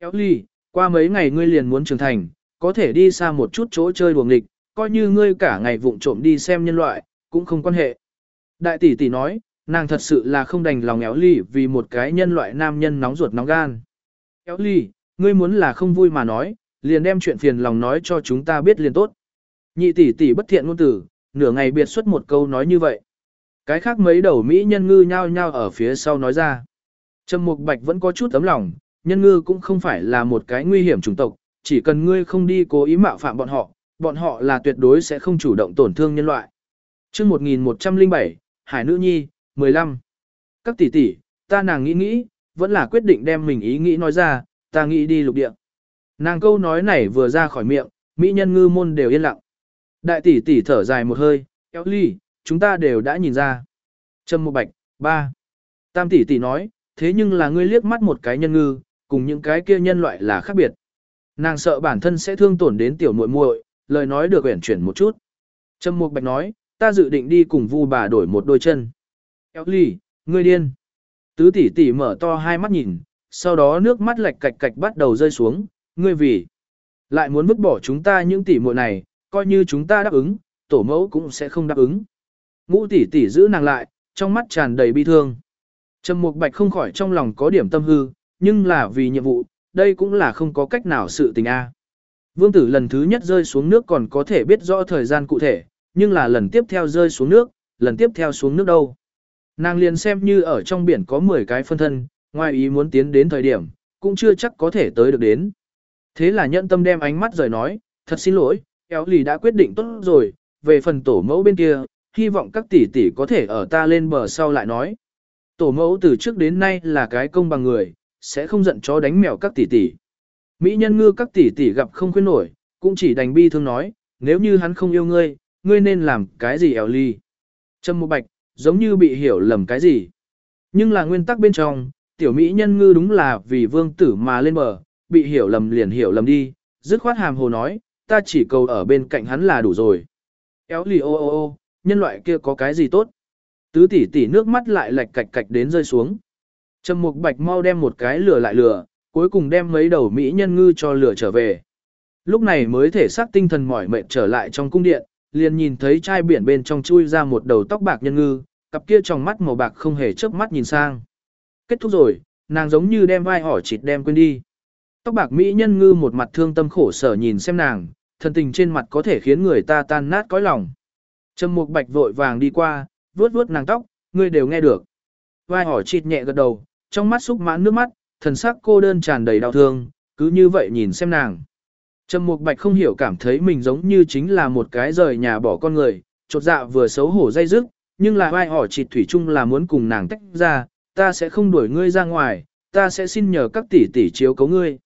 Kéo ly, qua mấy ngày ngươi liền muốn trưởng thành, có thể đi xa một chút chỗ chơi đùa nghịch, coi như ngươi cả ngày vụng trộm đi xem nhân loại, cũng không quan hệ. Đại tỷ tỷ nói, nàng thật sự là không đành lòng éo ly vì một cái nhân loại nam nhân nóng ruột nóng gan. Éo ly, ngươi muốn là không vui mà nói, liền đem chuyện phiền lòng nói cho chúng ta biết liền tốt. Nhị tỷ tỷ bất thiện ngôn tử, nửa ngày biệt xuất một câu nói như vậy. Cái khác mấy đầu Mỹ nhân ngư nhao nhao ở phía sau nói ra. Trầm Mục Bạch vẫn có chút tấm lòng, nhân ngư cũng không phải là một cái nguy hiểm chủng tộc, chỉ cần ngươi không đi cố ý mạo phạm bọn họ, bọn họ là tuyệt đối sẽ không chủ động tổn thương nhân loại. Chương 1107, Hải Nữ Nhi, 15. Các tỷ tỷ, ta nàng nghĩ nghĩ, vẫn là quyết định đem mình ý nghĩ nói ra, ta nghĩ đi lục địa. Nàng câu nói này vừa ra khỏi miệng, mỹ nhân ngư môn đều yên lặng. Đại tỷ tỷ thở dài một hơi, kéo ly, chúng ta đều đã nhìn ra. Trâm một bạch, ba. Tam tỷ tỷ nói, thế nhưng là ngươi liếc mắt một cái nhân ngư, cùng những cái kia nhân loại là khác biệt. Nàng sợ bản thân sẽ thương tổn đến tiểu muội muội, lời nói được uyển chuyển một chút. Trâm Mục Bạch nói, ta dự định đi cùng Vu bà đổi một đôi chân. Kéo ly, ngươi điên. Tứ tỷ tỷ mở to hai mắt nhìn, sau đó nước mắt lạch cạch cạch bắt đầu rơi xuống, ngươi vì lại muốn vứt bỏ chúng ta những tỷ muội này, coi như chúng ta đáp ứng, tổ mẫu cũng sẽ không đáp ứng. Ngũ tỷ tỷ giữ nàng lại, trong mắt tràn đầy bi thương. Trầm Mục Bạch không khỏi trong lòng có điểm tâm hư, nhưng là vì nhiệm vụ, đây cũng là không có cách nào sự tình a. Vương tử lần thứ nhất rơi xuống nước còn có thể biết rõ thời gian cụ thể, nhưng là lần tiếp theo rơi xuống nước, lần tiếp theo xuống nước đâu. Nàng liền xem như ở trong biển có 10 cái phân thân, ngoài ý muốn tiến đến thời điểm, cũng chưa chắc có thể tới được đến. Thế là nhận tâm đem ánh mắt rời nói, thật xin lỗi, kéo lì đã quyết định tốt rồi, về phần tổ mẫu bên kia, hy vọng các tỷ tỷ có thể ở ta lên bờ sau lại nói. Tổ mẫu từ trước đến nay là cái công bằng người, sẽ không giận chó đánh mèo các tỷ tỷ. Mỹ nhân ngư các tỷ tỷ gặp không khuyên nổi, cũng chỉ đành bi thương nói, nếu như hắn không yêu ngươi, ngươi nên làm cái gì eo ly. Trâm một bạch, giống như bị hiểu lầm cái gì. Nhưng là nguyên tắc bên trong, tiểu Mỹ nhân ngư đúng là vì vương tử mà lên bờ, bị hiểu lầm liền hiểu lầm đi, dứt khoát hàm hồ nói, ta chỉ cầu ở bên cạnh hắn là đủ rồi. Éo lì ô ô ô, nhân loại kia có cái gì tốt? Tứ tỷ tỷ nước mắt lại lạch cạch cạch đến rơi xuống. Trầm Mục Bạch mau đem một cái lửa lại lửa, cuối cùng đem mấy đầu mỹ nhân ngư cho lửa trở về. Lúc này mới thể xác tinh thần mỏi mệt trở lại trong cung điện, liền nhìn thấy chai biển bên trong chui ra một đầu tóc bạc nhân ngư, cặp kia trong mắt màu bạc không hề chớp mắt nhìn sang. Kết thúc rồi, nàng giống như đem vai hỏi chịt đem quên đi. Tóc bạc mỹ nhân ngư một mặt thương tâm khổ sở nhìn xem nàng, thân tình trên mặt có thể khiến người ta tan nát cõi lòng. Trầm Mục Bạch vội vàng đi qua, vuốt vuốt nàng tóc, ngươi đều nghe được. Vai hỏi chịt nhẹ gật đầu, trong mắt xúc mãn nước mắt, thần sắc cô đơn tràn đầy đau thương, cứ như vậy nhìn xem nàng. Trầm Mục Bạch không hiểu cảm thấy mình giống như chính là một cái rời nhà bỏ con người, chột dạ vừa xấu hổ dây dứt, nhưng là ai hỏi chịt thủy chung là muốn cùng nàng tách ra, ta sẽ không đuổi ngươi ra ngoài, ta sẽ xin nhờ các tỷ tỷ chiếu cấu ngươi.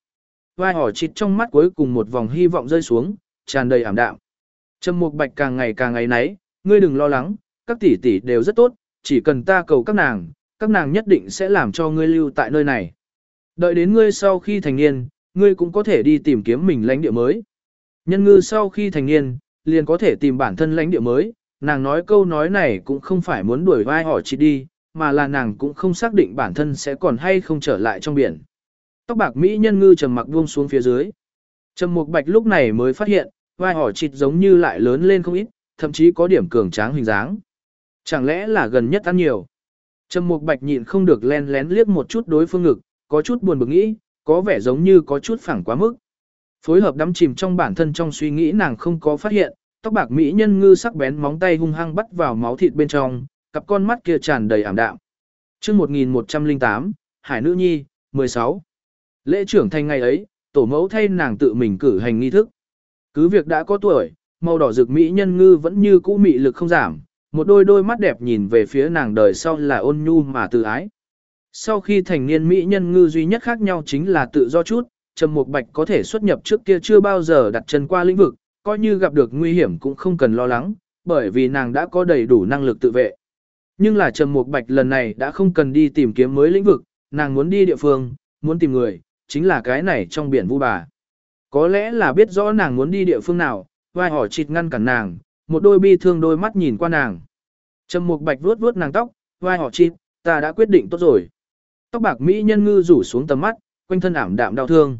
Vai hỏi chịt trong mắt cuối cùng một vòng hy vọng rơi xuống, tràn đầy ảm đạm. Trầm Mục Bạch càng ngày càng ngày nấy, ngươi đừng lo lắng, các tỷ tỷ đều rất tốt, chỉ cần ta cầu các nàng, các nàng nhất định sẽ làm cho ngươi lưu tại nơi này. Đợi đến ngươi sau khi thành niên, ngươi cũng có thể đi tìm kiếm mình lãnh địa mới. Nhân ngư sau khi thành niên, liền có thể tìm bản thân lãnh địa mới, nàng nói câu nói này cũng không phải muốn đuổi vai hỏi chị đi, mà là nàng cũng không xác định bản thân sẽ còn hay không trở lại trong biển. Tóc bạc Mỹ nhân ngư trầm mặc buông xuống phía dưới. Trầm Mục Bạch lúc này mới phát hiện, vai hỏi chịt giống như lại lớn lên không ít, thậm chí có điểm cường tráng hình dáng. Chẳng lẽ là gần nhất ăn nhiều? Trầm Mục Bạch nhịn không được len lén liếc một chút đối phương ngực, có chút buồn bực nghĩ, có vẻ giống như có chút phẳng quá mức. Phối hợp đắm chìm trong bản thân trong suy nghĩ nàng không có phát hiện, tóc bạc mỹ nhân ngư sắc bén móng tay hung hăng bắt vào máu thịt bên trong, cặp con mắt kia tràn đầy ảm đạm. Chương 1108, Hải nữ nhi, 16. Lễ trưởng thành ngày ấy, tổ mẫu thay nàng tự mình cử hành nghi thức. Cứ việc đã có tuổi, màu đỏ rực mỹ nhân ngư vẫn như cũ mị lực không giảm, một đôi đôi mắt đẹp nhìn về phía nàng đời sau là ôn nhu mà tự ái. Sau khi thành niên mỹ nhân ngư duy nhất khác nhau chính là tự do chút, Trầm Mục Bạch có thể xuất nhập trước kia chưa bao giờ đặt chân qua lĩnh vực, coi như gặp được nguy hiểm cũng không cần lo lắng, bởi vì nàng đã có đầy đủ năng lực tự vệ. Nhưng là Trầm Mục Bạch lần này đã không cần đi tìm kiếm mới lĩnh vực, nàng muốn đi địa phương, muốn tìm người, chính là cái này trong biển vu bà. Có lẽ là biết rõ nàng muốn đi địa phương nào, vai hỏi chịt ngăn cản nàng, một đôi bi thương đôi mắt nhìn qua nàng. Trầm Mục Bạch vuốt vuốt nàng tóc, vai họ chi, ta đã quyết định tốt rồi. Tóc bạc mỹ nhân ngư rủ xuống tầm mắt, quanh thân ảm đạm đau thương.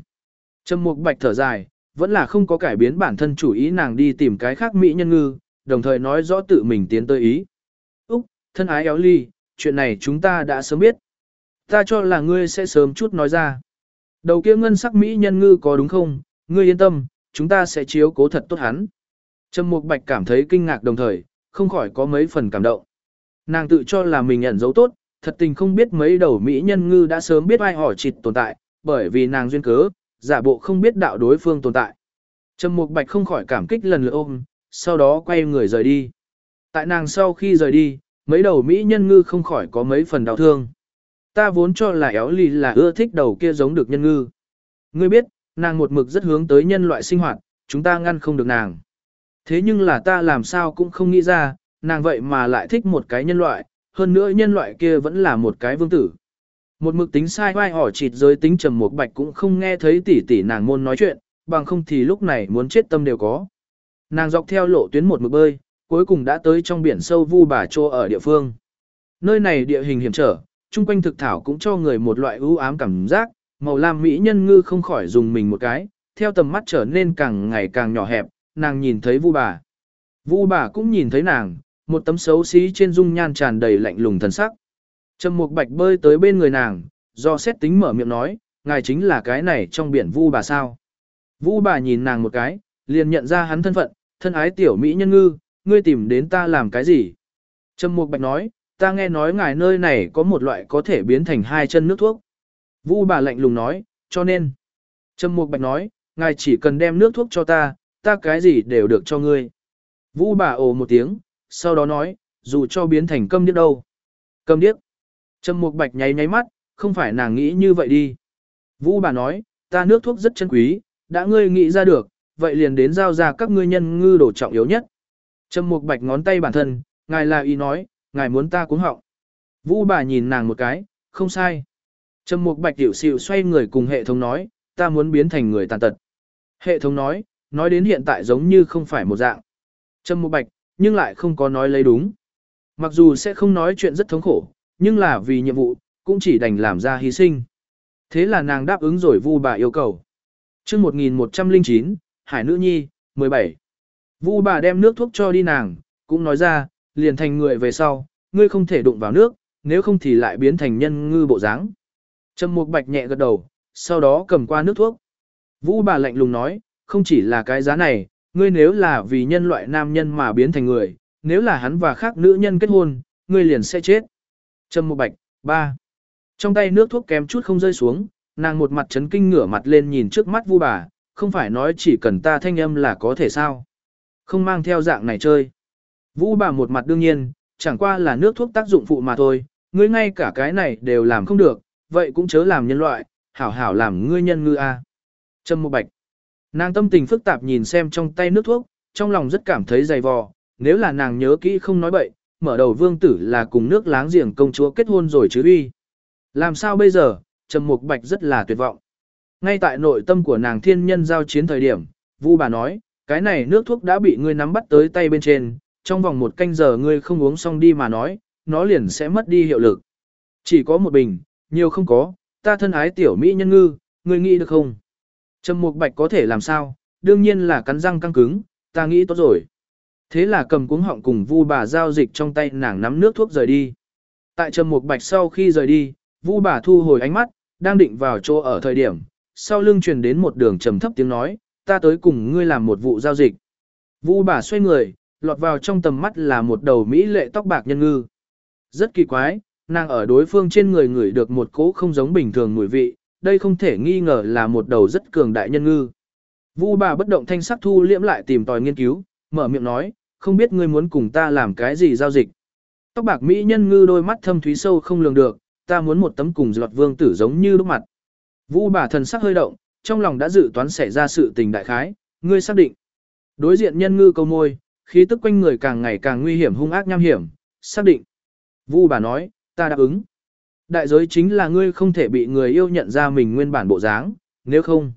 Trầm Mục Bạch thở dài, vẫn là không có cải biến bản thân chủ ý nàng đi tìm cái khác mỹ nhân ngư, đồng thời nói rõ tự mình tiến tới ý. Úc, thân ái éo ly, chuyện này chúng ta đã sớm biết. Ta cho là ngươi sẽ sớm chút nói ra. Đầu kia ngân sắc mỹ nhân ngư có đúng không, ngươi yên tâm, chúng ta sẽ chiếu cố thật tốt hắn. Trầm Mục Bạch cảm thấy kinh ngạc đồng thời, không khỏi có mấy phần cảm động. Nàng tự cho là mình nhận dấu tốt, thật tình không biết mấy đầu mỹ nhân ngư đã sớm biết ai hỏi chịt tồn tại, bởi vì nàng duyên cớ, giả bộ không biết đạo đối phương tồn tại. Trầm Mục Bạch không khỏi cảm kích lần lượt ôm, sau đó quay người rời đi. Tại nàng sau khi rời đi, mấy đầu mỹ nhân ngư không khỏi có mấy phần đau thương. Ta vốn cho là éo lì là ưa thích đầu kia giống được nhân ngư. Ngươi biết, nàng một mực rất hướng tới nhân loại sinh hoạt, chúng ta ngăn không được nàng. Thế nhưng là ta làm sao cũng không nghĩ ra, nàng vậy mà lại thích một cái nhân loại, hơn nữa nhân loại kia vẫn là một cái vương tử. Một mực tính sai vai hỏi chịt giới tính trầm một bạch cũng không nghe thấy tỷ tỷ nàng môn nói chuyện, bằng không thì lúc này muốn chết tâm đều có. Nàng dọc theo lộ tuyến một mực bơi, cuối cùng đã tới trong biển sâu vu bà trô ở địa phương. Nơi này địa hình hiểm trở, chung quanh thực thảo cũng cho người một loại ưu ám cảm giác, màu lam mỹ nhân ngư không khỏi dùng mình một cái, theo tầm mắt trở nên càng ngày càng nhỏ hẹp, nàng nhìn thấy vu bà. Vu bà cũng nhìn thấy nàng, một tấm xấu xí trên dung nhan tràn đầy lạnh lùng thần sắc. Trầm Mục Bạch bơi tới bên người nàng, do xét tính mở miệng nói, ngài chính là cái này trong biển vu bà sao. Vu bà nhìn nàng một cái, liền nhận ra hắn thân phận, thân ái tiểu mỹ nhân ngư, ngươi tìm đến ta làm cái gì? Trầm Mục Bạch nói, ta nghe nói ngài nơi này có một loại có thể biến thành hai chân nước thuốc. Vu bà lạnh lùng nói, cho nên. Trầm Mục Bạch nói, ngài chỉ cần đem nước thuốc cho ta, ta cái gì đều được cho ngươi. Vũ bà ồ một tiếng, sau đó nói, dù cho biến thành câm điếc đâu. Câm điếc. Trầm Mục Bạch nháy nháy mắt, không phải nàng nghĩ như vậy đi. Vũ bà nói, ta nước thuốc rất chân quý, đã ngươi nghĩ ra được, vậy liền đến giao ra các ngươi nhân ngư đồ trọng yếu nhất. Trầm Mục Bạch ngón tay bản thân, ngài là ý nói, ngài muốn ta cuống họng. Vũ bà nhìn nàng một cái, không sai. Trầm Mục Bạch tiểu xỉu xoay người cùng hệ thống nói, ta muốn biến thành người tàn tật. Hệ thống nói, nói đến hiện tại giống như không phải một dạng. Trầm Mục Bạch, nhưng lại không có nói lấy đúng. Mặc dù sẽ không nói chuyện rất thống khổ, nhưng là vì nhiệm vụ, cũng chỉ đành làm ra hy sinh. Thế là nàng đáp ứng rồi Vu bà yêu cầu. Chương 1109, Hải nữ nhi, 17. Vu bà đem nước thuốc cho đi nàng, cũng nói ra, liền thành người về sau, ngươi không thể đụng vào nước, nếu không thì lại biến thành nhân ngư bộ dáng. Trầm Mục Bạch nhẹ gật đầu, sau đó cầm qua nước thuốc. Vu bà lạnh lùng nói, không chỉ là cái giá này, ngươi nếu là vì nhân loại nam nhân mà biến thành người, nếu là hắn và khác nữ nhân kết hôn, ngươi liền sẽ chết. Trâm Mộ Bạch, ba. Trong tay nước thuốc kém chút không rơi xuống, nàng một mặt chấn kinh ngửa mặt lên nhìn trước mắt Vu bà, không phải nói chỉ cần ta thanh âm là có thể sao? Không mang theo dạng này chơi. Vu bà một mặt đương nhiên, chẳng qua là nước thuốc tác dụng phụ mà thôi, ngươi ngay cả cái này đều làm không được, vậy cũng chớ làm nhân loại, hảo hảo làm ngươi nhân ngư a. Trâm Mộ Bạch. Nàng tâm tình phức tạp nhìn xem trong tay nước thuốc, trong lòng rất cảm thấy dày vò, nếu là nàng nhớ kỹ không nói bậy, mở đầu vương tử là cùng nước láng giềng công chúa kết hôn rồi chứ uy. Làm sao bây giờ, Trầm Mục Bạch rất là tuyệt vọng. Ngay tại nội tâm của nàng thiên nhân giao chiến thời điểm, Vu bà nói, cái này nước thuốc đã bị ngươi nắm bắt tới tay bên trên, trong vòng một canh giờ ngươi không uống xong đi mà nói, nó liền sẽ mất đi hiệu lực. Chỉ có một bình, nhiều không có, ta thân ái tiểu mỹ nhân ngư, ngươi nghĩ được không? Trầm Mục Bạch có thể làm sao, đương nhiên là cắn răng căng cứng, ta nghĩ tốt rồi. Thế là cầm cuống họng cùng Vu bà giao dịch trong tay nàng nắm nước thuốc rời đi. Tại Trầm Mục Bạch sau khi rời đi, Vu bà thu hồi ánh mắt, đang định vào chỗ ở thời điểm, sau lưng truyền đến một đường trầm thấp tiếng nói, ta tới cùng ngươi làm một vụ giao dịch. Vu bà xoay người, lọt vào trong tầm mắt là một đầu mỹ lệ tóc bạc nhân ngư. Rất kỳ quái, nàng ở đối phương trên người ngửi được một cỗ không giống bình thường mùi vị, đây không thể nghi ngờ là một đầu rất cường đại nhân ngư. Vu bà bất động thanh sắc thu liễm lại tìm tòi nghiên cứu, mở miệng nói, không biết ngươi muốn cùng ta làm cái gì giao dịch. Tóc bạc mỹ nhân ngư đôi mắt thâm thúy sâu không lường được, ta muốn một tấm cùng giọt vương tử giống như lúc mặt. Vu bà thần sắc hơi động, trong lòng đã dự toán xảy ra sự tình đại khái, ngươi xác định. Đối diện nhân ngư câu môi, khí tức quanh người càng ngày càng nguy hiểm hung ác nham hiểm, xác định. Vu bà nói, ta đáp ứng. Đại giới chính là ngươi không thể bị người yêu nhận ra mình nguyên bản bộ dáng, nếu không.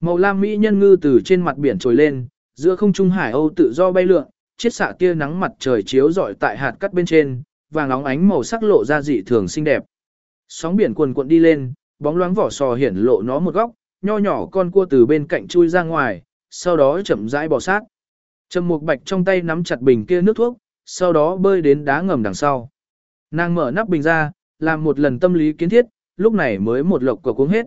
Màu lam mỹ nhân ngư từ trên mặt biển trồi lên, giữa không trung hải âu tự do bay lượn, chiết xạ tia nắng mặt trời chiếu rọi tại hạt cắt bên trên, vàng óng ánh màu sắc lộ ra dị thường xinh đẹp. Sóng biển cuồn cuộn đi lên, bóng loáng vỏ sò hiển lộ nó một góc, nho nhỏ con cua từ bên cạnh chui ra ngoài, sau đó chậm rãi bò sát. Trầm Mục Bạch trong tay nắm chặt bình kia nước thuốc, sau đó bơi đến đá ngầm đằng sau. Nàng mở nắp bình ra, làm một lần tâm lý kiến thiết, lúc này mới một lộc của cuống hết.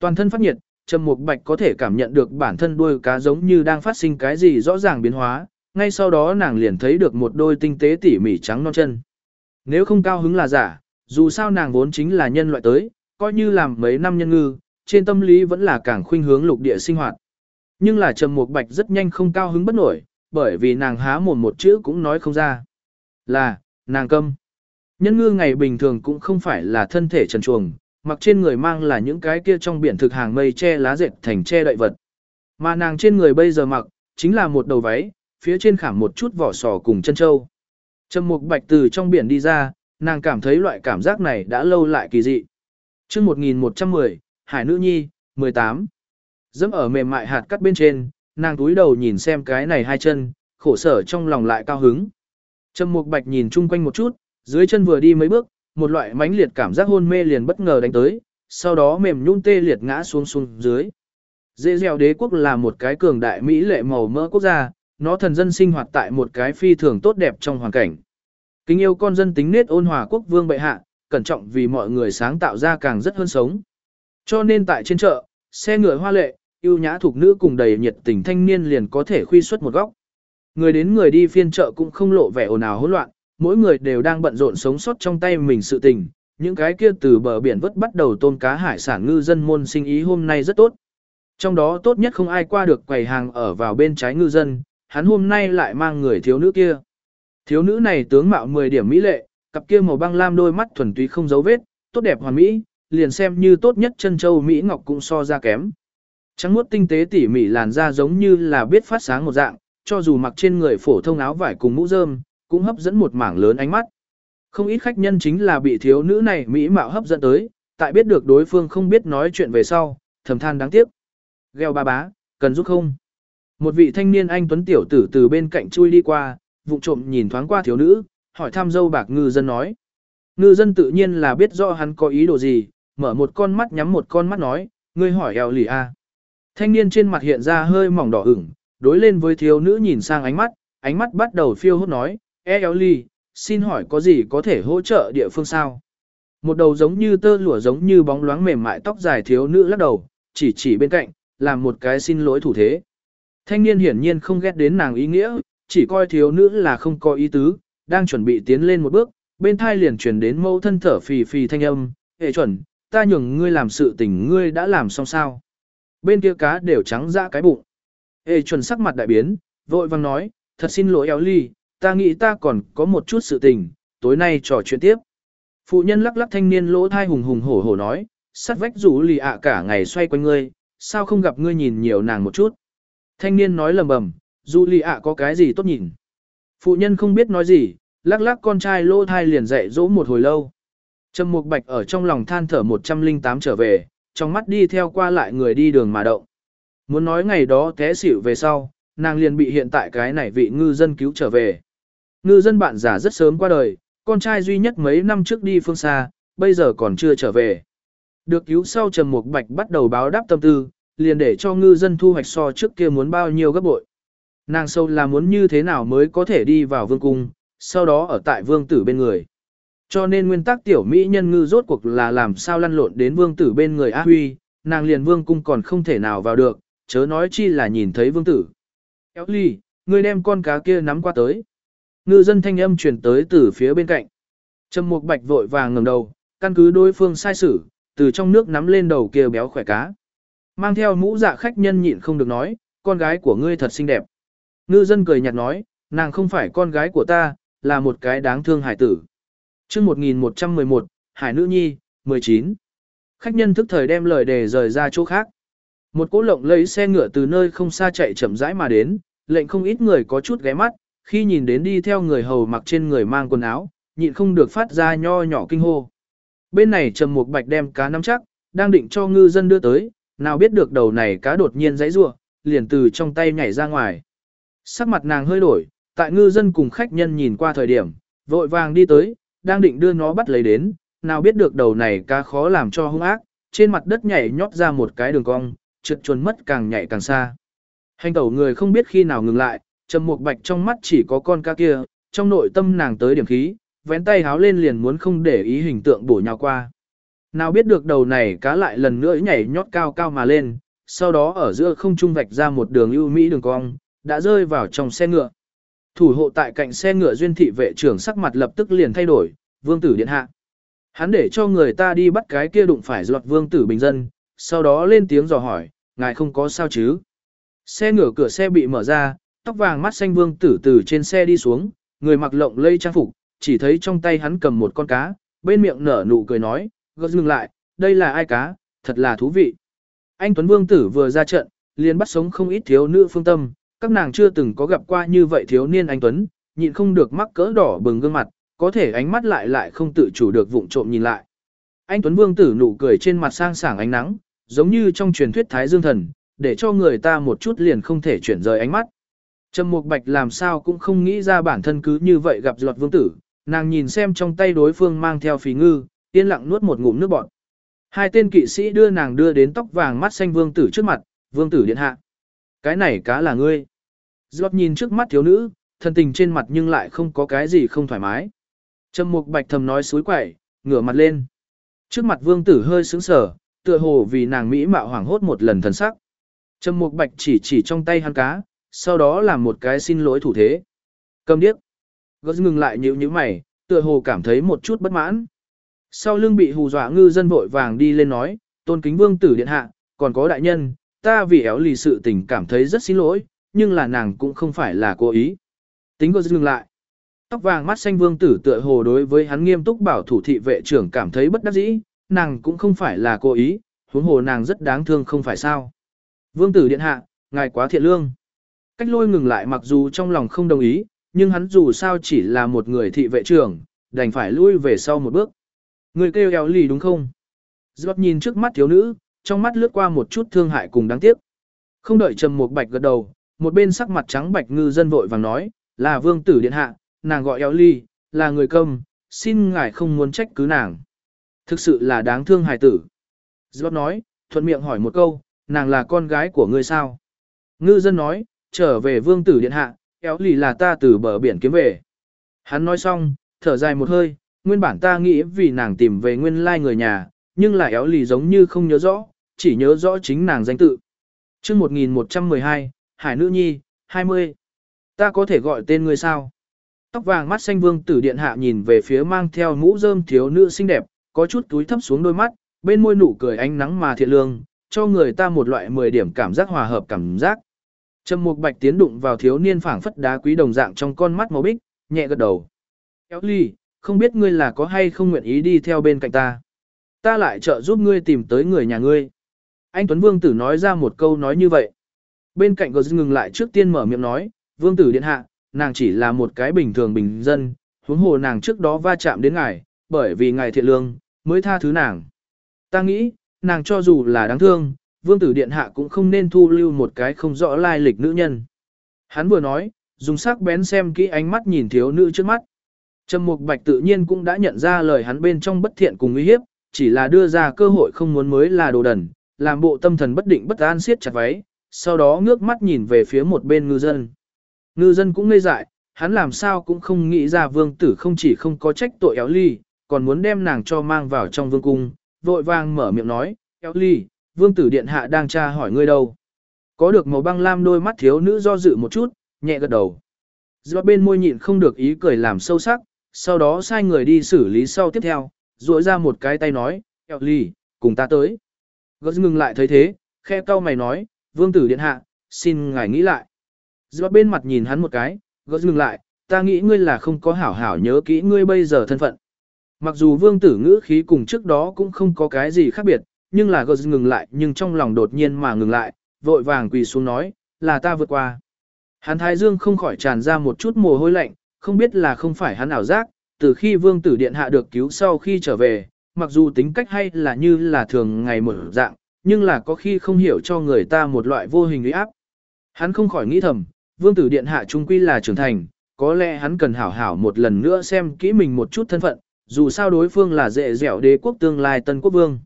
Toàn thân phát nhiệt, Trầm Mục Bạch có thể cảm nhận được bản thân đuôi cá giống như đang phát sinh cái gì rõ ràng biến hóa, ngay sau đó nàng liền thấy được một đôi tinh tế tỉ mỉ trắng non chân. Nếu không cao hứng là giả, dù sao nàng vốn chính là nhân loại tới, coi như làm mấy năm nhân ngư, trên tâm lý vẫn là càng khuynh hướng lục địa sinh hoạt. Nhưng là Trầm Mục Bạch rất nhanh không cao hứng bất nổi, bởi vì nàng há mồm một chữ cũng nói không ra. Là, nàng câm. Nhân ngư ngày bình thường cũng không phải là thân thể trần chuồng, mặc trên người mang là những cái kia trong biển thực hàng mây che lá dệt thành che đậy vật. Mà nàng trên người bây giờ mặc, chính là một đầu váy, phía trên khảm một chút vỏ sò cùng chân châu. Trầm mục bạch từ trong biển đi ra, nàng cảm thấy loại cảm giác này đã lâu lại kỳ dị. chương 1110, Hải Nữ Nhi, 18. Dẫm ở mềm mại hạt cắt bên trên, nàng túi đầu nhìn xem cái này hai chân, khổ sở trong lòng lại cao hứng. Trầm mục bạch nhìn chung quanh một chút, dưới chân vừa đi mấy bước, một loại mãnh liệt cảm giác hôn mê liền bất ngờ đánh tới, sau đó mềm nhũn tê liệt ngã xuống xuống dưới. Dễ dẻo đế quốc là một cái cường đại mỹ lệ màu mỡ quốc gia, nó thần dân sinh hoạt tại một cái phi thường tốt đẹp trong hoàn cảnh. Kính yêu con dân tính nết ôn hòa quốc vương bệ hạ, cẩn trọng vì mọi người sáng tạo ra càng rất hơn sống. Cho nên tại trên chợ, xe ngựa hoa lệ, yêu nhã thuộc nữ cùng đầy nhiệt tình thanh niên liền có thể khuy xuất một góc. Người đến người đi phiên chợ cũng không lộ vẻ ồn ào hỗn loạn, mỗi người đều đang bận rộn sống sót trong tay mình sự tình, những cái kia từ bờ biển vất bắt đầu tôm cá hải sản ngư dân môn sinh ý hôm nay rất tốt. Trong đó tốt nhất không ai qua được quầy hàng ở vào bên trái ngư dân, hắn hôm nay lại mang người thiếu nữ kia. Thiếu nữ này tướng mạo 10 điểm mỹ lệ, cặp kia màu băng lam đôi mắt thuần túy không dấu vết, tốt đẹp hoàn mỹ, liền xem như tốt nhất chân châu mỹ ngọc cũng so ra kém. Trắng muốt tinh tế tỉ mỉ làn da giống như là biết phát sáng một dạng, cho dù mặc trên người phổ thông áo vải cùng mũ rơm, cũng hấp dẫn một mảng lớn ánh mắt. Không ít khách nhân chính là bị thiếu nữ này mỹ mạo hấp dẫn tới, tại biết được đối phương không biết nói chuyện về sau, thầm than đáng tiếc. Gheo ba bá, cần giúp không? Một vị thanh niên anh tuấn tiểu tử từ bên cạnh chui đi qua, vụng trộm nhìn thoáng qua thiếu nữ, hỏi thăm dâu bạc ngư dân nói. Ngư dân tự nhiên là biết rõ hắn có ý đồ gì, mở một con mắt nhắm một con mắt nói, ngươi hỏi eo lì a. Thanh niên trên mặt hiện ra hơi mỏng đỏ ửng, đối lên với thiếu nữ nhìn sang ánh mắt, ánh mắt bắt đầu phiêu hốt nói, e xin hỏi có gì có thể hỗ trợ địa phương sao? Một đầu giống như tơ lụa giống như bóng loáng mềm mại tóc dài thiếu nữ lắc đầu, chỉ chỉ bên cạnh, làm một cái xin lỗi thủ thế. Thanh niên hiển nhiên không ghét đến nàng ý nghĩa, chỉ coi thiếu nữ là không có ý tứ, đang chuẩn bị tiến lên một bước, bên thai liền chuyển đến mâu thân thở phì phì thanh âm, hệ chuẩn, ta nhường ngươi làm sự tình ngươi đã làm xong sao. Bên kia cá đều trắng ra cái bụng. Hệ chuẩn sắc mặt đại biến, vội vang nói, thật xin lỗi eo ly, ta nghĩ ta còn có một chút sự tình, tối nay trò chuyện tiếp. Phụ nhân lắc lắc thanh niên lỗ thai hùng hùng hổ hổ nói, sắt vách rủ lì ạ cả ngày xoay quanh ngươi, sao không gặp ngươi nhìn nhiều nàng một chút. Thanh niên nói lầm bầm, rủ lì ạ có cái gì tốt nhìn. Phụ nhân không biết nói gì, lắc lắc con trai lỗ thai liền dạy dỗ một hồi lâu. Trầm Mục Bạch ở trong lòng than thở 108 trở về, trong mắt đi theo qua lại người đi đường mà động. Muốn nói ngày đó té xỉu về sau, nàng liền bị hiện tại cái này vị ngư dân cứu trở về. Ngư dân bạn già rất sớm qua đời, con trai duy nhất mấy năm trước đi phương xa, bây giờ còn chưa trở về. Được cứu sau Trầm Mục Bạch bắt đầu báo đáp tâm tư, liền để cho ngư dân thu hoạch so trước kia muốn bao nhiêu gấp bội. Nàng sâu là muốn như thế nào mới có thể đi vào vương cung, sau đó ở tại vương tử bên người. Cho nên nguyên tắc tiểu mỹ nhân ngư rốt cuộc là làm sao lăn lộn đến vương tử bên người A Huy, nàng liền vương cung còn không thể nào vào được, chớ nói chi là nhìn thấy vương tử. Kéo ly, ngươi đem con cá kia nắm qua tới. Ngư dân thanh âm truyền tới từ phía bên cạnh. Trầm Mục Bạch vội vàng ngẩng đầu, căn cứ đối phương sai sử, từ trong nước nắm lên đầu kia béo khỏe cá. Mang theo mũ dạ khách nhân nhịn không được nói, con gái của ngươi thật xinh đẹp. Ngư dân cười nhạt nói, nàng không phải con gái của ta, là một cái đáng thương hải tử. chương 1111, Hải Nữ Nhi, 19. Khách nhân thức thời đem lời đề rời ra chỗ khác. Một cỗ lộng lấy xe ngựa từ nơi không xa chạy chậm rãi mà đến, lệnh không ít người có chút ghé mắt, khi nhìn đến đi theo người hầu mặc trên người mang quần áo, nhịn không được phát ra nho nhỏ kinh hô. Bên này Trầm Mục Bạch đem cá nắm chắc, đang định cho ngư dân đưa tới, nào biết được đầu này cá đột nhiên giãy giụa, liền từ trong tay nhảy ra ngoài. Sắc mặt nàng hơi đổi, tại ngư dân cùng khách nhân nhìn qua thời điểm, vội vàng đi tới, đang định đưa nó bắt lấy đến, nào biết được đầu này cá khó làm cho hung ác, trên mặt đất nhảy nhót ra một cái đường cong, trượt chuồn mất càng nhảy càng xa. Hành tẩu người không biết khi nào ngừng lại, trầm mục bạch trong mắt chỉ có con cá kia, trong nội tâm nàng tới điểm khí, vén tay háo lên liền muốn không để ý hình tượng bổ nhào qua. Nào biết được đầu này cá lại lần nữa nhảy nhót cao cao mà lên, sau đó ở giữa không trung vạch ra một đường ưu mỹ đường cong, đã rơi vào trong xe ngựa. Thủ hộ tại cạnh xe ngựa duyên thị vệ trưởng sắc mặt lập tức liền thay đổi, vương tử điện hạ. Hắn để cho người ta đi bắt cái kia đụng phải giọt vương tử bình dân, sau đó lên tiếng dò hỏi, ngài không có sao chứ. Xe ngựa cửa xe bị mở ra, tóc vàng mắt xanh vương tử từ trên xe đi xuống, người mặc lộng lây trang phục, chỉ thấy trong tay hắn cầm một con cá, bên miệng nở nụ cười nói, gật dừng lại, đây là ai cá, thật là thú vị. Anh Tuấn Vương tử vừa ra trận, liền bắt sống không ít thiếu nữ phương tâm, các nàng chưa từng có gặp qua như vậy thiếu niên anh Tuấn, nhịn không được mắc cỡ đỏ bừng gương mặt, có thể ánh mắt lại lại không tự chủ được vụng trộm nhìn lại. Anh Tuấn Vương tử nụ cười trên mặt sang sảng ánh nắng, giống như trong truyền thuyết Thái Dương Thần, để cho người ta một chút liền không thể chuyển rời ánh mắt. Trầm Mục Bạch làm sao cũng không nghĩ ra bản thân cứ như vậy gặp giọt vương tử, nàng nhìn xem trong tay đối phương mang theo phí ngư, yên lặng nuốt một ngụm nước bọt. Hai tên kỵ sĩ đưa nàng đưa đến tóc vàng mắt xanh vương tử trước mặt, vương tử điện hạ. Cái này cá là ngươi. Giọt nhìn trước mắt thiếu nữ, thân tình trên mặt nhưng lại không có cái gì không thoải mái. Trầm mục bạch thầm nói suối quẩy, ngửa mặt lên. Trước mặt vương tử hơi sững sờ, tựa hồ vì nàng mỹ mạo hoảng hốt một lần thần sắc. Trầm mục bạch chỉ chỉ trong tay hắn cá, sau đó làm một cái xin lỗi thủ thế. Cầm điếc. Gus ngừng lại nhíu nhíu mày, tựa hồ cảm thấy một chút bất mãn. Sau lưng bị hù dọa ngư dân vội vàng đi lên nói, tôn kính vương tử điện hạ, còn có đại nhân, ta vì éo lì sự tình cảm thấy rất xin lỗi, nhưng là nàng cũng không phải là cố ý. Tính Gus ngừng lại. Tóc vàng mắt xanh vương tử tựa hồ đối với hắn nghiêm túc bảo thủ thị vệ trưởng cảm thấy bất đắc dĩ, nàng cũng không phải là cố ý, huống hồ nàng rất đáng thương không phải sao. Vương tử điện hạ, ngài quá thiện lương. Cách lôi ngừng lại mặc dù trong lòng không đồng ý, nhưng hắn dù sao chỉ là một người thị vệ trưởng, đành phải lui về sau một bước. Người kêu eo lì đúng không? Giọt nhìn trước mắt thiếu nữ, trong mắt lướt qua một chút thương hại cùng đáng tiếc. Không đợi trầm một bạch gật đầu, một bên sắc mặt trắng bạch ngư dân vội vàng nói, là vương tử điện hạ, nàng gọi eo ly, là người công, xin ngài không muốn trách cứ nàng. Thực sự là đáng thương hài tử. Giọt nói, thuận miệng hỏi một câu, nàng là con gái của ngươi sao? Ngư dân nói, trở về vương tử điện hạ, éo lì là ta từ bờ biển kiếm về. Hắn nói xong, thở dài một hơi, nguyên bản ta nghĩ vì nàng tìm về nguyên lai người nhà, nhưng là éo lì giống như không nhớ rõ, chỉ nhớ rõ chính nàng danh tự. chương 1112, Hải Nữ Nhi, 20. Ta có thể gọi tên người sao? Tóc vàng mắt xanh vương tử điện hạ nhìn về phía mang theo mũ rơm thiếu nữ xinh đẹp, có chút túi thấp xuống đôi mắt, bên môi nụ cười ánh nắng mà thiện lương, cho người ta một loại 10 điểm cảm giác hòa hợp cảm giác. Trầm Mục Bạch tiến đụng vào thiếu niên phảng phất đá quý đồng dạng trong con mắt màu bích, nhẹ gật đầu. Kéo ly, không biết ngươi là có hay không nguyện ý đi theo bên cạnh ta. Ta lại trợ giúp ngươi tìm tới người nhà ngươi. Anh Tuấn Vương Tử nói ra một câu nói như vậy. Bên cạnh Gờ ngừng lại trước tiên mở miệng nói, Vương Tử Điện Hạ, nàng chỉ là một cái bình thường bình dân, huống hồ nàng trước đó va chạm đến ngài, bởi vì ngài thiện lương, mới tha thứ nàng. Ta nghĩ, nàng cho dù là đáng thương, vương tử điện hạ cũng không nên thu lưu một cái không rõ lai lịch nữ nhân. Hắn vừa nói, dùng sắc bén xem kỹ ánh mắt nhìn thiếu nữ trước mắt. Trầm Mục Bạch tự nhiên cũng đã nhận ra lời hắn bên trong bất thiện cùng uy hiếp, chỉ là đưa ra cơ hội không muốn mới là đồ đần, làm bộ tâm thần bất định bất an siết chặt váy, sau đó ngước mắt nhìn về phía một bên ngư dân. Ngư dân cũng ngây dại, hắn làm sao cũng không nghĩ ra vương tử không chỉ không có trách tội éo ly, còn muốn đem nàng cho mang vào trong vương cung, vội vàng mở miệng nói, éo ly, vương tử điện hạ đang tra hỏi ngươi đâu. Có được màu băng lam đôi mắt thiếu nữ do dự một chút, nhẹ gật đầu. Do bên môi nhịn không được ý cười làm sâu sắc, sau đó sai người đi xử lý sau tiếp theo, duỗi ra một cái tay nói, kẹo lì, cùng ta tới. Gớt ngừng lại thấy thế, khe cau mày nói, vương tử điện hạ, xin ngài nghĩ lại. Do bên mặt nhìn hắn một cái, gớt ngừng lại, ta nghĩ ngươi là không có hảo hảo nhớ kỹ ngươi bây giờ thân phận. Mặc dù vương tử ngữ khí cùng trước đó cũng không có cái gì khác biệt, nhưng là gờ ngừng lại nhưng trong lòng đột nhiên mà ngừng lại, vội vàng quỳ xuống nói, là ta vượt qua. Hắn thái dương không khỏi tràn ra một chút mồ hôi lạnh, không biết là không phải hắn ảo giác, từ khi vương tử điện hạ được cứu sau khi trở về, mặc dù tính cách hay là như là thường ngày một dạng, nhưng là có khi không hiểu cho người ta một loại vô hình uy áp. Hắn không khỏi nghĩ thầm, vương tử điện hạ trung quy là trưởng thành, có lẽ hắn cần hảo hảo một lần nữa xem kỹ mình một chút thân phận, dù sao đối phương là dễ dẻo đế quốc tương lai tân quốc vương.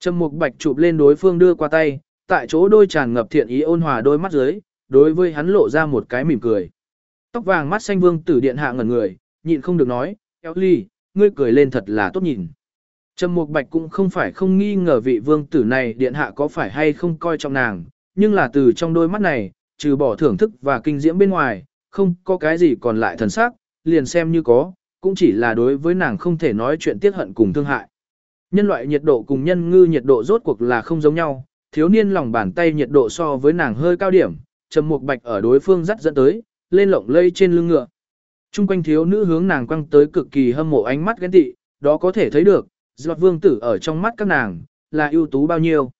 Trầm Mục Bạch chụp lên đối phương đưa qua tay, tại chỗ đôi tràn ngập thiện ý ôn hòa đôi mắt dưới, đối với hắn lộ ra một cái mỉm cười. Tóc vàng mắt xanh vương tử điện hạ ngẩn người, nhịn không được nói, "Eo Ly, ngươi cười lên thật là tốt nhìn." Trầm Mục Bạch cũng không phải không nghi ngờ vị vương tử này điện hạ có phải hay không coi trọng nàng, nhưng là từ trong đôi mắt này, trừ bỏ thưởng thức và kinh diễm bên ngoài, không có cái gì còn lại thần sắc, liền xem như có, cũng chỉ là đối với nàng không thể nói chuyện tiết hận cùng thương hại. Nhân loại nhiệt độ cùng nhân ngư nhiệt độ rốt cuộc là không giống nhau, thiếu niên lòng bàn tay nhiệt độ so với nàng hơi cao điểm, trầm mục bạch ở đối phương dắt dẫn tới, lên lộng lây trên lưng ngựa. Trung quanh thiếu nữ hướng nàng quăng tới cực kỳ hâm mộ ánh mắt ghen tị, đó có thể thấy được, Giọt vương tử ở trong mắt các nàng, là ưu tú bao nhiêu.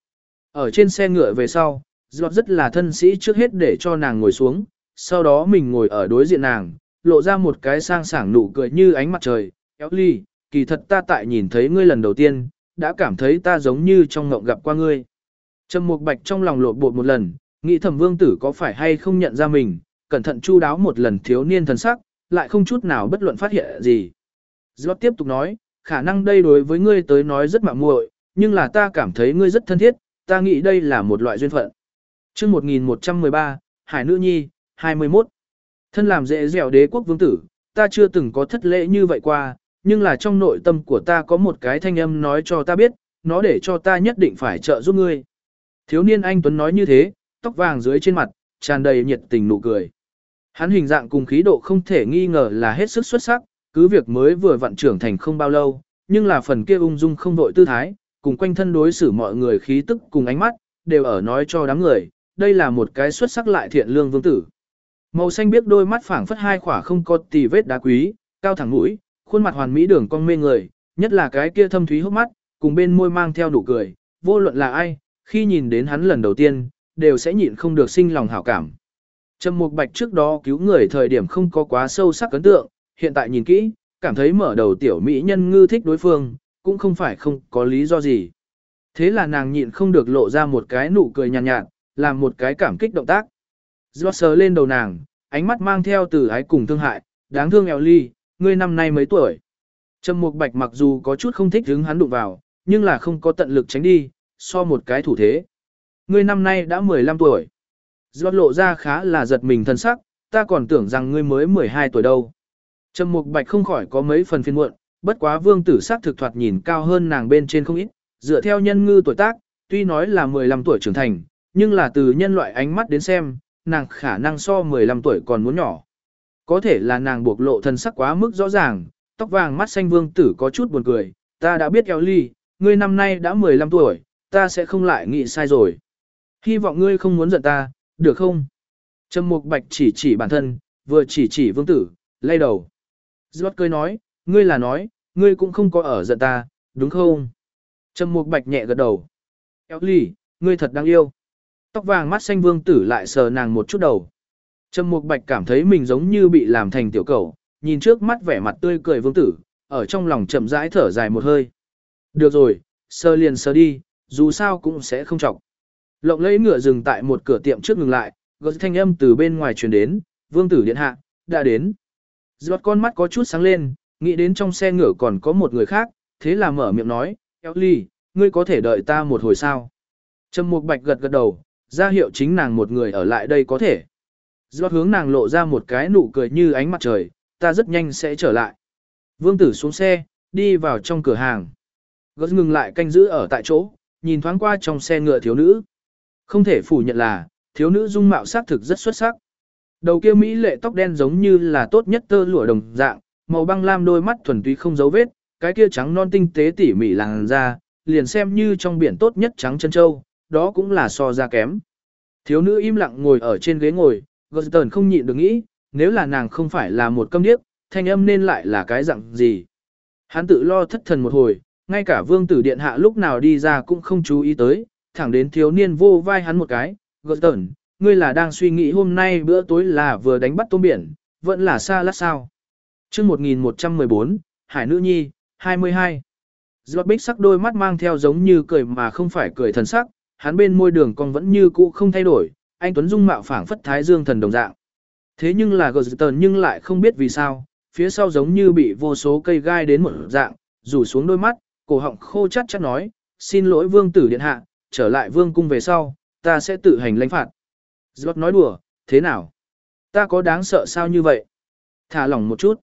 Ở trên xe ngựa về sau, Giọt rất là thân sĩ trước hết để cho nàng ngồi xuống, sau đó mình ngồi ở đối diện nàng, lộ ra một cái sang sảng nụ cười như ánh mặt trời, kéo ly, kỳ thật ta tại nhìn thấy ngươi lần đầu tiên, đã cảm thấy ta giống như trong ngộng gặp qua ngươi. Trầm Mục Bạch trong lòng lột bột một lần, nghĩ thẩm vương tử có phải hay không nhận ra mình, cẩn thận chu đáo một lần thiếu niên thần sắc, lại không chút nào bất luận phát hiện gì. Giọt tiếp tục nói, khả năng đây đối với ngươi tới nói rất mạo muội, nhưng là ta cảm thấy ngươi rất thân thiết, ta nghĩ đây là một loại duyên phận. Chương 1113, Hải Nữ Nhi, 21. Thân làm dễ dẻo đế quốc vương tử, ta chưa từng có thất lễ như vậy qua, nhưng là trong nội tâm của ta có một cái thanh âm nói cho ta biết, nó để cho ta nhất định phải trợ giúp ngươi. Thiếu niên anh Tuấn nói như thế, tóc vàng dưới trên mặt, tràn đầy nhiệt tình nụ cười. Hắn hình dạng cùng khí độ không thể nghi ngờ là hết sức xuất sắc, cứ việc mới vừa vận trưởng thành không bao lâu, nhưng là phần kia ung dung không đội tư thái, cùng quanh thân đối xử mọi người khí tức cùng ánh mắt, đều ở nói cho đám người, đây là một cái xuất sắc lại thiện lương vương tử. Màu xanh biết đôi mắt phảng phất hai khỏa không có tì vết đá quý, cao thẳng mũi, khuôn mặt hoàn mỹ đường cong mê người, nhất là cái kia thâm thúy hốc mắt, cùng bên môi mang theo nụ cười, vô luận là ai, khi nhìn đến hắn lần đầu tiên, đều sẽ nhịn không được sinh lòng hảo cảm. Trầm Mục Bạch trước đó cứu người thời điểm không có quá sâu sắc ấn tượng, hiện tại nhìn kỹ, cảm thấy mở đầu tiểu mỹ nhân ngư thích đối phương, cũng không phải không có lý do gì. Thế là nàng nhịn không được lộ ra một cái nụ cười nhàn nhạt, nhạt, làm một cái cảm kích động tác. Do sờ lên đầu nàng, ánh mắt mang theo từ ái cùng thương hại, đáng thương eo ly, ngươi năm nay mấy tuổi. Trầm Mục Bạch mặc dù có chút không thích hứng hắn đụng vào, nhưng là không có tận lực tránh đi, so một cái thủ thế. Ngươi năm nay đã 15 tuổi. Giọt lộ ra khá là giật mình thân sắc, ta còn tưởng rằng ngươi mới 12 tuổi đâu. Trầm Mục Bạch không khỏi có mấy phần phiền muộn, bất quá vương tử sắc thực thoạt nhìn cao hơn nàng bên trên không ít, dựa theo nhân ngư tuổi tác, tuy nói là 15 tuổi trưởng thành, nhưng là từ nhân loại ánh mắt đến xem, nàng khả năng so 15 tuổi còn muốn nhỏ. Có thể là nàng buộc lộ thân sắc quá mức rõ ràng, tóc vàng mắt xanh vương tử có chút buồn cười, ta đã biết eo ly, ngươi năm nay đã 15 tuổi, ta sẽ không lại nghĩ sai rồi. Hy vọng ngươi không muốn giận ta, được không? Trầm Mục Bạch chỉ chỉ bản thân, vừa chỉ chỉ vương tử, lay đầu. Giót cười nói, ngươi là nói, ngươi cũng không có ở giận ta, đúng không? Trầm Mục Bạch nhẹ gật đầu. Eo ly, ngươi thật đáng yêu. Tóc vàng mắt xanh vương tử lại sờ nàng một chút đầu. Trầm Mục Bạch cảm thấy mình giống như bị làm thành tiểu cầu, nhìn trước mắt vẻ mặt tươi cười vương tử, ở trong lòng chậm rãi thở dài một hơi. Được rồi, sơ liền sơ đi, dù sao cũng sẽ không trọng. Lộng lấy ngựa dừng tại một cửa tiệm trước ngừng lại, gợi thanh âm từ bên ngoài truyền đến, vương tử điện hạ, đã đến. Giọt con mắt có chút sáng lên, nghĩ đến trong xe ngựa còn có một người khác, thế là mở miệng nói, Ellie, ngươi có thể đợi ta một hồi sao. Trầm Mục Bạch gật gật đầu, ra hiệu chính nàng một người ở lại đây có thể. Do hướng nàng lộ ra một cái nụ cười như ánh mặt trời, ta rất nhanh sẽ trở lại. Vương tử xuống xe, đi vào trong cửa hàng. Gớt ngừng lại canh giữ ở tại chỗ, nhìn thoáng qua trong xe ngựa thiếu nữ. Không thể phủ nhận là, thiếu nữ dung mạo sắc thực rất xuất sắc. Đầu kia Mỹ lệ tóc đen giống như là tốt nhất tơ lụa đồng dạng, màu băng lam đôi mắt thuần túy không dấu vết, cái kia trắng non tinh tế tỉ mỉ làn da, liền xem như trong biển tốt nhất trắng chân châu, đó cũng là so ra kém. Thiếu nữ im lặng ngồi ở trên ghế ngồi, Goston không nhịn được nghĩ, nếu là nàng không phải là một câm điếc, thanh âm nên lại là cái dạng gì. Hắn tự lo thất thần một hồi, ngay cả vương tử điện hạ lúc nào đi ra cũng không chú ý tới, thẳng đến thiếu niên vô vai hắn một cái, Goston, ngươi là đang suy nghĩ hôm nay bữa tối là vừa đánh bắt tôm biển, vẫn là xa lát sao. chương 1114, Hải Nữ Nhi, 22. Giọt bích sắc đôi mắt mang theo giống như cười mà không phải cười thần sắc, hắn bên môi đường còn vẫn như cũ không thay đổi, anh Tuấn Dung mạo phảng phất thái dương thần đồng dạng. Thế nhưng là Goston nhưng lại không biết vì sao, phía sau giống như bị vô số cây gai đến một dạng, rủ xuống đôi mắt, cổ họng khô chát chát nói, xin lỗi vương tử điện hạ, trở lại vương cung về sau, ta sẽ tự hành lãnh phạt. Giọt nói đùa, thế nào? Ta có đáng sợ sao như vậy? Thả lỏng một chút.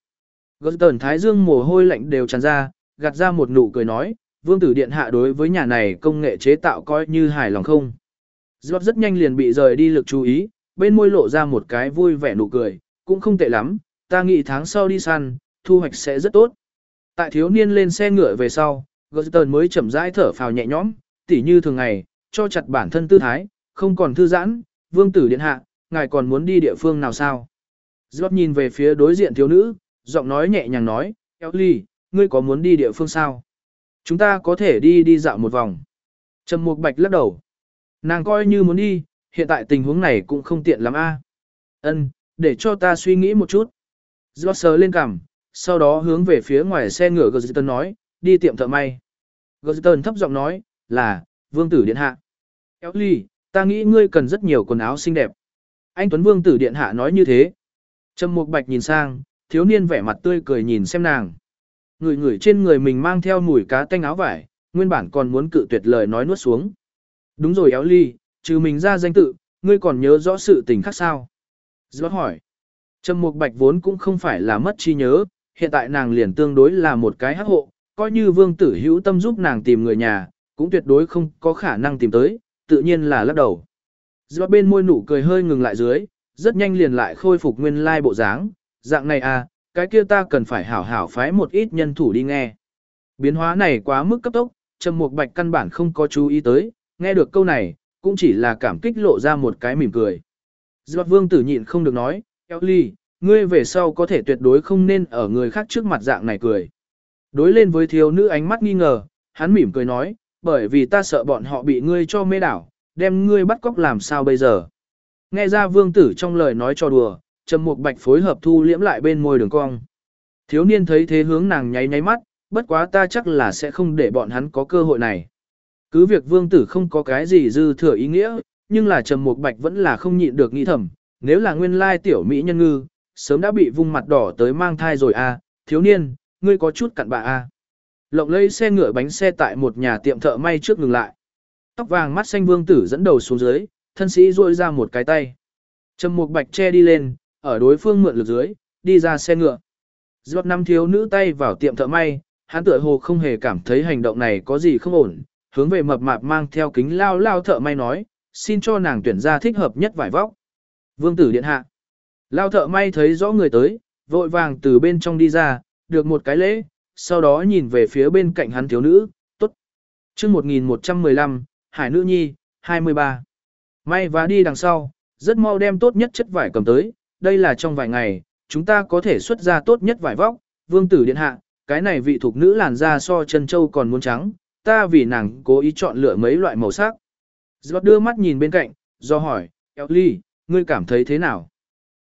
Gớt tờn thái dương mồ hôi lạnh đều tràn ra, gạt ra một nụ cười nói, vương tử điện hạ đối với nhà này công nghệ chế tạo coi như hài lòng không. Giọt rất nhanh liền bị rời đi lực chú ý, bên môi lộ ra một cái vui vẻ nụ cười, cũng không tệ lắm, ta nghĩ tháng sau đi săn, thu hoạch sẽ rất tốt. Tại thiếu niên lên xe ngựa về sau, Gerton mới chậm rãi thở phào nhẹ nhõm, tỉ như thường ngày, cho chặt bản thân tư thái, không còn thư giãn, vương tử điện hạ, ngài còn muốn đi địa phương nào sao? Giọt nhìn về phía đối diện thiếu nữ, giọng nói nhẹ nhàng nói, Ellie, ngươi có muốn đi địa phương sao? Chúng ta có thể đi đi dạo một vòng. Trầm Mục Bạch lắc đầu. Nàng coi như muốn đi, hiện tại tình huống này cũng không tiện lắm a. Ân, để cho ta suy nghĩ một chút. Giọt sờ lên cằm, sau đó hướng về phía ngoài xe ngựa Gerton nói, đi tiệm thợ may. Gerton thấp giọng nói, là, vương tử điện hạ. Ellie, ta nghĩ ngươi cần rất nhiều quần áo xinh đẹp. Anh Tuấn Vương tử điện hạ nói như thế. Trầm Mục Bạch nhìn sang, thiếu niên vẻ mặt tươi cười nhìn xem nàng. Người người trên người mình mang theo mùi cá tanh áo vải, nguyên bản còn muốn cự tuyệt lời nói nuốt xuống. Đúng rồi éo ly, trừ mình ra danh tự, ngươi còn nhớ rõ sự tình khác sao? Gió hỏi. Trầm Mục Bạch vốn cũng không phải là mất trí nhớ, hiện tại nàng liền tương đối là một cái hắc hộ, coi như vương tử hữu tâm giúp nàng tìm người nhà, cũng tuyệt đối không có khả năng tìm tới, tự nhiên là lắc đầu. Do bên môi nụ cười hơi ngừng lại dưới, rất nhanh liền lại khôi phục nguyên lai bộ dáng, dạng này à, cái kia ta cần phải hảo hảo phái một ít nhân thủ đi nghe. Biến hóa này quá mức cấp tốc, Trầm Mục Bạch căn bản không có chú ý tới, nghe được câu này, cũng chỉ là cảm kích lộ ra một cái mỉm cười. Giọt vương tử nhịn không được nói, Ellie, ngươi về sau có thể tuyệt đối không nên ở người khác trước mặt dạng này cười. Đối lên với thiếu nữ ánh mắt nghi ngờ, hắn mỉm cười nói, bởi vì ta sợ bọn họ bị ngươi cho mê đảo, đem ngươi bắt cóc làm sao bây giờ. Nghe ra vương tử trong lời nói cho đùa, Trầm Mục Bạch phối hợp thu liễm lại bên môi đường cong. Thiếu niên thấy thế hướng nàng nháy nháy mắt, bất quá ta chắc là sẽ không để bọn hắn có cơ hội này. Cứ việc vương tử không có cái gì dư thừa ý nghĩa, nhưng là Trầm Mục Bạch vẫn là không nhịn được nghĩ thầm, nếu là nguyên lai tiểu mỹ nhân ngư, sớm đã bị vung mặt đỏ tới mang thai rồi à, thiếu niên, ngươi có chút cặn bạ à. Lộng lấy xe ngựa bánh xe tại một nhà tiệm thợ may trước ngừng lại. Tóc vàng mắt xanh vương tử dẫn đầu xuống dưới, thân sĩ duỗi ra một cái tay. Trầm Mục Bạch che đi lên, ở đối phương mượn lực dưới, đi ra xe ngựa. Giọt năm thiếu nữ tay vào tiệm thợ may, hắn tựa hồ không hề cảm thấy hành động này có gì không ổn, hướng về mập mạp mang theo kính lao lao thợ may nói, xin cho nàng tuyển ra thích hợp nhất vải vóc. Vương tử điện hạ. Lao thợ may thấy rõ người tới, vội vàng từ bên trong đi ra, được một cái lễ, sau đó nhìn về phía bên cạnh hắn thiếu nữ, tốt. chương 1115, Hải Nữ Nhi, 23. May và đi đằng sau, rất mau đem tốt nhất chất vải cầm tới, đây là trong vài ngày, chúng ta có thể xuất ra tốt nhất vải vóc, vương tử điện hạ, cái này vị thuộc nữ làn da so chân châu còn muốn trắng, ta vì nàng cố ý chọn lựa mấy loại màu sắc. Giọt đưa mắt nhìn bên cạnh, do hỏi, Ellie, ngươi cảm thấy thế nào?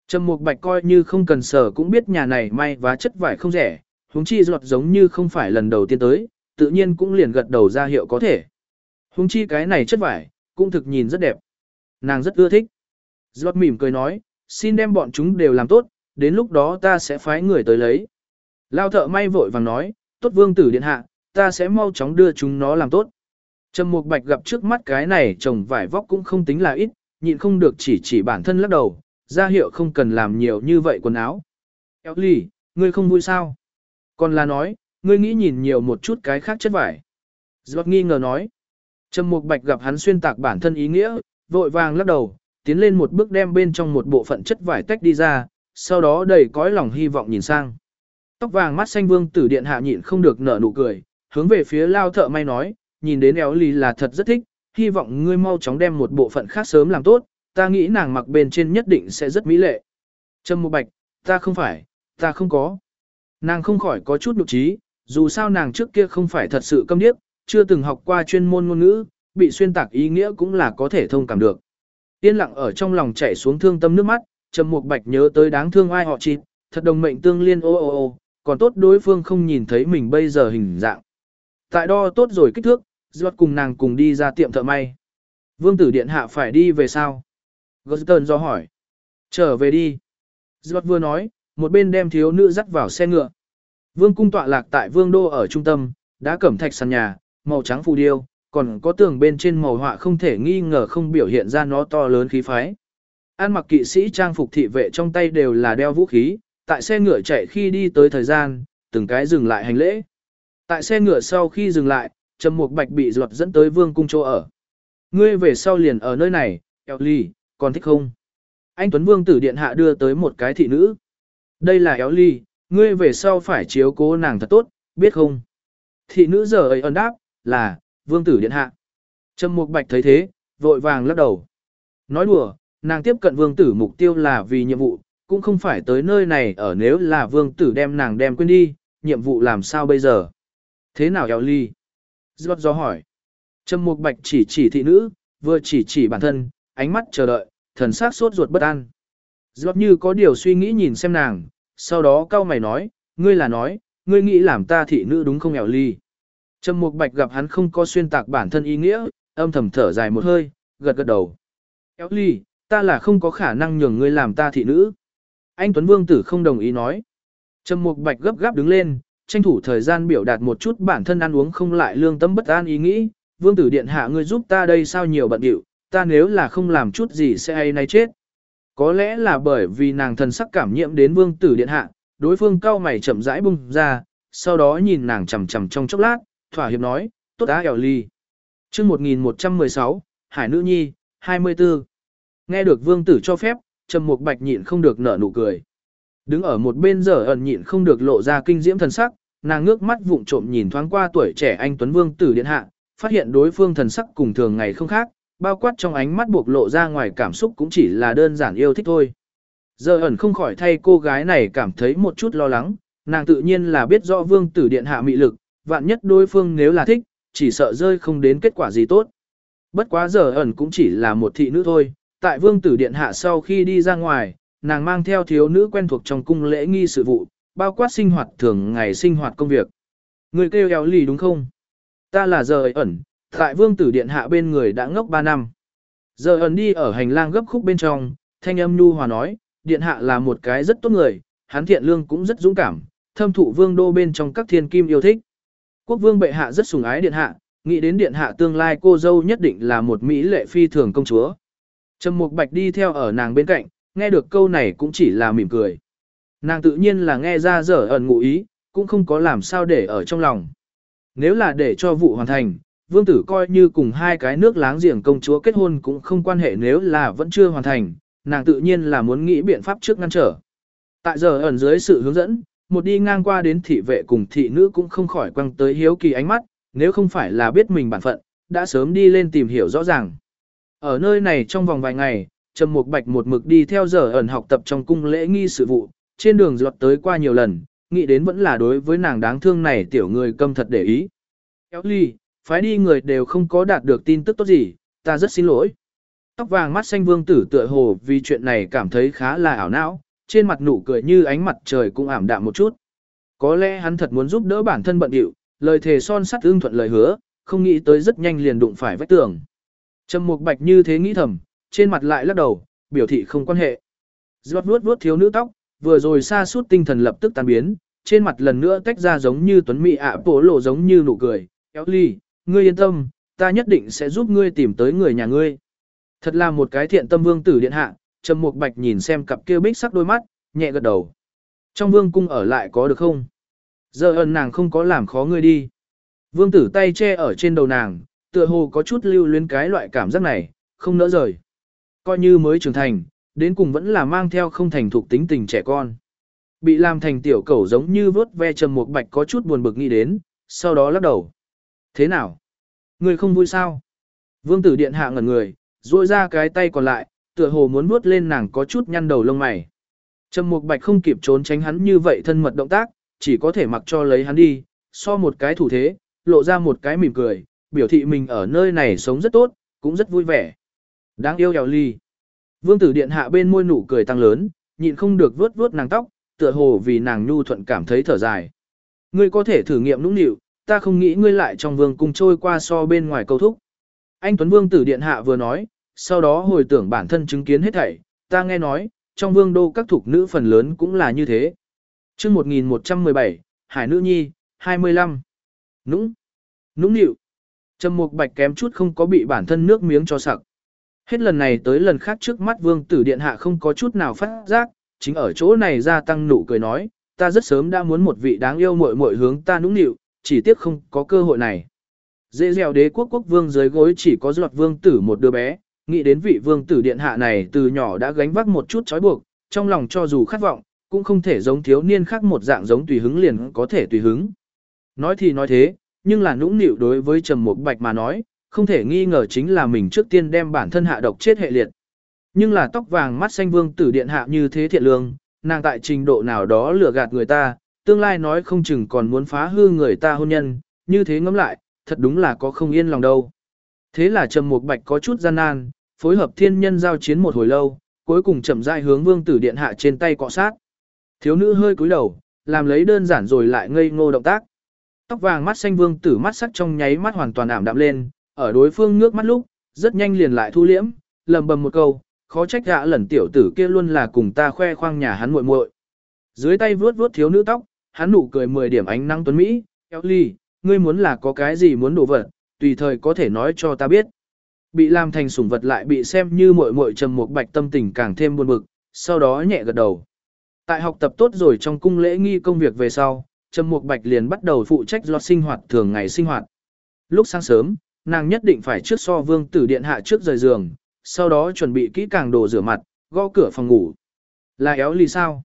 Trầm Mục Bạch coi như không cần sở cũng biết nhà này may và chất vải không rẻ, huống chi giọt giống như không phải lần đầu tiên tới, tự nhiên cũng liền gật đầu ra hiệu có thể. Huống chi cái này chất vải, cũng thực nhìn rất đẹp. Nàng rất ưa thích. Giọt mỉm cười nói, xin đem bọn chúng đều làm tốt, đến lúc đó ta sẽ phái người tới lấy. Lao thợ may vội vàng nói, tốt vương tử điện hạ, ta sẽ mau chóng đưa chúng nó làm tốt. Trầm Mục Bạch gặp trước mắt cái này trồng vải vóc cũng không tính là ít, nhịn không được chỉ chỉ bản thân lắc đầu, ra hiệu không cần làm nhiều như vậy quần áo. Kéo lì, ngươi không vui sao? Còn là nói, ngươi nghĩ nhìn nhiều một chút cái khác chất vải. Giọt nghi ngờ nói. Trầm Mục Bạch gặp hắn xuyên tạc bản thân ý nghĩa, vội vàng lắc đầu, tiến lên một bước đem bên trong một bộ phận chất vải tách đi ra, sau đó đầy cõi lòng hy vọng nhìn sang. Tóc vàng mắt xanh vương tử điện hạ nhịn không được nở nụ cười, hướng về phía lao thợ may nói, nhìn đến éo lì là thật rất thích, hy vọng ngươi mau chóng đem một bộ phận khác sớm làm tốt, ta nghĩ nàng mặc bên trên nhất định sẽ rất mỹ lệ. Trâm Mục Bạch, ta không phải, ta không có. Nàng không khỏi có chút nhục trí, dù sao nàng trước kia không phải thật sự câm điếc, chưa từng học qua chuyên môn ngôn ngữ, bị xuyên tạc ý nghĩa cũng là có thể thông cảm được. Yên lặng ở trong lòng chảy xuống thương tâm nước mắt, Trầm Mục Bạch nhớ tới đáng thương ai họ chị, thật đồng mệnh tương liên ô ô ô, còn tốt đối phương không nhìn thấy mình bây giờ hình dạng. Tại đo tốt rồi kích thước, Giọt cùng nàng cùng đi ra tiệm thợ may. Vương tử điện hạ phải đi về sao? Guston do hỏi. Trở về đi. Giọt vừa nói, một bên đem thiếu nữ dắt vào xe ngựa. Vương cung tọa lạc tại vương đô ở trung tâm, đã cẩm thạch sàn nhà, màu trắng phù điêu, còn có tường bên trên màu họa không thể nghi ngờ không biểu hiện ra nó to lớn khí phái. An mặc kỵ sĩ trang phục thị vệ trong tay đều là đeo vũ khí, tại xe ngựa chạy khi đi tới thời gian, từng cái dừng lại hành lễ. Tại xe ngựa sau khi dừng lại, Trầm Mục Bạch bị ruột dẫn tới vương cung chỗ ở. Ngươi về sau liền ở nơi này, eo ly, còn thích không? Anh Tuấn Vương tử điện hạ đưa tới một cái thị nữ. Đây là Eo ly, ngươi về sau phải chiếu cố nàng thật tốt, biết không? Thị nữ giờ ấy ẩn đáp, là, vương tử điện hạ. Trầm Mục Bạch thấy thế, vội vàng lắc đầu. Nói đùa, nàng tiếp cận vương tử mục tiêu là vì nhiệm vụ, cũng không phải tới nơi này ở nếu là vương tử đem nàng đem quên đi, nhiệm vụ làm sao bây giờ? Thế nào Eo ly? Giọt gió hỏi. Trầm Mục Bạch chỉ chỉ thị nữ, vừa chỉ chỉ bản thân, ánh mắt chờ đợi, thần sắc sốt ruột bất an. Giọt như có điều suy nghĩ nhìn xem nàng, sau đó cao mày nói, ngươi là nói, ngươi nghĩ làm ta thị nữ đúng không Eo ly? Trầm Mục Bạch gặp hắn không có xuyên tạc bản thân ý nghĩa, âm thầm thở dài một hơi, gật gật đầu. Eo ly, ta là không có khả năng nhường ngươi làm ta thị nữ. Anh Tuấn Vương tử không đồng ý nói. Trầm Mục Bạch gấp gáp đứng lên, tranh thủ thời gian biểu đạt một chút bản thân ăn uống không lại lương tâm bất an ý nghĩ, vương tử điện hạ ngươi giúp ta đây sao nhiều bận điệu, ta nếu là không làm chút gì sẽ hay nay chết. Có lẽ là bởi vì nàng thần sắc cảm nhiễm đến vương tử điện hạ, đối phương cao mày chậm rãi bung ra, sau đó nhìn nàng chầm chầm trong chốc lát, thỏa hiệp nói, tốt đã ẻo ly. chương 1116, Hải Nữ Nhi, 24. Nghe được vương tử cho phép, trầm mục bạch nhịn không được nở nụ cười. Đứng ở một bên giờ ẩn nhịn không được lộ ra kinh diễm thần sắc, nàng ngước mắt vụng trộm nhìn thoáng qua tuổi trẻ anh Tuấn Vương tử điện hạ, phát hiện đối phương thần sắc cùng thường ngày không khác, bao quát trong ánh mắt buộc lộ ra ngoài cảm xúc cũng chỉ là đơn giản yêu thích thôi. Giờ ẩn không khỏi thay cô gái này cảm thấy một chút lo lắng, nàng tự nhiên là biết rõ vương tử điện hạ mị lực, vạn nhất đối phương nếu là thích, chỉ sợ rơi không đến kết quả gì tốt. Bất quá giờ ẩn cũng chỉ là một thị nữ thôi, tại vương tử điện hạ sau khi đi ra ngoài, nàng mang theo thiếu nữ quen thuộc trong cung lễ nghi sự vụ, bao quát sinh hoạt thường ngày sinh hoạt công việc. Người kêu eo lì đúng không? Ta là giờ ẩn, tại vương tử điện hạ bên người đã ngốc 3 năm. Giờ ẩn đi ở hành lang gấp khúc bên trong, thanh âm nhu hòa nói, điện hạ là một cái rất tốt người, hắn thiện lương cũng rất dũng cảm, thâm thụ vương đô bên trong các thiên kim yêu thích. Quốc vương bệ hạ rất sủng ái điện hạ, nghĩ đến điện hạ tương lai cô dâu nhất định là một mỹ lệ phi thường công chúa. Trầm Mục Bạch đi theo ở nàng bên cạnh, nghe được câu này cũng chỉ là mỉm cười. Nàng tự nhiên là nghe ra dở ẩn ngụ ý, cũng không có làm sao để ở trong lòng. Nếu là để cho vụ hoàn thành, vương tử coi như cùng hai cái nước láng giềng công chúa kết hôn cũng không quan hệ nếu là vẫn chưa hoàn thành, nàng tự nhiên là muốn nghĩ biện pháp trước ngăn trở. Tại giờ ẩn dưới sự hướng dẫn, một đi ngang qua đến thị vệ cùng thị nữ cũng không khỏi quăng tới hiếu kỳ ánh mắt, nếu không phải là biết mình bản phận, đã sớm đi lên tìm hiểu rõ ràng. Ở nơi này trong vòng vài ngày, Trầm Mục Bạch một mực đi theo giờ ẩn học tập trong cung lễ nghi sự vụ, trên đường giọt tới qua nhiều lần, nghĩ đến vẫn là đối với nàng đáng thương này tiểu người câm thật để ý. Kéo ly, phái đi người đều không có đạt được tin tức tốt gì, ta rất xin lỗi. Tóc vàng mắt xanh vương tử tựa hồ vì chuyện này cảm thấy khá là ảo não, trên mặt nụ cười như ánh mặt trời cũng ảm đạm một chút. Có lẽ hắn thật muốn giúp đỡ bản thân bận điệu, lời thề son sắt ưng thuận lời hứa, không nghĩ tới rất nhanh liền đụng phải vách tường. Trầm Mục Bạch như thế nghĩ thầm, trên mặt lại lắc đầu, biểu thị không quan hệ. Giọt vuốt vuốt thiếu nữ tóc, vừa rồi xa suốt tinh thần lập tức tan biến, trên mặt lần nữa tách ra giống như tuấn mỹ ạ bổ lộ giống như nụ cười. Kéo ly, ngươi yên tâm, ta nhất định sẽ giúp ngươi tìm tới người nhà ngươi. Thật là một cái thiện tâm vương tử điện hạ, Trầm Mục Bạch nhìn xem cặp kia bích sắc đôi mắt, nhẹ gật đầu. Trong vương cung ở lại có được không? Giờ ơn nàng không có làm khó ngươi đi. Vương tử tay che ở trên đầu nàng, tựa hồ có chút lưu luyến cái loại cảm giác này, không nỡ rời. Coi như mới trưởng thành, đến cùng vẫn là mang theo không thành thục tính tình trẻ con. Bị làm thành tiểu cẩu giống như vớt ve trầm một bạch có chút buồn bực nghĩ đến, sau đó lắc đầu. Thế nào? Người không vui sao? Vương tử điện hạ ngẩn người, duỗi ra cái tay còn lại, tựa hồ muốn vuốt lên nàng có chút nhăn đầu lông mày. Trầm Mục Bạch không kịp trốn tránh hắn như vậy thân mật động tác, chỉ có thể mặc cho lấy hắn đi, so một cái thủ thế, lộ ra một cái mỉm cười, biểu thị mình ở nơi này sống rất tốt, cũng rất vui vẻ. Đáng yêu eo ly. Vương tử điện hạ bên môi nụ cười tăng lớn, nhịn không được vớt vớt nàng tóc, tựa hồ vì nàng nhu thuận cảm thấy thở dài. Ngươi có thể thử nghiệm nũng nịu, ta không nghĩ ngươi lại trong vương cung trôi qua so bên ngoài câu thúc. Anh Tuấn Vương tử điện hạ vừa nói, sau đó hồi tưởng bản thân chứng kiến hết thảy, ta nghe nói, trong vương đô các thuộc nữ phần lớn cũng là như thế. chương 1117, Hải Nữ Nhi, 25. Nũng, nũng nịu. Trầm Mục Bạch kém chút không có bị bản thân nước miếng cho sặc. Hết lần này tới lần khác trước mắt Vương Tử Điện Hạ không có chút nào phát giác, chính ở chỗ này gia tăng nụ cười nói, ta rất sớm đã muốn một vị đáng yêu muội muội hướng ta nũng nịu, chỉ tiếc không có cơ hội này. Dễ dẻo đế quốc quốc vương dưới gối chỉ có giọt vương tử một đứa bé, nghĩ đến vị vương tử điện hạ này từ nhỏ đã gánh vác một chút trói buộc, trong lòng cho dù khát vọng, cũng không thể giống thiếu niên khác một dạng giống tùy hứng liền có thể tùy hứng. Nói thì nói thế, nhưng là nũng nịu đối với Trầm Mục Bạch mà nói, không thể nghi ngờ chính là mình trước tiên đem bản thân hạ độc chết hệ liệt. Nhưng là tóc vàng mắt xanh vương tử điện hạ như thế thiện lương, nàng tại trình độ nào đó lừa gạt người ta, tương lai nói không chừng còn muốn phá hư người ta hôn nhân, như thế ngẫm lại, thật đúng là có không yên lòng đâu. Thế là Trầm Mục Bạch có chút gian nan, phối hợp thiên nhân giao chiến một hồi lâu, cuối cùng chậm rãi hướng vương tử điện hạ trên tay cọ sát. Thiếu nữ hơi cúi đầu, làm lấy đơn giản rồi lại ngây ngô động tác. Tóc vàng mắt xanh vương tử mắt sắc trong nháy mắt hoàn toàn ảm đạm lên, ở đối phương ngước mắt lúc, rất nhanh liền lại thu liễm, lầm bầm một câu, khó trách gã lần tiểu tử kia luôn là cùng ta khoe khoang nhà hắn muội muội. Dưới tay vuốt vuốt thiếu nữ tóc, hắn nụ cười 10 điểm ánh năng tuấn mỹ, Ellie, ngươi muốn là có cái gì muốn đổ vật, tùy thời có thể nói cho ta biết. Bị làm thành sủng vật lại bị xem như muội muội trầm một bạch tâm tình càng thêm buồn bực, sau đó nhẹ gật đầu. Tại học tập tốt rồi trong cung lễ nghi công việc về sau, Trầm Mục Bạch liền bắt đầu phụ trách lo sinh hoạt thường ngày sinh hoạt. Lúc sáng sớm, nàng nhất định phải trước so vương tử điện hạ trước rời giường, sau đó chuẩn bị kỹ càng đồ rửa mặt, gõ cửa phòng ngủ. Là éo ly sao?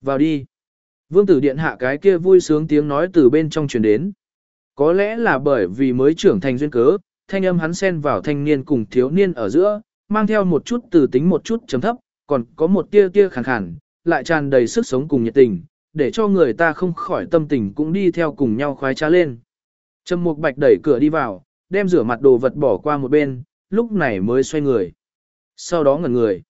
Vào đi. Vương tử điện hạ cái kia vui sướng tiếng nói từ bên trong truyền đến. Có lẽ là bởi vì mới trưởng thành duyên cớ, thanh âm hắn xen vào thanh niên cùng thiếu niên ở giữa, mang theo một chút từ tính một chút chấm thấp, còn có một tia tia khàn khàn, lại tràn đầy sức sống cùng nhiệt tình, để cho người ta không khỏi tâm tình cũng đi theo cùng nhau khoái trá lên. Trầm Mục Bạch đẩy cửa đi vào, đem rửa mặt đồ vật bỏ qua một bên, lúc này mới xoay người. Sau đó ngẩn người.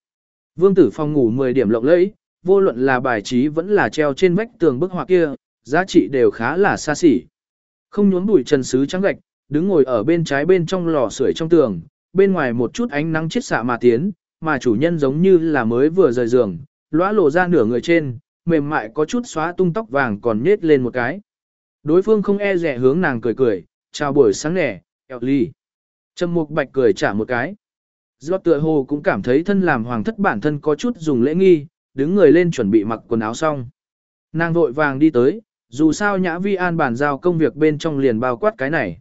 Vương tử phòng ngủ 10 điểm lộng lẫy, vô luận là bài trí vẫn là treo trên vách tường bức họa kia, giá trị đều khá là xa xỉ. Không nhốn bụi trần sứ trắng gạch, đứng ngồi ở bên trái bên trong lò sưởi trong tường, bên ngoài một chút ánh nắng chiết xạ mà tiến, mà chủ nhân giống như là mới vừa rời giường, lóa lộ ra nửa người trên, mềm mại có chút xóa tung tóc vàng còn nết lên một cái. Đối phương không e rẻ hướng nàng cười cười, chào buổi sáng nẻ, eo ly. Trầm mục bạch cười trả một cái. Do tựa hồ cũng cảm thấy thân làm hoàng thất bản thân có chút dùng lễ nghi, đứng người lên chuẩn bị mặc quần áo xong. Nàng vội vàng đi tới, dù sao nhã vi an bản giao công việc bên trong liền bao quát cái này.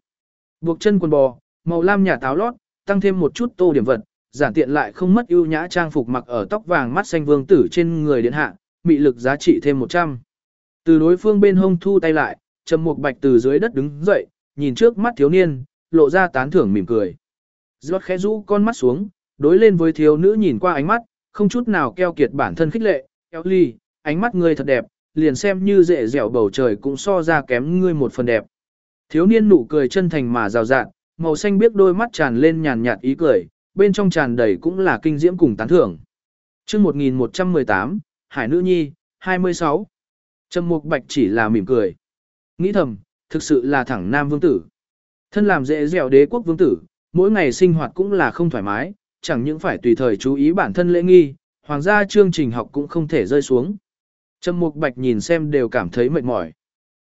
Buộc chân quần bò, màu lam nhà táo lót, tăng thêm một chút tô điểm vật, giản tiện lại không mất ưu nhã trang phục mặc ở tóc vàng mắt xanh vương tử trên người điện hạ, mị lực giá trị thêm 100. Từ đối phương bên hông thu tay lại, Trầm Mục Bạch từ dưới đất đứng dậy, nhìn trước mắt thiếu niên, lộ ra tán thưởng mỉm cười. Giọt khẽ rũ con mắt xuống, đối lên với thiếu nữ nhìn qua ánh mắt, không chút nào keo kiệt bản thân khích lệ, "Eo Ly, ánh mắt ngươi thật đẹp, liền xem như dễ dẻo bầu trời cũng so ra kém ngươi một phần đẹp." Thiếu niên nụ cười chân thành mà rào rạt, màu xanh biếc đôi mắt tràn lên nhàn nhạt ý cười, bên trong tràn đầy cũng là kinh diễm cùng tán thưởng. Chương 1118, Hải Nữ Nhi, 26. Trầm Mục Bạch chỉ là mỉm cười. Nghĩ thầm, thực sự là thẳng nam vương tử. Thân làm dễ dẻo đế quốc vương tử, mỗi ngày sinh hoạt cũng là không thoải mái, chẳng những phải tùy thời chú ý bản thân lễ nghi, hoàng gia chương trình học cũng không thể rơi xuống. Trầm Mục Bạch nhìn xem đều cảm thấy mệt mỏi.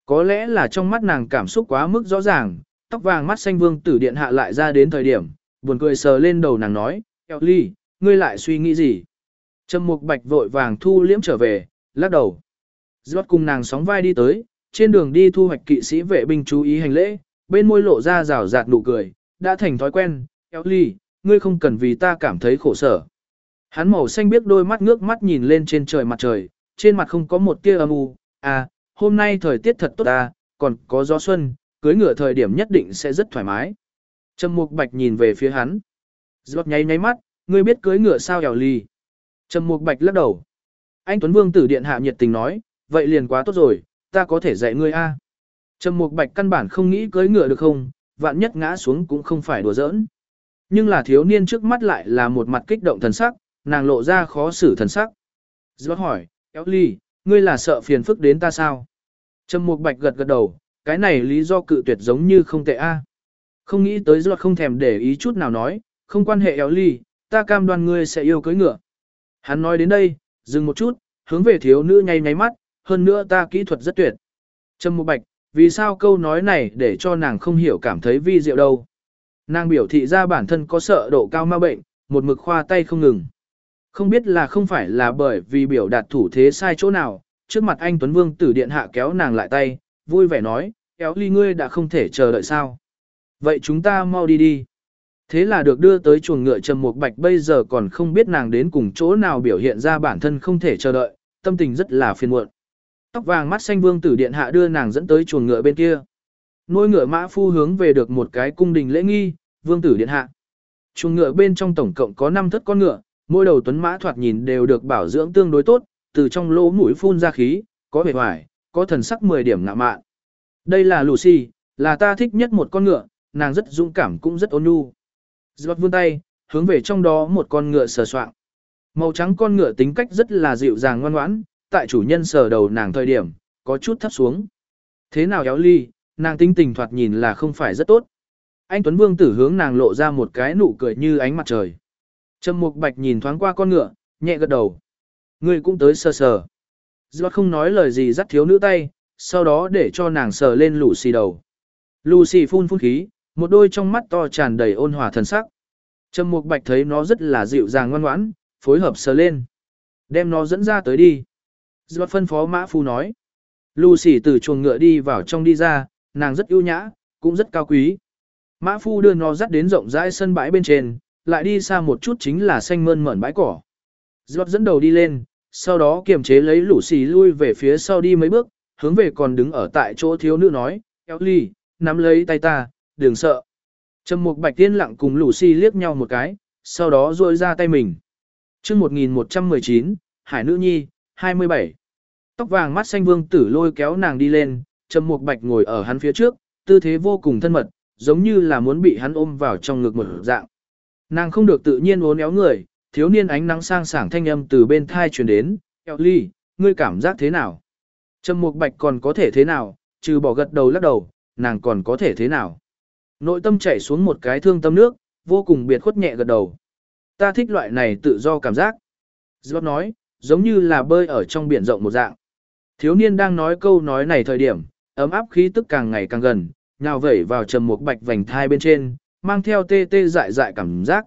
Có lẽ là trong mắt nàng cảm xúc quá mức rõ ràng, tóc vàng mắt xanh vương tử điện hạ lại ra đến thời điểm, buồn cười sờ lên đầu nàng nói, Eo Ly, ngươi lại suy nghĩ gì? Trầm Mục Bạch vội vàng thu liễm trở về, lắc đầu. Giót cùng nàng sóng vai đi tới, trên đường đi thu hoạch kỵ sĩ vệ binh chú ý hành lễ, bên môi lộ ra rào rạt nụ cười, đã thành thói quen, Eo Ly, ngươi không cần vì ta cảm thấy khổ sở. Hắn màu xanh biết đôi mắt ngước mắt nhìn lên trên trời mặt trời, trên mặt không có một tia âm u, à, hôm nay thời tiết thật tốt ta, còn có gió xuân, cưới ngựa thời điểm nhất định sẽ rất thoải mái. Trầm Mục Bạch nhìn về phía hắn. Giọt nháy nháy mắt, ngươi biết cưới ngựa sao Eo Ly. Trầm Mục Bạch lắc đầu. Anh Tuấn Vương tử điện hạ nhiệt tình nói, vậy liền quá tốt rồi, ta có thể dạy ngươi a. Trầm Mục Bạch căn bản không nghĩ cưới ngựa được không, vạn nhất ngã xuống cũng không phải đùa giỡn. Nhưng là thiếu niên trước mắt lại là một mặt kích động thần sắc, nàng lộ ra khó xử thần sắc. Giọt hỏi, Éo Ly, ngươi là sợ phiền phức đến ta sao? Trầm Mục Bạch gật gật đầu, cái này lý do cự tuyệt giống như không tệ a. Không nghĩ tới giọt không thèm để ý chút nào nói, không quan hệ Éo Ly, ta cam đoan ngươi sẽ yêu cưới ngựa. Hắn nói đến đây, dừng một chút, hướng về thiếu nữ nháy nháy mắt, hơn nữa ta kỹ thuật rất tuyệt. Trầm Mục Bạch, vì sao câu nói này để cho nàng không hiểu cảm thấy vi diệu đâu? Nàng biểu thị ra bản thân có sợ độ cao ma bệnh, một mực khoa tay không ngừng. Không biết là không phải là bởi vì biểu đạt thủ thế sai chỗ nào, trước mặt anh Tuấn Vương tử điện hạ kéo nàng lại tay, vui vẻ nói, kéo ly ngươi đã không thể chờ đợi sao. Vậy chúng ta mau đi đi. Thế là được đưa tới chuồng ngựa trầm một bạch bây giờ còn không biết nàng đến cùng chỗ nào biểu hiện ra bản thân không thể chờ đợi, tâm tình rất là phiền muộn. Tóc vàng mắt xanh vương tử điện hạ đưa nàng dẫn tới chuồng ngựa bên kia. Nuôi ngựa mã phu hướng về được một cái cung đình lễ nghi, vương tử điện hạ. Chuồng ngựa bên trong tổng cộng có 5 thất con ngựa, mỗi đầu tuấn mã thoạt nhìn đều được bảo dưỡng tương đối tốt, từ trong lỗ mũi phun ra khí, có vẻ hoài, có thần sắc 10 điểm ngạ mạn. Đây là Lucy, là ta thích nhất một con ngựa, nàng rất dũng cảm cũng rất ôn nhu. Giọt vươn tay, hướng về trong đó một con ngựa sờ soạng. Màu trắng con ngựa tính cách rất là dịu dàng ngoan ngoãn, tại chủ nhân sờ đầu nàng thời điểm, có chút thấp xuống. Thế nào éo ly, nàng tinh tình thoạt nhìn là không phải rất tốt. Anh Tuấn Vương tử hướng nàng lộ ra một cái nụ cười như ánh mặt trời. Trầm Mục Bạch nhìn thoáng qua con ngựa, nhẹ gật đầu. Ngươi cũng tới sờ sờ. Giọt không nói lời gì dắt thiếu nữ tay, sau đó để cho nàng sờ lên lũ xì đầu. Lucy phun phun khí, một đôi trong mắt to tràn đầy ôn hòa thần sắc. Trầm Mục Bạch thấy nó rất là dịu dàng ngoan ngoãn, phối hợp sờ lên. Đem nó dẫn ra tới đi. Giọt phân phó Mã Phu nói. Lucy từ chuồng ngựa đi vào trong đi ra, nàng rất ưu nhã, cũng rất cao quý. Mã Phu đưa nó dắt đến rộng rãi sân bãi bên trên, lại đi xa một chút chính là xanh mơn mởn bãi cỏ. Giọt dẫn đầu đi lên, sau đó kiềm chế lấy Lucy lui về phía sau đi mấy bước, hướng về còn đứng ở tại chỗ thiếu nữ nói, kéo ly, nắm lấy tay ta, đừng sợ. Trầm Mục Bạch Tiên lặng cùng Lucy liếc nhau một cái, sau đó duỗi ra tay mình. Chương 1119, Hải nữ nhi, 27. Tóc vàng mắt xanh vương tử lôi kéo nàng đi lên, Trầm Mục Bạch ngồi ở hắn phía trước, tư thế vô cùng thân mật, giống như là muốn bị hắn ôm vào trong ngực một dạng. Nàng không được tự nhiên uốn éo người, thiếu niên ánh nắng sang sảng thanh âm từ bên thai truyền đến, "Eo Ly, ngươi cảm giác thế nào?" Trầm Mục Bạch còn có thể thế nào, trừ bỏ gật đầu lắc đầu, nàng còn có thể thế nào? Nội tâm chảy xuống một cái thương tâm nước, vô cùng biệt khuất nhẹ gật đầu. Ta thích loại này tự do cảm giác. Giọt nói, giống như là bơi ở trong biển rộng một dạng. Thiếu niên đang nói câu nói này thời điểm, ấm áp khí tức càng ngày càng gần, nhào vẩy vào trầm một bạch vành thai bên trên, mang theo tê tê dại dại cảm giác.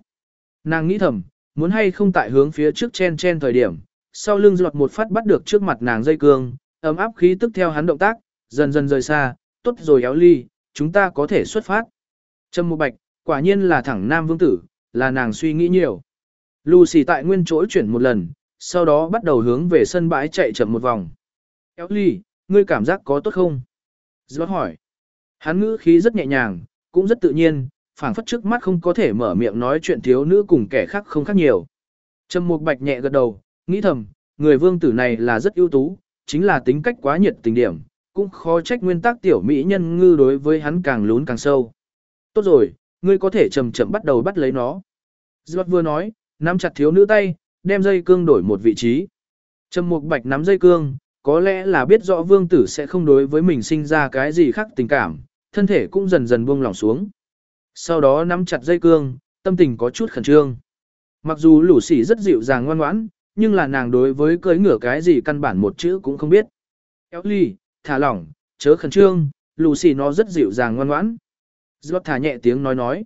Nàng nghĩ thầm, muốn hay không tại hướng phía trước chen chen thời điểm, sau lưng giọt một phát bắt được trước mặt nàng dây cương, ấm áp khí tức theo hắn động tác, dần dần rời xa, tốt rồi éo ly, chúng ta có thể xuất phát. Trầm một Bạch, quả nhiên là thẳng nam vương tử, là nàng suy nghĩ nhiều. Lucy tại nguyên chỗ chuyển một lần, sau đó bắt đầu hướng về sân bãi chạy chậm một vòng. Éo ly, ngươi cảm giác có tốt không? Giọt hỏi. Hắn ngữ khí rất nhẹ nhàng, cũng rất tự nhiên, phảng phất trước mắt không có thể mở miệng nói chuyện thiếu nữ cùng kẻ khác không khác nhiều. Trâm Mục Bạch nhẹ gật đầu, nghĩ thầm, người vương tử này là rất ưu tú, chính là tính cách quá nhiệt tình điểm, cũng khó trách nguyên tắc tiểu mỹ nhân ngư đối với hắn càng lún càng sâu. Tốt rồi, ngươi có thể chậm chậm bắt đầu bắt lấy nó. Giọt vừa nói, nắm chặt thiếu nữ tay, đem dây cương đổi một vị trí. Trầm Mục Bạch nắm dây cương, có lẽ là biết rõ vương tử sẽ không đối với mình sinh ra cái gì khác tình cảm, thân thể cũng dần dần buông lỏng xuống. Sau đó nắm chặt dây cương, tâm tình có chút khẩn trương. Mặc dù lũ sỉ rất dịu dàng ngoan ngoãn, nhưng là nàng đối với cưới ngửa cái gì căn bản một chữ cũng không biết. Kéo ly, thả lỏng, chớ khẩn trương, Lũ Sỉ nó rất dịu dàng ngoan ngoãn. Giọt thả nhẹ tiếng nói nói.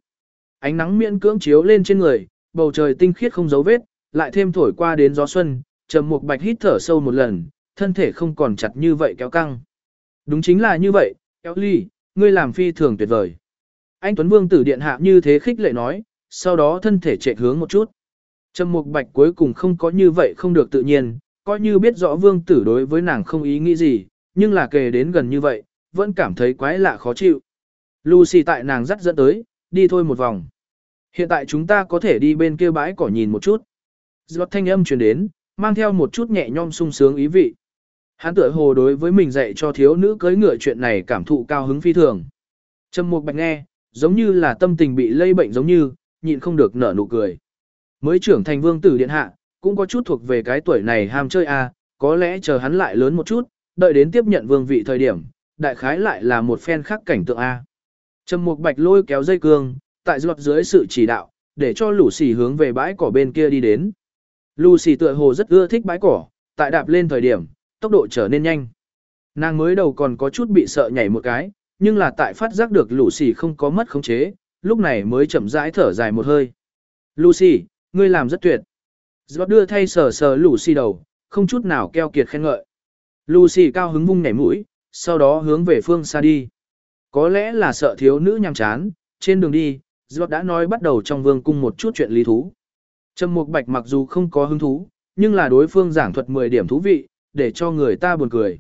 Ánh nắng miễn cưỡng chiếu lên trên người, bầu trời tinh khiết không dấu vết, lại thêm thổi qua đến gió xuân, trầm một bạch hít thở sâu một lần, thân thể không còn chặt như vậy kéo căng. Đúng chính là như vậy, kéo ly, ngươi làm phi thường tuyệt vời. Anh Tuấn Vương tử điện hạ như thế khích lệ nói, sau đó thân thể chạy hướng một chút. Trầm Mục Bạch cuối cùng không có như vậy không được tự nhiên, coi như biết rõ vương tử đối với nàng không ý nghĩ gì, nhưng là kề đến gần như vậy, vẫn cảm thấy quái lạ khó chịu. Lucy tại nàng dắt dẫn tới, đi thôi một vòng. Hiện tại chúng ta có thể đi bên kia bãi cỏ nhìn một chút. Giọt thanh âm truyền đến, mang theo một chút nhẹ nhõm sung sướng ý vị. Hắn tựa hồ đối với mình dạy cho thiếu nữ cưới ngựa chuyện này cảm thụ cao hứng phi thường. Trầm Mục Bạch nghe, giống như là tâm tình bị lây bệnh giống như, nhịn không được nở nụ cười. Mới trưởng thành vương tử điện hạ, cũng có chút thuộc về cái tuổi này ham chơi a, à, có lẽ chờ hắn lại lớn một chút, đợi đến tiếp nhận vương vị thời điểm, đại khái lại là một phen khác cảnh tượng A. Trầm Mục Bạch lôi kéo dây cương, tại giọt dưới sự chỉ đạo, để cho lũ xì hướng về bãi cỏ bên kia đi đến. Lucy tựa hồ rất ưa thích bãi cỏ, tại đạp lên thời điểm, tốc độ trở nên nhanh. Nàng mới đầu còn có chút bị sợ nhảy một cái, nhưng là tại phát giác được Lucy không có mất khống chế, lúc này mới chậm rãi thở dài một hơi. Lucy, ngươi làm rất tuyệt. Giọt đưa thay sờ sờ Lucy đầu, không chút nào keo kiệt khen ngợi. Lucy cao hứng vung nhảy mũi, sau đó hướng về phương xa đi. Có lẽ là sợ thiếu nữ nhằm chán, trên đường đi, Giọt đã nói bắt đầu trong vương cung một chút chuyện lý thú. Trầm Mục Bạch mặc dù không có hứng thú, nhưng là đối phương giảng thuật 10 điểm thú vị, để cho người ta buồn cười.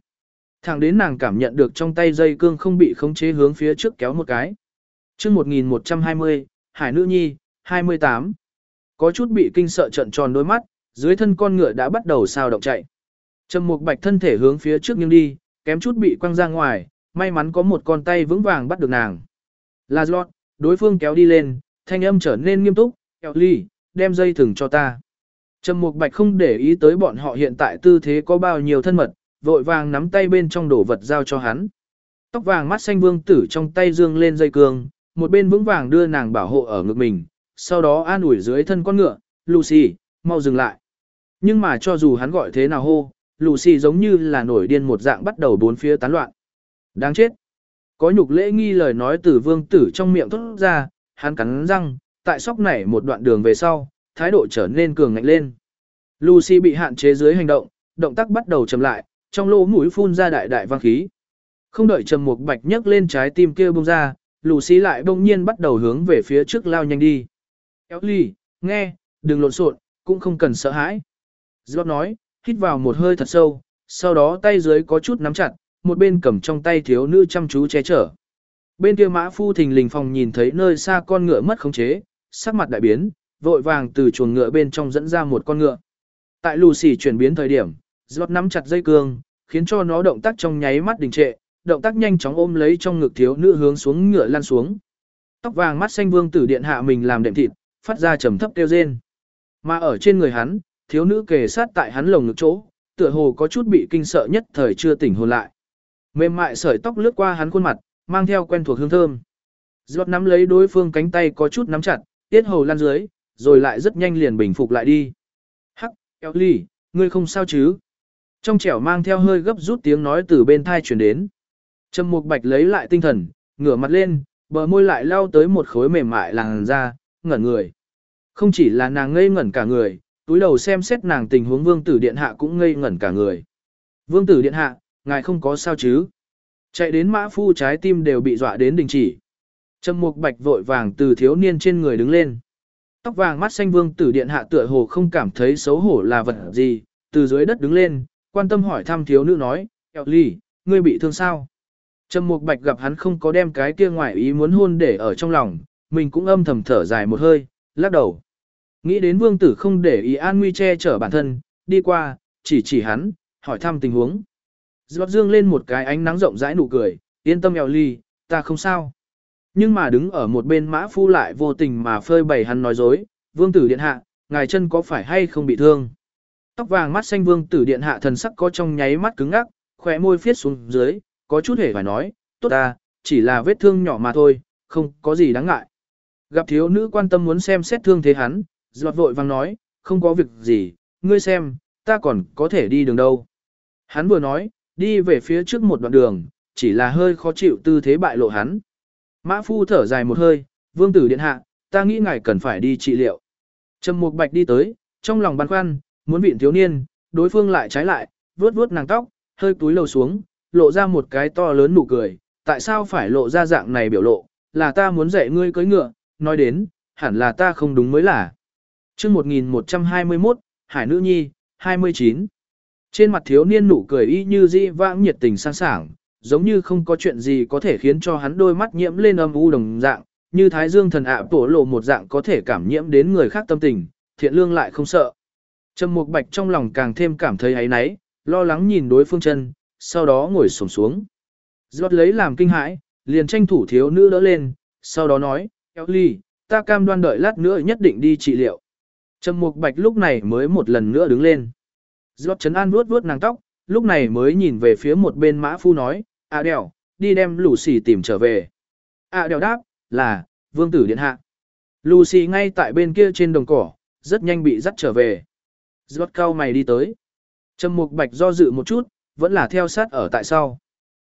Thẳng đến nàng cảm nhận được trong tay dây cương không bị khống chế hướng phía trước kéo một cái. chương 1120, Hải Nữ Nhi, 28. Có chút bị kinh sợ trận tròn đôi mắt, dưới thân con ngựa đã bắt đầu sao động chạy. Trầm Mục Bạch thân thể hướng phía trước nghiêng đi, kém chút bị quăng ra ngoài, may mắn có một con tay vững vàng bắt được nàng. Lazlot, đối phương kéo đi lên, thanh âm trở nên nghiêm túc, Ellie, đem dây thừng cho ta. Trầm Mục Bạch không để ý tới bọn họ hiện tại tư thế có bao nhiêu thân mật, vội vàng nắm tay bên trong đồ vật giao cho hắn. Tóc vàng mắt xanh vương tử trong tay dương lên dây cương, một bên vững vàng đưa nàng bảo hộ ở ngực mình, sau đó an ủi dưới thân con ngựa, Lucy, mau dừng lại. Nhưng mà cho dù hắn gọi thế nào hô, Lucy giống như là nổi điên một dạng bắt đầu bốn phía tán loạn. Đáng chết. Có nhục lễ nghi lời nói từ vương tử trong miệng thốt ra, hắn cắn răng, tại sóc nảy một đoạn đường về sau, thái độ trở nên cường ngạnh lên. Lucy bị hạn chế dưới hành động, động tác bắt đầu chậm lại, trong lỗ mũi phun ra đại đại vang khí. Không đợi Trầm Mục Bạch nhấc lên trái tim kia bung ra, Lucy lại bỗng nhiên bắt đầu hướng về phía trước lao nhanh đi. Ellie, nghe, đừng lộn xộn, cũng không cần sợ hãi. Giọt nói, hít vào một hơi thật sâu, sau đó tay dưới có chút nắm chặt, một bên cầm trong tay thiếu nữ chăm chú che chở. Bên kia mã phu thình lình phòng nhìn thấy nơi xa con ngựa mất khống chế, sắc mặt đại biến, vội vàng từ chuồng ngựa bên trong dẫn ra một con ngựa. Tại Lucy chuyển biến thời điểm, Giọt nắm chặt dây cương, khiến cho nó động tác trong nháy mắt đình trệ, động tác nhanh chóng ôm lấy trong ngực thiếu nữ hướng xuống ngựa lăn xuống. Tóc vàng mắt xanh vương tử điện hạ mình làm đệm thịt, phát ra trầm thấp kêu rên. Mà ở trên người hắn, thiếu nữ kề sát tại hắn lồng ngực chỗ, tựa hồ có chút bị kinh sợ nhất thời chưa tỉnh hồn lại. Mềm mại sợi tóc lướt qua hắn khuôn mặt, mang theo quen thuộc hương thơm. Giọt nắm lấy đối phương cánh tay có chút nắm chặt, tiết hầu lan dưới, rồi lại rất nhanh liền bình phục lại đi. Hắc, Ellie, ngươi không sao chứ? Trong trẻo mang theo hơi gấp rút tiếng nói từ bên thai chuyển đến. Trầm Mục Bạch lấy lại tinh thần, ngửa mặt lên, bờ môi lại lao tới một khối mềm mại làng ra, ngẩn người. Không chỉ là nàng ngây ngẩn cả người, túi đầu xem xét nàng tình huống vương tử điện hạ cũng ngây ngẩn cả người. Vương tử điện hạ, ngài không có sao chứ? Chạy đến mã phu trái tim đều bị dọa đến đình chỉ. Trầm Mục Bạch vội vàng từ thiếu niên trên người đứng lên. Tóc vàng mắt xanh vương tử điện hạ tựa hồ không cảm thấy xấu hổ là vật gì, từ dưới đất đứng lên, quan tâm hỏi thăm thiếu nữ nói, Eo Ly, ngươi bị thương sao? Trầm Mục Bạch gặp hắn không có đem cái kia ngoại ý muốn hôn để ở trong lòng, mình cũng âm thầm thở dài một hơi, lắc đầu. Nghĩ đến vương tử không để ý an nguy che chở bản thân, đi qua, chỉ chỉ hắn, hỏi thăm tình huống. Giọt dương lên một cái ánh nắng rộng rãi nụ cười, yên tâm Eo Ly, ta không sao. Nhưng mà đứng ở một bên mã phu lại vô tình mà phơi bày hắn nói dối, vương tử điện hạ, ngài chân có phải hay không bị thương? Tóc vàng mắt xanh vương tử điện hạ thần sắc có trong nháy mắt cứng ngắc, khỏe môi phiết xuống dưới, có chút hề phải nói, tốt ta, chỉ là vết thương nhỏ mà thôi, không có gì đáng ngại. Gặp thiếu nữ quan tâm muốn xem xét thương thế hắn, giọt vội vàng nói, không có việc gì, ngươi xem, ta còn có thể đi đường đâu. Hắn vừa nói, đi về phía trước một đoạn đường, chỉ là hơi khó chịu tư thế bại lộ hắn. Mã phu thở dài một hơi, vương tử điện hạ, ta nghĩ ngài cần phải đi trị liệu. Trầm Mục Bạch đi tới, trong lòng băn khoăn, muốn vịn thiếu niên, đối phương lại trái lại, vuốt vuốt nàng tóc, hơi túi lầu xuống, lộ ra một cái to lớn nụ cười, tại sao phải lộ ra dạng này biểu lộ, là ta muốn dạy ngươi cưỡi ngựa, nói đến, hẳn là ta không đúng mới là. chương 1121, Hải Nữ Nhi, 29. Trên mặt thiếu niên nụ cười y như di vãng nhiệt tình sang sảng, giống như không có chuyện gì có thể khiến cho hắn đôi mắt nhiễm lên âm u đồng dạng, như thái dương thần ạ tổ lộ một dạng có thể cảm nhiễm đến người khác tâm tình, thiện lương lại không sợ. Trầm Mục Bạch trong lòng càng thêm cảm thấy ấy náy, lo lắng nhìn đối phương chân, sau đó ngồi xổm xuống. Giọt lấy làm kinh hãi, liền tranh thủ thiếu nữ đỡ lên, sau đó nói, Kéo ly, ta cam đoan đợi lát nữa nhất định đi trị liệu. Trầm Mục Bạch lúc này mới một lần nữa đứng lên. Giọt chấn an vuốt vuốt nàng tóc, lúc này mới nhìn về phía một bên mã phu nói, à đèo, đi đem Lucy tìm trở về. À đèo đáp, là, vương tử điện hạ. Lucy ngay tại bên kia trên đồng cỏ, rất nhanh bị dắt trở về. Giọt cao mày đi tới. Trầm Mục Bạch do dự một chút, vẫn là theo sát ở tại sau.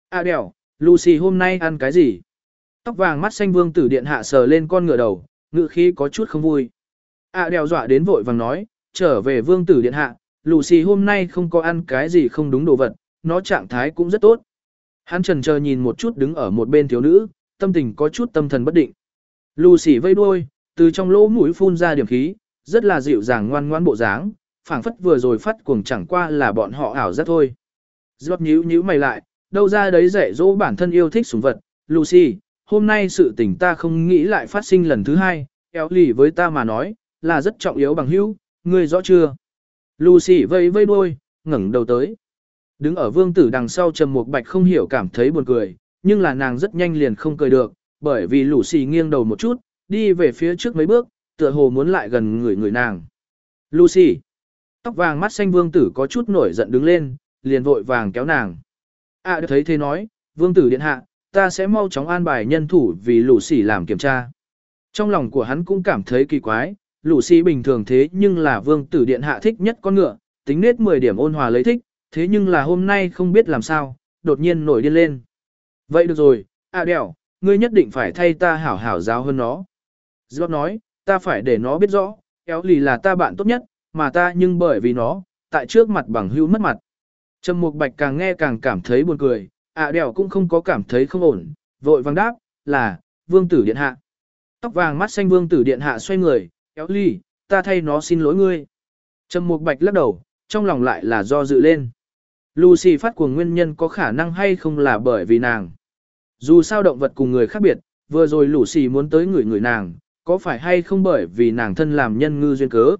À đèo, Lucy hôm nay ăn cái gì? Tóc vàng mắt xanh vương tử điện hạ sờ lên con ngựa đầu, ngựa khí có chút không vui. À đèo dọa đến vội vàng nói, trở về vương tử điện hạ, Lucy hôm nay không có ăn cái gì không đúng đồ vật, nó trạng thái cũng rất tốt. Hắn trần chờ nhìn một chút đứng ở một bên thiếu nữ, tâm tình có chút tâm thần bất định. Lucy vây đuôi, từ trong lỗ mũi phun ra điểm khí, rất là dịu dàng ngoan ngoãn bộ dáng, phảng phất vừa rồi phát cuồng chẳng qua là bọn họ ảo giác thôi. Giọt nhíu nhíu mày lại, đâu ra đấy dạy dỗ bản thân yêu thích sủng vật, Lucy, hôm nay sự tình ta không nghĩ lại phát sinh lần thứ hai, kéo lì với ta mà nói, là rất trọng yếu bằng hữu, ngươi rõ chưa? Lucy vây vây đuôi, ngẩng đầu tới. Đứng ở vương tử đằng sau trầm một bạch không hiểu cảm thấy buồn cười, nhưng là nàng rất nhanh liền không cười được, bởi vì Lucy nghiêng đầu một chút, đi về phía trước mấy bước, tựa hồ muốn lại gần người người nàng. Lucy! Tóc vàng mắt xanh vương tử có chút nổi giận đứng lên, liền vội vàng kéo nàng. À thấy thế nói, vương tử điện hạ, ta sẽ mau chóng an bài nhân thủ vì Lucy làm kiểm tra. Trong lòng của hắn cũng cảm thấy kỳ quái, Lucy bình thường thế nhưng là vương tử điện hạ thích nhất con ngựa, tính nết 10 điểm ôn hòa lấy thích, thế nhưng là hôm nay không biết làm sao, đột nhiên nổi điên lên. Vậy được rồi, à đèo, ngươi nhất định phải thay ta hảo hảo giáo hơn nó. Giọt nói, ta phải để nó biết rõ, kéo lì là ta bạn tốt nhất, mà ta nhưng bởi vì nó, tại trước mặt bằng hữu mất mặt. Trầm Mục Bạch càng nghe càng cảm thấy buồn cười, ạ à đèo cũng không có cảm thấy không ổn, vội vàng đáp, là, vương tử điện hạ. Tóc vàng mắt xanh vương tử điện hạ xoay người, kéo ly, ta thay nó xin lỗi ngươi. Trầm Mục Bạch lắc đầu, trong lòng lại là do dự lên. Lucy phát cuồng nguyên nhân có khả năng hay không là bởi vì nàng. Dù sao động vật cùng người khác biệt, vừa rồi Lucy muốn tới người người nàng, có phải hay không bởi vì nàng thân làm nhân ngư duyên cớ?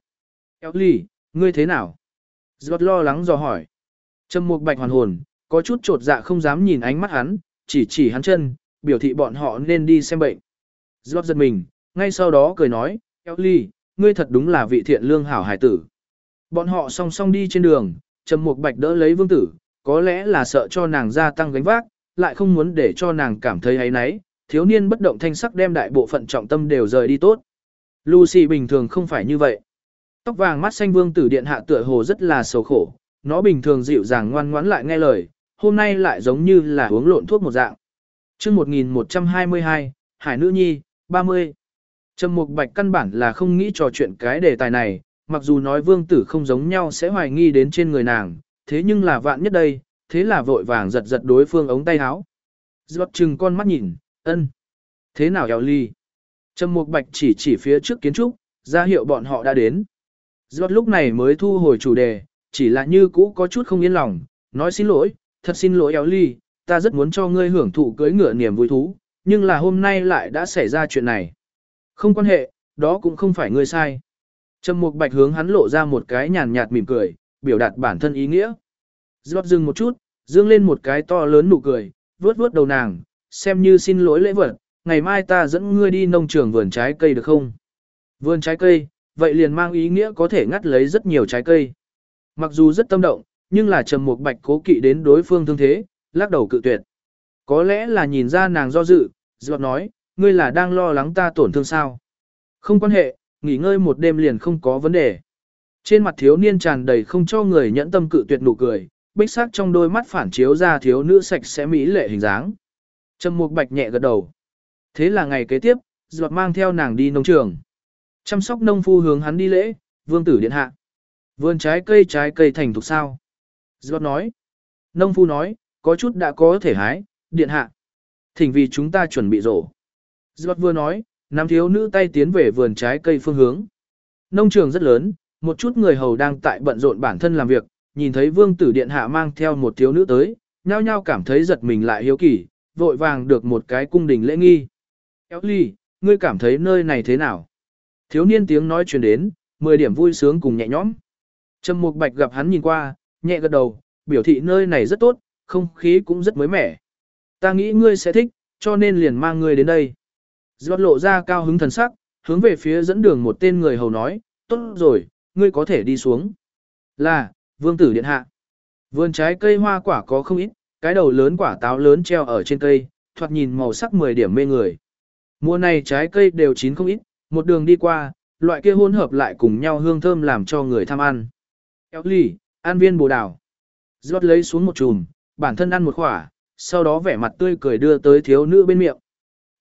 Ellie, ngươi thế nào? Giọt lo lắng dò hỏi. Trầm Mục Bạch hoàn hồn, có chút trột dạ không dám nhìn ánh mắt hắn, chỉ chỉ hắn chân, biểu thị bọn họ nên đi xem bệnh. Giọt giật mình, ngay sau đó cười nói, Ellie, ngươi thật đúng là vị thiện lương hảo hải tử. Bọn họ song song đi trên đường, Trầm Mục Bạch đỡ lấy vương tử, có lẽ là sợ cho nàng gia tăng gánh vác, lại không muốn để cho nàng cảm thấy ấy nấy, thiếu niên bất động thanh sắc đem đại bộ phận trọng tâm đều rời đi tốt. Lucy bình thường không phải như vậy. Tóc vàng mắt xanh vương tử điện hạ tựa hồ rất là xấu khổ, nó bình thường dịu dàng ngoan ngoãn lại nghe lời, hôm nay lại giống như là uống lộn thuốc một dạng. chương 1122, Hải Nữ Nhi, 30. Trầm Mục Bạch căn bản là không nghĩ trò chuyện cái đề tài này, mặc dù nói vương tử không giống nhau sẽ hoài nghi đến trên người nàng, thế nhưng là vạn nhất đây, thế là vội vàng giật giật đối phương ống tay áo. Giọt chừng con mắt nhìn, ân. Thế nào eo ly? Trầm Mục Bạch chỉ chỉ phía trước kiến trúc, ra hiệu bọn họ đã đến. Giọt lúc này mới thu hồi chủ đề, chỉ là như cũ có chút không yên lòng, nói xin lỗi, thật xin lỗi eo ly, ta rất muốn cho ngươi hưởng thụ cưới ngựa niềm vui thú, nhưng là hôm nay lại đã xảy ra chuyện này. Không quan hệ, đó cũng không phải ngươi sai. Trầm Mục Bạch hướng hắn lộ ra một cái nhàn nhạt mỉm cười, biểu đạt bản thân ý nghĩa. Giọt dừng một chút, dương lên một cái to lớn nụ cười, vuốt vuốt đầu nàng, xem như xin lỗi lễ vật, ngày mai ta dẫn ngươi đi nông trường vườn trái cây được không? Vườn trái cây, vậy liền mang ý nghĩa có thể ngắt lấy rất nhiều trái cây. Mặc dù rất tâm động, nhưng là Trầm Mục Bạch cố kỵ đến đối phương thương thế, lắc đầu cự tuyệt. Có lẽ là nhìn ra nàng do dự, Giọt nói, ngươi là đang lo lắng ta tổn thương sao? Không quan hệ, nghỉ ngơi một đêm liền không có vấn đề. Trên mặt thiếu niên tràn đầy không cho người nhẫn tâm cự tuyệt nụ cười, bích sắc trong đôi mắt phản chiếu ra thiếu nữ sạch sẽ mỹ lệ hình dáng. Trầm Mục Bạch nhẹ gật đầu. Thế là ngày kế tiếp, Giọt mang theo nàng đi nông trường. Chăm sóc nông phu hướng hắn đi lễ, vương tử điện hạ. Vườn trái cây trái cây thành thục sao? Giọt nói. Nông phu nói, có chút đã có thể hái, điện hạ. Thỉnh vì chúng ta chuẩn bị rổ. Giọt vừa nói, nam thiếu nữ tay tiến về vườn trái cây phương hướng. Nông trường rất lớn, một chút người hầu đang tại bận rộn bản thân làm việc, nhìn thấy vương tử điện hạ mang theo một thiếu nữ tới, nhao nhao cảm thấy giật mình lại hiếu kỳ, vội vàng được một cái cung đình lễ nghi. Kéo ly, ngươi cảm thấy nơi này thế nào? Thiếu niên tiếng nói truyền đến, 10 điểm vui sướng cùng nhẹ nhõm. Trầm Mục Bạch gặp hắn nhìn qua, nhẹ gật đầu, biểu thị nơi này rất tốt, không khí cũng rất mới mẻ. Ta nghĩ ngươi sẽ thích, cho nên liền mang ngươi đến đây. Giọt lộ ra cao hứng thần sắc, hướng về phía dẫn đường một tên người hầu nói, tốt rồi, ngươi có thể đi xuống. Là, vương tử điện hạ. Vườn trái cây hoa quả có không ít, cái đầu lớn quả táo lớn treo ở trên cây, thoạt nhìn màu sắc 10 điểm mê người. Mùa này trái cây đều chín không ít, một đường đi qua, loại kia hỗn hợp lại cùng nhau hương thơm làm cho người tham ăn. Kéo lì, an viên bồ đào. Giọt lấy xuống một chùm, bản thân ăn một khỏa, sau đó vẻ mặt tươi cười đưa tới thiếu nữ bên miệng.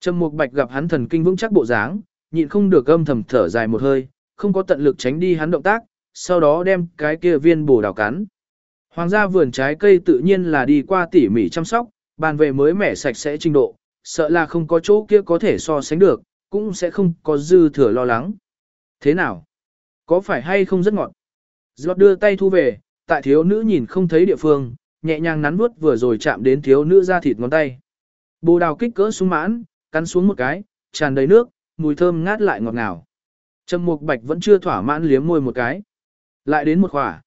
Trầm Mục Bạch gặp hắn thần kinh vững chắc bộ dáng, nhịn không được âm thầm thở dài một hơi, không có tận lực tránh đi hắn động tác, sau đó đem cái kia viên bổ đào cắn. Hoàng gia vườn trái cây tự nhiên là đi qua tỉ mỉ chăm sóc, bàn về mới mẻ sạch sẽ trình độ, sợ là không có chỗ kia có thể so sánh được, cũng sẽ không có dư thừa lo lắng. Thế nào? Có phải hay không rất ngọt? Giọt đưa tay thu về, tại thiếu nữ nhìn không thấy địa phương, nhẹ nhàng nắn vuốt vừa rồi chạm đến thiếu nữ ra thịt ngón tay. Bồ đào kích cỡ sung mãn, cắn xuống một cái, tràn đầy nước, mùi thơm ngát lại ngọt ngào. Trầm Mục Bạch vẫn chưa thỏa mãn liếm môi một cái. Lại đến một khỏa.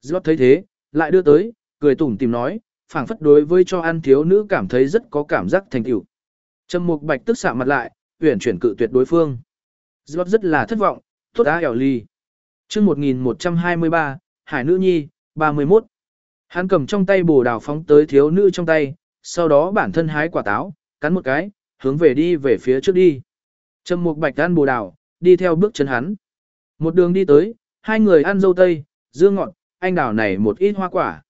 Giọt thấy thế, lại đưa tới, cười tủm tìm nói, phảng phất đối với cho ăn thiếu nữ cảm thấy rất có cảm giác thành tựu. Trầm Mục Bạch tức xạ mặt lại, uyển chuyển cự tuyệt đối phương. Giọt rất là thất vọng, tốt đã ẻo ly. Chương 1123, Hải nữ nhi, 31. Hắn cầm trong tay bồ đào phóng tới thiếu nữ trong tay, sau đó bản thân hái quả táo, cắn một cái, hướng về đi về phía trước đi. Trầm Mục Bạch ăn bồ đào, đi theo bước chân hắn. Một đường đi tới, hai người ăn dâu tây, dưa ngọt, anh đào này một ít hoa quả.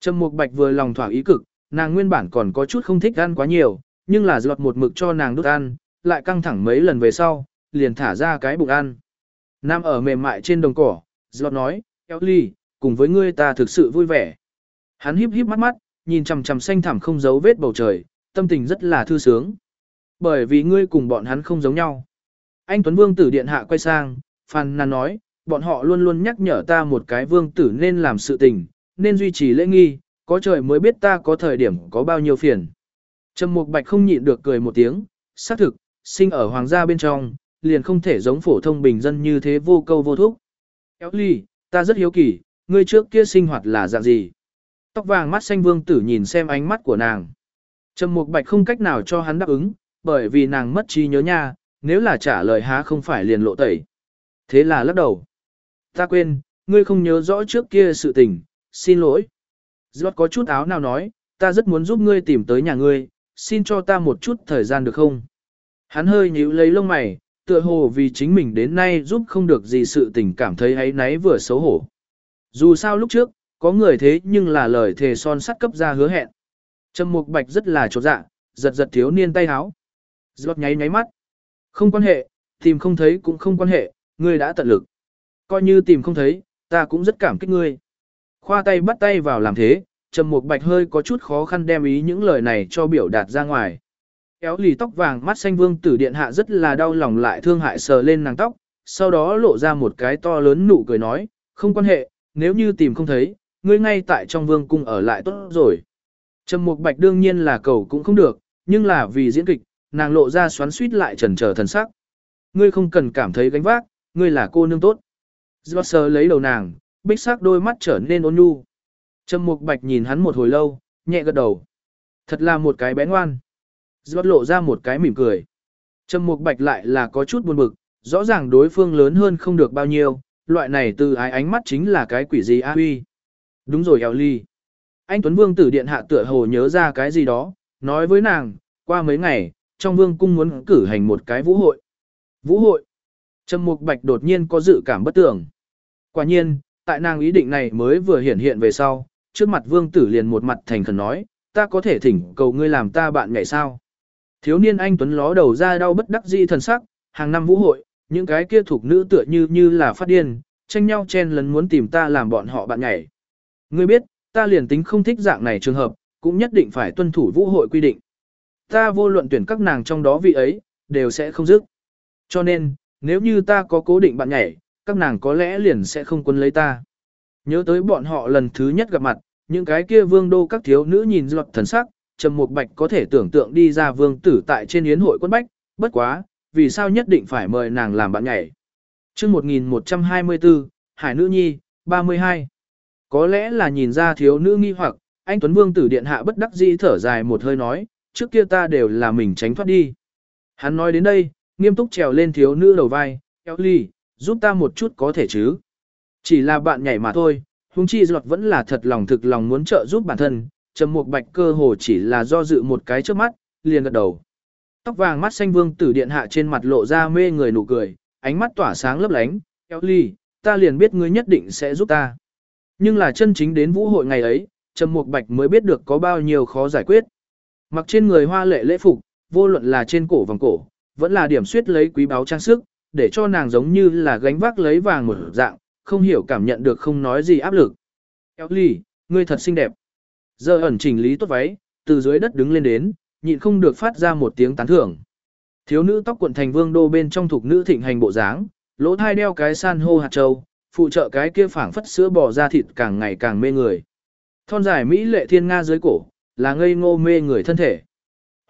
Trầm Mục Bạch vừa lòng thỏa ý cực, nàng nguyên bản còn có chút không thích ăn quá nhiều, nhưng là giọt một mực cho nàng đút ăn, lại căng thẳng mấy lần về sau, liền thả ra cái bụng ăn. Nam ở mềm mại trên đồng cỏ, giọt nói, Ellie, cùng với ngươi ta thực sự vui vẻ. Hắn híp híp mắt mắt, nhìn chằm chằm xanh thẳm không giấu vết bầu trời, tâm tình rất là thư sướng. Bởi vì ngươi cùng bọn hắn không giống nhau. Anh Tuấn Vương tử điện hạ quay sang, phàn nàn nói, bọn họ luôn luôn nhắc nhở ta một cái vương tử nên làm sự tình, nên duy trì lễ nghi, có trời mới biết ta có thời điểm có bao nhiêu phiền. Trầm Mục Bạch không nhịn được cười một tiếng, xác thực, sinh ở hoàng gia bên trong, liền không thể giống phổ thông bình dân như thế vô câu vô thúc. Kéo ly, ta rất hiếu kỳ, ngươi trước kia sinh hoạt là dạng gì? Tóc vàng mắt xanh vương tử nhìn xem ánh mắt của nàng. Trầm Mục Bạch không cách nào cho hắn đáp ứng, bởi vì nàng mất trí nhớ nha, nếu là trả lời há không phải liền lộ tẩy. Thế là lắc đầu. Ta quên, ngươi không nhớ rõ trước kia sự tình, xin lỗi. Giọt có chút áo nào nói, ta rất muốn giúp ngươi tìm tới nhà ngươi, xin cho ta một chút thời gian được không? Hắn hơi nhíu lấy lông mày, tựa hồ vì chính mình đến nay giúp không được gì sự tình cảm thấy ấy náy vừa xấu hổ. Dù sao lúc trước, có người thế nhưng là lời thề son sắt cấp ra hứa hẹn. Trầm Mục Bạch rất là chột dạ, giật giật thiếu niên tay háo. Giọt nháy nháy mắt. Không quan hệ, tìm không thấy cũng không quan hệ, ngươi đã tận lực. Coi như tìm không thấy, ta cũng rất cảm kích ngươi. Khoa tay bắt tay vào làm thế, Trầm Mục Bạch hơi có chút khó khăn đem ý những lời này cho biểu đạt ra ngoài. Kéo lì tóc vàng mắt xanh vương tử điện hạ rất là đau lòng lại thương hại sờ lên nàng tóc, sau đó lộ ra một cái to lớn nụ cười nói, không quan hệ, nếu như tìm không thấy, ngươi ngay tại trong vương cung ở lại tốt rồi. Trầm Mục Bạch đương nhiên là cầu cũng không được, nhưng là vì diễn kịch, nàng lộ ra xoắn suýt lại trần trở thần sắc. Ngươi không cần cảm thấy gánh vác, ngươi là cô nương tốt. Giọt lấy đầu nàng, bích sắc đôi mắt trở nên ôn nhu. Trầm Mục Bạch nhìn hắn một hồi lâu, nhẹ gật đầu. Thật là một cái bé ngoan. Giọt lộ ra một cái mỉm cười. Trầm Mục Bạch lại là có chút buồn bực, rõ ràng đối phương lớn hơn không được bao nhiêu, loại này từ ái ánh mắt chính là cái quỷ gì a huy. Đúng rồi eo ly. Anh Tuấn Vương tử điện hạ tựa hồ nhớ ra cái gì đó, nói với nàng, qua mấy ngày, trong vương cung muốn cử hành một cái vũ hội. Vũ hội. Trầm Mục Bạch đột nhiên có dự cảm bất tưởng. Quả nhiên, tại nàng ý định này mới vừa hiện hiện về sau, trước mặt vương tử liền một mặt thành khẩn nói, ta có thể thỉnh cầu ngươi làm ta bạn ngày sao. Thiếu niên anh Tuấn ló đầu ra đau bất đắc dĩ thần sắc, hàng năm vũ hội, những cái kia thuộc nữ tựa như như là phát điên, tranh nhau chen lấn muốn tìm ta làm bọn họ bạn nhảy. Ngươi biết, ta liền tính không thích dạng này trường hợp, cũng nhất định phải tuân thủ vũ hội quy định. Ta vô luận tuyển các nàng trong đó vị ấy, đều sẽ không dứt. Cho nên, nếu như ta có cố định bạn nhảy, các nàng có lẽ liền sẽ không quân lấy ta. Nhớ tới bọn họ lần thứ nhất gặp mặt, những cái kia vương đô các thiếu nữ nhìn lọt thần sắc, Trầm Mục Bạch có thể tưởng tượng đi ra vương tử tại trên yến hội quân bách, bất quá, vì sao nhất định phải mời nàng làm bạn nhảy. Chương 1124, Hải nữ nhi, 32. Có lẽ là nhìn ra thiếu nữ nghi hoặc, anh Tuấn Vương tử điện hạ bất đắc dĩ thở dài một hơi nói, trước kia ta đều là mình tránh thoát đi. Hắn nói đến đây, nghiêm túc trèo lên thiếu nữ đầu vai, kéo ly, giúp ta một chút có thể chứ. Chỉ là bạn nhảy mà thôi, huống chi giọt vẫn là thật lòng thực lòng muốn trợ giúp bản thân, trầm mục bạch cơ hồ chỉ là do dự một cái trước mắt, liền gật đầu. Tóc vàng mắt xanh vương tử điện hạ trên mặt lộ ra mê người nụ cười, ánh mắt tỏa sáng lấp lánh, kéo ly, ta liền biết ngươi nhất định sẽ giúp ta. Nhưng là chân chính đến vũ hội ngày ấy, trầm mục bạch mới biết được có bao nhiêu khó giải quyết. Mặc trên người hoa lệ lễ phục, vô luận là trên cổ vòng cổ, vẫn là điểm suyết lấy quý báu trang sức, để cho nàng giống như là gánh vác lấy vàng một dạng, không hiểu cảm nhận được không nói gì áp lực. Eo ly, ngươi thật xinh đẹp. Giờ ẩn chỉnh lý tốt váy, từ dưới đất đứng lên đến, nhịn không được phát ra một tiếng tán thưởng. Thiếu nữ tóc cuộn thành vương đô bên trong thuộc nữ thịnh hành bộ dáng, lỗ thai đeo cái san hô hạt châu, phụ trợ cái kia phảng phất sữa bò ra thịt càng ngày càng mê người. Thon dài mỹ lệ thiên nga dưới cổ, là ngây ngô mê người thân thể.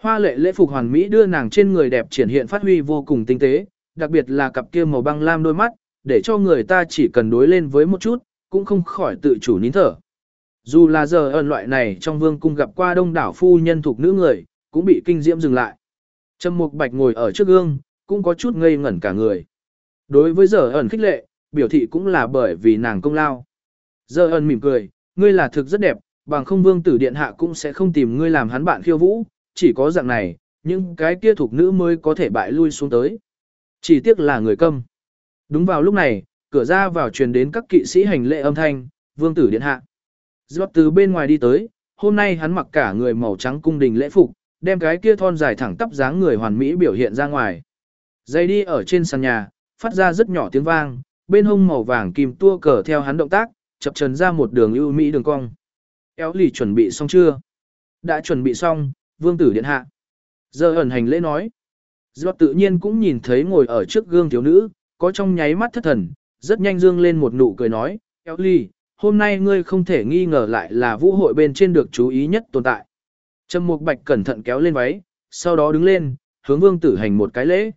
Hoa lệ lễ phục hoàn mỹ đưa nàng trên người đẹp triển hiện phát huy vô cùng tinh tế, đặc biệt là cặp kia màu băng lam đôi mắt, để cho người ta chỉ cần đối lên với một chút, cũng không khỏi tự chủ nín thở. Dù là giờ ẩn loại này trong vương cung gặp qua đông đảo phu nhân thuộc nữ người, cũng bị kinh diễm dừng lại. Trầm Mục Bạch ngồi ở trước gương, cũng có chút ngây ngẩn cả người. Đối với giờ ẩn khích lệ, biểu thị cũng là bởi vì nàng công lao. Giờ ẩn mỉm cười, ngươi là thực rất đẹp, bằng không vương tử điện hạ cũng sẽ không tìm ngươi làm hắn bạn khiêu vũ, chỉ có dạng này, những cái kia thuộc nữ mới có thể bại lui xuống tới. Chỉ tiếc là người câm. Đúng vào lúc này, cửa ra vào truyền đến các kỵ sĩ hành lễ âm thanh, vương tử điện hạ. Giọt từ bên ngoài đi tới, hôm nay hắn mặc cả người màu trắng cung đình lễ phục, đem cái kia thon dài thẳng tắp dáng người hoàn mỹ biểu hiện ra ngoài. Dây đi ở trên sàn nhà, phát ra rất nhỏ tiếng vang, bên hông màu vàng kim tua cờ theo hắn động tác, chập trần ra một đường ưu mỹ đường cong. Éo lì chuẩn bị xong chưa? Đã chuẩn bị xong, vương tử điện hạ. Giờ ẩn hành lễ nói. Do tự nhiên cũng nhìn thấy ngồi ở trước gương thiếu nữ, có trong nháy mắt thất thần, rất nhanh dương lên một nụ cười nói, Éo lì, hôm nay ngươi không thể nghi ngờ lại là vũ hội bên trên được chú ý nhất tồn tại. Trầm Mục Bạch cẩn thận kéo lên váy, sau đó đứng lên, hướng Vương Tử Hành một cái lễ.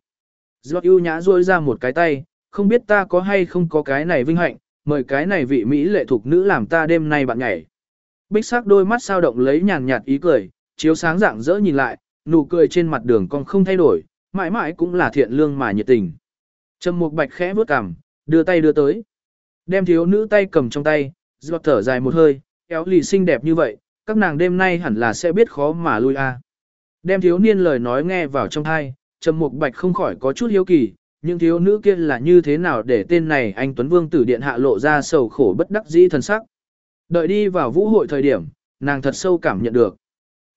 Do ưu nhã duỗi ra một cái tay, không biết ta có hay không có cái này vinh hạnh, mời cái này vị mỹ lệ thuộc nữ làm ta đêm nay bạn nhảy. Bích sắc đôi mắt sao động lấy nhàn nhạt ý cười, chiếu sáng dạng dỡ nhìn lại, nụ cười trên mặt đường con không thay đổi, mãi mãi cũng là thiện lương mà nhiệt tình. Trầm Mục Bạch khẽ bước cằm, đưa tay đưa tới. Đem thiếu nữ tay cầm trong tay, giọt thở dài một hơi, kéo lì xinh đẹp như vậy, các nàng đêm nay hẳn là sẽ biết khó mà lui a. Đem thiếu niên lời nói nghe vào trong tai, Trầm Mục Bạch không khỏi có chút hiếu kỳ, nhưng thiếu nữ kia là như thế nào để tên này anh Tuấn Vương tử điện hạ lộ ra sầu khổ bất đắc dĩ thần sắc. Đợi đi vào vũ hội thời điểm, nàng thật sâu cảm nhận được.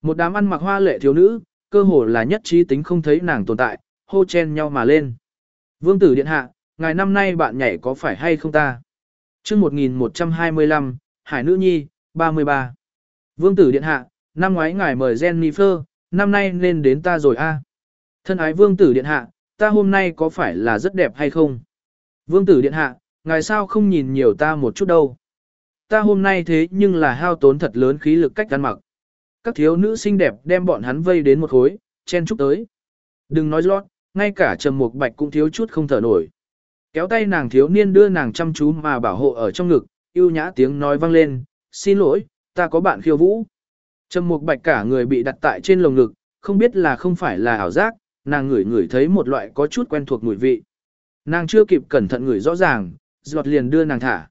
Một đám ăn mặc hoa lệ thiếu nữ, cơ hồ là nhất trí tính không thấy nàng tồn tại, hô chen nhau mà lên. Vương tử điện hạ, ngày năm nay bạn nhảy có phải hay không ta? chương 1125, Hải Nữ Nhi, 33. Vương tử điện hạ, năm ngoái ngài mời Jennifer, năm nay nên đến ta rồi a. Thân ái vương tử điện hạ, ta hôm nay có phải là rất đẹp hay không? Vương tử điện hạ, ngài sao không nhìn nhiều ta một chút đâu? Ta hôm nay thế nhưng là hao tốn thật lớn khí lực cách ăn mặc. Các thiếu nữ xinh đẹp đem bọn hắn vây đến một khối, chen chúc tới. Đừng nói lót, ngay cả trầm mục bạch cũng thiếu chút không thở nổi. Kéo tay nàng thiếu niên đưa nàng chăm chú mà bảo hộ ở trong ngực, yêu nhã tiếng nói vang lên, xin lỗi, ta có bạn khiêu vũ. Trầm mục bạch cả người bị đặt tại trên lồng ngực, không biết là không phải là ảo giác, nàng ngửi ngửi thấy một loại có chút quen thuộc mùi vị. Nàng chưa kịp cẩn thận ngửi rõ ràng, giọt liền đưa nàng thả.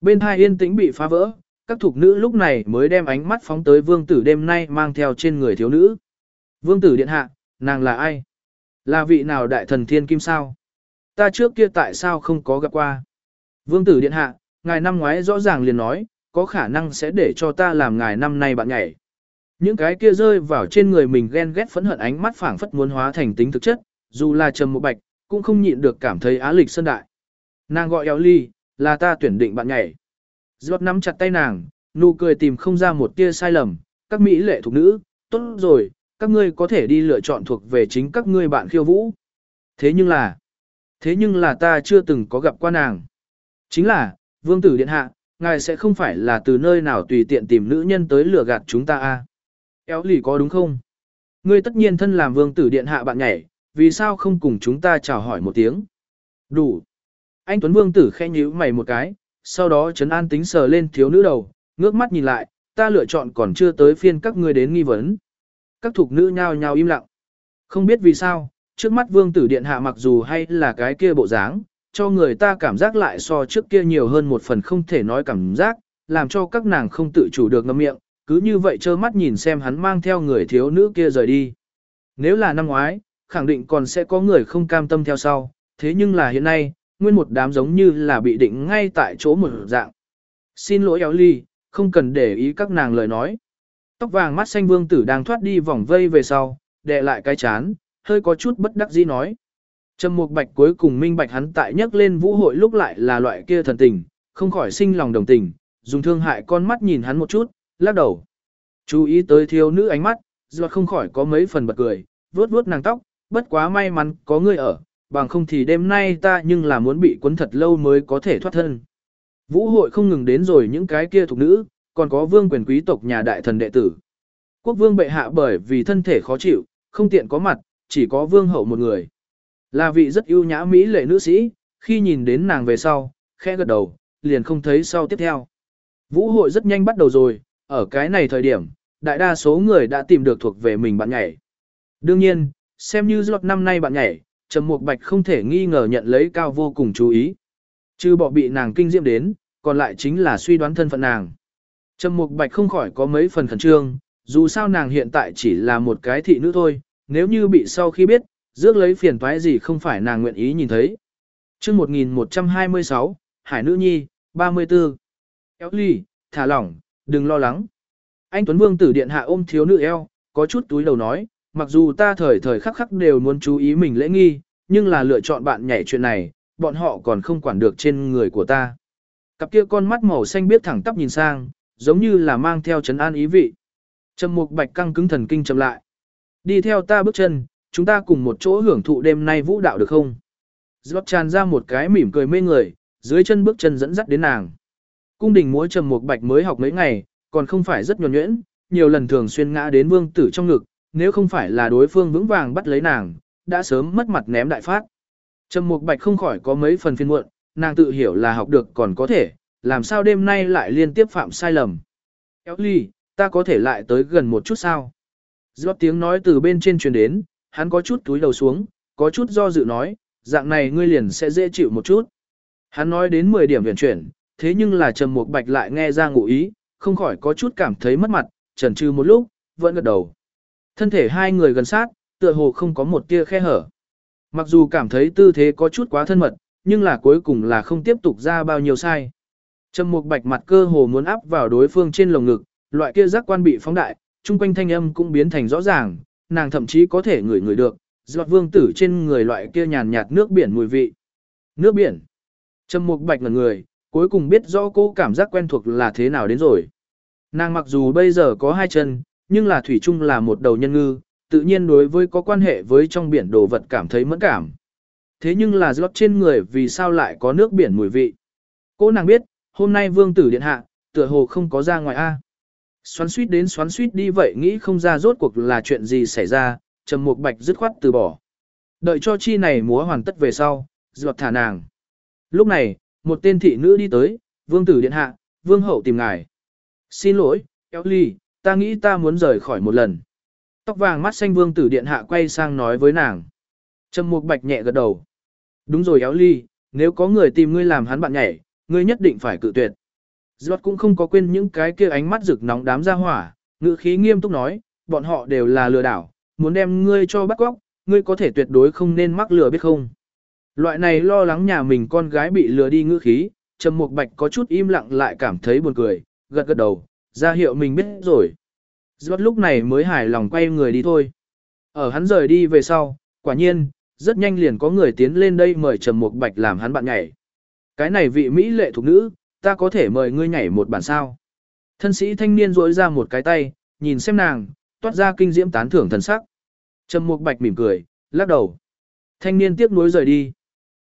Bên hai yên tĩnh bị phá vỡ, các thuộc nữ lúc này mới đem ánh mắt phóng tới vương tử đêm nay mang theo trên người thiếu nữ. Vương tử điện hạ, nàng là ai? Là vị nào đại thần thiên kim sao? Ta trước kia tại sao không có gặp qua? Vương tử điện hạ, ngài năm ngoái rõ ràng liền nói, có khả năng sẽ để cho ta làm ngài năm nay bạn nhảy. Những cái kia rơi vào trên người mình ghen ghét phẫn hận ánh mắt phảng phất muốn hóa thành tính thực chất, dù là trầm một bạch, cũng không nhịn được cảm thấy á lịch sơn đại. Nàng gọi eo ly, là ta tuyển định bạn nhảy. Giọt nắm chặt tay nàng, nụ cười tìm không ra một tia sai lầm, các mỹ lệ thuộc nữ, tốt rồi, các ngươi có thể đi lựa chọn thuộc về chính các ngươi bạn khiêu vũ. Thế nhưng là, thế nhưng là ta chưa từng có gặp qua nàng. Chính là, vương tử điện hạ, ngài sẽ không phải là từ nơi nào tùy tiện tìm nữ nhân tới lừa gạt chúng ta a à? Éo lì có đúng không? Ngươi tất nhiên thân làm vương tử điện hạ bạn nhảy, vì sao không cùng chúng ta chào hỏi một tiếng? Đủ. Anh Tuấn Vương tử khẽ nhíu mày một cái, sau đó trấn an tính sờ lên thiếu nữ đầu, ngước mắt nhìn lại, ta lựa chọn còn chưa tới phiên các ngươi đến nghi vấn. Các thuộc nữ nhao nhao im lặng. Không biết vì sao, trước mắt vương tử điện hạ mặc dù hay là cái kia bộ dáng, cho người ta cảm giác lại so trước kia nhiều hơn một phần không thể nói cảm giác, làm cho các nàng không tự chủ được ngậm miệng, cứ như vậy trơ mắt nhìn xem hắn mang theo người thiếu nữ kia rời đi. Nếu là năm ngoái, khẳng định còn sẽ có người không cam tâm theo sau, thế nhưng là hiện nay, nguyên một đám giống như là bị định ngay tại chỗ một dạng. Xin lỗi éo ly, không cần để ý các nàng lời nói. Tóc vàng mắt xanh vương tử đang thoát đi vòng vây về sau, đè lại cái chán, hơi có chút bất đắc dĩ nói. Trầm Mục Bạch cuối cùng minh bạch hắn tại nhắc lên vũ hội lúc lại là loại kia thần tình, không khỏi sinh lòng đồng tình, dùng thương hại con mắt nhìn hắn một chút, lắc đầu. Chú ý tới thiếu nữ ánh mắt, Duật không khỏi có mấy phần bật cười, vuốt vuốt nàng tóc, bất quá may mắn có ngươi ở, bằng không thì đêm nay ta nhưng là muốn bị cuốn thật lâu mới có thể thoát thân. Vũ hội không ngừng đến rồi những cái kia thuộc nữ, còn có vương quyền quý tộc nhà đại thần đệ tử. Quốc vương bệ hạ bởi vì thân thể khó chịu, không tiện có mặt, chỉ có vương hậu một người. Là vị rất ưu nhã mỹ lệ nữ sĩ, khi nhìn đến nàng về sau, khẽ gật đầu, liền không thấy sau tiếp theo. Vũ hội rất nhanh bắt đầu rồi, ở cái này thời điểm, đại đa số người đã tìm được thuộc về mình bạn nhảy. Đương nhiên, xem như giọt năm nay bạn nhảy, Trầm Mục Bạch không thể nghi ngờ nhận lấy cao vô cùng chú ý. Chứ bỏ bị nàng kinh diễm đến, còn lại chính là suy đoán thân phận nàng. Trầm Mục Bạch không khỏi có mấy phần khẩn trương, dù sao nàng hiện tại chỉ là một cái thị nữ thôi, nếu như bị sau khi biết, rước lấy phiền toái gì không phải nàng nguyện ý nhìn thấy. Chương 1126, Hải nữ nhi, 34. Éo ly, thả lỏng, đừng lo lắng. Anh Tuấn Vương tử điện hạ ôm thiếu nữ eo, có chút túi đầu nói, mặc dù ta thời thời khắc khắc đều muốn chú ý mình lễ nghi, nhưng là lựa chọn bạn nhảy chuyện này, bọn họ còn không quản được trên người của ta. Cặp kia con mắt màu xanh biết thẳng tắp nhìn sang, giống như là mang theo chấn an ý vị. Trầm mục bạch căng cứng thần kinh chậm lại. Đi theo ta bước chân, chúng ta cùng một chỗ hưởng thụ đêm nay vũ đạo được không? Giọt tràn ra một cái mỉm cười mê người, dưới chân bước chân dẫn dắt đến nàng. Cung đình múa trầm mục bạch mới học mấy ngày, còn không phải rất nhuần nhuyễn, nhiều lần thường xuyên ngã đến vương tử trong ngực, nếu không phải là đối phương vững vàng bắt lấy nàng, đã sớm mất mặt ném đại phát. Trầm mục bạch không khỏi có mấy phần phiền muộn, nàng tự hiểu là học được còn có thể, làm sao đêm nay lại liên tiếp phạm sai lầm. Kéo ly, ta có thể lại tới gần một chút sao? Giọt tiếng nói từ bên trên truyền đến, hắn có chút túi đầu xuống, có chút do dự nói, dạng này ngươi liền sẽ dễ chịu một chút. Hắn nói đến 10 điểm viện chuyển, thế nhưng là Trầm Mục Bạch lại nghe ra ngụ ý, không khỏi có chút cảm thấy mất mặt, chần chừ một lúc, vẫn gật đầu. Thân thể hai người gần sát, tựa hồ không có một tia khe hở. Mặc dù cảm thấy tư thế có chút quá thân mật, nhưng là cuối cùng là không tiếp tục ra bao nhiêu sai. Trầm Mục Bạch mặt cơ hồ muốn áp vào đối phương trên lồng ngực, loại kia giác quan bị phóng đại, trung quanh thanh âm cũng biến thành rõ ràng, nàng thậm chí có thể ngửi ngửi được, giọt vương tử trên người loại kia nhàn nhạt nước biển mùi vị. Nước biển. Trầm Mục Bạch ngẩn người, cuối cùng biết rõ cô cảm giác quen thuộc là thế nào đến rồi. Nàng mặc dù bây giờ có hai chân, nhưng là thủy chung là một đầu nhân ngư, tự nhiên đối với có quan hệ với trong biển đồ vật cảm thấy mẫn cảm. Thế nhưng là giọt trên người vì sao lại có nước biển mùi vị. Cô nàng biết, hôm nay vương tử điện hạ, tựa hồ không có ra ngoài A. Xoắn suýt đến xoắn suýt đi vậy nghĩ không ra rốt cuộc là chuyện gì xảy ra, trầm mục bạch dứt khoát từ bỏ. Đợi cho chi này múa hoàn tất về sau, giọt thả nàng. Lúc này, một tên thị nữ đi tới, vương tử điện hạ, vương hậu tìm ngài. Xin lỗi, kéo ly, ta nghĩ ta muốn rời khỏi một lần. Tóc vàng mắt xanh vương tử điện hạ quay sang nói với nàng. Trầm mục bạch nhẹ gật đầu. Đúng rồi éo ly, nếu có người tìm ngươi làm hắn bạn nhảy, ngươi nhất định phải cự tuyệt. Giọt cũng không có quên những cái kia ánh mắt rực nóng đám ra hỏa, ngữ khí nghiêm túc nói, bọn họ đều là lừa đảo, muốn đem ngươi cho bắt góc, ngươi có thể tuyệt đối không nên mắc lừa biết không. Loại này lo lắng nhà mình con gái bị lừa đi ngữ khí, Trầm Mục Bạch có chút im lặng lại cảm thấy buồn cười, gật gật đầu, ra hiệu mình biết rồi. Giọt lúc này mới hài lòng quay người đi thôi. Ở hắn rời đi về sau, quả nhiên, rất nhanh liền có người tiến lên đây mời Trầm Mục Bạch làm hắn bạn nhảy. Cái này vị Mỹ lệ thuộc nữ, ta có thể mời ngươi nhảy một bản sao. Thân sĩ thanh niên rỗi ra một cái tay, nhìn xem nàng, toát ra kinh diễm tán thưởng thần sắc. Trầm Mục Bạch mỉm cười, lắc đầu. Thanh niên tiếc nuối rời đi.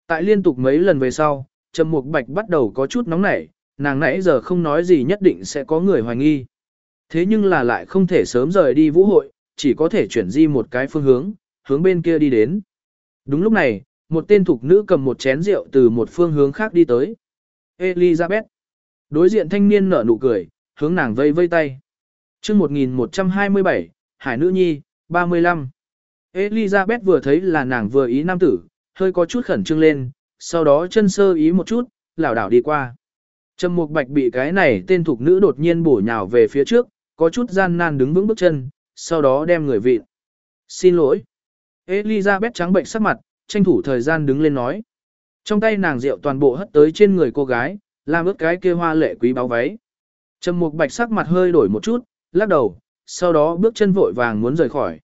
Tại liên tục mấy lần về sau, Trầm Mục Bạch bắt đầu có chút nóng nảy, nàng nãy giờ không nói gì nhất định sẽ có người hoài nghi. Thế nhưng là lại không thể sớm rời đi vũ hội, chỉ có thể chuyển di một cái phương hướng, hướng bên kia đi đến. Đúng lúc này, một tên thục nữ cầm một chén rượu từ một phương hướng khác đi tới. Elizabeth. Đối diện thanh niên nở nụ cười, hướng nàng vây vây tay. chương 1127, Hải Nữ Nhi, 35. Elizabeth vừa thấy là nàng vừa ý nam tử, hơi có chút khẩn trương lên, sau đó chân sơ ý một chút, lảo đảo đi qua. Trầm Mục Bạch bị cái này tên thuộc nữ đột nhiên bổ nhào về phía trước, có chút gian nan đứng vững bước chân, sau đó đem người vịn. Xin lỗi. Elizabeth trắng bệnh sắc mặt, tranh thủ thời gian đứng lên nói. Trong tay nàng rượu toàn bộ hất tới trên người cô gái, làm ướt cái kia hoa lệ quý báo váy. Trầm Mục Bạch sắc mặt hơi đổi một chút, lắc đầu, sau đó bước chân vội vàng muốn rời khỏi.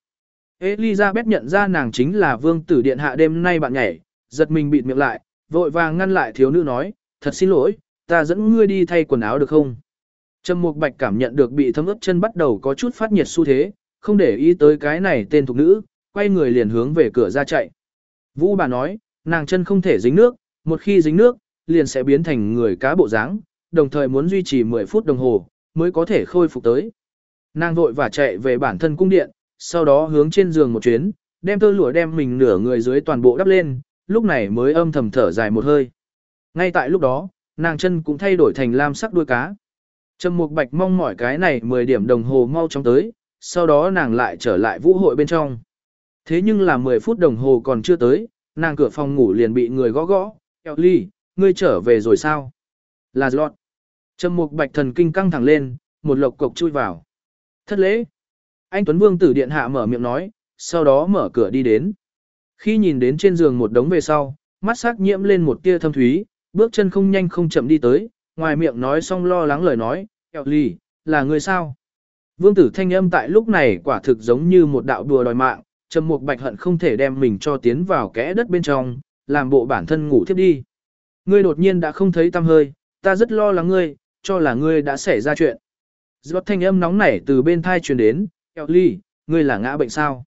Elizabeth nhận ra nàng chính là vương tử điện hạ đêm nay bạn nhảy, giật mình bịt miệng lại, vội vàng ngăn lại thiếu nữ nói, thật xin lỗi, ta dẫn ngươi đi thay quần áo được không? Trầm Mục Bạch cảm nhận được bị thấm ướt chân bắt đầu có chút phát nhiệt xu thế, không để ý tới cái này tên thuộc nữ, quay người liền hướng về cửa ra chạy. Vũ bà nói, nàng chân không thể dính nước, một khi dính nước, liền sẽ biến thành người cá bộ dáng, đồng thời muốn duy trì 10 phút đồng hồ, mới có thể khôi phục tới. Nàng vội và chạy về bản thân cung điện, sau đó hướng trên giường một chuyến, đem tơ lụa đem mình nửa người dưới toàn bộ đắp lên, lúc này mới âm thầm thở dài một hơi. Ngay tại lúc đó, nàng chân cũng thay đổi thành lam sắc đuôi cá. Trầm Mục Bạch mong mỏi cái này 10 điểm đồng hồ mau chóng tới, sau đó nàng lại trở lại vũ hội bên trong. Thế nhưng là 10 phút đồng hồ còn chưa tới, nàng cửa phòng ngủ liền bị người gõ gõ, Kelly, ngươi trở về rồi sao? Là Lọt. Trầm Mục Bạch thần kinh căng thẳng lên, một lộc cộc chui vào. Thất lễ. Anh Tuấn Vương tử điện hạ mở miệng nói, sau đó mở cửa đi đến. Khi nhìn đến trên giường một đống về sau, mắt sắc nhiễm lên một tia thâm thúy, bước chân không nhanh không chậm đi tới, ngoài miệng nói xong lo lắng lời nói, Ellie, là người sao? Vương tử thanh âm tại lúc này quả thực giống như một đạo đùa đòi mạng, Trầm Mục Bạch hận không thể đem mình cho tiến vào kẽ đất bên trong, làm bộ bản thân ngủ thiếp đi. Ngươi đột nhiên đã không thấy tâm hơi, ta rất lo lắng ngươi, cho là ngươi đã xảy ra chuyện. Giọt thanh âm nóng nảy từ bên thai truyền đến, Ellie, ngươi là ngã bệnh sao?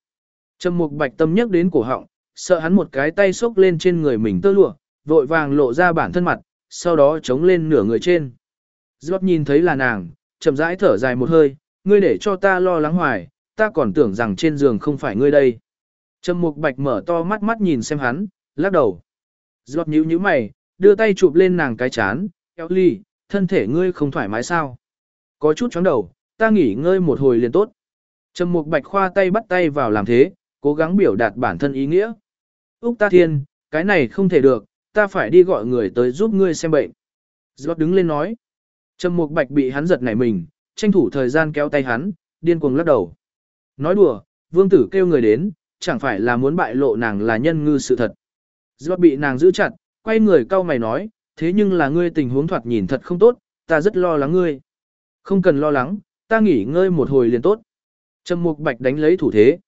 Trầm Mục Bạch tâm nhắc đến cổ họng, sợ hắn một cái tay xốc lên trên người mình tơ lụa, vội vàng lộ ra bản thân mặt, sau đó chống lên nửa người trên. Giọt nhìn thấy là nàng, chậm rãi thở dài một hơi, ngươi để cho ta lo lắng hoài, ta còn tưởng rằng trên giường không phải ngươi đây. Trầm Mục Bạch mở to mắt mắt nhìn xem hắn, lắc đầu. Giọt nhíu nhíu mày, đưa tay chụp lên nàng cái chán, "Eo Ly, thân thể ngươi không thoải mái sao?" Có chút chóng đầu, ta nghỉ ngơi một hồi liền tốt. Trầm Mục Bạch khoa tay bắt tay vào làm thế, cố gắng biểu đạt bản thân ý nghĩa. Úc ta thiên, cái này không thể được, ta phải đi gọi người tới giúp ngươi xem bệnh. Giọt đứng lên nói. Trầm Mục Bạch bị hắn giật nảy mình, tranh thủ thời gian kéo tay hắn, điên cuồng lắc đầu. Nói đùa, vương tử kêu người đến, chẳng phải là muốn bại lộ nàng là nhân ngư sự thật. Do bị nàng giữ chặt, quay người cau mày nói, thế nhưng là ngươi tình huống thoạt nhìn thật không tốt, ta rất lo lắng ngươi. Không cần lo lắng, ta nghỉ ngơi một hồi liền tốt. Trầm Mục Bạch đánh lấy thủ thế.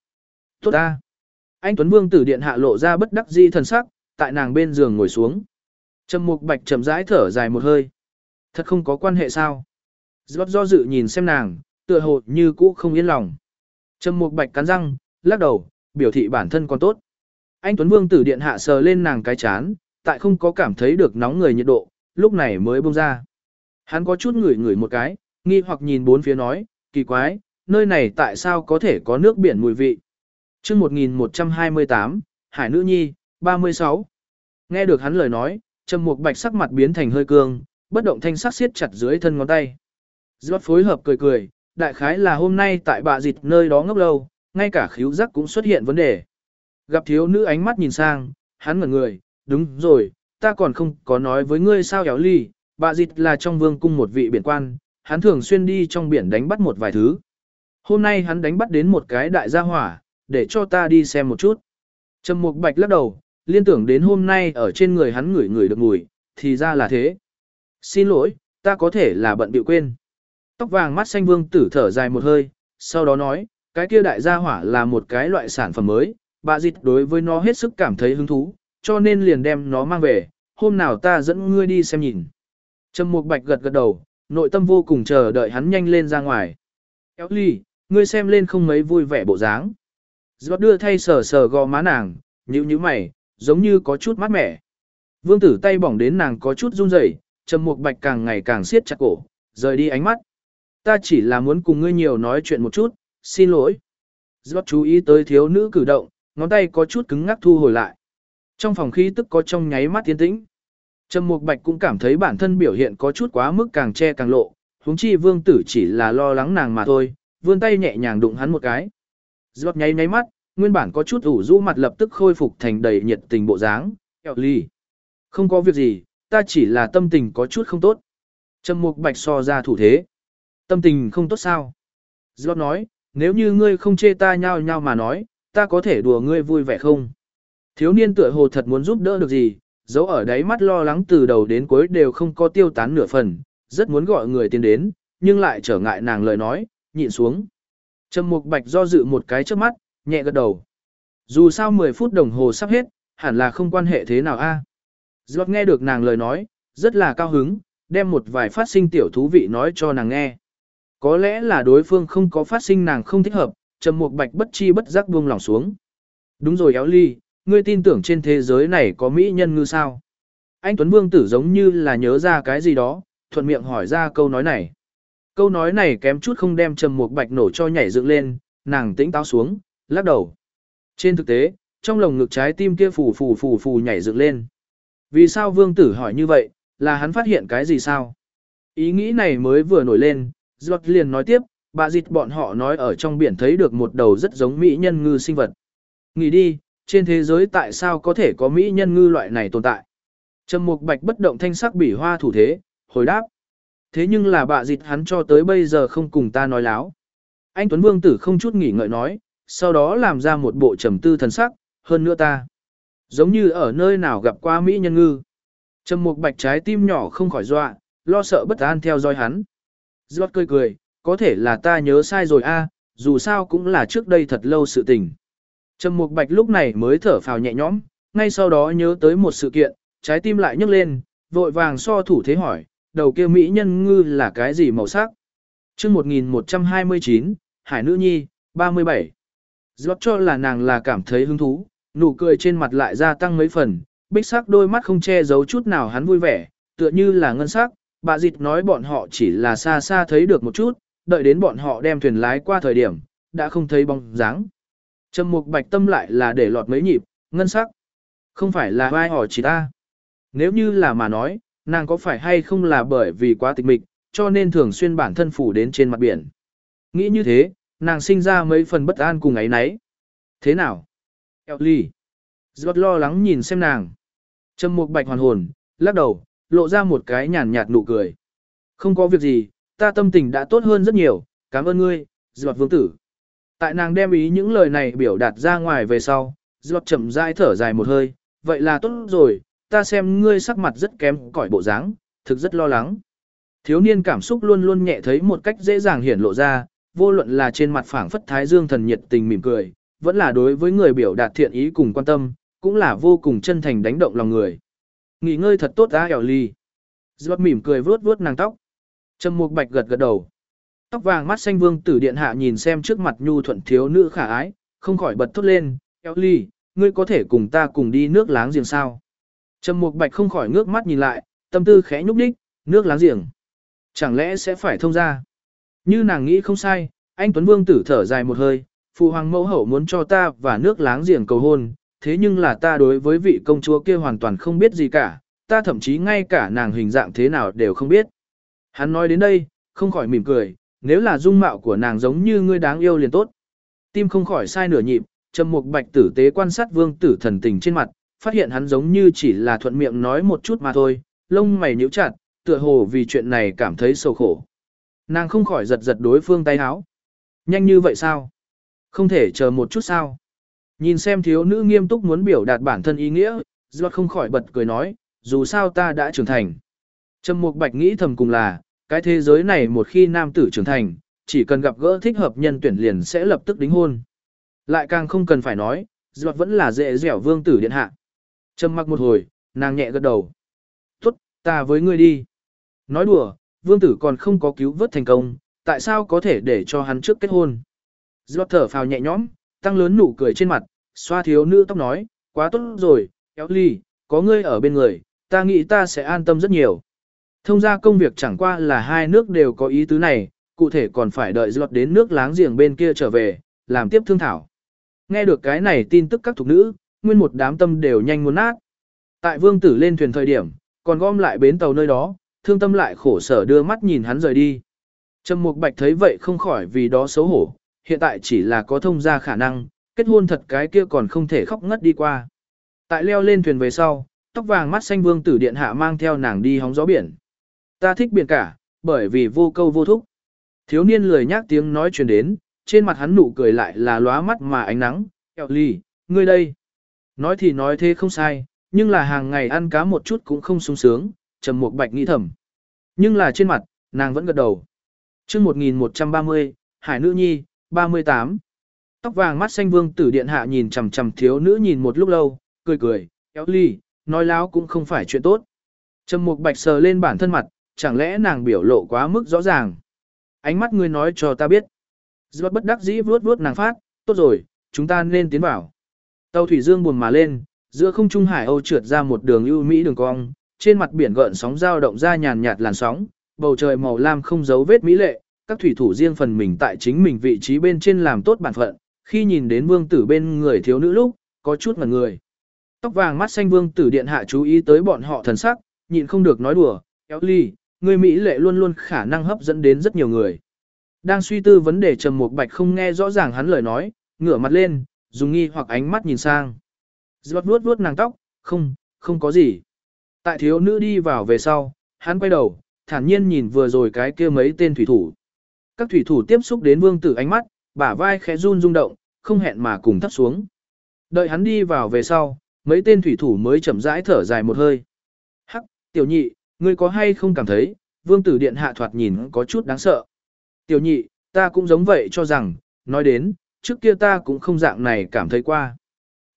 Tốt ta. Anh Tuấn Vương tử điện hạ lộ ra bất đắc dĩ thần sắc, tại nàng bên giường ngồi xuống. Trầm Mục Bạch chậm rãi thở dài một hơi. Thật không có quan hệ sao? Giọt do dự nhìn xem nàng, tựa hồ như cũ không yên lòng. Trầm Mục Bạch cắn răng, lắc đầu, biểu thị bản thân còn tốt. Anh Tuấn Vương tử điện hạ sờ lên nàng cái chán, tại không có cảm thấy được nóng người nhiệt độ, lúc này mới buông ra. Hắn có chút ngửi ngửi một cái, nghi hoặc nhìn bốn phía nói, kỳ quái, nơi này tại sao có thể có nước biển mùi vị. chương 1128, Hải Nữ Nhi, 36. Nghe được hắn lời nói, Trầm Mục Bạch sắc mặt biến thành hơi cương, bất động thanh sắc siết chặt dưới thân ngón tay. Giọt phối hợp cười cười, đại khái là hôm nay tại Bạ dịch nơi đó ngốc lâu, ngay cả khíu giác cũng xuất hiện vấn đề. Gặp thiếu nữ ánh mắt nhìn sang, hắn ngẩn người, đúng rồi, ta còn không có nói với ngươi sao kéo ly, Bạ dịch là trong vương cung một vị biển quan, hắn thường xuyên đi trong biển đánh bắt một vài thứ. Hôm nay hắn đánh bắt đến một cái đại gia hỏa, để cho ta đi xem một chút. Trầm Mục Bạch lắc đầu, liên tưởng đến hôm nay ở trên người hắn ngửi ngửi được mùi, thì ra là thế. Xin lỗi, ta có thể là bận bịu quên. Tóc vàng mắt xanh vương tử thở dài một hơi, sau đó nói, cái kia đại gia hỏa là một cái loại sản phẩm mới, bà dịch đối với nó hết sức cảm thấy hứng thú, cho nên liền đem nó mang về, hôm nào ta dẫn ngươi đi xem nhìn. Trầm Mục Bạch gật gật đầu, nội tâm vô cùng chờ đợi hắn nhanh lên ra ngoài. Kéo ly, ngươi xem lên không mấy vui vẻ bộ dáng. Giọt đưa thay sờ sờ gò má nàng, nhíu nhíu mày, giống như có chút mát mẻ. Vương tử tay bỏng đến nàng có chút run rẩy, Trầm Mục Bạch càng ngày càng siết chặt cổ, rời đi ánh mắt. Ta chỉ là muốn cùng ngươi nhiều nói chuyện một chút, xin lỗi. Giọt chú ý tới thiếu nữ cử động, ngón tay có chút cứng ngắc thu hồi lại. Trong phòng khí tức có trong nháy mắt tiến tĩnh. Trầm Mục Bạch cũng cảm thấy bản thân biểu hiện có chút quá mức càng che càng lộ, huống chi vương tử chỉ là lo lắng nàng mà thôi, vươn tay nhẹ nhàng đụng hắn một cái. Giọt nháy nháy mắt, nguyên bản có chút ủ rũ mặt lập tức khôi phục thành đầy nhiệt tình bộ dáng, kẹo ly. Không có việc gì, ta chỉ là tâm tình có chút không tốt. Trầm Mục Bạch so ra thủ thế. Tâm tình không tốt sao? Giọt nói, nếu như ngươi không chê ta nhau nhau mà nói, ta có thể đùa ngươi vui vẻ không? Thiếu niên tựa hồ thật muốn giúp đỡ được gì, dấu ở đáy mắt lo lắng từ đầu đến cuối đều không có tiêu tán nửa phần, rất muốn gọi người tiến đến, nhưng lại trở ngại nàng lời nói, nhịn xuống. Trầm Mục Bạch do dự một cái trước mắt, nhẹ gật đầu. Dù sao 10 phút đồng hồ sắp hết, hẳn là không quan hệ thế nào a. À? nghe được nàng lời nói, rất là cao hứng, đem một vài phát sinh tiểu thú vị nói cho nàng nghe. Có lẽ là đối phương không có phát sinh nàng không thích hợp, trầm mục bạch bất chi bất giác buông lòng xuống. Đúng rồi éo ly, ngươi tin tưởng trên thế giới này có mỹ nhân ngư sao? Anh Tuấn Vương tử giống như là nhớ ra cái gì đó, thuận miệng hỏi ra câu nói này. Câu nói này kém chút không đem trầm mục bạch nổ cho nhảy dựng lên, nàng tĩnh táo xuống, lắc đầu. Trên thực tế, trong lồng ngực trái tim kia phù phù phù phù nhảy dựng lên. Vì sao vương tử hỏi như vậy, là hắn phát hiện cái gì sao? Ý nghĩ này mới vừa nổi lên, Giọt liền nói tiếp, bà dịch bọn họ nói ở trong biển thấy được một đầu rất giống mỹ nhân ngư sinh vật. Nghĩ đi, trên thế giới tại sao có thể có mỹ nhân ngư loại này tồn tại? Trầm mục bạch bất động thanh sắc bỉ hoa thủ thế, hồi đáp. Thế nhưng là bà dịch hắn cho tới bây giờ không cùng ta nói láo. Anh Tuấn Vương tử không chút nghỉ ngợi nói, sau đó làm ra một bộ trầm tư thần sắc, hơn nữa ta. Giống như ở nơi nào gặp qua Mỹ nhân ngư. Trầm mục bạch trái tim nhỏ không khỏi dọa, lo sợ bất an theo dõi hắn. Giọt cười cười, có thể là ta nhớ sai rồi a, dù sao cũng là trước đây thật lâu sự tình. Trầm mục bạch lúc này mới thở phào nhẹ nhõm, ngay sau đó nhớ tới một sự kiện, trái tim lại nhấc lên, vội vàng so thủ thế hỏi, đầu kia Mỹ nhân ngư là cái gì màu sắc? chương 1129, Hải Nữ Nhi, 37. Giọt cho là nàng là cảm thấy hứng thú, nụ cười trên mặt lại gia tăng mấy phần, bích sắc đôi mắt không che giấu chút nào hắn vui vẻ, tựa như là ngân sắc, bà dịch nói bọn họ chỉ là xa xa thấy được một chút, đợi đến bọn họ đem thuyền lái qua thời điểm, đã không thấy bóng dáng. Trầm mục bạch tâm lại là để lọt mấy nhịp, ngân sắc. Không phải là vai hỏi chỉ ta. Nếu như là mà nói, nàng có phải hay không là bởi vì quá tịch mịch, cho nên thường xuyên bản thân phủ đến trên mặt biển. Nghĩ như thế, nàng sinh ra mấy phần bất an cùng ấy nấy. Thế nào? Ellie. Giọt lo lắng nhìn xem nàng. Trầm mục bạch hoàn hồn, lắc đầu, lộ ra một cái nhàn nhạt nụ cười. Không có việc gì, ta tâm tình đã tốt hơn rất nhiều, cảm ơn ngươi, Giọt vương tử. Tại nàng đem ý những lời này biểu đạt ra ngoài về sau, Giọt chậm rãi thở dài một hơi, vậy là tốt rồi, ta xem ngươi sắc mặt rất kém cỏi bộ dáng, thực rất lo lắng. Thiếu niên cảm xúc luôn luôn nhẹ thấy một cách dễ dàng hiển lộ ra, vô luận là trên mặt phảng phất thái dương thần nhiệt tình mỉm cười, vẫn là đối với người biểu đạt thiện ý cùng quan tâm, cũng là vô cùng chân thành đánh động lòng người. Nghỉ ngơi thật tốt ra ẻo ly. Giọt mỉm cười vuốt vuốt nàng tóc. Trầm Mục Bạch gật gật đầu. Tóc vàng mắt xanh vương tử điện hạ nhìn xem trước mặt nhu thuận thiếu nữ khả ái, không khỏi bật thốt lên, "Eo Ly, ngươi có thể cùng ta cùng đi nước láng giềng sao?" Trầm Mục Bạch không khỏi ngước mắt nhìn lại, tâm tư khẽ nhúc đích, nước láng giềng. Chẳng lẽ sẽ phải thông ra? Như nàng nghĩ không sai, anh Tuấn Vương tử thở dài một hơi, phụ hoàng mẫu hậu muốn cho ta và nước láng giềng cầu hôn, thế nhưng là ta đối với vị công chúa kia hoàn toàn không biết gì cả, ta thậm chí ngay cả nàng hình dạng thế nào đều không biết. Hắn nói đến đây, không khỏi mỉm cười, nếu là dung mạo của nàng giống như ngươi đáng yêu liền tốt. Tim không khỏi sai nửa nhịp, trầm mục bạch tử tế quan sát vương tử thần tình trên mặt, phát hiện hắn giống như chỉ là thuận miệng nói một chút mà thôi, lông mày nhíu chặt, tựa hồ vì chuyện này cảm thấy sầu khổ. Nàng không khỏi giật giật đối phương tay áo. Nhanh như vậy sao? Không thể chờ một chút sao? Nhìn xem thiếu nữ nghiêm túc muốn biểu đạt bản thân ý nghĩa, Giọt không khỏi bật cười nói, dù sao ta đã trưởng thành. Trầm Mục Bạch nghĩ thầm cùng là, cái thế giới này một khi nam tử trưởng thành, chỉ cần gặp gỡ thích hợp nhân tuyển liền sẽ lập tức đính hôn. Lại càng không cần phải nói, Giọt vẫn là dễ dẻo vương tử điện hạ. Trầm mặc một hồi, nàng nhẹ gật đầu. Tốt, ta với ngươi đi. Nói đùa, vương tử còn không có cứu vớt thành công, tại sao có thể để cho hắn trước kết hôn. Giọt thở phào nhẹ nhõm, tăng lớn nụ cười trên mặt, xoa thiếu nữ tóc nói, quá tốt rồi, kéo ly, có ngươi ở bên người, ta nghĩ ta sẽ an tâm rất nhiều. Thông ra công việc chẳng qua là hai nước đều có ý tứ này, cụ thể còn phải đợi Giọt đến nước láng giềng bên kia trở về, làm tiếp thương thảo. Nghe được cái này tin tức các thục nữ, nguyên một đám tâm đều nhanh muốn nát. Tại vương tử lên thuyền thời điểm, còn gom lại bến tàu nơi đó, thương tâm lại khổ sở đưa mắt nhìn hắn rời đi. Trầm Mục Bạch thấy vậy không khỏi vì đó xấu hổ, hiện tại chỉ là có thông gia khả năng, kết hôn thật cái kia còn không thể khóc ngất đi qua. Tại leo lên thuyền về sau, tóc vàng mắt xanh vương tử điện hạ mang theo nàng đi hóng gió biển. Ta thích biển cả, bởi vì vô câu vô thúc. Thiếu niên lười nhác tiếng nói truyền đến, trên mặt hắn nụ cười lại là lóa mắt mà ánh nắng, kẹo ly, ngươi đây. Nói thì nói thế không sai, nhưng là hàng ngày ăn cá một chút cũng không sung sướng, trầm một bạch nghĩ thầm. Nhưng là trên mặt, nàng vẫn gật đầu. chương 1130, Hải Nữ Nhi, 38. Tóc vàng mắt xanh vương tử điện hạ nhìn chằm chằm thiếu nữ nhìn một lúc lâu, cười cười, kéo ly, nói láo cũng không phải chuyện tốt. Trầm mục bạch sờ lên bản thân mặt, chẳng lẽ nàng biểu lộ quá mức rõ ràng. Ánh mắt ngươi nói cho ta biết. Giọt bất đắc dĩ vuốt vuốt nàng phát, tốt rồi, chúng ta nên tiến vào. Tàu thủy dương buồn mà lên, giữa không trung hải âu trượt ra một đường ưu mỹ đường cong, trên mặt biển gợn sóng dao động ra nhàn nhạt làn sóng, bầu trời màu lam không giấu vết mỹ lệ, các thủy thủ riêng phần mình tại chính mình vị trí bên trên làm tốt bản phận, khi nhìn đến vương tử bên người thiếu nữ lúc, có chút ngẩn người. Tóc vàng mắt xanh vương tử điện hạ chú ý tới bọn họ thần sắc, nhịn không được nói đùa, kéo ly, người Mỹ lệ luôn luôn khả năng hấp dẫn đến rất nhiều người. Đang suy tư vấn đề trầm một bạch không nghe rõ ràng hắn lời nói, ngửa mặt lên, dùng nghi hoặc ánh mắt nhìn sang. Giọt vuốt vuốt nàng tóc, không, không có gì. Tại thiếu nữ đi vào về sau, hắn quay đầu, thản nhiên nhìn vừa rồi cái kia mấy tên thủy thủ. Các thủy thủ tiếp xúc đến vương tử ánh mắt, bả vai khẽ run rung động, không hẹn mà cùng thấp xuống. Đợi hắn đi vào về sau, mấy tên thủy thủ mới chậm rãi thở dài một hơi. Hắc, tiểu nhị, ngươi có hay không cảm thấy, vương tử điện hạ thoạt nhìn có chút đáng sợ. Tiểu nhị, ta cũng giống vậy cho rằng, nói đến, trước kia ta cũng không dạng này cảm thấy qua.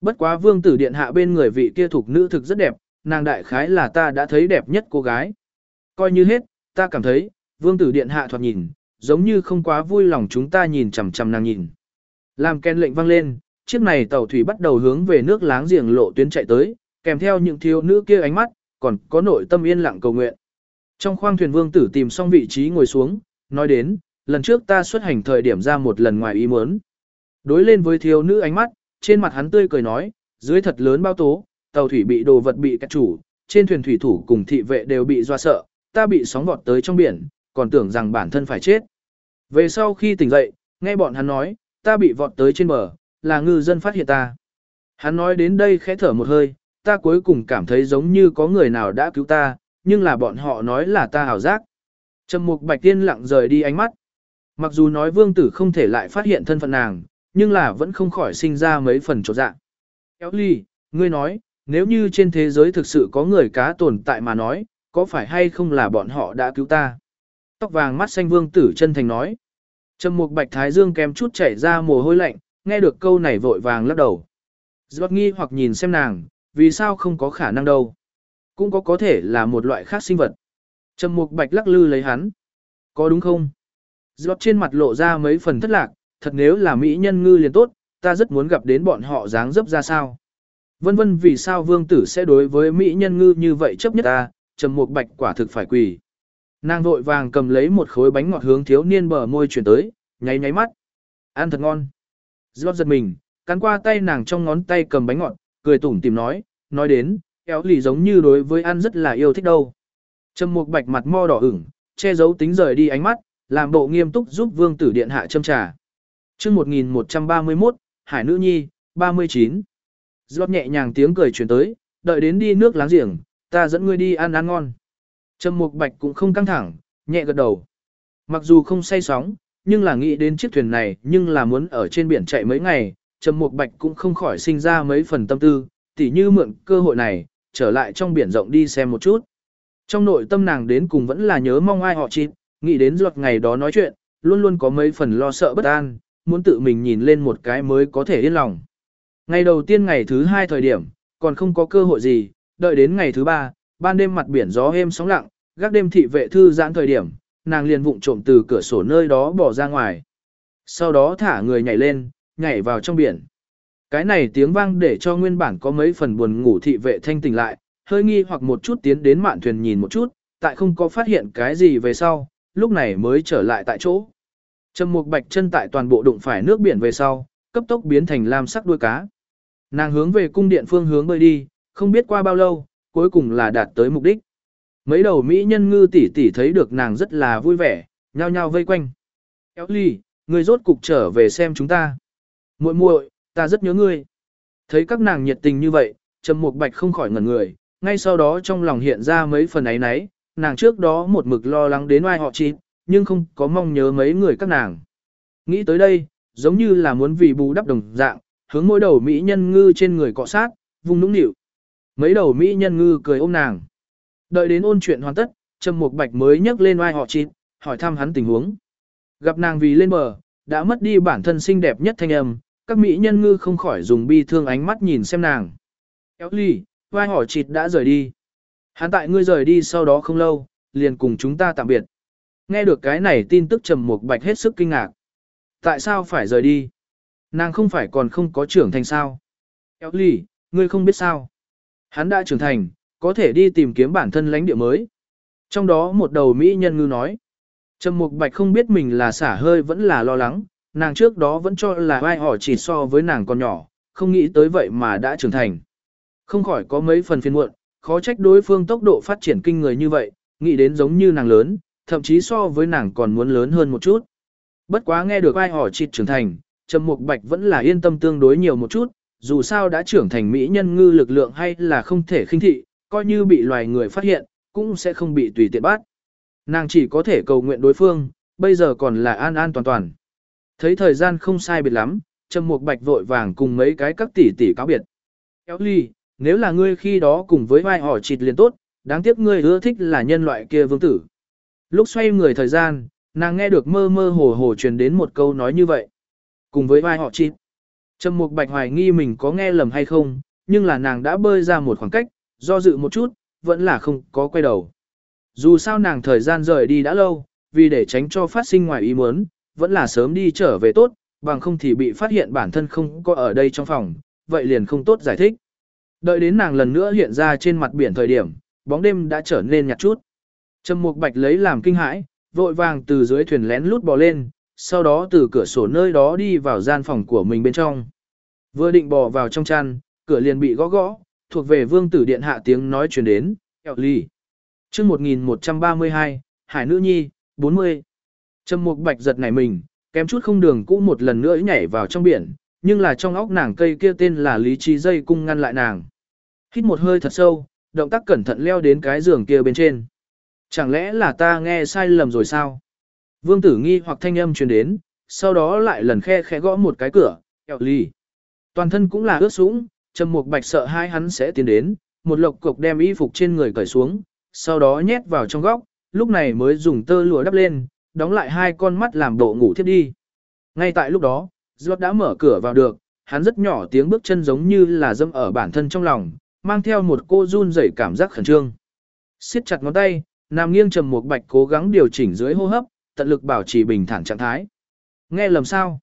Bất quá vương tử điện hạ bên người vị kia thuộc nữ thực rất đẹp, nàng đại khái là ta đã thấy đẹp nhất cô gái. Coi như hết, ta cảm thấy, vương tử điện hạ thoạt nhìn, giống như không quá vui lòng chúng ta nhìn chằm chằm nàng nhìn. Làm khen lệnh vang lên, chiếc này tàu thủy bắt đầu hướng về nước láng giềng lộ tuyến chạy tới, kèm theo những thiếu nữ kia ánh mắt, còn có nội tâm yên lặng cầu nguyện. Trong khoang thuyền vương tử tìm xong vị trí ngồi xuống, nói đến, lần trước ta xuất hành thời điểm ra một lần ngoài ý muốn. Đối lên với thiếu nữ ánh mắt, trên mặt hắn tươi cười nói, dưới thật lớn bao tố, tàu thủy bị đồ vật bị cắt chủ, trên thuyền thủy thủ cùng thị vệ đều bị doa sợ, ta bị sóng vọt tới trong biển, còn tưởng rằng bản thân phải chết. Về sau khi tỉnh dậy, nghe bọn hắn nói, ta bị vọt tới trên bờ, là ngư dân phát hiện ta. Hắn nói đến đây khẽ thở một hơi, ta cuối cùng cảm thấy giống như có người nào đã cứu ta, nhưng là bọn họ nói là ta hào giác. Trầm mục bạch tiên lặng rời đi ánh mắt. Mặc dù nói vương tử không thể lại phát hiện thân phận nàng, nhưng là vẫn không khỏi sinh ra mấy phần trột dạ. Kéo ly, ngươi nói, nếu như trên thế giới thực sự có người cá tồn tại mà nói, có phải hay không là bọn họ đã cứu ta? Tóc vàng mắt xanh vương tử chân thành nói. Trầm mục bạch thái dương kém chút chảy ra mồ hôi lạnh, nghe được câu này vội vàng lắc đầu. Giọt nghi hoặc nhìn xem nàng, vì sao không có khả năng đâu. Cũng có có thể là một loại khác sinh vật. Trầm mục bạch lắc lư lấy hắn. Có đúng không? Giọt trên mặt lộ ra mấy phần thất lạc, thật nếu là mỹ nhân ngư liền tốt, ta rất muốn gặp đến bọn họ dáng dấp ra sao. Vân vân vì sao vương tử sẽ đối với mỹ nhân ngư như vậy chấp nhất ta, trầm một bạch quả thực phải quỳ. Nàng vội vàng cầm lấy một khối bánh ngọt hướng thiếu niên bờ môi chuyển tới, nháy nháy mắt. Ăn thật ngon. Giọt giật mình, cắn qua tay nàng trong ngón tay cầm bánh ngọt, cười tủm tìm nói, nói đến, kéo lì giống như đối với ăn rất là yêu thích đâu. Trầm một bạch mặt mo đỏ ửng, che giấu tính rời đi ánh mắt, làm bộ nghiêm túc giúp vương tử điện hạ châm trà. chương 1131, Hải Nữ Nhi, 39. Giọt nhẹ nhàng tiếng cười chuyển tới, đợi đến đi nước láng giềng, ta dẫn ngươi đi ăn ăn ngon. Trầm Mục Bạch cũng không căng thẳng, nhẹ gật đầu. Mặc dù không say sóng, nhưng là nghĩ đến chiếc thuyền này, nhưng là muốn ở trên biển chạy mấy ngày, Trầm Mục Bạch cũng không khỏi sinh ra mấy phần tâm tư, tỉ như mượn cơ hội này, trở lại trong biển rộng đi xem một chút. Trong nội tâm nàng đến cùng vẫn là nhớ mong ai họ chịt, nghĩ đến giọt ngày đó nói chuyện, luôn luôn có mấy phần lo sợ bất an, muốn tự mình nhìn lên một cái mới có thể yên lòng. Ngày đầu tiên ngày thứ hai thời điểm, còn không có cơ hội gì, đợi đến ngày thứ ba, ban đêm mặt biển gió êm sóng lặng, gác đêm thị vệ thư giãn thời điểm, nàng liền vụng trộm từ cửa sổ nơi đó bỏ ra ngoài. Sau đó thả người nhảy lên, nhảy vào trong biển. Cái này tiếng vang để cho nguyên bản có mấy phần buồn ngủ thị vệ thanh tỉnh lại, hơi nghi hoặc một chút tiến đến mạn thuyền nhìn một chút, tại không có phát hiện cái gì về sau, lúc này mới trở lại tại chỗ. Trầm Mục Bạch chân tại toàn bộ đụng phải nước biển về sau, cấp tốc biến thành lam sắc đuôi cá. Nàng hướng về cung điện phương hướng bơi đi, không biết qua bao lâu, cuối cùng là đạt tới mục đích. Mấy đầu mỹ nhân ngư tỷ tỷ thấy được nàng rất là vui vẻ, nhao nhao vây quanh. Kéo ly, người rốt cục trở về xem chúng ta. muội muội, ta rất nhớ ngươi. Thấy các nàng nhiệt tình như vậy, Trầm Mục Bạch không khỏi ngẩn người, ngay sau đó trong lòng hiện ra mấy phần ấy nấy, nàng trước đó một mực lo lắng đến oai họ chi, nhưng không có mong nhớ mấy người các nàng. Nghĩ tới đây, giống như là muốn vì bù đắp đồng dạng, hướng mỗi đầu mỹ nhân ngư trên người cọ sát, vùng nũng nịu. Mấy đầu mỹ nhân ngư cười ôm nàng. Đợi đến ôn chuyện hoàn tất, Trầm Mục Bạch mới nhấc lên oai họ chít, hỏi thăm hắn tình huống. Gặp nàng vì lên bờ, đã mất đi bản thân xinh đẹp nhất thanh âm, các mỹ nhân ngư không khỏi dùng bi thương ánh mắt nhìn xem nàng. Kéo ly, vai họ chịt đã rời đi. Hắn tại ngươi rời đi sau đó không lâu, liền cùng chúng ta tạm biệt. Nghe được cái này tin tức trầm mục bạch hết sức kinh ngạc. Tại sao phải rời đi? Nàng không phải còn không có trưởng thành sao? Kéo lì, ngươi không biết sao? Hắn đã trưởng thành, có thể đi tìm kiếm bản thân lãnh địa mới. Trong đó một đầu Mỹ nhân ngư nói. Trầm Mục Bạch không biết mình là xả hơi vẫn là lo lắng, nàng trước đó vẫn cho là vai họ chỉ so với nàng còn nhỏ, không nghĩ tới vậy mà đã trưởng thành. Không khỏi có mấy phần phiền muộn, khó trách đối phương tốc độ phát triển kinh người như vậy, nghĩ đến giống như nàng lớn, thậm chí so với nàng còn muốn lớn hơn một chút. Bất quá nghe được ai họ chỉ trưởng thành, Trầm Mục Bạch vẫn là yên tâm tương đối nhiều một chút, dù sao đã trưởng thành mỹ nhân ngư lực lượng hay là không thể khinh thị, coi như bị loài người phát hiện, cũng sẽ không bị tùy tiện bắt. Nàng chỉ có thể cầu nguyện đối phương, bây giờ còn là an an toàn toàn. Thấy thời gian không sai biệt lắm, Trầm Mục Bạch vội vàng cùng mấy cái các tỷ tỷ cáo biệt. Kéo ly, nếu là ngươi khi đó cùng với vai họ chịt liền tốt, đáng tiếc ngươi ưa thích là nhân loại kia vương tử. Lúc xoay người thời gian, nàng nghe được mơ mơ hồ hồ truyền đến một câu nói như vậy. Cùng với vai họ chịt. Trầm Mục Bạch hoài nghi mình có nghe lầm hay không, nhưng là nàng đã bơi ra một khoảng cách, do dự một chút, vẫn là không có quay đầu. Dù sao nàng thời gian rời đi đã lâu, vì để tránh cho phát sinh ngoài ý muốn, vẫn là sớm đi trở về tốt, bằng không thì bị phát hiện bản thân không có ở đây trong phòng, vậy liền không tốt giải thích. Đợi đến nàng lần nữa hiện ra trên mặt biển thời điểm, bóng đêm đã trở nên nhạt chút. Trầm Mục Bạch lấy làm kinh hãi, vội vàng từ dưới thuyền lén lút bò lên, sau đó từ cửa sổ nơi đó đi vào gian phòng của mình bên trong. Vừa định bò vào trong chăn, cửa liền bị gõ gõ, thuộc về vương tử điện hạ tiếng nói truyền đến, kẹo ly. chương 1132, Hải Nữ Nhi, 40. Trầm Mục Bạch giật nảy mình, kém chút không đường cũ một lần nữa nhảy vào trong biển, nhưng là trong óc nàng cây kia tên là lý trí dây cung ngăn lại nàng. Hít một hơi thật sâu, động tác cẩn thận leo đến cái giường kia bên trên. Chẳng lẽ là ta nghe sai lầm rồi sao? Vương tử nghi hoặc thanh âm truyền đến, sau đó lại lần khe khẽ gõ một cái cửa, kẹo ly. Toàn thân cũng là ướt sũng, Trầm Mục Bạch sợ hai hắn sẽ tiến đến, một lộc cục đem y phục trên người cởi xuống, sau đó nhét vào trong góc, lúc này mới dùng tơ lụa đắp lên, đóng lại hai con mắt làm bộ ngủ thiếp đi. Ngay tại lúc đó, Giọt đã mở cửa vào được, hắn rất nhỏ tiếng bước chân giống như là dâm ở bản thân trong lòng, mang theo một cô run rẩy cảm giác khẩn trương. Siết chặt ngón tay, Nam nghiêng trầm một bạch cố gắng điều chỉnh dưới hô hấp, tận lực bảo trì bình thản trạng thái. Nghe lầm sao?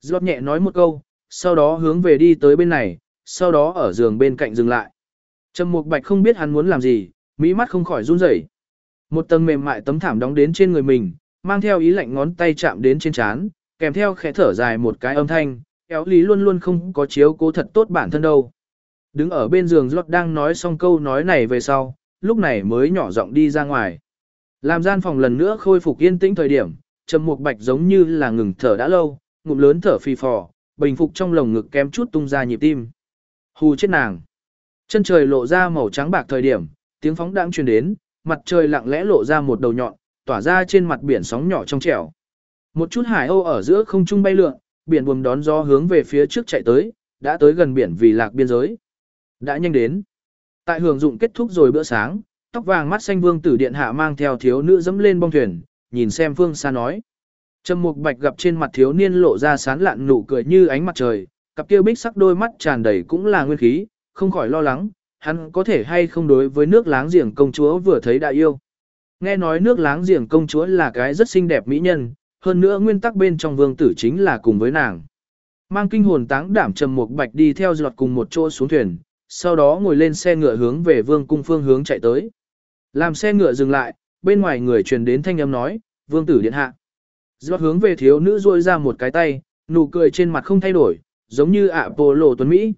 Giọt nhẹ nói một câu, sau đó hướng về đi tới bên này, sau đó ở giường bên cạnh dừng lại. Trầm Mục Bạch không biết hắn muốn làm gì, mỹ mắt không khỏi run rẩy. Một tầng mềm mại tấm thảm đóng đến trên người mình, mang theo ý lạnh ngón tay chạm đến trên trán, kèm theo khẽ thở dài một cái âm thanh, kéo lý luôn luôn không có chiếu cố thật tốt bản thân đâu. Đứng ở bên giường Giọt đang nói xong câu nói này về sau, lúc này mới nhỏ giọng đi ra ngoài. Làm gian phòng lần nữa khôi phục yên tĩnh thời điểm, Trầm Mục Bạch giống như là ngừng thở đã lâu, ngụm lớn thở phì phò, bình phục trong lồng ngực kém chút tung ra nhịp tim. Hù chết nàng. Chân trời lộ ra màu trắng bạc thời điểm, tiếng phóng đãng truyền đến, mặt trời lặng lẽ lộ ra một đầu nhọn, tỏa ra trên mặt biển sóng nhỏ trong trẻo. Một chút hải âu ở giữa không trung bay lượn, biển buồm đón gió hướng về phía trước chạy tới, đã tới gần biển vì lạc biên giới. Đã nhanh đến. Tại hưởng dụng kết thúc rồi bữa sáng, tóc vàng mắt xanh vương tử điện hạ mang theo thiếu nữ dẫm lên bong thuyền, nhìn xem phương xa nói. Trầm Mục Bạch gặp trên mặt thiếu niên lộ ra sán lạn nụ cười như ánh mặt trời, cặp kia bích sắc đôi mắt tràn đầy cũng là nguyên khí, không khỏi lo lắng, hắn có thể hay không đối với nước láng giềng công chúa vừa thấy đại yêu. Nghe nói nước láng giềng công chúa là cái rất xinh đẹp mỹ nhân, hơn nữa nguyên tắc bên trong vương tử chính là cùng với nàng. Mang kinh hồn táng đảm trầm Mục bạch đi theo giọt cùng một chỗ xuống thuyền, sau đó ngồi lên xe ngựa hướng về vương cung phương hướng chạy tới. Làm xe ngựa dừng lại, bên ngoài người truyền đến thanh âm nói, vương tử điện hạ. Giọt hướng về thiếu nữ ruôi ra một cái tay, nụ cười trên mặt không thay đổi, giống như ạ bồ lộ tuấn Mỹ.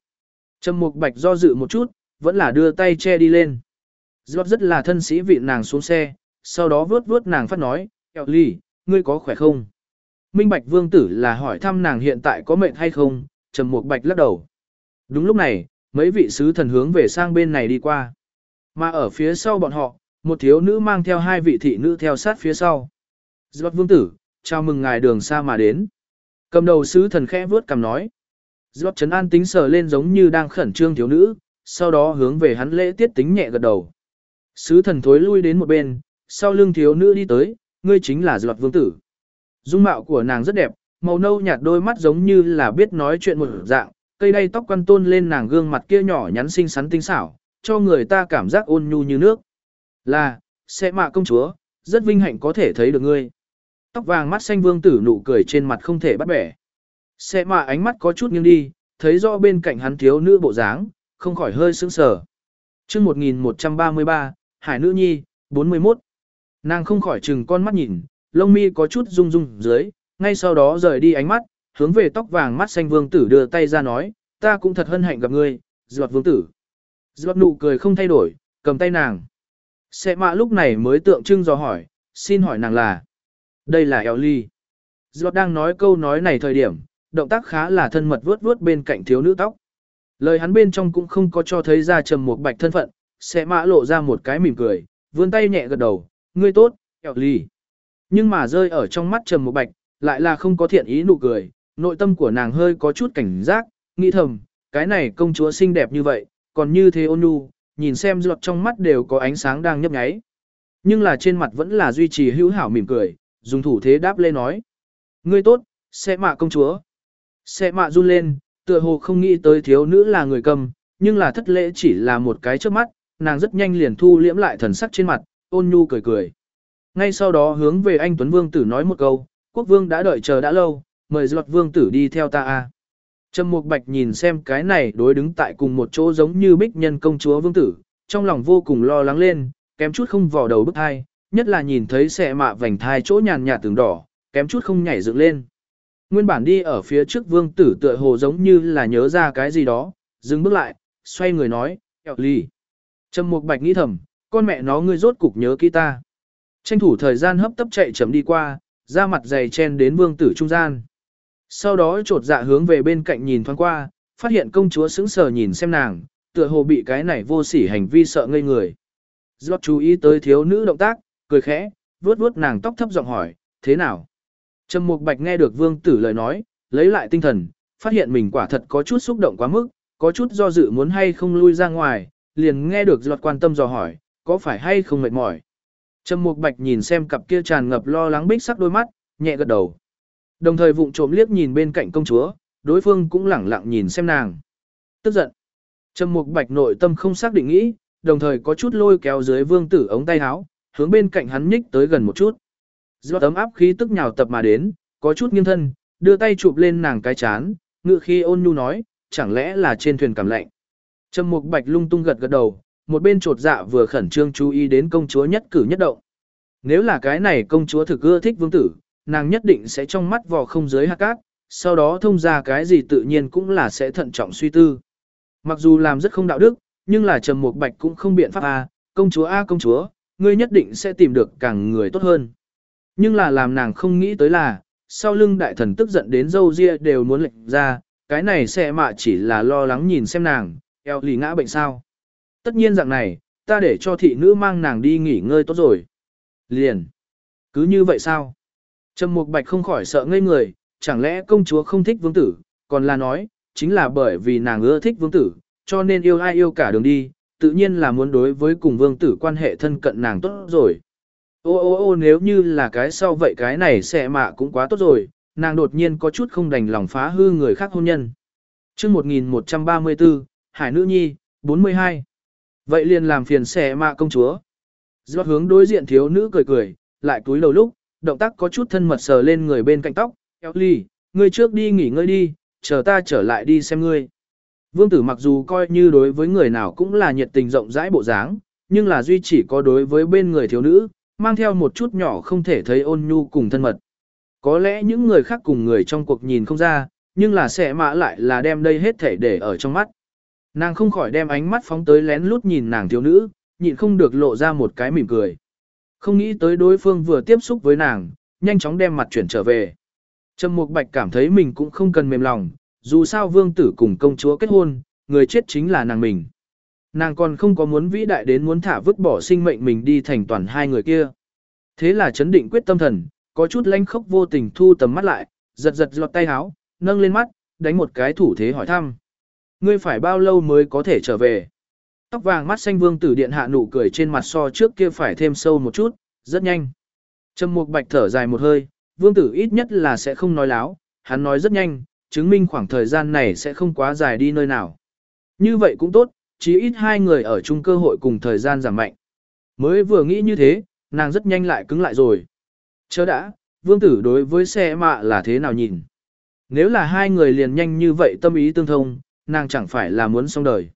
Trầm mục bạch do dự một chút, vẫn là đưa tay che đi lên. Giọt rất là thân sĩ vị nàng xuống xe, sau đó vớt vớt nàng phát nói, eo ly, ngươi có khỏe không? Minh Bạch Vương Tử là hỏi thăm nàng hiện tại có mệnh hay không, Trầm Mục Bạch lắc đầu. Đúng lúc này, mấy vị sứ thần hướng về sang bên này đi qua. Mà ở phía sau bọn họ, một thiếu nữ mang theo hai vị thị nữ theo sát phía sau. Giọt Vương Tử, chào mừng ngài đường xa mà đến. Cầm đầu sứ thần khẽ vướt cầm nói. Giọt Trấn An tính sờ lên giống như đang khẩn trương thiếu nữ, sau đó hướng về hắn lễ tiết tính nhẹ gật đầu. Sứ thần thối lui đến một bên, sau lưng thiếu nữ đi tới, ngươi chính là Giọt Vương Tử. Dung mạo của nàng rất đẹp, màu nâu nhạt đôi mắt giống như là biết nói chuyện một dạng, cây đay tóc quăn tôn lên nàng gương mặt kia nhỏ nhắn xinh xắn tinh xảo, cho người ta cảm giác ôn nhu như nước. Là, sẽ mạ công chúa, rất vinh hạnh có thể thấy được ngươi. Tóc vàng mắt xanh vương tử nụ cười trên mặt không thể bắt bẻ. Sẽ mạ ánh mắt có chút nghiêng đi, thấy rõ bên cạnh hắn thiếu nữ bộ dáng, không khỏi hơi sững sờ. Chương 1133, Hải nữ nhi, 41. Nàng không khỏi chừng con mắt nhìn, lông mi có chút rung rung dưới, ngay sau đó rời đi ánh mắt, hướng về tóc vàng mắt xanh vương tử đưa tay ra nói, ta cũng thật hân hạnh gặp ngươi, giọt vương tử. Giọt nụ cười không thay đổi, cầm tay nàng. Sẽ mạ lúc này mới tượng trưng dò hỏi, xin hỏi nàng là. Đây là Ellie. Giọt đang nói câu nói này thời điểm, động tác khá là thân mật vuốt vuốt bên cạnh thiếu nữ tóc. Lời hắn bên trong cũng không có cho thấy ra trầm một bạch thân phận, sẽ mã lộ ra một cái mỉm cười, vươn tay nhẹ gật đầu, ngươi tốt, Ellie. Nhưng mà rơi ở trong mắt trầm một bạch, lại là không có thiện ý nụ cười, nội tâm của nàng hơi có chút cảnh giác, nghĩ thầm, cái này công chúa xinh đẹp như vậy, còn như thế ôn nhu, nhìn xem giọt trong mắt đều có ánh sáng đang nhấp nháy. Nhưng là trên mặt vẫn là duy trì hữu hảo mỉm cười, dùng thủ thế đáp lê nói. Ngươi tốt, sẽ mạ công chúa. Sẽ mạ run lên, tựa hồ không nghĩ tới thiếu nữ là người cầm, nhưng là thất lễ chỉ là một cái trước mắt, nàng rất nhanh liền thu liễm lại thần sắc trên mặt, ôn nhu cười cười. Ngay sau đó hướng về anh Tuấn Vương tử nói một câu, quốc vương đã đợi chờ đã lâu, mời Giọt Vương tử đi theo ta a. Trầm Mục Bạch nhìn xem cái này đối đứng tại cùng một chỗ giống như bích nhân công chúa vương tử, trong lòng vô cùng lo lắng lên, kém chút không vò đầu bức thai, nhất là nhìn thấy xẻ mạ vành thai chỗ nhàn nhạt tường đỏ, kém chút không nhảy dựng lên. Nguyên bản đi ở phía trước vương tử tựa hồ giống như là nhớ ra cái gì đó, dừng bước lại, xoay người nói, kẹo ly. Trầm Mục Bạch nghĩ thầm, con mẹ nó ngươi rốt cục nhớ kỹ ta. Tranh thủ thời gian hấp tấp chạy chậm đi qua, ra mặt dày chen đến vương tử trung gian. Sau đó trột dạ hướng về bên cạnh nhìn thoáng qua, phát hiện công chúa sững sờ nhìn xem nàng, tựa hồ bị cái này vô sỉ hành vi sợ ngây người. Giọt chú ý tới thiếu nữ động tác, cười khẽ, vuốt vuốt nàng tóc thấp giọng hỏi, thế nào? Trầm Mục Bạch nghe được vương tử lời nói, lấy lại tinh thần, phát hiện mình quả thật có chút xúc động quá mức, có chút do dự muốn hay không lui ra ngoài, liền nghe được giọt quan tâm dò hỏi, có phải hay không mệt mỏi? Trầm Mục Bạch nhìn xem cặp kia tràn ngập lo lắng bích sắc đôi mắt, nhẹ gật đầu. Đồng thời vụng trộm liếc nhìn bên cạnh công chúa, đối phương cũng lẳng lặng nhìn xem nàng. Tức giận. Trầm Mục Bạch nội tâm không xác định nghĩ, đồng thời có chút lôi kéo dưới vương tử ống tay áo, hướng bên cạnh hắn nhích tới gần một chút. Do tấm áp khí tức nhào tập mà đến, có chút nghiêng thân, đưa tay chụp lên nàng cái chán, ngự khi ôn nhu nói, chẳng lẽ là trên thuyền cảm lạnh. Trầm Mục Bạch lung tung gật gật đầu, một bên trột dạ vừa khẩn trương chú ý đến công chúa nhất cử nhất động. Nếu là cái này công chúa thực ưa thích vương tử, nàng nhất định sẽ trong mắt vò không giới hạt cát, sau đó thông ra cái gì tự nhiên cũng là sẽ thận trọng suy tư. Mặc dù làm rất không đạo đức, nhưng là Trầm Mục Bạch cũng không biện pháp a, công chúa a công chúa, ngươi nhất định sẽ tìm được càng người tốt hơn. Nhưng là làm nàng không nghĩ tới là, sau lưng đại thần tức giận đến dâu ria đều muốn lệnh ra, cái này sẽ mạ chỉ là lo lắng nhìn xem nàng, eo lì ngã bệnh sao. Tất nhiên dạng này, ta để cho thị nữ mang nàng đi nghỉ ngơi tốt rồi. Liền. Cứ như vậy sao? Trầm Mục Bạch không khỏi sợ ngây người, chẳng lẽ công chúa không thích vương tử, còn là nói, chính là bởi vì nàng ưa thích vương tử, cho nên yêu ai yêu cả đường đi, tự nhiên là muốn đối với cùng vương tử quan hệ thân cận nàng tốt rồi. Ô ô ô nếu như là cái sau vậy cái này sẽ mạ cũng quá tốt rồi, nàng đột nhiên có chút không đành lòng phá hư người khác hôn nhân. chương 1134, Hải Nữ Nhi, 42. Vậy liền làm phiền sẽ mạ công chúa. Do hướng đối diện thiếu nữ cười cười, lại túi đầu lúc, động tác có chút thân mật sờ lên người bên cạnh tóc, kéo ly, ngươi trước đi nghỉ ngơi đi, chờ ta trở lại đi xem ngươi. Vương tử mặc dù coi như đối với người nào cũng là nhiệt tình rộng rãi bộ dáng, nhưng là duy chỉ có đối với bên người thiếu nữ, mang theo một chút nhỏ không thể thấy ôn nhu cùng thân mật. Có lẽ những người khác cùng người trong cuộc nhìn không ra, nhưng là sẽ mã lại là đem đây hết thể để ở trong mắt. Nàng không khỏi đem ánh mắt phóng tới lén lút nhìn nàng thiếu nữ, nhịn không được lộ ra một cái mỉm cười. Không nghĩ tới đối phương vừa tiếp xúc với nàng, nhanh chóng đem mặt chuyển trở về. Trầm Mục Bạch cảm thấy mình cũng không cần mềm lòng, dù sao vương tử cùng công chúa kết hôn, người chết chính là nàng mình. Nàng còn không có muốn vĩ đại đến muốn thả vứt bỏ sinh mệnh mình đi thành toàn hai người kia. Thế là chấn định quyết tâm thần, có chút lanh khốc vô tình thu tầm mắt lại, giật giật lọt tay áo, nâng lên mắt, đánh một cái thủ thế hỏi thăm. Ngươi phải bao lâu mới có thể trở về? Tóc vàng mắt xanh vương tử điện hạ nụ cười trên mặt so trước kia phải thêm sâu một chút, rất nhanh. Trầm mục bạch thở dài một hơi, vương tử ít nhất là sẽ không nói láo, hắn nói rất nhanh, chứng minh khoảng thời gian này sẽ không quá dài đi nơi nào. Như vậy cũng tốt, chí ít hai người ở chung cơ hội cùng thời gian giảm mạnh. Mới vừa nghĩ như thế, nàng rất nhanh lại cứng lại rồi. Chớ đã, vương tử đối với xe mạ là thế nào nhìn? Nếu là hai người liền nhanh như vậy tâm ý tương thông, nàng chẳng phải là muốn xong đời.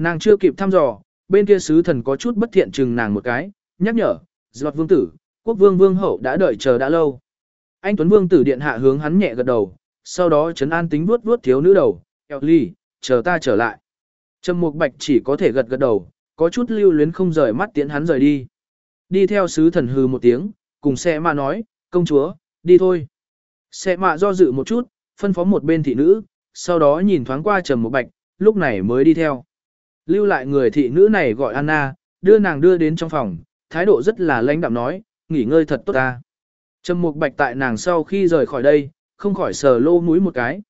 Nàng chưa kịp thăm dò, bên kia sứ thần có chút bất thiện chừng nàng một cái, nhắc nhở, Giọt vương tử, quốc vương vương hậu đã đợi chờ đã lâu. Anh Tuấn vương tử điện hạ hướng hắn nhẹ gật đầu, sau đó chấn an tính vuốt vuốt thiếu nữ đầu, eo ly, chờ ta trở lại. Trầm Mục Bạch chỉ có thể gật gật đầu, có chút lưu luyến không rời mắt tiễn hắn rời đi. Đi theo sứ thần hư một tiếng, cùng xe mạ nói, công chúa, đi thôi. Xe mạ do dự một chút, phân phó một bên thị nữ, sau đó nhìn thoáng qua Trầm Mục Bạch, lúc này mới đi theo. Lưu lại người thị nữ này gọi Anna, đưa nàng đưa đến trong phòng, thái độ rất là lãnh đạm nói, nghỉ ngơi thật tốt ta. Trầm Mục Bạch tại nàng sau khi rời khỏi đây, không khỏi sờ lô mũi một cái.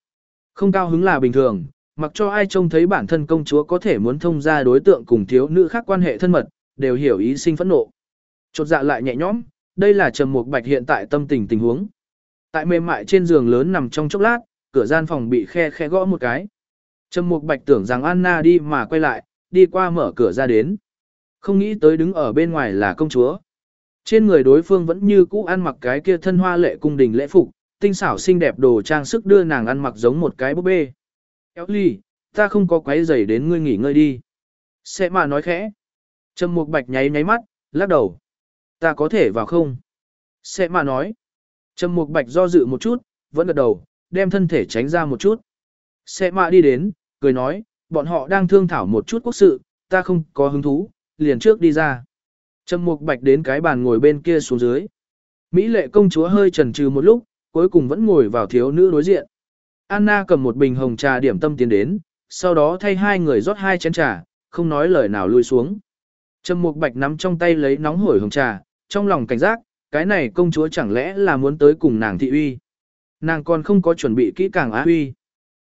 Không cao hứng là bình thường, mặc cho ai trông thấy bản thân công chúa có thể muốn thông ra đối tượng cùng thiếu nữ khác quan hệ thân mật, đều hiểu ý sinh phẫn nộ. Chột dạ lại nhẹ nhõm, đây là Trầm Mục Bạch hiện tại tâm tình tình huống. Tại mềm mại trên giường lớn nằm trong chốc lát, cửa gian phòng bị khe khe gõ một cái. Trầm Mục Bạch tưởng rằng Anna đi mà quay lại, đi qua mở cửa ra đến. Không nghĩ tới đứng ở bên ngoài là công chúa. Trên người đối phương vẫn như cũ ăn mặc cái kia thân hoa lệ cung đình lễ phục, tinh xảo xinh đẹp đồ trang sức đưa nàng ăn mặc giống một cái búp bê. Kéo ly, ta không có quấy rầy đến ngươi nghỉ ngơi đi. Sẽ mà nói khẽ. Trầm Mục Bạch nháy nháy mắt, lắc đầu. Ta có thể vào không? Sẽ mà nói. Trầm Mục Bạch do dự một chút, vẫn gật đầu, đem thân thể tránh ra một chút. Sẽ mà đi đến, cười nói, bọn họ đang thương thảo một chút quốc sự, ta không có hứng thú, liền trước đi ra. Trầm Mục Bạch đến cái bàn ngồi bên kia xuống dưới. Mỹ lệ công chúa hơi chần chừ một lúc, cuối cùng vẫn ngồi vào thiếu nữ đối diện. Anna cầm một bình hồng trà điểm tâm tiến đến, sau đó thay hai người rót hai chén trà, không nói lời nào lui xuống. Trầm Mục Bạch nắm trong tay lấy nóng hổi hồng trà, trong lòng cảnh giác, cái này công chúa chẳng lẽ là muốn tới cùng nàng thị uy. Nàng còn không có chuẩn bị kỹ càng á uy.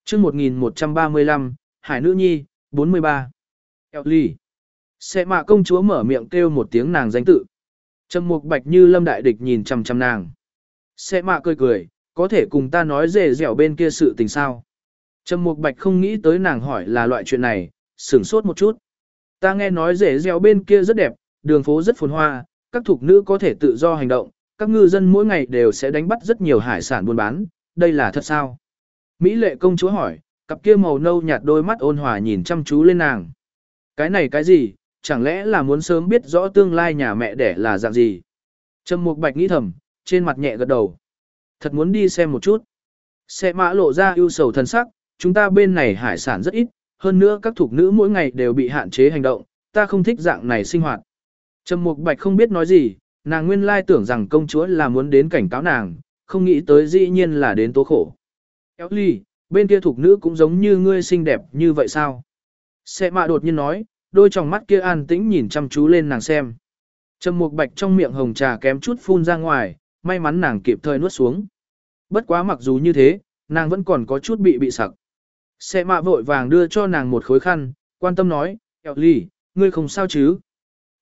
Trước 1135, Hải Nữ Nhi, 43. Eo Ly. Sẽ mạ công chúa mở miệng kêu một tiếng nàng danh tự. Trầm Mục Bạch như lâm đại địch nhìn chằm chằm nàng. Sẽ mạ cười cười, có thể cùng ta nói dễ dẻo bên kia sự tình sao. Trầm Mục Bạch không nghĩ tới nàng hỏi là loại chuyện này, sửng sốt một chút. Ta nghe nói dễ dẻo bên kia rất đẹp, đường phố rất phồn hoa, các thuộc nữ có thể tự do hành động, các ngư dân mỗi ngày đều sẽ đánh bắt rất nhiều hải sản buôn bán, đây là thật sao? Mỹ lệ công chúa hỏi, cặp kia màu nâu nhạt đôi mắt ôn hòa nhìn chăm chú lên nàng. Cái này cái gì, chẳng lẽ là muốn sớm biết rõ tương lai nhà mẹ đẻ là dạng gì? Trầm Mục Bạch nghĩ thầm, trên mặt nhẹ gật đầu. Thật muốn đi xem một chút. Xe mã lộ ra ưu sầu thân sắc, chúng ta bên này hải sản rất ít, hơn nữa các thuộc nữ mỗi ngày đều bị hạn chế hành động, ta không thích dạng này sinh hoạt. Trầm Mục Bạch không biết nói gì, nàng nguyên lai tưởng rằng công chúa là muốn đến cảnh cáo nàng, không nghĩ tới dĩ nhiên là đến tố khổ. Kéo ly, bên kia thuộc nữ cũng giống như ngươi xinh đẹp như vậy sao? Xe mạ đột nhiên nói, đôi tròng mắt kia an tĩnh nhìn chăm chú lên nàng xem. Trầm Mục Bạch trong miệng hồng trà kém chút phun ra ngoài, may mắn nàng kịp thời nuốt xuống. Bất quá mặc dù như thế, nàng vẫn còn có chút bị bị sặc. Xe mạ vội vàng đưa cho nàng một khối khăn, quan tâm nói, Eo ly, ngươi không sao chứ?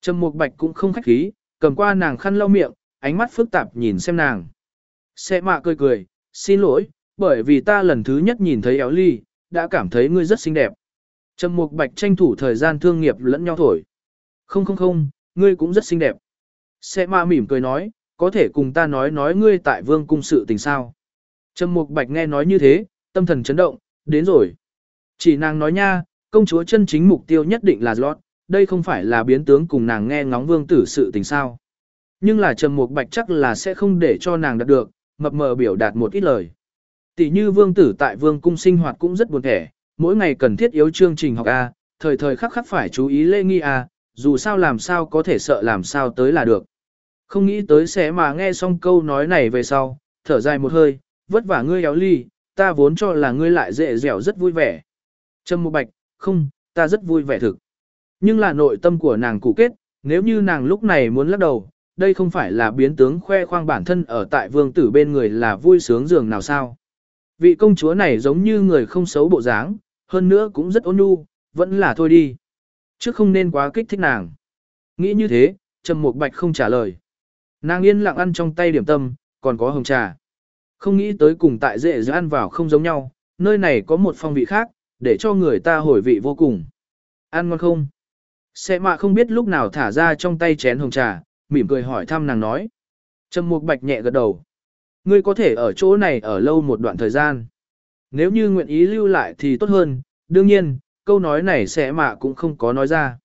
Trầm Mục Bạch cũng không khách khí, cầm qua nàng khăn lau miệng, ánh mắt phức tạp nhìn xem nàng. Xe mạ cười cười, xin lỗi, bởi vì ta lần thứ nhất nhìn thấy Éo ly, đã cảm thấy ngươi rất xinh đẹp. Trầm Mục Bạch tranh thủ thời gian thương nghiệp lẫn nhau thổi. Không không không, ngươi cũng rất xinh đẹp. Xe Ma mỉm cười nói, có thể cùng ta nói nói ngươi tại vương cung sự tình sao. Trầm Mục Bạch nghe nói như thế, tâm thần chấn động, đến rồi. Chỉ nàng nói nha, công chúa chân chính mục tiêu nhất định là lót, đây không phải là biến tướng cùng nàng nghe ngóng vương tử sự tình sao. Nhưng là Trầm Mục Bạch chắc là sẽ không để cho nàng đạt được, mập mờ biểu đạt một ít lời. Tỷ như vương tử tại vương cung sinh hoạt cũng rất buồn thẻ, mỗi ngày cần thiết yếu chương trình học A, thời thời khắc khắc phải chú ý lễ nghi A, dù sao làm sao có thể sợ làm sao tới là được. Không nghĩ tới sẽ mà nghe xong câu nói này về sau, thở dài một hơi, vất vả ngươi éo ly, ta vốn cho là ngươi lại dễ dẻo rất vui vẻ. Trâm Mục Bạch, không, ta rất vui vẻ thực. Nhưng là nội tâm của nàng cụ kết, nếu như nàng lúc này muốn lắc đầu, đây không phải là biến tướng khoe khoang bản thân ở tại vương tử bên người là vui sướng dường nào sao. Vị công chúa này giống như người không xấu bộ dáng, hơn nữa cũng rất ôn nhu, vẫn là thôi đi. Chứ không nên quá kích thích nàng. Nghĩ như thế, Trầm Mục Bạch không trả lời. Nàng yên lặng ăn trong tay điểm tâm, còn có hồng trà. Không nghĩ tới cùng tại dễ dễ ăn vào không giống nhau, nơi này có một phong vị khác, để cho người ta hồi vị vô cùng. Ăn ngon không? Xe mạ không biết lúc nào thả ra trong tay chén hồng trà, mỉm cười hỏi thăm nàng nói. Trầm Mục Bạch nhẹ gật đầu. Ngươi có thể ở chỗ này ở lâu một đoạn thời gian. Nếu như nguyện ý lưu lại thì tốt hơn, đương nhiên, câu nói này sẽ mạ cũng không có nói ra.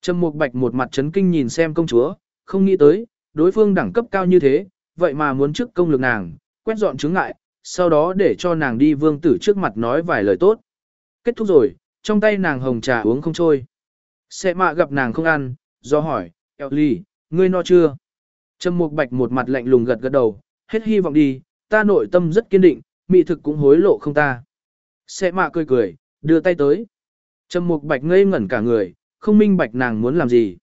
Trầm Mục Bạch một mặt chấn kinh nhìn xem công chúa, không nghĩ tới, đối phương đẳng cấp cao như thế, vậy mà muốn trước công lực nàng, quét dọn chứng ngại, sau đó để cho nàng đi vương tử trước mặt nói vài lời tốt. Kết thúc rồi, trong tay nàng hồng trà uống không trôi. Sẽ mạ gặp nàng không ăn, do hỏi, Eo Ly, ngươi no chưa? Trầm Mục Bạch một mặt lạnh lùng gật gật đầu, hết hy vọng đi, ta nội tâm rất kiên định, mị thực cũng hối lộ không ta. Xe mạ cười cười, đưa tay tới. Trầm Mục Bạch ngây ngẩn cả người, không minh bạch nàng muốn làm gì.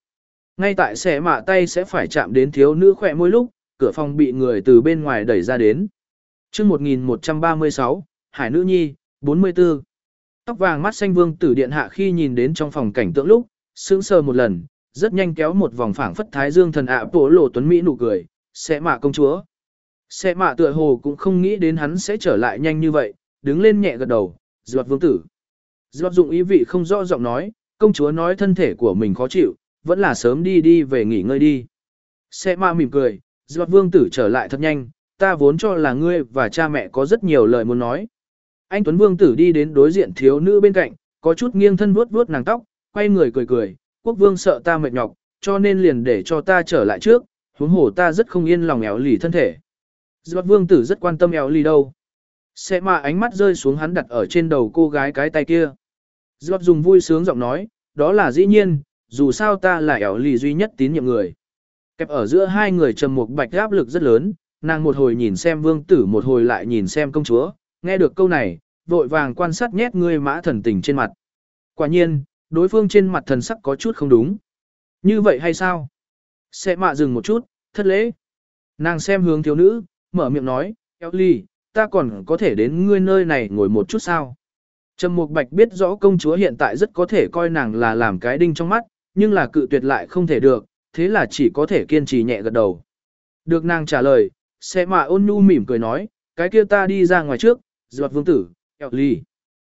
Ngay tại xe mạ tay sẽ phải chạm đến thiếu nữ khỏe môi lúc, cửa phòng bị người từ bên ngoài đẩy ra đến. chương 1136, Hải Nữ Nhi, 44. Tóc vàng mắt xanh vương tử điện hạ khi nhìn đến trong phòng cảnh tượng lúc, sững sờ một lần, rất nhanh kéo một vòng phảng phất thái dương thần ạ à bổ lộ tuấn Mỹ nụ cười, sẽ mạ công chúa. Sẽ mạ tựa hồ cũng không nghĩ đến hắn sẽ trở lại nhanh như vậy, đứng lên nhẹ gật đầu, giọt vương tử. Giọt dụng ý vị không rõ giọng nói, công chúa nói thân thể của mình khó chịu, vẫn là sớm đi đi về nghỉ ngơi đi. Sẽ mạ mỉm cười, giọt vương tử trở lại thật nhanh, ta vốn cho là ngươi và cha mẹ có rất nhiều lời muốn nói. Anh Tuấn Vương tử đi đến đối diện thiếu nữ bên cạnh, có chút nghiêng thân vuốt vuốt nàng tóc, quay người cười cười, quốc vương sợ ta mệt nhọc, cho nên liền để cho ta trở lại trước, huống hồ ta rất không yên lòng éo lì thân thể. Giọt vương tử rất quan tâm eo ly đâu. Sẽ mà ánh mắt rơi xuống hắn đặt ở trên đầu cô gái cái tay kia. Giọt dùng vui sướng giọng nói, đó là dĩ nhiên, dù sao ta là eo ly duy nhất tín nhiệm người. Kẹp ở giữa hai người trầm một bạch áp lực rất lớn, nàng một hồi nhìn xem vương tử một hồi lại nhìn xem công chúa, nghe được câu này, vội vàng quan sát nhét ngươi mã thần tình trên mặt. Quả nhiên, đối phương trên mặt thần sắc có chút không đúng. Như vậy hay sao? Sẽ mạ dừng một chút, thất lễ. Nàng xem hướng thiếu nữ, mở miệng nói, eo ly, ta còn có thể đến ngươi nơi này ngồi một chút sao? Trầm Mục Bạch biết rõ công chúa hiện tại rất có thể coi nàng là làm cái đinh trong mắt, nhưng là cự tuyệt lại không thể được, thế là chỉ có thể kiên trì nhẹ gật đầu. Được nàng trả lời, sẽ mạ ôn nhu mỉm cười nói, cái kia ta đi ra ngoài trước, giọt vương tử, eo ly.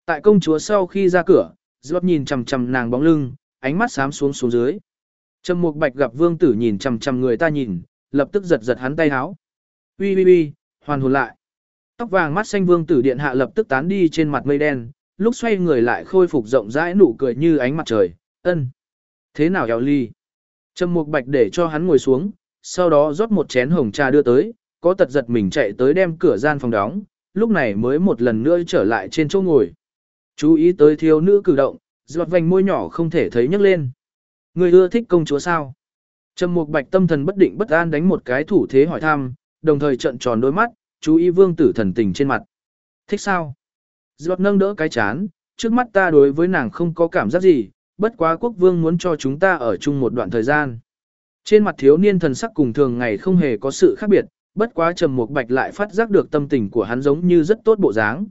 Tại công chúa sau khi ra cửa, giọt nhìn chằm chằm nàng bóng lưng, ánh mắt xám xuống xuống dưới. Trầm Mục Bạch gặp vương tử nhìn chằm chằm người ta nhìn, lập tức giật giật hắn tay áo. Ui ui ui, hoàn hồn lại. Tóc vàng mắt xanh vương tử điện hạ lập tức tán đi trên mặt mây đen, lúc xoay người lại khôi phục rộng rãi nụ cười như ánh mặt trời. Ân, thế nào eo ly? Trầm Mục Bạch để cho hắn ngồi xuống, sau đó rót một chén hồng trà đưa tới, có tật giật mình chạy tới đem cửa gian phòng đóng, lúc này mới một lần nữa trở lại trên chỗ ngồi. Chú ý tới thiếu nữ cử động, giọt vành môi nhỏ không thể thấy nhấc lên. Người ưa thích công chúa sao? Trầm Mục Bạch tâm thần bất định bất an đánh một cái thủ thế hỏi thăm, đồng thời trận tròn đôi mắt, chú ý vương tử thần tình trên mặt. Thích sao? Giọt nâng đỡ cái chán, trước mắt ta đối với nàng không có cảm giác gì, bất quá quốc vương muốn cho chúng ta ở chung một đoạn thời gian. Trên mặt thiếu niên thần sắc cùng thường ngày không hề có sự khác biệt, bất quá trầm mục bạch lại phát giác được tâm tình của hắn giống như rất tốt bộ dáng.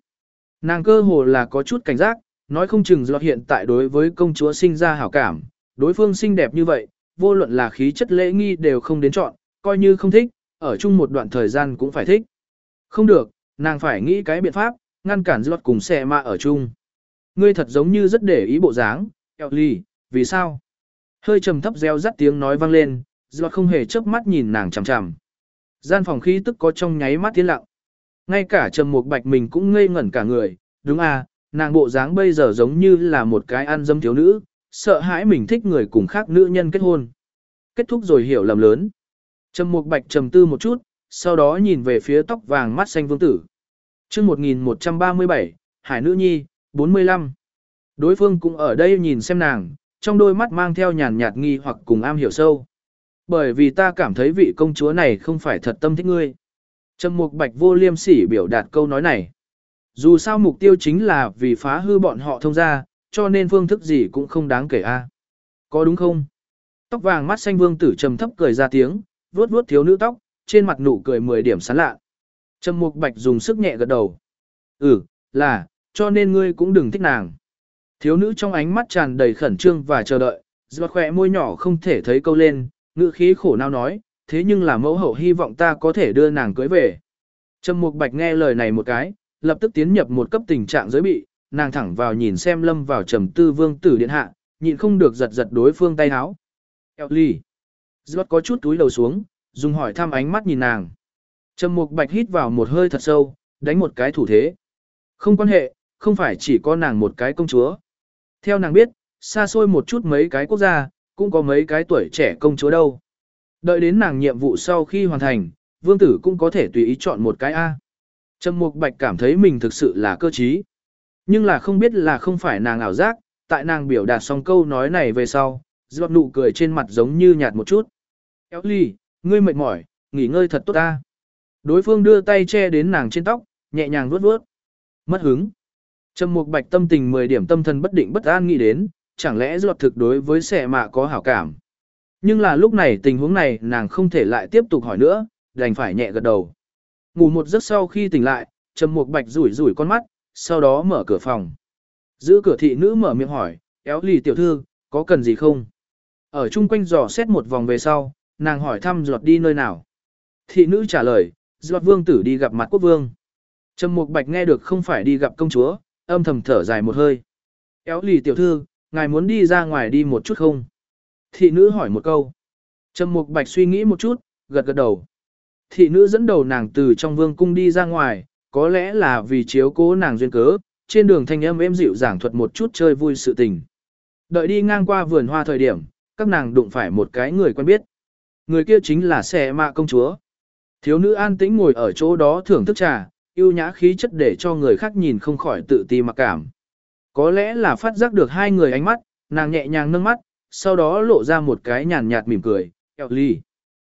Nàng cơ hồ là có chút cảnh giác, nói không chừng do hiện tại đối với công chúa sinh ra hảo cảm, đối phương xinh đẹp như vậy, vô luận là khí chất lễ nghi đều không đến chọn, coi như không thích, ở chung một đoạn thời gian cũng phải thích. Không được, nàng phải nghĩ cái biện pháp, ngăn cản Giọt cùng xe mạ ở chung. Ngươi thật giống như rất để ý bộ dáng, eo lì, vì sao? Hơi trầm thấp reo rắt tiếng nói vang lên, Giọt không hề chớp mắt nhìn nàng chằm chằm. Gian phòng khí tức có trong nháy mắt tiến lặng. Ngay cả Trầm một Bạch mình cũng ngây ngẩn cả người, đúng à, nàng bộ dáng bây giờ giống như là một cái ăn dâm thiếu nữ, sợ hãi mình thích người cùng khác nữ nhân kết hôn. Kết thúc rồi hiểu lầm lớn. Trầm Mục Bạch trầm tư một chút, sau đó nhìn về phía tóc vàng mắt xanh vương tử. Chương 1137, Hải nữ nhi, 45. Đối phương cũng ở đây nhìn xem nàng, trong đôi mắt mang theo nhàn nhạt nghi hoặc cùng am hiểu sâu. Bởi vì ta cảm thấy vị công chúa này không phải thật tâm thích ngươi. Trầm Mục Bạch vô liêm sỉ biểu đạt câu nói này. Dù sao mục tiêu chính là vì phá hư bọn họ thông ra, cho nên phương thức gì cũng không đáng kể a. Có đúng không? Tóc vàng mắt xanh vương tử trầm thấp cười ra tiếng, vuốt vuốt thiếu nữ tóc, trên mặt nụ cười 10 điểm sán lạ. Trầm Mục Bạch dùng sức nhẹ gật đầu. Ừ, là, cho nên ngươi cũng đừng thích nàng. Thiếu nữ trong ánh mắt tràn đầy khẩn trương và chờ đợi, giọt khỏe môi nhỏ không thể thấy câu lên, ngữ khí khổ não nói, thế nhưng là mẫu hậu hy vọng ta có thể đưa nàng cưới về. Trầm Mục Bạch nghe lời này một cái, lập tức tiến nhập một cấp tình trạng giới bị, nàng thẳng vào nhìn xem lâm vào trầm tư vương tử điện hạ, nhịn không được giật giật đối phương tay áo. Ellie. Rốt có chút túi đầu xuống, dùng hỏi thăm ánh mắt nhìn nàng. Trầm Mục Bạch hít vào một hơi thật sâu, đánh một cái thủ thế. Không quan hệ, không phải chỉ có nàng một cái công chúa. Theo nàng biết, xa xôi một chút mấy cái quốc gia, cũng có mấy cái tuổi trẻ công chúa đâu. Đợi đến nàng nhiệm vụ sau khi hoàn thành, vương tử cũng có thể tùy ý chọn một cái A. Trầm Mục Bạch cảm thấy mình thực sự là cơ trí. Nhưng là không biết là không phải nàng ảo giác, tại nàng biểu đạt xong câu nói này về sau, giọt nụ cười trên mặt giống như nhạt một chút. Éo ly, ngươi mệt mỏi, nghỉ ngơi thật tốt ta. Đối phương đưa tay che đến nàng trên tóc, nhẹ nhàng vuốt vuốt. Mất hứng. Trầm Mục Bạch tâm tình 10 điểm tâm thần bất định bất an nghĩ đến, chẳng lẽ giọt thực đối với xẻ mạ có hảo cảm. Nhưng là lúc này tình huống này nàng không thể lại tiếp tục hỏi nữa, đành phải nhẹ gật đầu. Ngủ một giấc sau khi tỉnh lại, Trầm Mục Bạch rủi rủi con mắt, sau đó mở cửa phòng. Giữ cửa thị nữ mở miệng hỏi, éo lì tiểu thư, có cần gì không? Ở chung quanh dò xét một vòng về sau, nàng hỏi thăm giọt đi nơi nào. Thị nữ trả lời, giọt vương tử đi gặp mặt quốc vương. Trầm Mục Bạch nghe được không phải đi gặp công chúa, âm thầm thở dài một hơi. Éo lì tiểu thư, ngài muốn đi ra ngoài đi một chút không? Thị nữ hỏi một câu. Trầm Mục Bạch suy nghĩ một chút, gật gật đầu. Thị nữ dẫn đầu nàng từ trong vương cung đi ra ngoài, có lẽ là vì chiếu cố nàng duyên cớ, trên đường thanh âm êm dịu giảng thuật một chút chơi vui sự tình. Đợi đi ngang qua vườn hoa thời điểm, các nàng đụng phải một cái người quen biết. Người kia chính là xe mạ công chúa. Thiếu nữ an tĩnh ngồi ở chỗ đó thưởng thức trà, yêu nhã khí chất để cho người khác nhìn không khỏi tự ti mặc cảm. Có lẽ là phát giác được hai người ánh mắt, nàng nhẹ nhàng nâng mắt, sau đó lộ ra một cái nhàn nhạt mỉm cười, kẹo ly.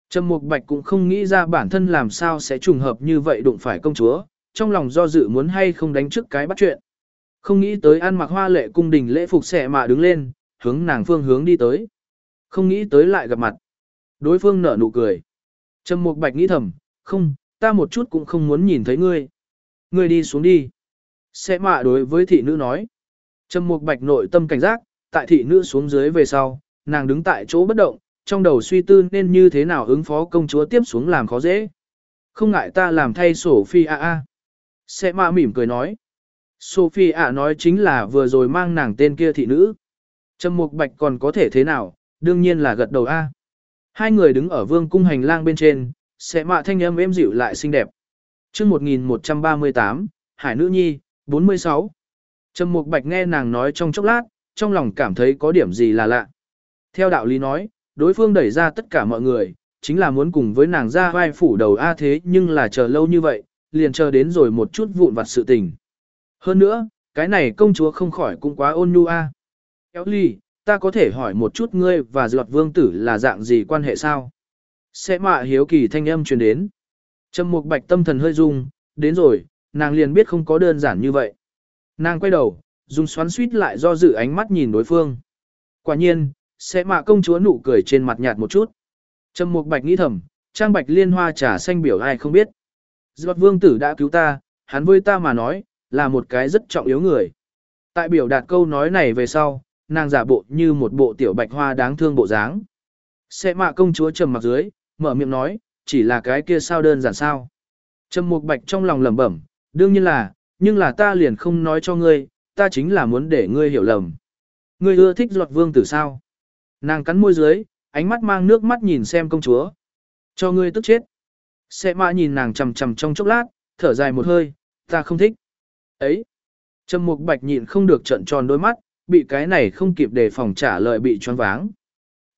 Trầm Mục Bạch cũng không nghĩ ra bản thân làm sao sẽ trùng hợp như vậy đụng phải công chúa, trong lòng do dự muốn hay không đánh trước cái bắt chuyện. Không nghĩ tới ăn mặc hoa lệ cung đình lễ phục xẻ mà đứng lên, hướng nàng phương hướng đi tới. Không nghĩ tới lại gặp mặt. Đối phương nở nụ cười. Trầm Mục Bạch nghĩ thầm, không, ta một chút cũng không muốn nhìn thấy ngươi. Ngươi đi xuống đi. Sẽ mạ đối với thị nữ nói. Trầm Mục Bạch nội tâm cảnh giác, tại thị nữ xuống dưới về sau, nàng đứng tại chỗ bất động, trong đầu suy tư nên như thế nào ứng phó công chúa tiếp xuống làm khó dễ. Không ngại ta làm thay Sophia a. Sẽ mạ mỉm cười nói. Sophia nói chính là vừa rồi mang nàng tên kia thị nữ. Trầm Mục Bạch còn có thể thế nào, đương nhiên là gật đầu a. Hai người đứng ở vương cung hành lang bên trên, sẽ mạ thanh âm êm dịu lại xinh đẹp. Chương 1138, Hải nữ nhi, 46. Trầm Mục Bạch nghe nàng nói trong chốc lát, trong lòng cảm thấy có điểm gì là lạ. Theo đạo lý nói, đối phương đẩy ra tất cả mọi người, chính là muốn cùng với nàng ra vai phủ đầu A thế nhưng là chờ lâu như vậy, liền chờ đến rồi một chút vụn vặt sự tình. Hơn nữa, cái này công chúa không khỏi cũng quá ôn nhu A. Kéo ly, ta có thể hỏi một chút ngươi và giọt vương tử là dạng gì quan hệ sao? Sẽ mạ hiếu kỳ thanh âm truyền đến. Trầm mục bạch tâm thần hơi rung, đến rồi, nàng liền biết không có đơn giản như vậy. Nàng quay đầu, dùng xoắn suýt lại do dự ánh mắt nhìn đối phương. Quả nhiên, sẽ mạ công chúa nụ cười trên mặt nhạt một chút. Trầm mục bạch nghĩ thầm, trang bạch liên hoa trà xanh biểu ai không biết. Giọt vương tử đã cứu ta, hắn với ta mà nói, là một cái rất trọng yếu người. Tại biểu đạt câu nói này về sau, nàng giả bộ như một bộ tiểu bạch hoa đáng thương bộ dáng. Sẽ mạ công chúa trầm mặt dưới, mở miệng nói, chỉ là cái kia sao đơn giản sao. Trầm mục bạch trong lòng lẩm bẩm, đương nhiên là, nhưng là ta liền không nói cho ngươi, ta chính là muốn để ngươi hiểu lầm. Ngươi ưa thích giọt vương tử sao? Nàng cắn môi dưới, ánh mắt mang nước mắt nhìn xem công chúa. Cho ngươi tức chết. Sẽ mạ nhìn nàng chầm chầm trong chốc lát, thở dài một hơi, ta không thích. Ấy. Trầm mục bạch nhịn không được trận tròn đôi mắt, bị cái này không kịp đề phòng trả lời bị choáng váng.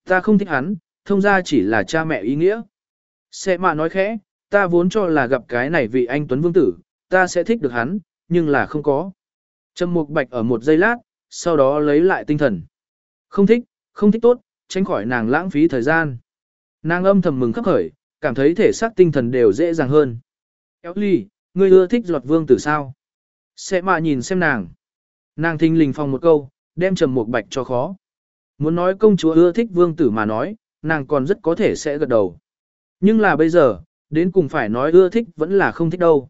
Ta không thích hắn, thông ra chỉ là cha mẹ ý nghĩa. Sẽ mạ nói khẽ, ta vốn cho là gặp cái này vị anh Tuấn Vương Tử, ta sẽ thích được hắn, nhưng là không có. Trầm mục bạch ở một giây lát, sau đó lấy lại tinh thần. Không thích, không thích tốt, tránh khỏi nàng lãng phí thời gian. Nàng âm thầm mừng khắp khởi, cảm thấy thể xác tinh thần đều dễ dàng hơn. Kéo ly, ngươi ưa thích giọt vương tử sao? Sẽ mạ nhìn xem nàng. Nàng thinh lình phòng một câu, đem trầm một bạch cho khó. Muốn nói công chúa ưa thích vương tử mà nói, nàng còn rất có thể sẽ gật đầu. Nhưng là bây giờ, đến cùng phải nói ưa thích vẫn là không thích đâu.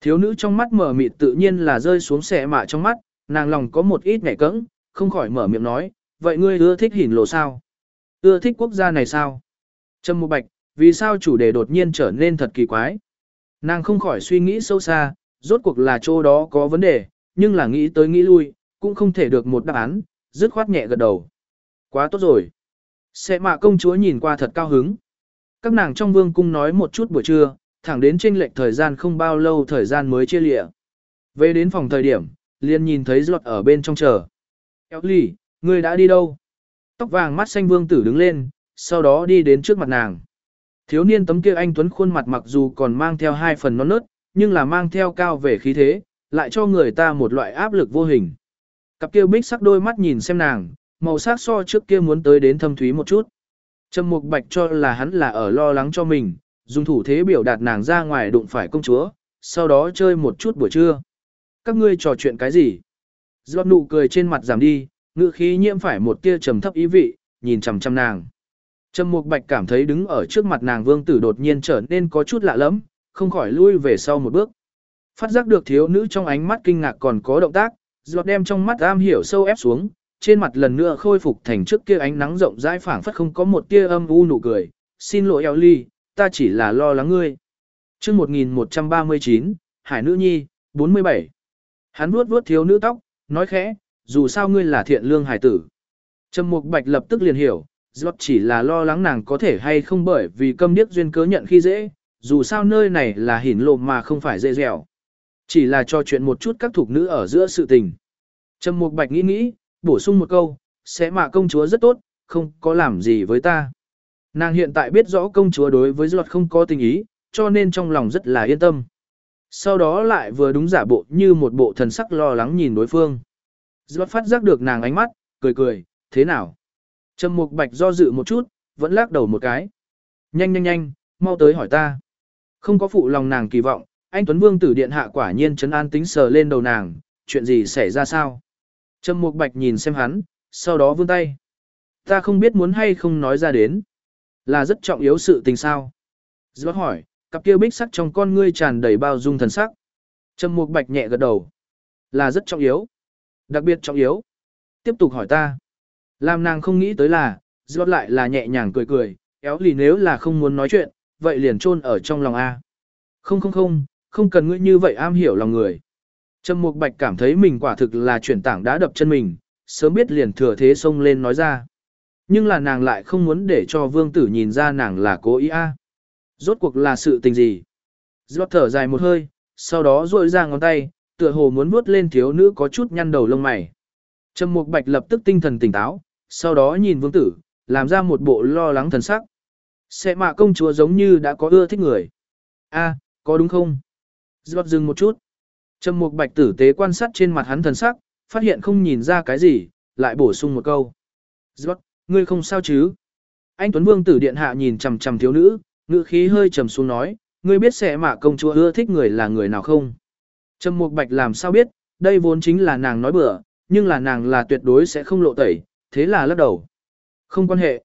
Thiếu nữ trong mắt mở mịt tự nhiên là rơi xuống xẻ mạ trong mắt, nàng lòng có một ít nhẹ cẫng, không khỏi mở miệng nói, vậy ngươi ưa thích hỉn lộ sao? Ưa thích quốc gia này sao? Trâm một Bạch, vì sao chủ đề đột nhiên trở nên thật kỳ quái? Nàng không khỏi suy nghĩ sâu xa, rốt cuộc là chỗ đó có vấn đề, nhưng là nghĩ tới nghĩ lui, cũng không thể được một đáp án, dứt khoát nhẹ gật đầu. Quá tốt rồi. Sẽ mạ công chúa nhìn qua thật cao hứng. Các nàng trong vương cung nói một chút buổi trưa, thẳng đến trên lệch thời gian không bao lâu thời gian mới chia lịa. Về đến phòng thời điểm, liền nhìn thấy giọt ở bên trong chờ. Kéo lì, ngươi đã đi đâu? Tóc vàng mắt xanh vương tử đứng lên, sau đó đi đến trước mặt nàng. Thiếu niên tấm kia anh tuấn khuôn mặt mặc dù còn mang theo hai phần non nớt, nhưng là mang theo cao về khí thế, lại cho người ta một loại áp lực vô hình. Cặp kia bích sắc đôi mắt nhìn xem nàng, màu sắc so trước kia muốn tới đến thâm thúy một chút. Trầm Mục Bạch cho là hắn là ở lo lắng cho mình, dùng thủ thế biểu đạt nàng ra ngoài đụng phải công chúa, sau đó chơi một chút buổi trưa. Các ngươi trò chuyện cái gì? Giọt nụ cười trên mặt giảm đi, ngữ khí nhiễm phải một tia trầm thấp ý vị, nhìn chằm chằm nàng. Trầm Mục Bạch cảm thấy đứng ở trước mặt nàng vương tử đột nhiên trở nên có chút lạ lẫm, không khỏi lui về sau một bước. Phát giác được thiếu nữ trong ánh mắt kinh ngạc còn có động tác, giọt đem trong mắt am hiểu sâu ép xuống, trên mặt lần nữa khôi phục thành trước kia ánh nắng rộng rãi phảng phất không có một tia âm u nụ cười. Xin lỗi eo ly, ta chỉ là lo lắng ngươi. chương 1139, Hải Nữ Nhi, 47. Hắn vuốt vuốt thiếu nữ tóc, nói khẽ, dù sao ngươi là thiện lương hải tử. Trầm Mục Bạch lập tức liền hiểu, Giọt chỉ là lo lắng nàng có thể hay không bởi vì câm điếc duyên cớ nhận khi dễ, dù sao nơi này là hỉn lộ mà không phải dễ dẻo. Chỉ là cho chuyện một chút các thuộc nữ ở giữa sự tình. Trầm Mục Bạch nghĩ nghĩ, bổ sung một câu, sẽ mà công chúa rất tốt, không có làm gì với ta. Nàng hiện tại biết rõ công chúa đối với Giọt không có tình ý, cho nên trong lòng rất là yên tâm. Sau đó lại vừa đúng giả bộ như một bộ thần sắc lo lắng nhìn đối phương. Giọt phát giác được nàng ánh mắt, cười cười, thế nào? Trầm Mục Bạch do dự một chút, vẫn lắc đầu một cái. Nhanh nhanh nhanh, mau tới hỏi ta. Không có phụ lòng nàng kỳ vọng, anh Tuấn Vương tử điện hạ quả nhiên trấn an tính sờ lên đầu nàng, chuyện gì xảy ra sao? Trầm Mục Bạch nhìn xem hắn, sau đó vươn tay. Ta không biết muốn hay không nói ra đến. Là rất trọng yếu sự tình sao? Giọt hỏi, cặp kia bích sắc trong con ngươi tràn đầy bao dung thần sắc. Trầm Mục Bạch nhẹ gật đầu. Là rất trọng yếu. Đặc biệt trọng yếu. Tiếp tục hỏi ta. Làm nàng không nghĩ tới là, giọt lại là nhẹ nhàng cười cười, éo lì nếu là không muốn nói chuyện, vậy liền chôn ở trong lòng A. Không không không, không cần ngươi như vậy am hiểu lòng người. Trầm Mục Bạch cảm thấy mình quả thực là chuyển tảng đã đập chân mình, sớm biết liền thừa thế xông lên nói ra. Nhưng là nàng lại không muốn để cho vương tử nhìn ra nàng là cố ý a. Rốt cuộc là sự tình gì? Giọt thở dài một hơi, sau đó duỗi ra ngón tay, tựa hồ muốn vuốt lên thiếu nữ có chút nhăn đầu lông mày. Trầm Mục Bạch lập tức tinh thần tỉnh táo, sau đó nhìn vương tử, làm ra một bộ lo lắng thần sắc. Sẽ mạ công chúa giống như đã có ưa thích người. a có đúng không? Giọt dừng một chút. Trầm Mục Bạch tử tế quan sát trên mặt hắn thần sắc, phát hiện không nhìn ra cái gì, lại bổ sung một câu. Giọt, ngươi không sao chứ? Anh Tuấn Vương tử điện hạ nhìn chằm chằm thiếu nữ, ngữ khí hơi trầm xuống nói, ngươi biết sẽ mà công chúa ưa thích người là người nào không? Trầm Mục Bạch làm sao biết, đây vốn chính là nàng nói bừa, nhưng là nàng là tuyệt đối sẽ không lộ tẩy, thế là lắc đầu. Không quan hệ.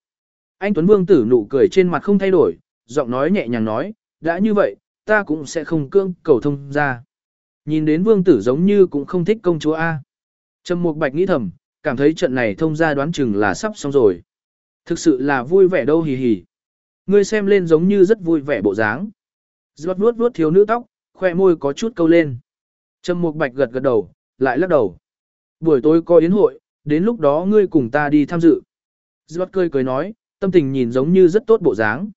Anh Tuấn Vương tử nụ cười trên mặt không thay đổi, giọng nói nhẹ nhàng nói, đã như vậy, ta cũng sẽ không cương cầu thông ra. Nhìn đến vương tử giống như cũng không thích công chúa A. Trầm Mục Bạch nghĩ thầm, cảm thấy trận này thông ra đoán chừng là sắp xong rồi. Thực sự là vui vẻ đâu hì hì. Ngươi xem lên giống như rất vui vẻ bộ dáng. Giọt vuốt vuốt thiếu nữ tóc, khoe môi có chút câu lên. Trầm Mục Bạch gật gật đầu, lại lắc đầu. Buổi tối có yến hội, đến lúc đó ngươi cùng ta đi tham dự. Giọt cười cười nói, tâm tình nhìn giống như rất tốt bộ dáng.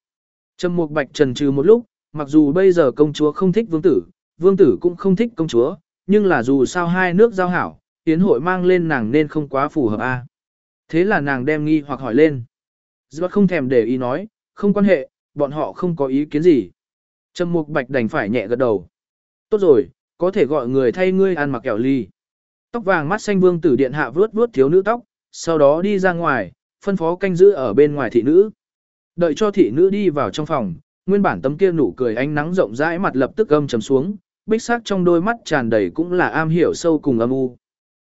Trầm Mục Bạch trần trừ một lúc, mặc dù bây giờ công chúa không thích vương tử, vương tử cũng không thích công chúa, nhưng là dù sao hai nước giao hảo, tiến hội mang lên nàng nên không quá phù hợp a. À. Thế là nàng đem nghi hoặc hỏi lên. Giọt không thèm để ý nói, không quan hệ, bọn họ không có ý kiến gì. Trầm Mục Bạch đành phải nhẹ gật đầu. Tốt rồi, có thể gọi người thay ngươi ăn mặc kẹo ly. Tóc vàng mắt xanh vương tử điện hạ vướt vướt thiếu nữ tóc, sau đó đi ra ngoài, phân phó canh giữ ở bên ngoài thị nữ. Đợi cho thị nữ đi vào trong phòng, nguyên bản tấm kia nụ cười ánh nắng rộng rãi mặt lập tức âm trầm xuống, bích sắc trong đôi mắt tràn đầy cũng là am hiểu sâu cùng âm u.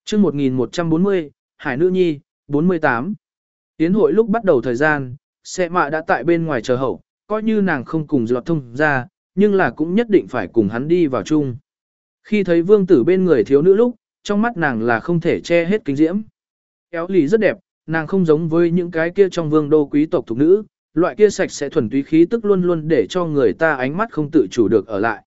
Chương 1140, Hải Nữ Nhi, 48. Tiến hội lúc bắt đầu thời gian, xe mạ đã tại bên ngoài chờ hậu, coi như nàng không cùng giọt thông ra, nhưng là cũng nhất định phải cùng hắn đi vào chung. Khi thấy vương tử bên người thiếu nữ lúc, trong mắt nàng là không thể che hết kinh diễm. Kéo lì rất đẹp, nàng không giống với những cái kia trong vương đô quý tộc thục nữ, loại kia sạch sẽ thuần túy khí tức luôn luôn để cho người ta ánh mắt không tự chủ được ở lại.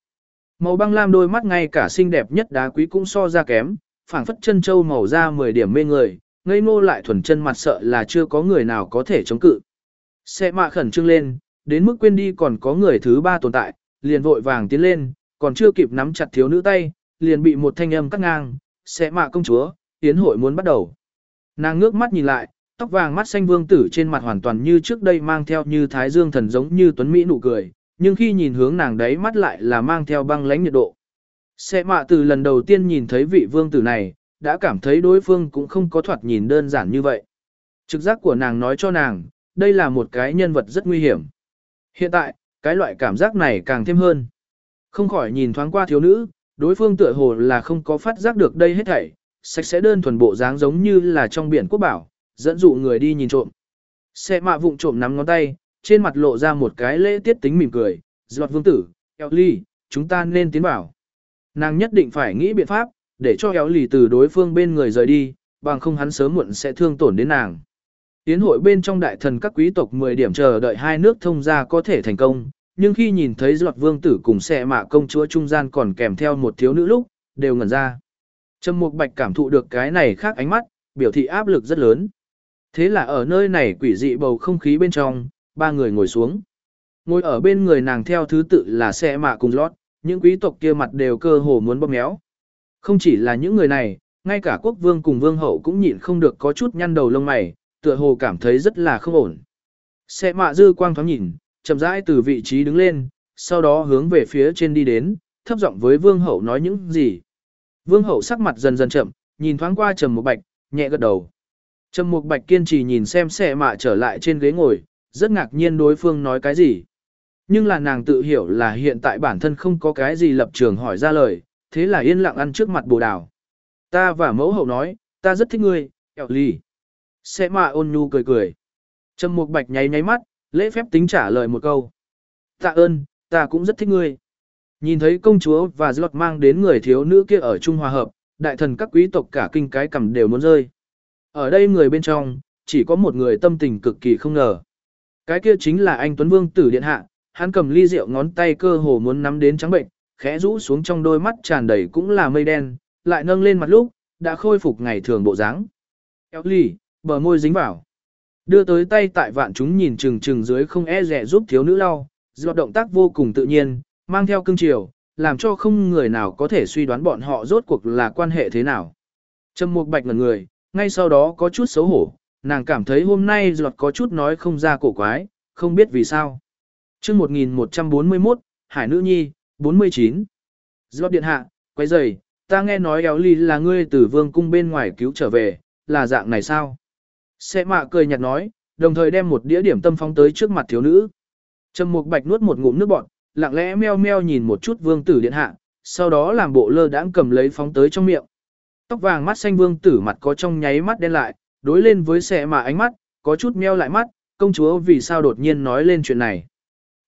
Màu băng lam đôi mắt ngay cả xinh đẹp nhất đá quý cũng so ra kém, phảng phất chân châu màu da 10 điểm mê người, ngây ngô lại thuần chân mặt sợ là chưa có người nào có thể chống cự. Xe mạ khẩn trương lên, đến mức quên đi còn có người thứ ba tồn tại, liền vội vàng tiến lên, còn chưa kịp nắm chặt thiếu nữ tay, liền bị một thanh âm cắt ngang, xe mạ công chúa, tiến hội muốn bắt đầu. Nàng ngước mắt nhìn lại, tóc vàng mắt xanh vương tử trên mặt hoàn toàn như trước đây mang theo như thái dương thần giống như tuấn mỹ nụ cười, nhưng khi nhìn hướng nàng đấy mắt lại là mang theo băng lãnh nhiệt độ. Xe mạ từ lần đầu tiên nhìn thấy vị vương tử này, đã cảm thấy đối phương cũng không có thoạt nhìn đơn giản như vậy. Trực giác của nàng nói cho nàng, đây là một cái nhân vật rất nguy hiểm. Hiện tại, cái loại cảm giác này càng thêm hơn. Không khỏi nhìn thoáng qua thiếu nữ, đối phương tựa hồ là không có phát giác được đây hết thảy, sạch sẽ đơn thuần bộ dáng giống như là trong biển quốc bảo, dẫn dụ người đi nhìn trộm. Xe mạ vụng trộm nắm ngón tay, trên mặt lộ ra một cái lễ tiết tính mỉm cười, giọt vương tử, eo ly, chúng ta nên tiến vào. Nàng nhất định phải nghĩ biện pháp, để cho eo ly từ đối phương bên người rời đi, bằng không hắn sớm muộn sẽ thương tổn đến nàng. Tiến hội bên trong đại thần các quý tộc 10 điểm chờ đợi hai nước thông gia có thể thành công, nhưng khi nhìn thấy giọt vương tử cùng xe mạ công chúa trung gian còn kèm theo một thiếu nữ lúc, đều ngẩn ra. Trầm Mục Bạch cảm thụ được cái này khác ánh mắt, biểu thị áp lực rất lớn. Thế là ở nơi này quỷ dị bầu không khí bên trong, ba người ngồi xuống. Ngồi ở bên người nàng theo thứ tự là xe mạ cùng lót, những quý tộc kia mặt đều cơ hồ muốn bóp méo. Không chỉ là những người này, ngay cả quốc vương cùng vương hậu cũng nhịn không được có chút nhăn đầu lông mày, tựa hồ cảm thấy rất là không ổn. Xe mạ dư quang thoáng nhìn, chậm rãi từ vị trí đứng lên, sau đó hướng về phía trên đi đến, thấp giọng với vương hậu nói những gì. Vương hậu sắc mặt dần dần chậm, nhìn thoáng qua Trầm một Bạch, nhẹ gật đầu. Trầm Mục Bạch kiên trì nhìn xem xe mạ trở lại trên ghế ngồi, rất ngạc nhiên đối phương nói cái gì. Nhưng là nàng tự hiểu là hiện tại bản thân không có cái gì lập trường hỏi ra lời, thế là yên lặng ăn trước mặt bồ đào. Ta và mẫu hậu nói, ta rất thích ngươi, kẹo ly. Xe mạ ôn nhu cười cười. Trầm Mục Bạch nháy nháy mắt, lễ phép tính trả lời một câu. Tạ ơn, ta cũng rất thích ngươi. Nhìn thấy công chúa và Giọt mang đến người thiếu nữ kia ở Trung Hòa Hợp, đại thần các quý tộc cả kinh cái cầm đều muốn rơi. Ở đây người bên trong, chỉ có một người tâm tình cực kỳ không ngờ. Cái kia chính là anh Tuấn Vương tử điện hạ, hắn cầm ly rượu ngón tay cơ hồ muốn nắm đến trắng bệnh, khẽ rũ xuống trong đôi mắt tràn đầy cũng là mây đen, lại nâng lên mặt lúc, đã khôi phục ngày thường bộ dáng. Kéo ly, bờ môi dính vào. Đưa tới tay tại vạn chúng nhìn chừng chừng dưới không e rẻ giúp thiếu nữ lau, do động tác vô cùng tự nhiên, mang theo cương chiều, làm cho không người nào có thể suy đoán bọn họ rốt cuộc là quan hệ thế nào. Trầm Mục Bạch ngẩn người, ngay sau đó có chút xấu hổ, nàng cảm thấy hôm nay giọt có chút nói không ra cổ quái, không biết vì sao. Chương 1141, Hải Nữ Nhi, 49. Giọt điện hạ, quay rời, ta nghe nói éo ly là ngươi từ vương cung bên ngoài cứu trở về, là dạng này sao? Sẽ mạ cười nhạt nói, đồng thời đem một đĩa điểm tâm phóng tới trước mặt thiếu nữ. Trầm Mục Bạch nuốt một ngụm nước bọt, lặng lẽ meo meo nhìn một chút vương tử điện hạ, sau đó làm bộ lơ đãng cầm lấy phóng tới trong miệng. Tóc vàng mắt xanh vương tử mặt có trong nháy mắt đen lại, đối lên với xe mạ ánh mắt, có chút meo lại mắt, công chúa vì sao đột nhiên nói lên chuyện này.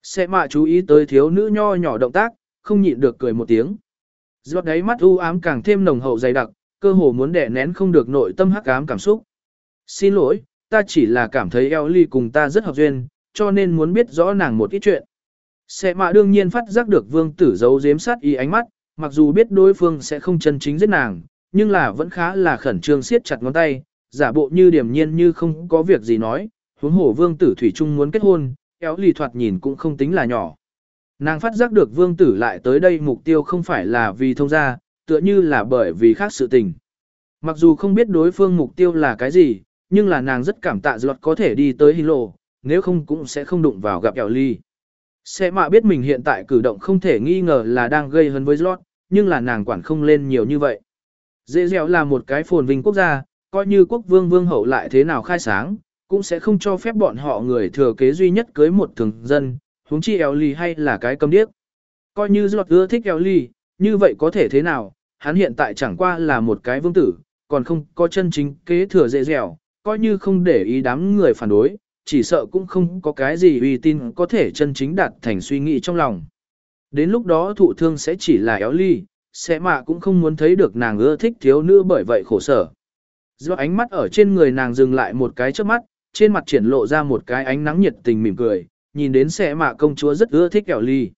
Xe mạ chú ý tới thiếu nữ nho nhỏ động tác, không nhịn được cười một tiếng. Giọt đáy mắt u ám càng thêm nồng hậu dày đặc, cơ hồ muốn đè nén không được nội tâm hắc ám cảm xúc. Xin lỗi, ta chỉ là cảm thấy eo ly cùng ta rất hợp duyên, cho nên muốn biết rõ nàng một ít chuyện. Xe mạ đương nhiên phát giác được vương tử giấu giếm sát ý ánh mắt, mặc dù biết đối phương sẽ không chân chính giết nàng, nhưng là vẫn khá là khẩn trương siết chặt ngón tay, giả bộ như điềm nhiên như không có việc gì nói, huống hổ vương tử thủy trung muốn kết hôn, kéo lì thoạt nhìn cũng không tính là nhỏ. Nàng phát giác được vương tử lại tới đây mục tiêu không phải là vì thông gia, tựa như là bởi vì khác sự tình. Mặc dù không biết đối phương mục tiêu là cái gì, nhưng là nàng rất cảm tạ giọt có thể đi tới hình lộ, nếu không cũng sẽ không đụng vào gặp kéo ly. Sẽ mạ biết mình hiện tại cử động không thể nghi ngờ là đang gây hấn với giọt, nhưng là nàng quản không lên nhiều như vậy. Dễ dẻo là một cái phồn vinh quốc gia, coi như quốc vương vương hậu lại thế nào khai sáng, cũng sẽ không cho phép bọn họ người thừa kế duy nhất cưới một thường dân, huống chi eo ly hay là cái cầm điếc. Coi như Slot ưa thích eo ly, như vậy có thể thế nào, hắn hiện tại chẳng qua là một cái vương tử, còn không có chân chính kế thừa dễ dẻo, coi như không để ý đám người phản đối, chỉ sợ cũng không có cái gì uy tín có thể chân chính đạt thành suy nghĩ trong lòng. Đến lúc đó thụ thương sẽ chỉ là éo ly, sẽ mà cũng không muốn thấy được nàng ưa thích thiếu nữ bởi vậy khổ sở. Do ánh mắt ở trên người nàng dừng lại một cái trước mắt, trên mặt triển lộ ra một cái ánh nắng nhiệt tình mỉm cười, nhìn đến sẽ mạ công chúa rất ưa thích kẹo ly.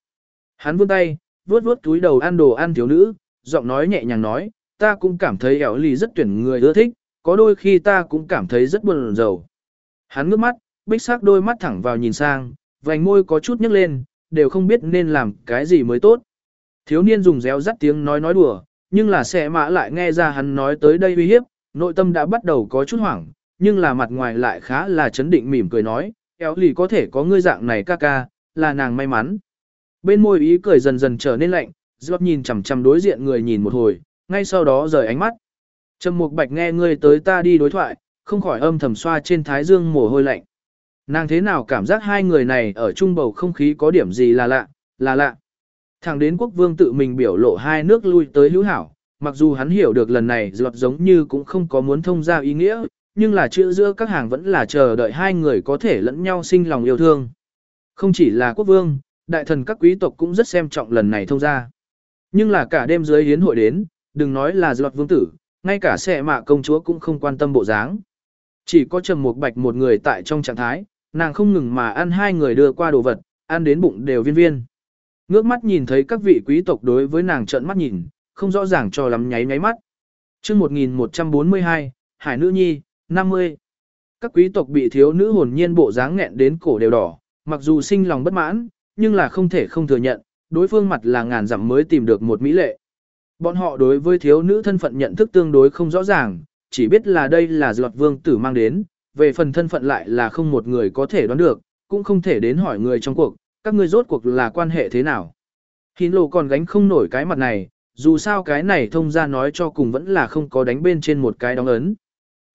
Hắn vươn tay, vuốt vuốt túi đầu ăn đồ ăn thiếu nữ, giọng nói nhẹ nhàng nói, ta cũng cảm thấy ẻo ly rất tuyển người ưa thích, có đôi khi ta cũng cảm thấy rất buồn rầu. Hắn ngước mắt, bích sắc đôi mắt thẳng vào nhìn sang, vành môi có chút nhấc lên, đều không biết nên làm cái gì mới tốt. Thiếu niên dùng réo rắt tiếng nói nói đùa, nhưng là xe mã lại nghe ra hắn nói tới đây uy hiếp, nội tâm đã bắt đầu có chút hoảng, nhưng là mặt ngoài lại khá là chấn định mỉm cười nói, éo lì có thể có ngươi dạng này ca ca, là nàng may mắn. Bên môi ý cười dần dần trở nên lạnh, Giọt nhìn chằm chằm đối diện người nhìn một hồi, ngay sau đó rời ánh mắt. Trầm Mục Bạch nghe ngươi tới ta đi đối thoại, không khỏi âm thầm xoa trên thái dương mồ hôi lạnh. Nàng thế nào cảm giác hai người này ở chung bầu không khí có điểm gì là lạ, là lạ. Thẳng đến quốc vương tự mình biểu lộ hai nước lui tới hữu hảo, mặc dù hắn hiểu được lần này giọt giống như cũng không có muốn thông ra ý nghĩa, nhưng là chữ giữa các hàng vẫn là chờ đợi hai người có thể lẫn nhau sinh lòng yêu thương. Không chỉ là quốc vương, đại thần các quý tộc cũng rất xem trọng lần này thông ra. Nhưng là cả đêm dưới hiến hội đến, đừng nói là giọt vương tử, ngay cả xe mạ công chúa cũng không quan tâm bộ dáng. Chỉ có trầm một bạch một người tại trong trạng thái, nàng không ngừng mà ăn hai người đưa qua đồ vật, ăn đến bụng đều viên viên. Ngước mắt nhìn thấy các vị quý tộc đối với nàng trợn mắt nhìn, không rõ ràng cho lắm nháy nháy mắt. chương 1142, Hải Nữ Nhi, 50. Các quý tộc bị thiếu nữ hồn nhiên bộ dáng nghẹn đến cổ đều đỏ, mặc dù sinh lòng bất mãn, nhưng là không thể không thừa nhận, đối phương mặt là ngàn dặm mới tìm được một mỹ lệ. Bọn họ đối với thiếu nữ thân phận nhận thức tương đối không rõ ràng, chỉ biết là đây là giọt vương tử mang đến, về phần thân phận lại là không một người có thể đoán được, cũng không thể đến hỏi người trong cuộc, các ngươi rốt cuộc là quan hệ thế nào. Hín lộ còn gánh không nổi cái mặt này, dù sao cái này thông ra nói cho cùng vẫn là không có đánh bên trên một cái đóng ấn.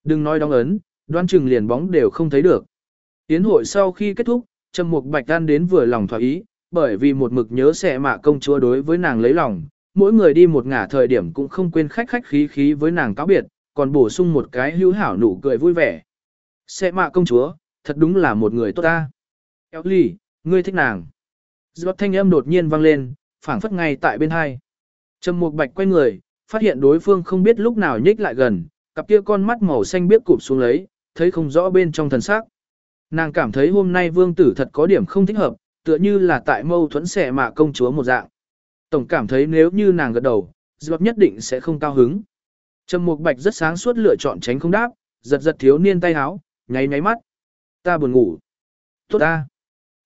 Đừng nói đóng ấn, đoán chừng liền bóng đều không thấy được. Tiến hội sau khi kết thúc, Trầm Mục Bạch Đan đến vừa lòng thỏa ý, bởi vì một mực nhớ sẽ mạ công chúa đối với nàng lấy lòng, mỗi người đi một ngả thời điểm cũng không quên khách khách khí khí với nàng cáo biệt, còn bổ sung một cái hữu hảo nụ cười vui vẻ. Sẽ mạ công chúa, thật đúng là một người tốt ta. Kéo ly, ngươi thích nàng. Giọt thanh âm đột nhiên vang lên, phảng phất ngay tại bên hai. Trầm Mục Bạch quay người, phát hiện đối phương không biết lúc nào nhích lại gần, cặp kia con mắt màu xanh biếc cụp xuống lấy, thấy không rõ bên trong thần sắc. Nàng cảm thấy hôm nay vương tử thật có điểm không thích hợp, tựa như là tại mâu thuẫn xẻ mà công chúa một dạng. Tổng cảm thấy nếu như nàng gật đầu, Giọt nhất định sẽ không cao hứng. Trầm Mục Bạch rất sáng suốt lựa chọn tránh không đáp, giật giật thiếu niên tay háo, nháy nháy mắt. Ta buồn ngủ. Tốt ta.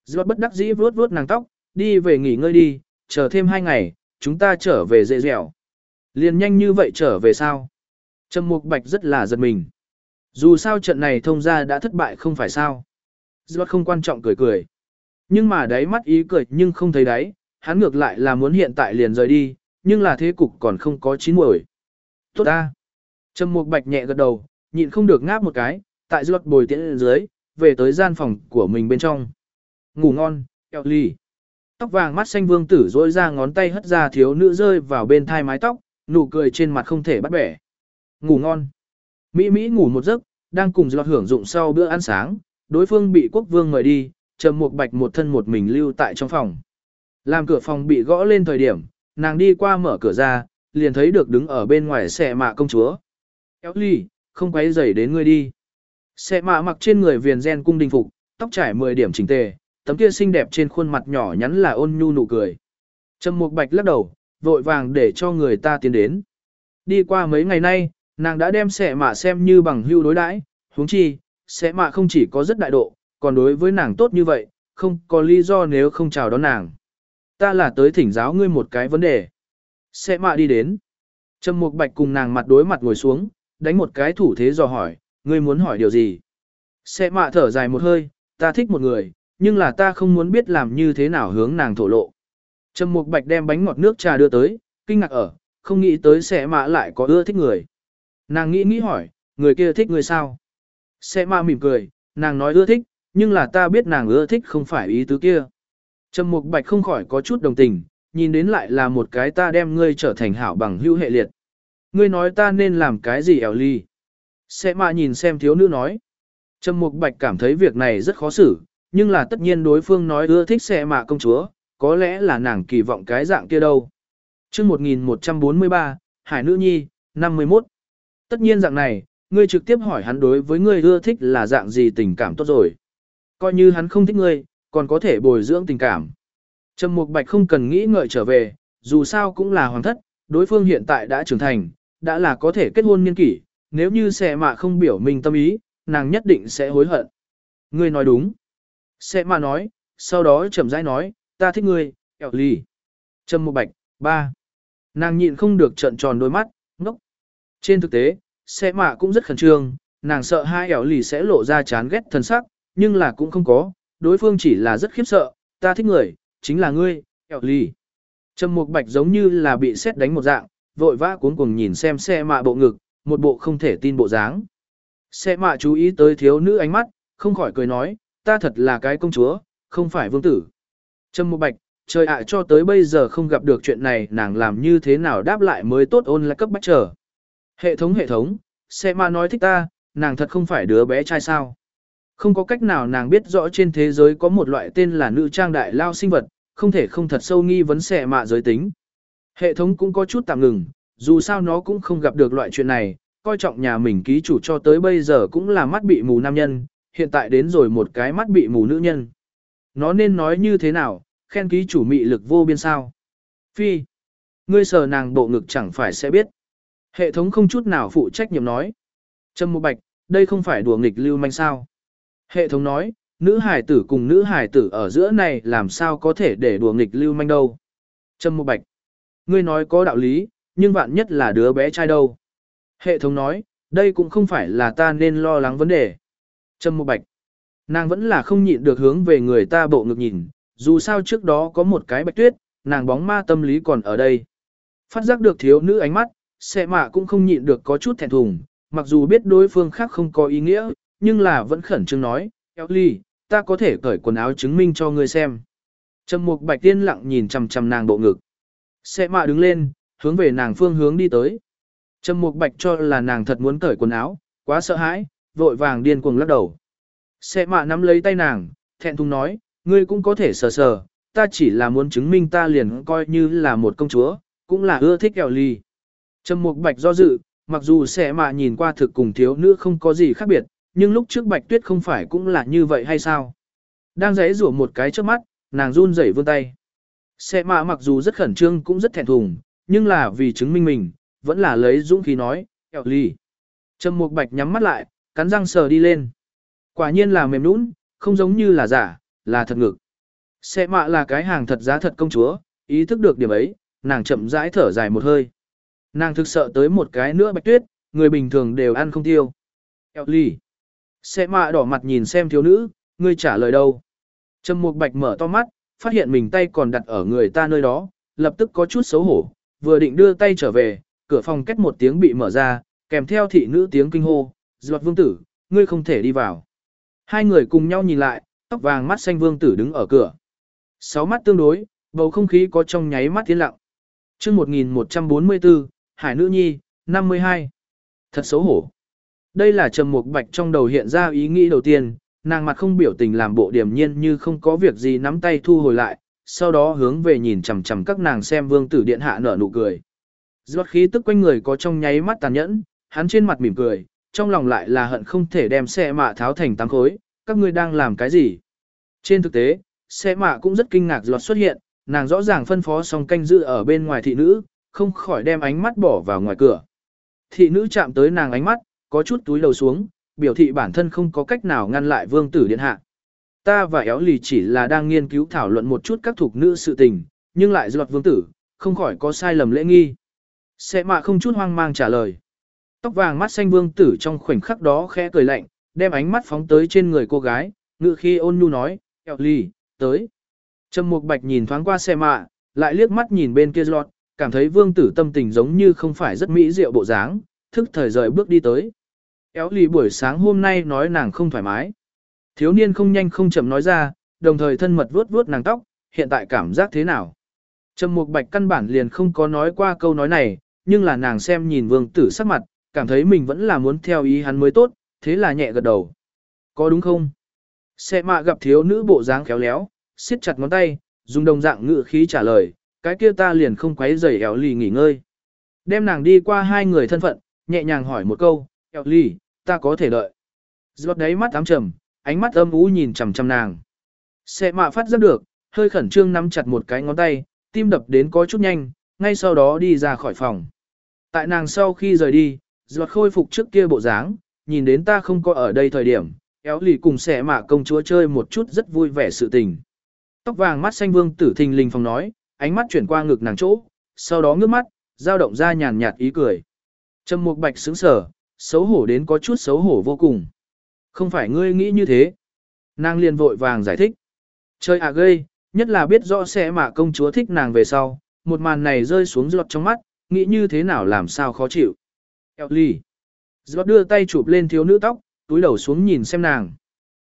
Giọt bất đắc dĩ vuốt vuốt nàng tóc, đi về nghỉ ngơi đi, chờ thêm hai ngày, chúng ta trở về dễ dẻo. Liền nhanh như vậy trở về sao? Trầm Mục Bạch rất là giật mình. Dù sao trận này thông ra đã thất bại không phải sao. Giọt không quan trọng cười cười. Nhưng mà đáy mắt ý cười nhưng không thấy đáy, hắn ngược lại là muốn hiện tại liền rời đi, nhưng là thế cục còn không có chín muồi. Tốt ta. Trầm Mục Bạch nhẹ gật đầu, nhịn không được ngáp một cái, tại giọt bồi tiễn dưới, về tới gian phòng của mình bên trong. Ngủ ngon, eo ly. Tóc vàng mắt xanh vương tử rỗi ra ngón tay hất ra thiếu nữ rơi vào bên thai mái tóc, nụ cười trên mặt không thể bắt bẻ. Ngủ ngon. Mỹ Mỹ ngủ một giấc, đang cùng giọt hưởng dụng sau bữa ăn sáng, đối phương bị quốc vương mời đi, trầm một bạch một thân một mình lưu tại trong phòng. Làm cửa phòng bị gõ lên thời điểm, nàng đi qua mở cửa ra, liền thấy được đứng ở bên ngoài xe mạ công chúa. Kéo ly, không quấy rầy đến ngươi đi. Xe mạ mặc trên người viền gen cung đình phục, tóc trải 10 điểm chỉnh tề, tấm kia xinh đẹp trên khuôn mặt nhỏ nhắn là ôn nhu nụ cười. Trầm Mục Bạch lắc đầu, vội vàng để cho người ta tiến đến. Đi qua mấy ngày nay, nàng đã đem xẻ mạ xem như bằng hưu đối đãi, huống chi, xẻ mạ không chỉ có rất đại độ, còn đối với nàng tốt như vậy, không có lý do nếu không chào đón nàng. Ta là tới thỉnh giáo ngươi một cái vấn đề. Xẻ mạ đi đến. Trầm Mục Bạch cùng nàng mặt đối mặt ngồi xuống, đánh một cái thủ thế dò hỏi, ngươi muốn hỏi điều gì? Xẻ mạ thở dài một hơi, ta thích một người, nhưng là ta không muốn biết làm như thế nào hướng nàng thổ lộ. Trầm Mục Bạch đem bánh ngọt nước trà đưa tới, kinh ngạc ở, không nghĩ tới sẽ mạ lại có ưa thích người. Nàng nghĩ nghĩ hỏi, người kia thích người sao? Sẽ mạ mỉm cười, nàng nói ưa thích, nhưng là ta biết nàng ưa thích không phải ý tứ kia. Trầm Mục Bạch không khỏi có chút đồng tình, nhìn đến lại là một cái ta đem ngươi trở thành hảo bằng hữu hệ liệt. Ngươi nói ta nên làm cái gì ẻo ly? Sẽ mạ nhìn xem thiếu nữ nói. Trầm Mục Bạch cảm thấy việc này rất khó xử, nhưng là tất nhiên đối phương nói ưa thích xe mạ công chúa, có lẽ là nàng kỳ vọng cái dạng kia đâu. chương 1143, Hải Nữ Nhi, 51. Tất nhiên dạng này, ngươi trực tiếp hỏi hắn đối với ngươi ưa thích là dạng gì tình cảm tốt rồi. Coi như hắn không thích ngươi, còn có thể bồi dưỡng tình cảm. Trầm Mục Bạch không cần nghĩ ngợi trở về, dù sao cũng là hoàng thất, đối phương hiện tại đã trưởng thành, đã là có thể kết hôn niên kỷ, nếu như sẽ mạ không biểu mình tâm ý, nàng nhất định sẽ hối hận. Ngươi nói đúng. Sẽ mạ nói, sau đó chậm rãi nói, ta thích ngươi, eo lì. Trâm Mục bạch, ba. Nàng nhịn không được trợn tròn đôi mắt, ngốc. Trên thực tế, sẽ mạ cũng rất khẩn trương, nàng sợ hai ẻo lì sẽ lộ ra chán ghét thân sắc, nhưng là cũng không có, đối phương chỉ là rất khiếp sợ, ta thích người, chính là ngươi, ẻo lì. Trầm Mục Bạch giống như là bị xét đánh một dạng, vội vã cuống cuồng nhìn xem xe mạ bộ ngực, một bộ không thể tin bộ dáng. Xe mạ chú ý tới thiếu nữ ánh mắt, không khỏi cười nói, ta thật là cái công chúa, không phải vương tử. Trâm Mộ Bạch, trời ạ cho tới bây giờ không gặp được chuyện này nàng làm như thế nào đáp lại mới tốt ôn là cấp bách trở. Hệ thống hệ thống, xe ma nói thích ta, nàng thật không phải đứa bé trai sao. Không có cách nào nàng biết rõ trên thế giới có một loại tên là nữ trang đại lao sinh vật, không thể không thật sâu nghi vấn xe mạ giới tính. Hệ thống cũng có chút tạm ngừng, dù sao nó cũng không gặp được loại chuyện này, coi trọng nhà mình ký chủ cho tới bây giờ cũng là mắt bị mù nam nhân, hiện tại đến rồi một cái mắt bị mù nữ nhân. Nó nên nói như thế nào, khen ký chủ mị lực vô biên sao. Phi, ngươi sờ nàng bộ ngực chẳng phải sẽ biết. Hệ thống không chút nào phụ trách nhiệm nói. Trâm Mộ Bạch, đây không phải đùa nghịch lưu manh sao. Hệ thống nói, nữ hải tử cùng nữ hải tử ở giữa này làm sao có thể để đùa nghịch lưu manh đâu. Trâm Mộ Bạch, ngươi nói có đạo lý, nhưng vạn nhất là đứa bé trai đâu. Hệ thống nói, đây cũng không phải là ta nên lo lắng vấn đề. Trâm Mộ Bạch, nàng vẫn là không nhịn được hướng về người ta bộ ngực nhìn, dù sao trước đó có một cái bạch tuyết, nàng bóng ma tâm lý còn ở đây. Phát giác được thiếu nữ ánh mắt, xe mạ cũng không nhịn được có chút thẹn thùng, mặc dù biết đối phương khác không có ý nghĩa, nhưng là vẫn khẩn trương nói, Ellie, ta có thể cởi quần áo chứng minh cho ngươi xem. Trầm mục bạch tiên lặng nhìn chằm chằm nàng bộ ngực. Xe mạ đứng lên, hướng về nàng phương hướng đi tới. Trầm mục bạch cho là nàng thật muốn cởi quần áo, quá sợ hãi, vội vàng điên cuồng lắc đầu. Xe mạ nắm lấy tay nàng, thẹn thùng nói, ngươi cũng có thể sờ sờ, ta chỉ là muốn chứng minh ta liền coi như là một công chúa, cũng là ưa thích kẹo ly. Trầm mục bạch do dự, mặc dù xe mạ nhìn qua thực cùng thiếu nữ không có gì khác biệt, nhưng lúc trước bạch tuyết không phải cũng là như vậy hay sao? Đang giấy rủa một cái trước mắt, nàng run rẩy vươn tay. Xe mạ mặc dù rất khẩn trương cũng rất thẹn thùng, nhưng là vì chứng minh mình, vẫn là lấy dũng khí nói, kẹo ly. Trầm mục bạch nhắm mắt lại, cắn răng sờ đi lên. Quả nhiên là mềm nũng, không giống như là giả, là thật ngực. Sẽ mạ là cái hàng thật giá thật công chúa, ý thức được điểm ấy, nàng chậm rãi thở dài một hơi. Nàng thực sợ tới một cái nữa bạch tuyết, người bình thường đều ăn không tiêu. Eo ly. Sẽ mạ đỏ mặt nhìn xem thiếu nữ, ngươi trả lời đâu. Trầm mục bạch mở to mắt, phát hiện mình tay còn đặt ở người ta nơi đó, lập tức có chút xấu hổ, vừa định đưa tay trở về, cửa phòng cách một tiếng bị mở ra, kèm theo thị nữ tiếng kinh hô, giọt vương tử, ngươi không thể đi vào. Hai người cùng nhau nhìn lại, tóc vàng mắt xanh vương tử đứng ở cửa. Sáu mắt tương đối, bầu không khí có trong nháy mắt tiến lặng. chương 1144, Hải Nữ Nhi, 52. Thật xấu hổ. Đây là Trầm Mục Bạch trong đầu hiện ra ý nghĩ đầu tiên, nàng mặt không biểu tình làm bộ điểm nhiên như không có việc gì nắm tay thu hồi lại, sau đó hướng về nhìn chằm chằm các nàng xem vương tử điện hạ nở nụ cười. Giọt khí tức quanh người có trong nháy mắt tàn nhẫn, hắn trên mặt mỉm cười, trong lòng lại là hận không thể đem xe mạ tháo thành tám khối, các ngươi đang làm cái gì? Trên thực tế, xe mạ cũng rất kinh ngạc giọt xuất hiện, nàng rõ ràng phân phó xong canh giữ ở bên ngoài thị nữ, không khỏi đem ánh mắt bỏ vào ngoài cửa. Thị nữ chạm tới nàng ánh mắt, có chút túi đầu xuống, biểu thị bản thân không có cách nào ngăn lại vương tử điện hạ. Ta và éo lì chỉ là đang nghiên cứu thảo luận một chút các thuộc nữ sự tình, nhưng lại giọt vương tử, không khỏi có sai lầm lễ nghi. Xe mạ không chút hoang mang trả lời. Tóc vàng mắt xanh vương tử trong khoảnh khắc đó khẽ cười lạnh, đem ánh mắt phóng tới trên người cô gái, ngự khi ôn nhu nói, kẹo lì, tới. Trầm mục bạch nhìn thoáng qua xe mạ, lại liếc mắt nhìn bên kia giọt, cảm thấy vương tử tâm tình giống như không phải rất mỹ diệu bộ dáng, thức thời rời bước đi tới. Kéo lì buổi sáng hôm nay nói nàng không thoải mái. Thiếu niên không nhanh không chậm nói ra, đồng thời thân mật vuốt vuốt nàng tóc, hiện tại cảm giác thế nào. Trầm mục bạch căn bản liền không có nói qua câu nói này, nhưng là nàng xem nhìn vương tử sắc mặt, cảm thấy mình vẫn là muốn theo ý hắn mới tốt, thế là nhẹ gật đầu. Có đúng không? Xe mạ gặp thiếu nữ bộ dáng khéo léo, siết chặt ngón tay, dùng đồng dạng ngự khí trả lời, cái kia ta liền không quấy rầy éo lì nghỉ ngơi. Đem nàng đi qua hai người thân phận, nhẹ nhàng hỏi một câu, éo lì, ta có thể đợi. Giọt đáy mắt ám trầm, ánh mắt âm u nhìn chằm chằm nàng. Xe mạ phát giác được, hơi khẩn trương nắm chặt một cái ngón tay, tim đập đến có chút nhanh, ngay sau đó đi ra khỏi phòng. Tại nàng sau khi rời đi, giọt khôi phục trước kia bộ dáng, nhìn đến ta không có ở đây thời điểm, éo lì cùng xẻ mạ công chúa chơi một chút rất vui vẻ sự tình. Tóc vàng mắt xanh vương tử thình lình phòng nói, ánh mắt chuyển qua ngực nàng chỗ, sau đó ngước mắt, dao động ra nhàn nhạt ý cười. Trầm Mục Bạch sững sở xấu hổ đến có chút xấu hổ vô cùng. Không phải ngươi nghĩ như thế. Nàng liền vội vàng giải thích. Chơi à gây, nhất là biết rõ sẽ mà công chúa thích nàng về sau, một màn này rơi xuống giọt trong mắt, nghĩ như thế nào làm sao khó chịu. Ellie. Giọt đưa tay chụp lên thiếu nữ tóc, túi đầu xuống nhìn xem nàng.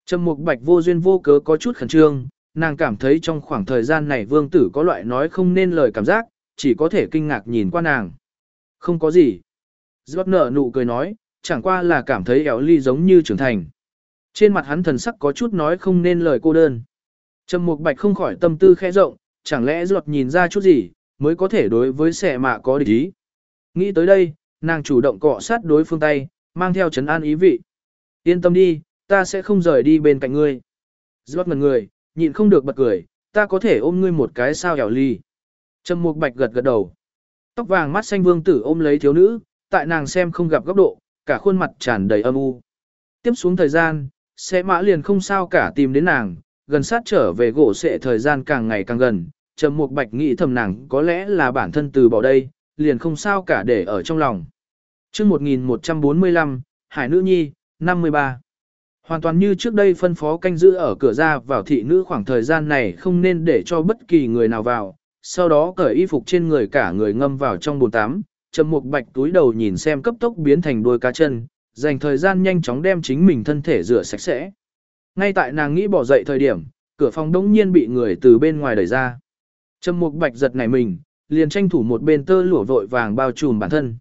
Trầm Mục Bạch vô duyên vô cớ có chút khẩn trương, nàng cảm thấy trong khoảng thời gian này vương tử có loại nói không nên lời cảm giác, chỉ có thể kinh ngạc nhìn qua nàng. Không có gì. Giọt nở nụ cười nói, chẳng qua là cảm thấy éo ly giống như trưởng thành. Trên mặt hắn thần sắc có chút nói không nên lời cô đơn. Trầm Mục Bạch không khỏi tâm tư khẽ rộng, chẳng lẽ giọt nhìn ra chút gì, mới có thể đối với sẻ mạ có địch ý. Nghĩ tới đây, nàng chủ động cọ sát đối phương tay, mang theo chấn an ý vị. Yên tâm đi, ta sẽ không rời đi bên cạnh ngươi. Giọt ngần người, nhịn không được bật cười, ta có thể ôm ngươi một cái sao hẻo ly. Trầm Mục Bạch gật gật đầu. Tóc vàng mắt xanh vương tử ôm lấy thiếu nữ, tại nàng xem không gặp góc độ, cả khuôn mặt tràn đầy âm u. Tiếp xuống thời gian, sẽ mã liền không sao cả tìm đến nàng, gần sát trở về gỗ sẽ thời gian càng ngày càng gần, Trầm Mục Bạch nghĩ thầm nàng có lẽ là bản thân từ bỏ đây, liền không sao cả để ở trong lòng. Chương 1145, Hải nữ nhi, 53. Hoàn toàn như trước đây phân phó canh giữ ở cửa ra vào thị nữ khoảng thời gian này không nên để cho bất kỳ người nào vào, sau đó cởi y phục trên người cả người ngâm vào trong bồn tắm, Trầm một Bạch túi đầu nhìn xem cấp tốc biến thành đôi cá chân, dành thời gian nhanh chóng đem chính mình thân thể rửa sạch sẽ. Ngay tại nàng nghĩ bỏ dậy thời điểm, cửa phòng đống nhiên bị người từ bên ngoài đẩy ra. Trầm Mục Bạch giật nảy mình, liền tranh thủ một bên tơ lụa vội vàng bao trùm bản thân.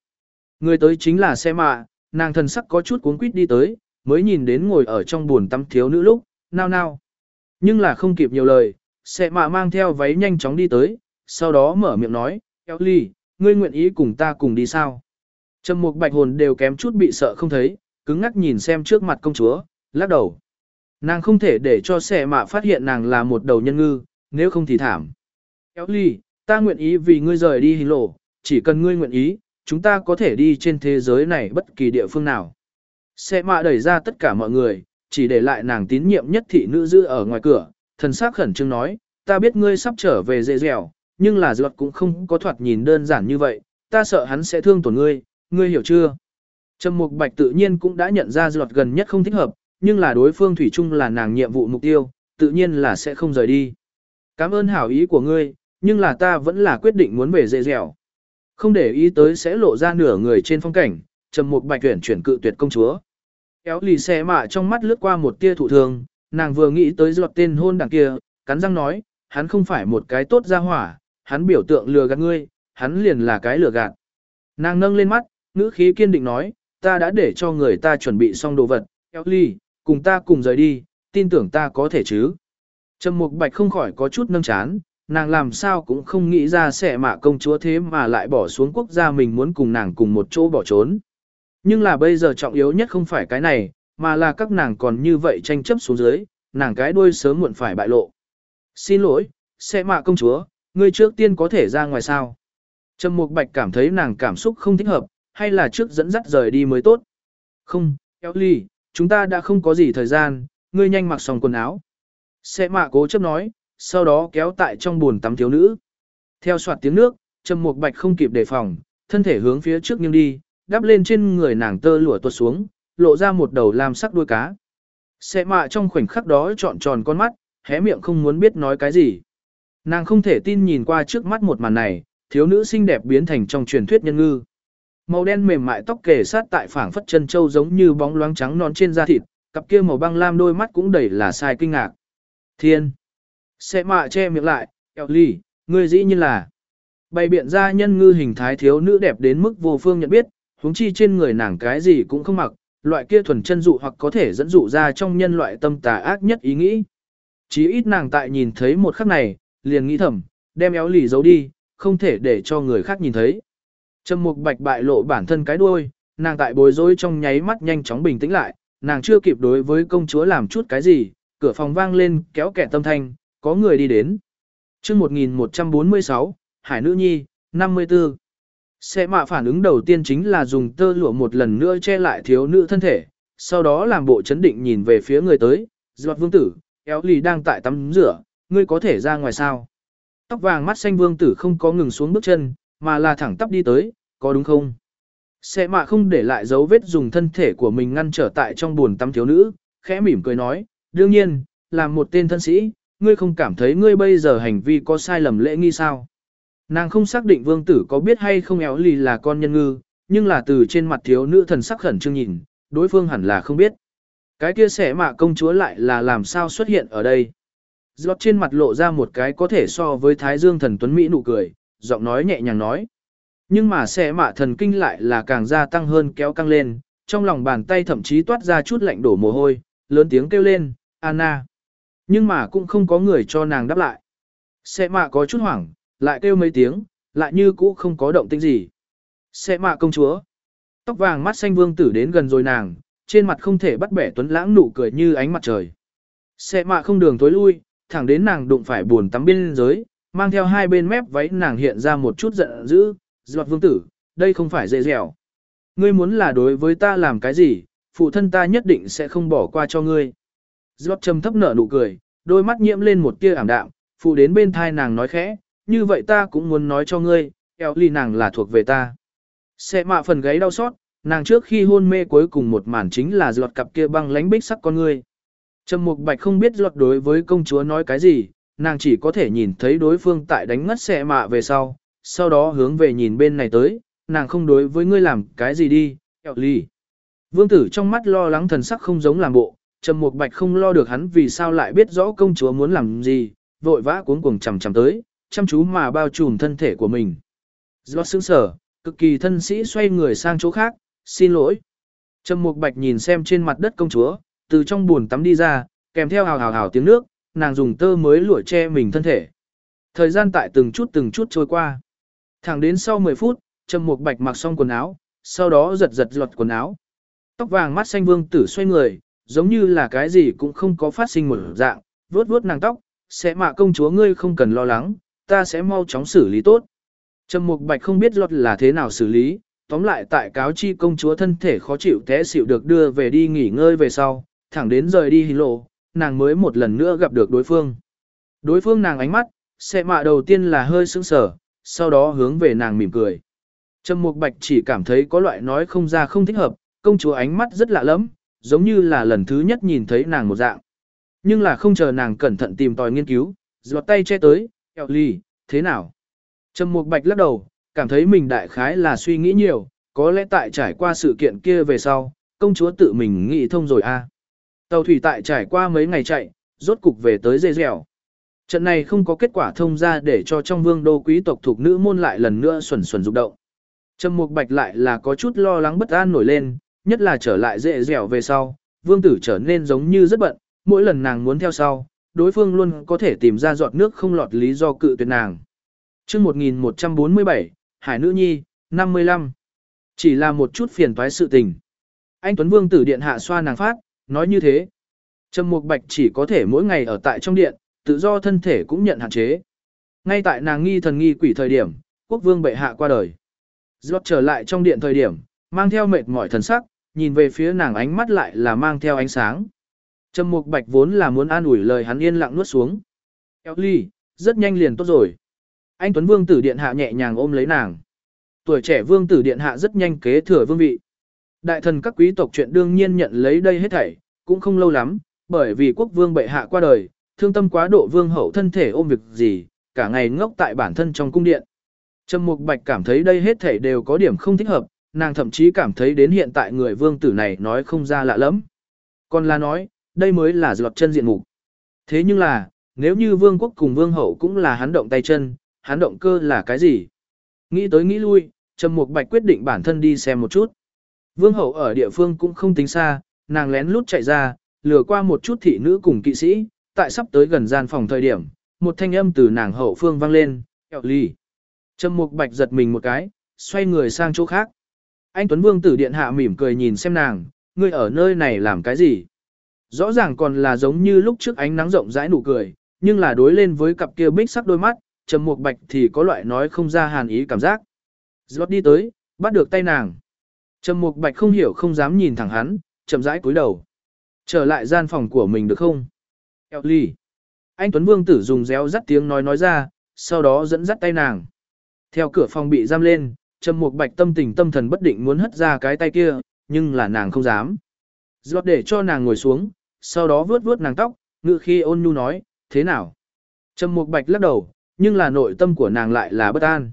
Người tới chính là xe mạ, nàng thần sắc có chút cuốn quýt đi tới, mới nhìn đến ngồi ở trong buồn tắm thiếu nữ lúc, nao nao. Nhưng là không kịp nhiều lời, xe mạ mang theo váy nhanh chóng đi tới, sau đó mở miệng nói, Ellie, ngươi nguyện ý cùng ta cùng đi sao? Trầm mục bạch hồn đều kém chút bị sợ không thấy, cứng ngắc nhìn xem trước mặt công chúa, lắc đầu. Nàng không thể để cho xe mạ phát hiện nàng là một đầu nhân ngư, nếu không thì thảm. Ellie, ta nguyện ý vì ngươi rời đi hình lộ, chỉ cần ngươi nguyện ý, chúng ta có thể đi trên thế giới này bất kỳ địa phương nào. Xe mạ đẩy ra tất cả mọi người, chỉ để lại nàng tín nhiệm nhất thị nữ giữ ở ngoài cửa, thần sắc khẩn trương nói, ta biết ngươi sắp trở về dễ dẻo, nhưng là giọt cũng không có thoạt nhìn đơn giản như vậy, ta sợ hắn sẽ thương tổn ngươi, ngươi hiểu chưa? Trầm Mục Bạch tự nhiên cũng đã nhận ra giọt gần nhất không thích hợp, nhưng là đối phương thủy chung là nàng nhiệm vụ mục tiêu, tự nhiên là sẽ không rời đi. Cảm ơn hảo ý của ngươi, nhưng là ta vẫn là quyết định muốn về dễ dẻo. Không để ý tới sẽ lộ ra nửa người trên phong cảnh, Trầm Mục Bạch tuyển chuyển cự tuyệt công chúa. Kéo lì xe mạ trong mắt lướt qua một tia thụ thường, nàng vừa nghĩ tới giọt tên hôn đằng kia, cắn răng nói, hắn không phải một cái tốt ra hỏa, hắn biểu tượng lừa gạt ngươi, hắn liền là cái lừa gạt. Nàng nâng lên mắt, ngữ khí kiên định nói, ta đã để cho người ta chuẩn bị xong đồ vật, kéo ly, cùng ta cùng rời đi, tin tưởng ta có thể chứ. Trầm Mục Bạch không khỏi có chút nâng chán, nàng làm sao cũng không nghĩ ra sẽ mạ công chúa thế mà lại bỏ xuống quốc gia mình muốn cùng nàng cùng một chỗ bỏ trốn. Nhưng là bây giờ trọng yếu nhất không phải cái này, mà là các nàng còn như vậy tranh chấp xuống dưới, nàng cái đuôi sớm muộn phải bại lộ. Xin lỗi, sẽ mạ công chúa, ngươi trước tiên có thể ra ngoài sao. Trầm Mục Bạch cảm thấy nàng cảm xúc không thích hợp, hay là trước dẫn dắt rời đi mới tốt. Không, kéo ly, chúng ta đã không có gì thời gian, ngươi nhanh mặc xong quần áo. Sẽ mạ cố chấp nói, sau đó kéo tại trong bồn tắm thiếu nữ. Theo soạt tiếng nước, Trầm Mục Bạch không kịp đề phòng, thân thể hướng phía trước nghiêng đi, đắp lên trên người nàng tơ lụa tuột xuống, lộ ra một đầu lam sắc đuôi cá. Sẽ mạ trong khoảnh khắc đó trọn tròn con mắt, hé miệng không muốn biết nói cái gì. Nàng không thể tin nhìn qua trước mắt một màn này, thiếu nữ xinh đẹp biến thành trong truyền thuyết nhân ngư. Màu đen mềm mại tóc kề sát tại phảng phất chân châu giống như bóng loáng trắng non trên da thịt, cặp kia màu băng lam đôi mắt cũng đầy là sai kinh ngạc. Thiên! Sẽ mạ che miệng lại, eo ly, ngươi dĩ như là. Bày biện ra nhân ngư hình thái thiếu nữ đẹp đến mức vô phương nhận biết, huống chi trên người nàng cái gì cũng không mặc, loại kia thuần chân dụ hoặc có thể dẫn dụ ra trong nhân loại tâm tà ác nhất ý nghĩ. Chí ít nàng tại nhìn thấy một khắc này, liền nghĩ thầm, đem éo lì giấu đi, không thể để cho người khác nhìn thấy. Trầm mục bạch bại lộ bản thân cái đuôi, nàng tại bối rối trong nháy mắt nhanh chóng bình tĩnh lại, nàng chưa kịp đối với công chúa làm chút cái gì, cửa phòng vang lên kéo kẻ tâm thanh, có người đi đến. chương 1146, Hải Nữ Nhi, 54. Xe mạ phản ứng đầu tiên chính là dùng tơ lụa một lần nữa che lại thiếu nữ thân thể, sau đó làm bộ chấn định nhìn về phía người tới, giọt vương tử, éo lì đang tại tắm rửa, ngươi có thể ra ngoài sao. Tóc vàng mắt xanh vương tử không có ngừng xuống bước chân, mà là thẳng tắp đi tới, có đúng không? Xe mạ không để lại dấu vết dùng thân thể của mình ngăn trở tại trong buồn tắm thiếu nữ, khẽ mỉm cười nói, đương nhiên, làm một tên thân sĩ, ngươi không cảm thấy ngươi bây giờ hành vi có sai lầm lễ nghi sao? Nàng không xác định vương tử có biết hay không éo lì là con nhân ngư, nhưng là từ trên mặt thiếu nữ thần sắc khẩn trương nhìn, đối phương hẳn là không biết. Cái kia sẽ mạ công chúa lại là làm sao xuất hiện ở đây. Giọt trên mặt lộ ra một cái có thể so với thái dương thần tuấn Mỹ nụ cười, giọng nói nhẹ nhàng nói. Nhưng mà sẽ mạ thần kinh lại là càng gia tăng hơn kéo căng lên, trong lòng bàn tay thậm chí toát ra chút lạnh đổ mồ hôi, lớn tiếng kêu lên, Anna. Nhưng mà cũng không có người cho nàng đáp lại. Xe mạ có chút hoảng, lại kêu mấy tiếng, lại như cũ không có động tĩnh gì. Xe mạ công chúa. Tóc vàng mắt xanh vương tử đến gần rồi nàng, trên mặt không thể bắt bẻ tuấn lãng nụ cười như ánh mặt trời. Xe mạ không đường tối lui, thẳng đến nàng đụng phải buồn tắm biên giới, mang theo hai bên mép váy nàng hiện ra một chút giận dữ, giọt vương tử, đây không phải dễ dẻo. Ngươi muốn là đối với ta làm cái gì, phụ thân ta nhất định sẽ không bỏ qua cho ngươi. Giọt trầm thấp nở nụ cười, đôi mắt nhiễm lên một tia ảm đạm, phụ đến bên thai nàng nói khẽ, như vậy ta cũng muốn nói cho ngươi, eo ly nàng là thuộc về ta. Xe mạ phần gáy đau xót, nàng trước khi hôn mê cuối cùng một màn chính là giọt cặp kia băng lánh bích sắc con ngươi. Trầm Mục Bạch không biết giọt đối với công chúa nói cái gì, nàng chỉ có thể nhìn thấy đối phương tại đánh ngất xe mạ về sau, sau đó hướng về nhìn bên này tới, nàng không đối với ngươi làm cái gì đi, eo ly. Vương tử trong mắt lo lắng thần sắc không giống làm bộ, Trầm Mục Bạch không lo được hắn vì sao lại biết rõ công chúa muốn làm gì, vội vã cuống cuồng chằm chằm tới, chăm chú mà bao trùm thân thể của mình. Do sững sở, cực kỳ thân sĩ xoay người sang chỗ khác, xin lỗi. Trầm Mục Bạch nhìn xem trên mặt đất công chúa, từ trong buồn tắm đi ra, kèm theo hào hào hào tiếng nước, nàng dùng tơ mới lụa che mình thân thể. Thời gian tại từng chút từng chút trôi qua. Thẳng đến sau 10 phút, Trầm Mục Bạch mặc xong quần áo, sau đó giật giật lột quần áo. Tóc vàng mắt xanh vương tử xoay người, giống như là cái gì cũng không có phát sinh một dạng, vuốt vuốt nàng tóc, sẽ mạ công chúa ngươi không cần lo lắng, ta sẽ mau chóng xử lý tốt. Trầm Mục Bạch không biết lọt là thế nào xử lý, tóm lại tại cáo chi công chúa thân thể khó chịu té xỉu được đưa về đi nghỉ ngơi về sau, thẳng đến rời đi hí lộ, nàng mới một lần nữa gặp được đối phương. Đối phương nàng ánh mắt, sẽ mạ đầu tiên là hơi sững sờ, sau đó hướng về nàng mỉm cười. Trầm Mục Bạch chỉ cảm thấy có loại nói không ra không thích hợp, công chúa ánh mắt rất lạ lắm, giống như là lần thứ nhất nhìn thấy nàng một dạng. Nhưng là không chờ nàng cẩn thận tìm tòi nghiên cứu, giọt tay che tới, eo lì, thế nào? Trầm Mục Bạch lắc đầu, cảm thấy mình đại khái là suy nghĩ nhiều, có lẽ tại trải qua sự kiện kia về sau, công chúa tự mình nghĩ thông rồi a. À. Tàu thủy tại trải qua mấy ngày chạy, rốt cục về tới dây dẻo. Trận này không có kết quả thông ra để cho trong vương đô quý tộc thuộc nữ môn lại lần nữa xuẩn xuẩn rụng động. Trầm Mục Bạch lại là có chút lo lắng bất an nổi lên, nhất là trở lại dễ dẻo về sau, vương tử trở nên giống như rất bận, mỗi lần nàng muốn theo sau, đối phương luôn có thể tìm ra giọt nước không lọt lý do cự tuyệt nàng. Chương 1147, Hải Nữ Nhi, 55. Chỉ là một chút phiền toái sự tình. Anh Tuấn Vương tử điện hạ xoa nàng phát, nói như thế. Trầm Mục Bạch chỉ có thể mỗi ngày ở tại trong điện, tự do thân thể cũng nhận hạn chế. Ngay tại nàng nghi thần nghi quỷ thời điểm, quốc vương bệ hạ qua đời. Giọt trở lại trong điện thời điểm, mang theo mệt mỏi thần sắc, nhìn về phía nàng ánh mắt lại là mang theo ánh sáng. Trầm Mục Bạch vốn là muốn an ủi lời hắn yên lặng nuốt xuống. Eo ly, rất nhanh liền tốt rồi. Anh Tuấn Vương tử điện hạ nhẹ nhàng ôm lấy nàng. Tuổi trẻ Vương tử điện hạ rất nhanh kế thừa vương vị. Đại thần các quý tộc chuyện đương nhiên nhận lấy đây hết thảy, cũng không lâu lắm, bởi vì quốc vương bệ hạ qua đời, thương tâm quá độ vương hậu thân thể ôm việc gì, cả ngày ngốc tại bản thân trong cung điện. Trầm Mục Bạch cảm thấy đây hết thảy đều có điểm không thích hợp, nàng thậm chí cảm thấy đến hiện tại người vương tử này nói không ra lạ lắm. Còn là nói, đây mới là giọt chân diện mục. Thế nhưng là, nếu như vương quốc cùng vương hậu cũng là hắn động tay chân, hắn động cơ là cái gì? Nghĩ tới nghĩ lui, Trầm Mục Bạch quyết định bản thân đi xem một chút. Vương hậu ở địa phương cũng không tính xa, nàng lén lút chạy ra, lừa qua một chút thị nữ cùng kỵ sĩ, tại sắp tới gần gian phòng thời điểm, một thanh âm từ nàng hậu phương vang lên, "Kẹo ly." Trầm Mục Bạch giật mình một cái, xoay người sang chỗ khác. Anh Tuấn Vương tử điện hạ mỉm cười nhìn xem nàng, "Ngươi ở nơi này làm cái gì?" Rõ ràng còn là giống như lúc trước ánh nắng rộng rãi nụ cười, nhưng là đối lên với cặp kia bích sắc đôi mắt, Trầm Mục Bạch thì có loại nói không ra hàn ý cảm giác. Giọt đi tới, bắt được tay nàng. Trầm Mục Bạch không hiểu không dám nhìn thẳng hắn, chậm rãi cúi đầu. Trở lại gian phòng của mình được không? Ellie. Anh Tuấn Vương tử dùng réo rắt tiếng nói nói ra, sau đó dẫn dắt tay nàng. Theo cửa phòng bị giam lên, Trầm Mục Bạch tâm tình tâm thần bất định muốn hất ra cái tay kia, nhưng là nàng không dám. Giọt để cho nàng ngồi xuống, sau đó vuốt vuốt nàng tóc, ngự khi ôn nhu nói, thế nào? Trầm Mục Bạch lắc đầu, nhưng là nội tâm của nàng lại là bất an.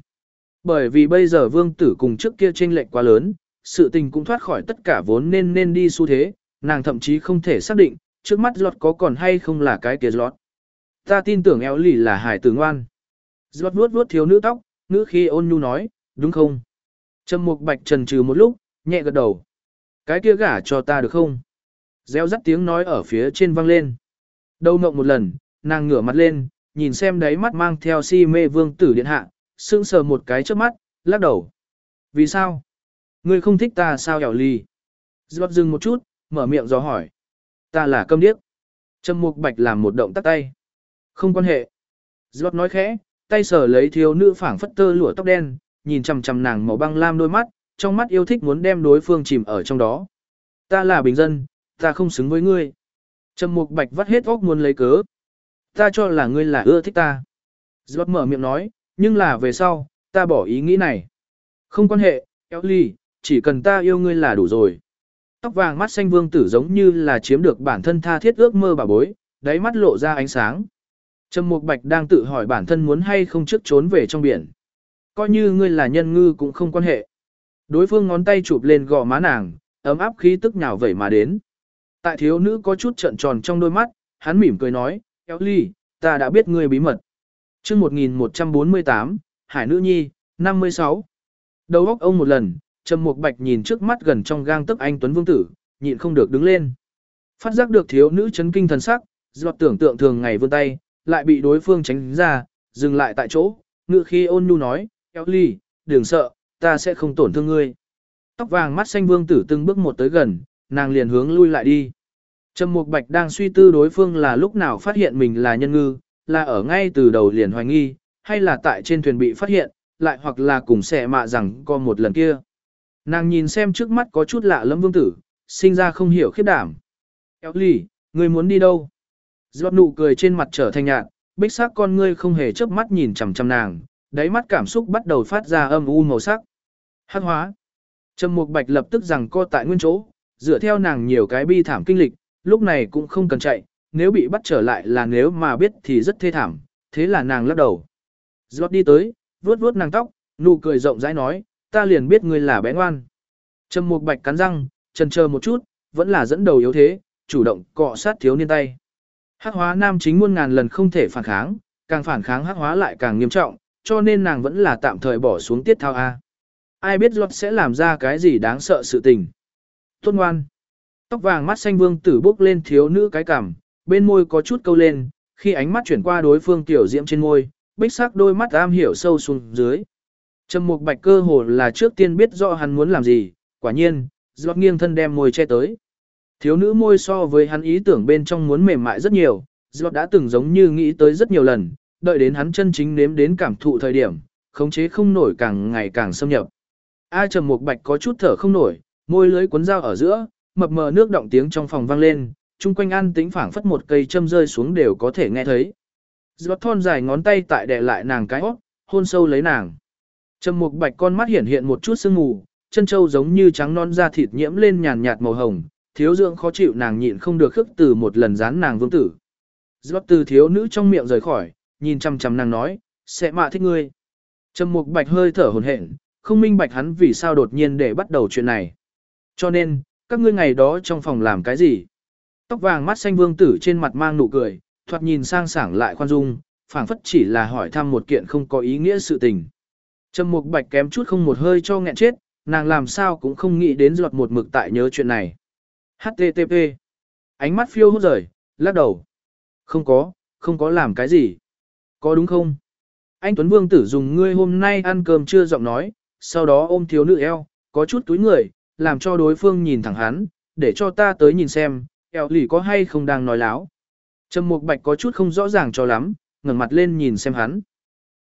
Bởi vì bây giờ vương tử cùng trước kia chênh lệch quá lớn, sự tình cũng thoát khỏi tất cả vốn nên nên đi xu thế, nàng thậm chí không thể xác định, trước mắt Giọt có còn hay không là cái kia Giọt. Ta tin tưởng eo lì là hải tử ngoan. Giọt vuốt vuốt thiếu nữ tóc, nữ khi ôn nhu nói, đúng không? Trầm mục bạch trần trừ một lúc, nhẹ gật đầu. Cái kia gả cho ta được không? Gieo rắt tiếng nói ở phía trên vang lên. Đầu mộng một lần, nàng ngửa mặt lên, nhìn xem đáy mắt mang theo si mê vương tử điện hạ, sững sờ một cái trước mắt, lắc đầu. Vì sao? Ngươi không thích ta sao hẻo ly? Giọt dừng một chút, mở miệng dò hỏi. Ta là câm điếc. Trầm mục bạch làm một động tắt tay. Không quan hệ. Giọt nói khẽ, tay sờ lấy thiếu nữ phảng phất tơ lụa tóc đen, nhìn chằm chằm nàng màu băng lam đôi mắt, trong mắt yêu thích muốn đem đối phương chìm ở trong đó. Ta là bình dân, ta không xứng với ngươi. Trầm mục bạch vắt hết óc muốn lấy cớ. Ta cho là ngươi là ưa thích ta. Giọt mở miệng nói, nhưng là về sau, ta bỏ ý nghĩ này. Không quan hệ, Ellie, chỉ cần ta yêu ngươi là đủ rồi. Tóc vàng mắt xanh vương tử giống như là chiếm được bản thân tha thiết ước mơ bà bối, đáy mắt lộ ra ánh sáng. Trầm Mục Bạch đang tự hỏi bản thân muốn hay không trước trốn về trong biển. Coi như ngươi là nhân ngư cũng không quan hệ. Đối phương ngón tay chụp lên gò má nàng, ấm áp khí tức nhào vẩy mà đến. Tại thiếu nữ có chút trợn tròn trong đôi mắt, hắn mỉm cười nói, Ellie, ta đã biết ngươi bí mật. chương 1148, Hải Nữ Nhi, 56. Đầu óc ông một lần, Trầm Mục Bạch nhìn trước mắt gần trong gang tức anh Tuấn Vương Tử, nhịn không được đứng lên. Phát giác được thiếu nữ chấn kinh thần sắc, giọt tưởng tượng thường ngày vươn tay, lại bị đối phương tránh ra, dừng lại tại chỗ, ngựa khi ôn nhu nói, Ellie, đừng sợ, ta sẽ không tổn thương ngươi. Tóc vàng mắt xanh Vương Tử từng bước một tới gần, nàng liền hướng lui lại đi. Trầm Mục Bạch đang suy tư đối phương là lúc nào phát hiện mình là nhân ngư, là ở ngay từ đầu liền hoài nghi, hay là tại trên thuyền bị phát hiện, lại hoặc là cùng xẻ mạ rằng co một lần kia. Nàng nhìn xem trước mắt có chút lạ lẫm vương tử, sinh ra không hiểu khiếp đảm. Éo lì, ngươi muốn đi đâu? Giọt nụ cười trên mặt trở thành nhạt, bích sắc con ngươi không hề chớp mắt nhìn chằm chằm nàng, đáy mắt cảm xúc bắt đầu phát ra âm u màu sắc. Hắc hóa. Trầm Mục Bạch lập tức rằng co tại nguyên chỗ, dựa theo nàng nhiều cái bi thảm kinh lịch, lúc này cũng không cần chạy, nếu bị bắt trở lại là nếu mà biết thì rất thê thảm, thế là nàng lắc đầu. Giọt đi tới, vuốt vuốt nàng tóc, nụ cười rộng rãi nói, ta liền biết ngươi là bé ngoan. Trầm Mục Bạch cắn răng, chần chờ một chút, vẫn là dẫn đầu yếu thế, chủ động cọ sát thiếu niên tay. Hắc hóa nam chính muôn ngàn lần không thể phản kháng, càng phản kháng hắc hóa lại càng nghiêm trọng, cho nên nàng vẫn là tạm thời bỏ xuống tiết thao A. Ai biết Lọt sẽ làm ra cái gì đáng sợ sự tình. Tốt ngoan. Tóc vàng mắt xanh vương tử bốc lên thiếu nữ cái cằm, bên môi có chút câu lên, khi ánh mắt chuyển qua đối phương tiểu diễm trên môi, bích sắc đôi mắt am hiểu sâu xuống dưới. Trầm Mục Bạch cơ hồ là trước tiên biết rõ hắn muốn làm gì, quả nhiên, giọt nghiêng thân đem môi che tới. Thiếu nữ môi so với hắn ý tưởng bên trong muốn mềm mại rất nhiều, giọt đã từng giống như nghĩ tới rất nhiều lần, đợi đến hắn chân chính nếm đến cảm thụ thời điểm, khống chế không nổi càng ngày càng xâm nhập. A Trầm Mục Bạch có chút thở không nổi, môi lưới cuốn dao ở giữa, mập mờ nước động tiếng trong phòng vang lên, chung quanh an tĩnh phảng phất một cây châm rơi xuống đều có thể nghe thấy. Giọt thon dài ngón tay tại đè lại nàng cái hót, hôn sâu lấy nàng. Trầm Mục Bạch con mắt hiện hiện một chút sương mù, chân châu giống như trắng non da thịt nhiễm lên nhàn nhạt màu hồng, thiếu dưỡng khó chịu nàng nhịn không được khước từ một lần dán nàng vương tử. Giọt từ thiếu nữ trong miệng rời khỏi, nhìn chăm chăm nàng nói, sẽ mạ thích ngươi. Trầm Mục Bạch hơi thở hổn hển, không minh bạch hắn vì sao đột nhiên để bắt đầu chuyện này. Cho nên, các ngươi ngày đó trong phòng làm cái gì? Tóc vàng mắt xanh vương tử trên mặt mang nụ cười, thoạt nhìn sang sảng lại khoan dung, phảng phất chỉ là hỏi thăm một kiện không có ý nghĩa sự tình. Trầm Mục Bạch kém chút không một hơi cho nghẹn chết, nàng làm sao cũng không nghĩ đến giọt một mực tại nhớ chuyện này. HTTP. Ánh mắt phiêu hốt rời, lắc đầu. Không có, không có làm cái gì. Có đúng không? Anh Tuấn Vương tử dùng ngươi hôm nay ăn cơm chưa giọng nói, sau đó ôm thiếu nữ eo, có chút túi người, làm cho đối phương nhìn thẳng hắn, để cho ta tới nhìn xem, eo lì có hay không đang nói láo. Trầm Mục Bạch có chút không rõ ràng cho lắm, ngẩng mặt lên nhìn xem hắn.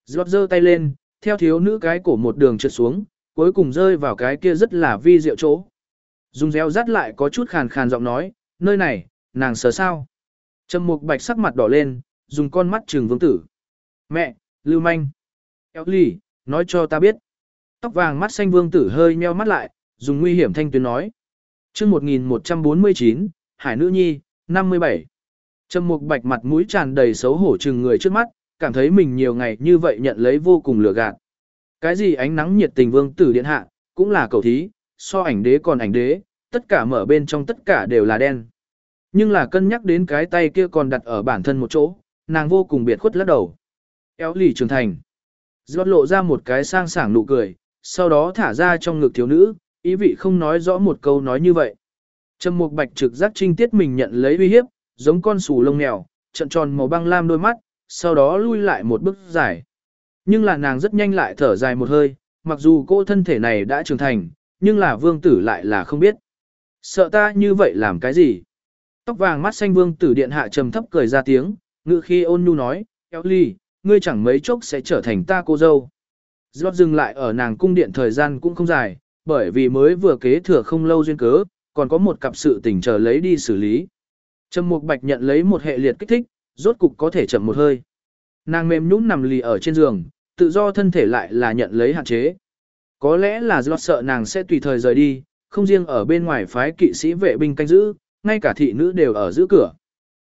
Giọt giơ tay lên, theo thiếu nữ cái cổ một đường trượt xuống, cuối cùng rơi vào cái kia rất là vi diệu chỗ. Dùng réo rắt lại có chút khàn khàn giọng nói, nơi này, nàng sờ sao. Trầm Mục Bạch sắc mặt đỏ lên, dùng con mắt trừng vương tử. Mẹ, Lưu Manh. Eo lì, nói cho ta biết. Tóc vàng mắt xanh vương tử hơi nheo mắt lại, dùng nguy hiểm thanh tuyến nói. chương 1149, Hải Nữ Nhi, 57. Trầm Mục Bạch mặt mũi tràn đầy xấu hổ chừng người trước mắt, cảm thấy mình nhiều ngày như vậy nhận lấy vô cùng lừa gạt. Cái gì ánh nắng nhiệt tình vương tử điện hạ, cũng là cầu thí, so ảnh đế còn ảnh đế, tất cả mở bên trong tất cả đều là đen. Nhưng là cân nhắc đến cái tay kia còn đặt ở bản thân một chỗ, nàng vô cùng biệt khuất lắc đầu. Éo lì trưởng thành. Giọt lộ ra một cái sang sảng nụ cười, sau đó thả ra trong ngực thiếu nữ, ý vị không nói rõ một câu nói như vậy. Trầm Mục Bạch trực giác trinh tiết mình nhận lấy uy hiếp, giống con sù lông mèo, trận tròn màu băng lam đôi mắt, sau đó lui lại một bước dài. Nhưng là nàng rất nhanh lại thở dài một hơi, mặc dù cô thân thể này đã trưởng thành, nhưng là vương tử lại là không biết. Sợ ta như vậy làm cái gì? Tóc vàng mắt xanh vương tử điện hạ trầm thấp cười ra tiếng, ngự khi ôn nhu nói, Eo ly, ngươi chẳng mấy chốc sẽ trở thành ta cô dâu. Giọt dừng lại ở nàng cung điện thời gian cũng không dài, bởi vì mới vừa kế thừa không lâu duyên cớ, còn có một cặp sự tình chờ lấy đi xử lý. Trầm Mục Bạch nhận lấy một hệ liệt kích thích, rốt cục có thể chậm một hơi. Nàng mềm nhũn nằm lì ở trên giường, tự do thân thể lại là nhận lấy hạn chế. Có lẽ là do sợ nàng sẽ tùy thời rời đi, không riêng ở bên ngoài phái kỵ sĩ vệ binh canh giữ, ngay cả thị nữ đều ở giữ cửa.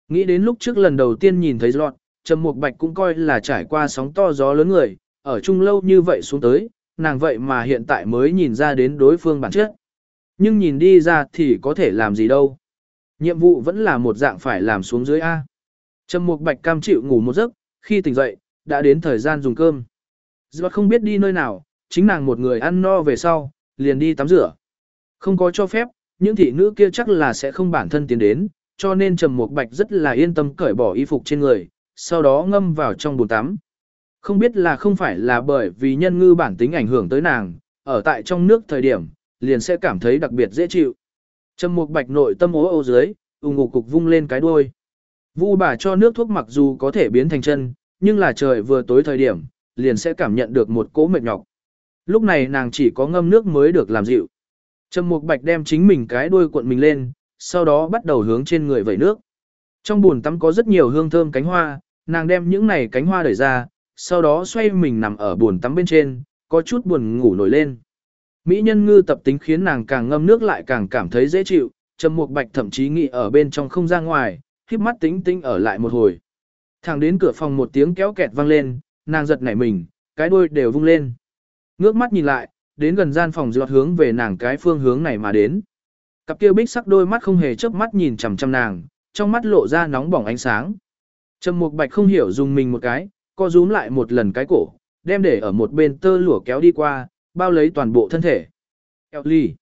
Nghĩ đến lúc trước lần đầu tiên nhìn thấy Giọt, Trầm Mục Bạch cũng coi là trải qua sóng to gió lớn người, ở chung lâu như vậy xuống tới, nàng vậy mà hiện tại mới nhìn ra đến đối phương bản chất. Nhưng nhìn đi ra thì có thể làm gì đâu. Nhiệm vụ vẫn là một dạng phải làm xuống dưới A. Trầm Mục Bạch cam chịu ngủ một giấc, khi tỉnh dậy, đã đến thời gian dùng cơm. Dọa không biết đi nơi nào, chính nàng một người ăn no về sau, liền đi tắm rửa. Không có cho phép, những thị nữ kia chắc là sẽ không bản thân tiến đến, cho nên Trầm Mục Bạch rất là yên tâm cởi bỏ y phục trên người, sau đó ngâm vào trong bồn tắm. Không biết là không phải là bởi vì nhân ngư bản tính ảnh hưởng tới nàng, ở tại trong nước thời điểm, liền sẽ cảm thấy đặc biệt dễ chịu. Trầm Mục Bạch nội tâm ố ô dưới, ung ngục cục vung lên cái đuôi. Vu bà cho nước thuốc mặc dù có thể biến thành chân, nhưng là trời vừa tối thời điểm, liền sẽ cảm nhận được một cỗ mệt nhọc. Lúc này nàng chỉ có ngâm nước mới được làm dịu. Trầm Mục Bạch đem chính mình cái đuôi cuộn mình lên, sau đó bắt đầu hướng trên người vẩy nước. Trong bồn tắm có rất nhiều hương thơm cánh hoa, nàng đem những này cánh hoa đẩy ra, sau đó xoay mình nằm ở bồn tắm bên trên, có chút buồn ngủ nổi lên. Mỹ nhân ngư tập tính khiến nàng càng ngâm nước lại càng cảm thấy dễ chịu, Trầm Mục Bạch thậm chí nghĩ ở bên trong không ra ngoài, khép mắt tính tính ở lại một hồi. Thẳng đến cửa phòng một tiếng kéo kẹt vang lên, nàng giật nảy mình, cái đuôi đều vung lên. Ngước mắt nhìn lại, đến gần gian phòng giọt hướng về nàng cái phương hướng này mà đến. Cặp kia bích sắc đôi mắt không hề chớp mắt nhìn chằm chằm nàng, trong mắt lộ ra nóng bỏng ánh sáng. Trầm Mục Bạch không hiểu dùng mình một cái, co rúm lại một lần cái cổ, đem để ở một bên tơ lụa kéo đi qua, bao lấy toàn bộ thân thể. Eo ly.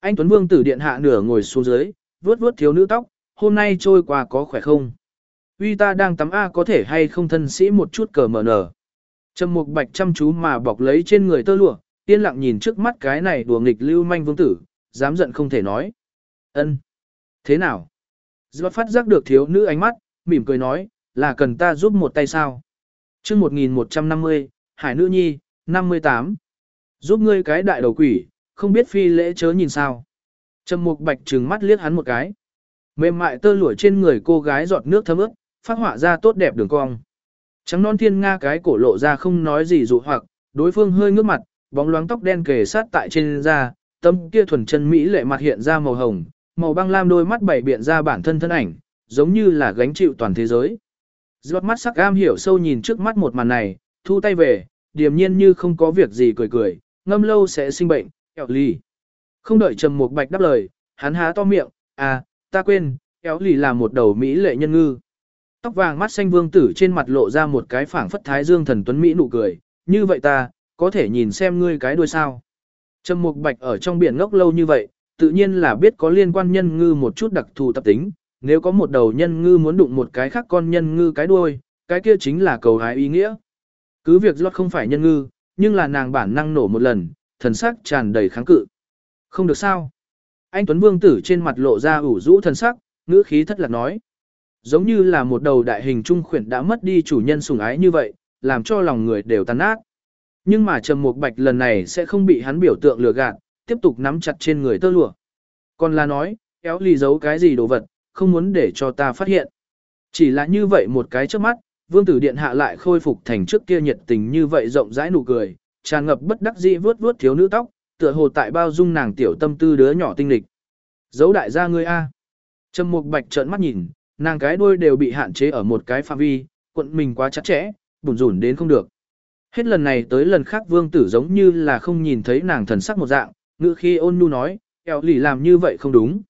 Anh Tuấn Vương tử điện hạ nửa ngồi xuống dưới, vuốt vuốt thiếu nữ tóc, hôm nay trôi qua có khỏe không? Uy ta đang tắm A có thể hay không thân sĩ một chút cờ mở nở. Trầm Mục Bạch chăm chú mà bọc lấy trên người tơ lụa, yên lặng nhìn trước mắt cái này đùa nghịch lưu manh vương tử, dám giận không thể nói. Ân, Thế nào? Giọt phát giác được thiếu nữ ánh mắt, mỉm cười nói, là cần ta giúp một tay sao? chương 1150, Hải Nữ Nhi, 58. Giúp ngươi cái đại đầu quỷ, không biết phi lễ chớ nhìn sao. Trầm Mục Bạch trừng mắt liếc hắn một cái. Mềm mại tơ lụa trên người cô gái giọt nước thấm ướt, phát họa ra tốt đẹp đường cong. Trắng non thiên nga cái cổ lộ ra không nói gì dụ hoặc, đối phương hơi ngước mặt, bóng loáng tóc đen kề sát tại trên da, tâm kia thuần chân mỹ lệ mặt hiện ra màu hồng, màu băng lam đôi mắt bảy biện ra bản thân thân ảnh, giống như là gánh chịu toàn thế giới. Giọt mắt sắc am hiểu sâu nhìn trước mắt một màn này, thu tay về, điềm nhiên như không có việc gì cười cười, ngâm lâu sẽ sinh bệnh, kẹo ly. Không đợi Trầm Mục Bạch đáp lời, hắn há to miệng, à, ta quên, kéo lì là một đầu mỹ lệ nhân ngư. Tóc vàng mắt xanh vương tử trên mặt lộ ra một cái phảng phất thái dương thần tuấn mỹ nụ cười, như vậy ta, có thể nhìn xem ngươi cái đuôi sao. Trầm mục bạch ở trong biển ngốc lâu như vậy, tự nhiên là biết có liên quan nhân ngư một chút đặc thù tập tính, nếu có một đầu nhân ngư muốn đụng một cái khác con nhân ngư cái đuôi, cái kia chính là cầu hái ý nghĩa. Cứ việc lót không phải nhân ngư, nhưng là nàng bản năng nổ một lần, thần sắc tràn đầy kháng cự. Không được sao. Anh Tuấn Vương tử trên mặt lộ ra ủ rũ thần sắc, ngữ khí thất lạc nói. giống như là một đầu đại hình trung khuyển đã mất đi chủ nhân sủng ái như vậy, làm cho lòng người đều tan nát. Nhưng mà Trầm Mục Bạch lần này sẽ không bị hắn biểu tượng lừa gạt, tiếp tục nắm chặt trên người tơ lụa. Còn là nói, kéo lì giấu cái gì đồ vật, không muốn để cho ta phát hiện. Chỉ là như vậy một cái trước mắt, vương tử điện hạ lại khôi phục thành trước kia nhiệt tình như vậy rộng rãi nụ cười, tràn ngập bất đắc dĩ vướt vướt thiếu nữ tóc, tựa hồ tại bao dung nàng tiểu tâm tư đứa nhỏ tinh lịch. Giấu đại gia ngươi a. Trầm Mục Bạch trợn mắt nhìn, nàng cái đuôi đều bị hạn chế ở một cái phạm vi, quận mình quá chặt chẽ, bùn rủn đến không được. Hết lần này tới lần khác vương tử giống như là không nhìn thấy nàng thần sắc một dạng, ngữ khi ôn nhu nói, eo lì làm như vậy không đúng.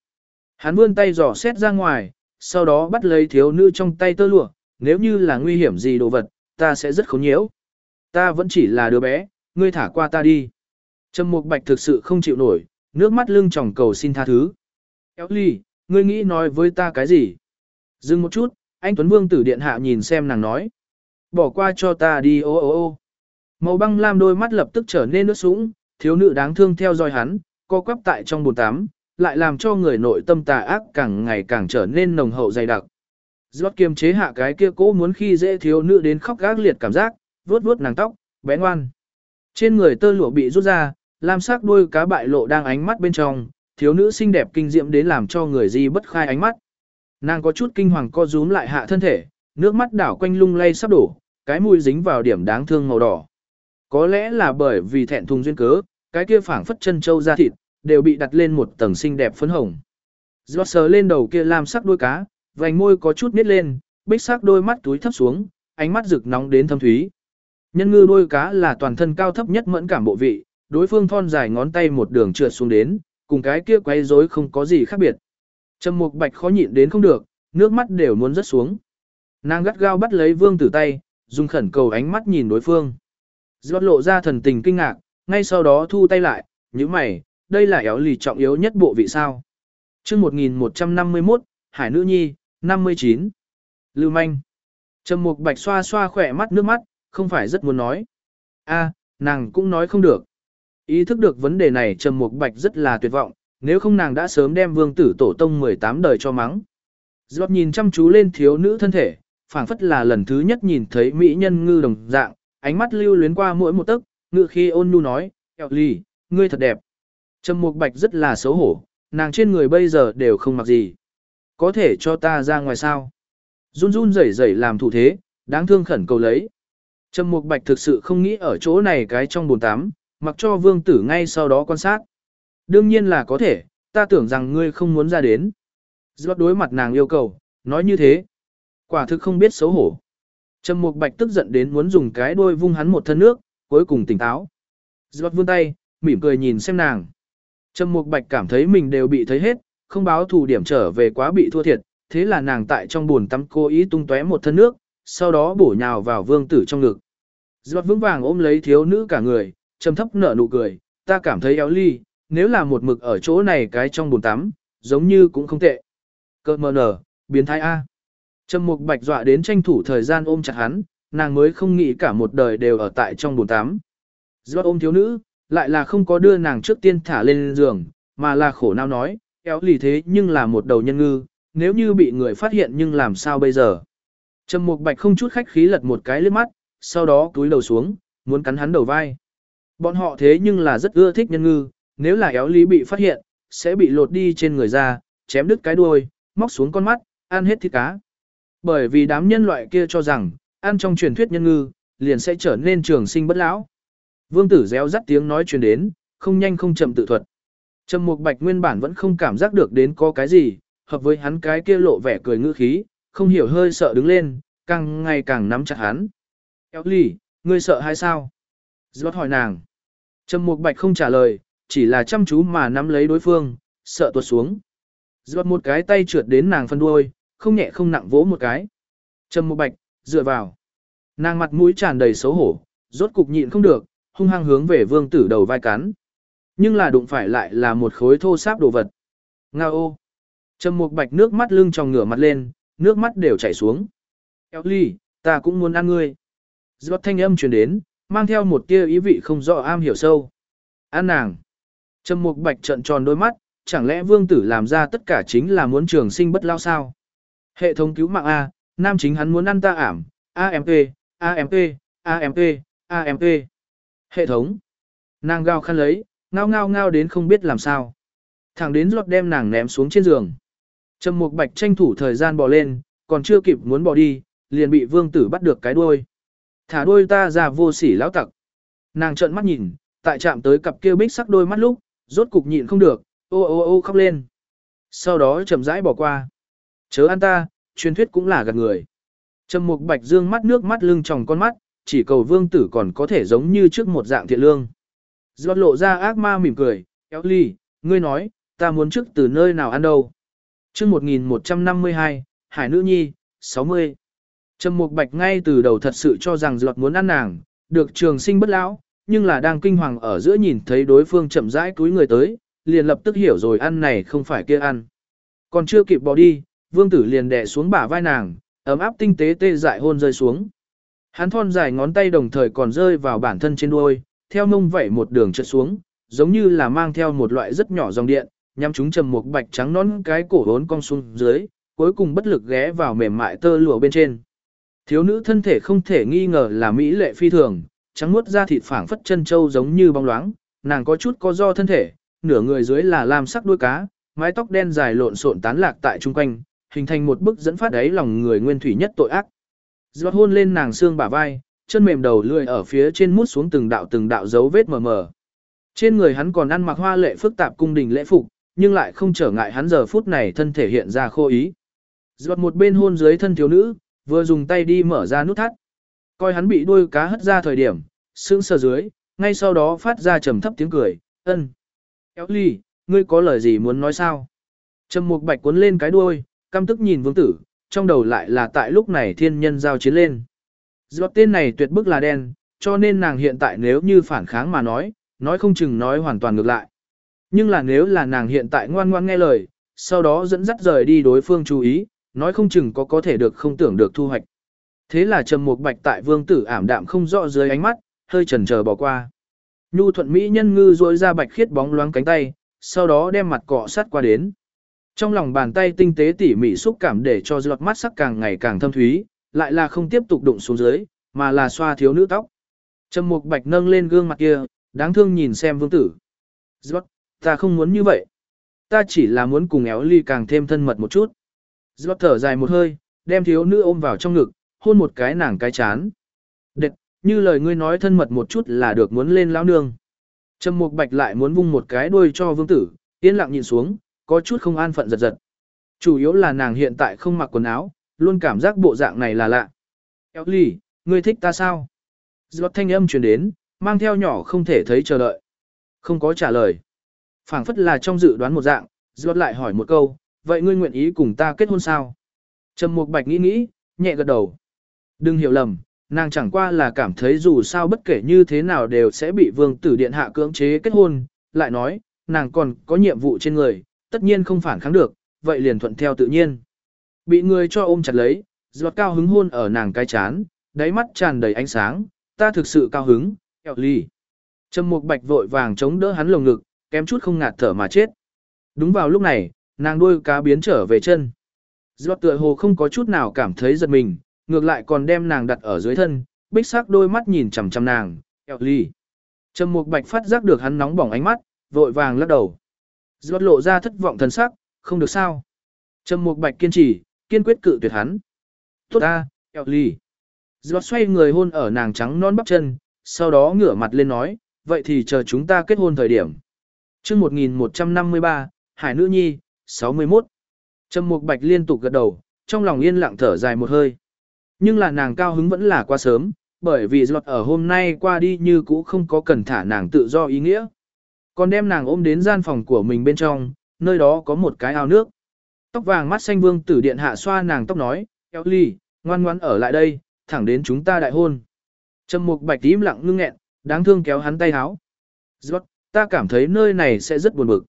Hắn vươn tay dò xét ra ngoài, sau đó bắt lấy thiếu nữ trong tay tơ lụa, nếu như là nguy hiểm gì đồ vật, ta sẽ rất khốn nhiễu. Ta vẫn chỉ là đứa bé, ngươi thả qua ta đi. Trầm Mục Bạch thực sự không chịu nổi, nước mắt lưng tròng cầu xin tha thứ. Kéo ly, ngươi nghĩ nói với ta cái gì? Dừng một chút, anh Tuấn Vương tử điện hạ nhìn xem nàng nói. Bỏ qua cho ta đi ô ô ô. Màu băng lam đôi mắt lập tức trở nên nước sũng, thiếu nữ đáng thương theo dõi hắn, co quắp tại trong bồn tắm, lại làm cho người nội tâm tà ác càng ngày càng trở nên nồng hậu dày đặc. Giót kiềm chế hạ cái kia cố muốn khi dễ thiếu nữ đến khóc gác liệt cảm giác, vuốt vuốt nàng tóc, bé ngoan. Trên người tơ lụa bị rút ra, lam sắc đuôi cá bại lộ đang ánh mắt bên trong, thiếu nữ xinh đẹp kinh diệm đến làm cho người di bất khai ánh mắt. Nàng có chút kinh hoàng co rúm lại hạ thân thể, nước mắt đảo quanh lung lay sắp đổ, cái mũi dính vào điểm đáng thương màu đỏ. Có lẽ là bởi vì thẹn thùng duyên cớ, cái kia phảng phất chân châu ra thịt, đều bị đặt lên một tầng xinh đẹp phấn hồng. Giọt sờ lên đầu kia lam sắc đuôi cá, vành môi có chút nít lên, bích sắc đôi mắt túi thấp xuống, ánh mắt rực nóng đến thâm thúy. Nhân ngư đuôi cá là toàn thân cao thấp nhất mẫn cảm bộ vị, đối phương thon dài ngón tay một đường trượt xuống đến, cùng cái kia quấy rối không có gì khác biệt. Trầm Mục Bạch khó nhịn đến không được, nước mắt đều muốn rớt xuống. Nàng gắt gao bắt lấy Vương Tử tay, dùng khẩn cầu ánh mắt nhìn đối phương. Giọt lộ ra thần tình kinh ngạc, ngay sau đó thu tay lại, như mày, đây là éo lì trọng yếu nhất bộ vị sao. chương 1151, Hải Nữ Nhi, 59. Lưu Manh. Trầm Mục Bạch xoa xoa khỏe mắt nước mắt, không phải rất muốn nói. a nàng cũng nói không được. Ý thức được vấn đề này Trầm Mục Bạch rất là tuyệt vọng, nếu không nàng đã sớm đem vương tử tổ tông 18 đời cho mắng. Giọt nhìn chăm chú lên thiếu nữ thân thể, phảng phất là lần thứ nhất nhìn thấy mỹ nhân ngư đồng dạng, ánh mắt lưu luyến qua mỗi một tấc, ngựa khi ôn nhu nói, eo lì ngươi thật đẹp. Trầm Mục Bạch rất là xấu hổ, nàng trên người bây giờ đều không mặc gì. Có thể cho ta ra ngoài sao? Run run rẩy rẩy làm thủ thế, đáng thương khẩn cầu lấy. Trầm Mục Bạch thực sự không nghĩ ở chỗ này cái trong bồn tắm, mặc cho vương tử ngay sau đó quan sát. Đương nhiên là có thể, ta tưởng rằng ngươi không muốn ra đến. Giọt đối mặt nàng yêu cầu, nói như thế. Quả thực không biết xấu hổ. Trầm Mục Bạch tức giận đến muốn dùng cái đuôi vung hắn một thân nước, cuối cùng tỉnh táo. Giọt vươn tay, mỉm cười nhìn xem nàng. Trầm Mục Bạch cảm thấy mình đều bị thấy hết, không báo thù điểm trở về quá bị thua thiệt, thế là nàng tại trong buồn tắm cố ý tung tóe một thân nước, sau đó bổ nhào vào vương tử trong ngực. Giọt vững vàng ôm lấy thiếu nữ cả người, trầm thấp nở nụ cười, ta cảm thấy éo ly, nếu là một mực ở chỗ này cái trong bồn tắm, giống như cũng không tệ. Cơ mờ nở, biến thái A. Trầm mục bạch dọa đến tranh thủ thời gian ôm chặt hắn, nàng mới không nghĩ cả một đời đều ở tại trong bồn tắm. Giọt ôm thiếu nữ, lại là không có đưa nàng trước tiên thả lên giường, mà là khổ não nói, éo lì thế nhưng là một đầu nhân ngư, nếu như bị người phát hiện nhưng làm sao bây giờ. Trầm mục bạch không chút khách khí lật một cái lướt mắt, sau đó túi đầu xuống, muốn cắn hắn đầu vai. Bọn họ thế nhưng là rất ưa thích nhân ngư, nếu là éo lý bị phát hiện, sẽ bị lột đi trên người ra, chém đứt cái đuôi, móc xuống con mắt, ăn hết thịt cá. Bởi vì đám nhân loại kia cho rằng, ăn trong truyền thuyết nhân ngư, liền sẽ trở nên trường sinh bất lão. Vương tử réo rắt tiếng nói truyền đến, không nhanh không chậm tự thuật. Trầm Mục Bạch nguyên bản vẫn không cảm giác được đến có cái gì, hợp với hắn cái kia lộ vẻ cười ngữ khí, không hiểu hơi sợ đứng lên, càng ngày càng nắm chặt hắn. Éo lì, ngươi sợ hay sao? Giót hỏi nàng. Trầm Mục Bạch không trả lời, chỉ là chăm chú mà nắm lấy đối phương, sợ tuột xuống. Giọt một cái tay trượt đến nàng phân đuôi, không nhẹ không nặng vỗ một cái. Trầm Mục Bạch, dựa vào. Nàng mặt mũi tràn đầy xấu hổ, rốt cục nhịn không được, hung hăng hướng về vương tử đầu vai cắn. Nhưng là đụng phải lại là một khối thô sáp đồ vật. Nga ô. Trầm Mục Bạch nước mắt lưng tròng ngửa mặt lên, nước mắt đều chảy xuống. Eo ly, ta cũng muốn ăn ngươi. Giọt thanh âm truyền đến, mang theo một tia ý vị không rõ am hiểu sâu. an nàng. Trầm Mục Bạch trợn tròn đôi mắt, chẳng lẽ vương tử làm ra tất cả chính là muốn trường sinh bất lao sao? Hệ thống cứu mạng A, nam chính hắn muốn ăn ta ảm, AMP, AMP, AMP, AMP. Hệ thống. Nàng gào khăn lấy, ngao ngao ngao đến không biết làm sao. Thẳng đến lọt đem nàng ném xuống trên giường. Trầm Mục Bạch tranh thủ thời gian bò lên, còn chưa kịp muốn bò đi, liền bị vương tử bắt được cái đuôi. Thả đuôi ta ra vô sỉ lão tặc. Nàng trợn mắt nhìn, tại chạm tới cặp kia bích sắc đôi mắt lúc, rốt cục nhịn không được, ô ô ô khóc lên. Sau đó chậm rãi bỏ qua. Chớ ăn ta, truyền thuyết cũng là gạt người. Trầm Mục Bạch dương mắt nước mắt lưng tròng con mắt, chỉ cầu vương tử còn có thể giống như trước một dạng thiện lương. Giọt lộ ra ác ma mỉm cười, kéo ly, ngươi nói, ta muốn trước từ nơi nào ăn đâu. chương 1152, Hải Nữ Nhi, 60. Trầm Mục Bạch ngay từ đầu thật sự cho rằng giọt muốn ăn nàng, được trường sinh bất lão, nhưng là đang kinh hoàng ở giữa nhìn thấy đối phương chậm rãi túi người tới, liền lập tức hiểu rồi ăn này không phải kia ăn. Còn chưa kịp bỏ đi, vương tử liền đè xuống bả vai nàng, ấm áp tinh tế tê dại hôn rơi xuống. Hắn thon dài ngón tay đồng thời còn rơi vào bản thân trên đuôi, theo mông vẩy một đường trượt xuống, giống như là mang theo một loại rất nhỏ dòng điện, nhắm chúng trầm một bạch trắng nón cái cổ hốn cong xuống dưới, cuối cùng bất lực ghé vào mềm mại tơ lụa bên trên. Thiếu nữ thân thể không thể nghi ngờ là mỹ lệ phi thường, trắng muốt da thịt phảng phất chân trâu giống như bóng loáng, nàng có chút có do thân thể, nửa người dưới là lam sắc đuôi cá, mái tóc đen dài lộn xộn tán lạc tại trung quanh, hình thành một bức dẫn phát đấy lòng người nguyên thủy nhất tội ác. Giọt hôn lên nàng xương bả vai, chân mềm đầu lười ở phía trên mút xuống từng đạo từng đạo dấu vết mờ mờ. Trên người hắn còn ăn mặc hoa lệ phức tạp cung đình lễ phục, nhưng lại không trở ngại hắn giờ phút này thân thể hiện ra khô ý. Giọt một bên hôn dưới thân thiếu nữ, vừa dùng tay đi mở ra nút thắt. Coi hắn bị đuôi cá hất ra thời điểm, sững sờ dưới, ngay sau đó phát ra trầm thấp tiếng cười, ân. Kéo ly, ngươi có lời gì muốn nói sao? Trầm mục bạch cuốn lên cái đuôi, căm tức nhìn vương tử, trong đầu lại là tại lúc này thiên nhân giao chiến lên. Do tên này tuyệt bức là đen, cho nên nàng hiện tại nếu như phản kháng mà nói, nói không chừng nói hoàn toàn ngược lại. Nhưng là nếu là nàng hiện tại ngoan ngoan nghe lời, sau đó dẫn dắt rời đi đối phương chú ý, nói không chừng có có thể được không tưởng được thu hoạch. Thế là trầm mục bạch tại vương tử ảm đạm không rõ dưới ánh mắt, hơi chần chờ bỏ qua. Nhu thuận mỹ nhân ngư rối ra bạch khiết bóng loáng cánh tay, sau đó đem mặt cọ sát qua đến. Trong lòng bàn tay tinh tế tỉ mỉ xúc cảm để cho giọt mắt sắc càng ngày càng thâm thúy, lại là không tiếp tục đụng xuống dưới, mà là xoa thiếu nữ tóc. Trầm Mục Bạch nâng lên gương mặt kia, đáng thương nhìn xem vương tử. Giọt, ta không muốn như vậy. Ta chỉ là muốn cùng éo ly càng thêm thân mật một chút. Giọt thở dài một hơi, đem thiếu nữ ôm vào trong ngực, hôn một cái nàng cái chán. Đệt, như lời ngươi nói thân mật một chút là được muốn lên lão nương. Trầm Mục Bạch lại muốn vung một cái đuôi cho vương tử, yên lặng nhìn xuống, có chút không an phận giật giật. Chủ yếu là nàng hiện tại không mặc quần áo, luôn cảm giác bộ dạng này là lạ. Eo lì, ngươi thích ta sao? Giọt thanh âm truyền đến, mang theo nhỏ không thể thấy chờ đợi. Không có trả lời. phảng phất là trong dự đoán một dạng, Giọt lại hỏi một câu, vậy ngươi nguyện ý cùng ta kết hôn sao? Trầm Mục Bạch nghĩ nghĩ, nhẹ gật đầu. Đừng hiểu lầm, nàng chẳng qua là cảm thấy dù sao bất kể như thế nào đều sẽ bị vương tử điện hạ cưỡng chế kết hôn, lại nói, nàng còn có nhiệm vụ trên người, tất nhiên không phản kháng được, vậy liền thuận theo tự nhiên. Bị người cho ôm chặt lấy, giọt cao hứng hôn ở nàng cái chán, đáy mắt tràn đầy ánh sáng, ta thực sự cao hứng, kẹo ly. Trầm mục bạch vội vàng chống đỡ hắn lồng ngực, kém chút không ngạt thở mà chết. Đúng vào lúc này, nàng đuôi cá biến trở về chân. Giọt tựa hồ không có chút nào cảm thấy giật mình, ngược lại còn đem nàng đặt ở dưới thân, bích sắc đôi mắt nhìn chằm chằm nàng, kẹo ly. Trầm mục bạch phát giác được hắn nóng bỏng ánh mắt, vội vàng lắc đầu. Giọt lộ ra thất vọng thần sắc, không được sao. Trầm Mục Bạch kiên trì, kiên quyết cự tuyệt hắn. Tốt ta, eo ly. Giọt xoay người hôn ở nàng trắng non bắp chân, sau đó ngửa mặt lên nói, vậy thì chờ chúng ta kết hôn thời điểm. chương 1153, Hải Nữ Nhi, 61. Trầm Mục Bạch liên tục gật đầu, trong lòng yên lặng thở dài một hơi. Nhưng là nàng cao hứng vẫn là quá sớm, bởi vì Giọt ở hôm nay qua đi như cũ không có cần thả nàng tự do ý nghĩa. Còn đem nàng ôm đến gian phòng của mình bên trong, nơi đó có một cái ao nước. Tóc vàng mắt xanh vương tử điện hạ xoa nàng tóc nói, kéo ly, ngoan ngoan ở lại đây, thẳng đến chúng ta đại hôn. Trầm mục bạch tím lặng ngưng nghẹn, đáng thương kéo hắn tay háo. Giọt, ta cảm thấy nơi này sẽ rất buồn bực.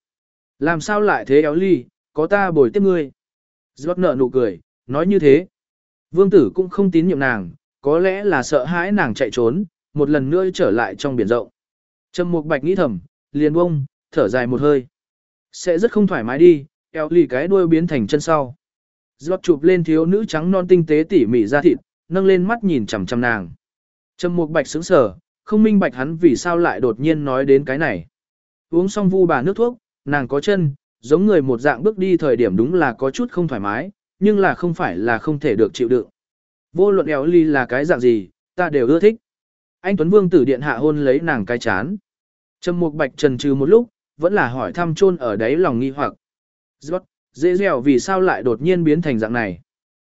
Làm sao lại thế kéo ly, có ta bồi tiếp ngươi. Giọt nở nụ cười, nói như thế. Vương tử cũng không tín nhiệm nàng, có lẽ là sợ hãi nàng chạy trốn, một lần nữa trở lại trong biển rộng. Trầm mục bạch nghĩ thầm, liền bông, thở dài một hơi. Sẽ rất không thoải mái đi, eo lì cái đuôi biến thành chân sau. Giọt chụp lên thiếu nữ trắng non tinh tế tỉ mỉ ra thịt, nâng lên mắt nhìn chằm chằm nàng. Trầm Mục Bạch sững sờ, không minh bạch hắn vì sao lại đột nhiên nói đến cái này. Uống xong vu bà nước thuốc, nàng có chân, giống người một dạng bước đi thời điểm đúng là có chút không thoải mái, nhưng là không phải là không thể được chịu đựng. Vô luận eo ly là cái dạng gì, ta đều ưa thích. Anh Tuấn Vương tử điện hạ hôn lấy nàng cái chán. Trầm Mục Bạch trần trừ một lúc, vẫn là hỏi thăm chôn ở đáy lòng nghi hoặc. Rốt, dễ dẻo vì sao lại đột nhiên biến thành dạng này?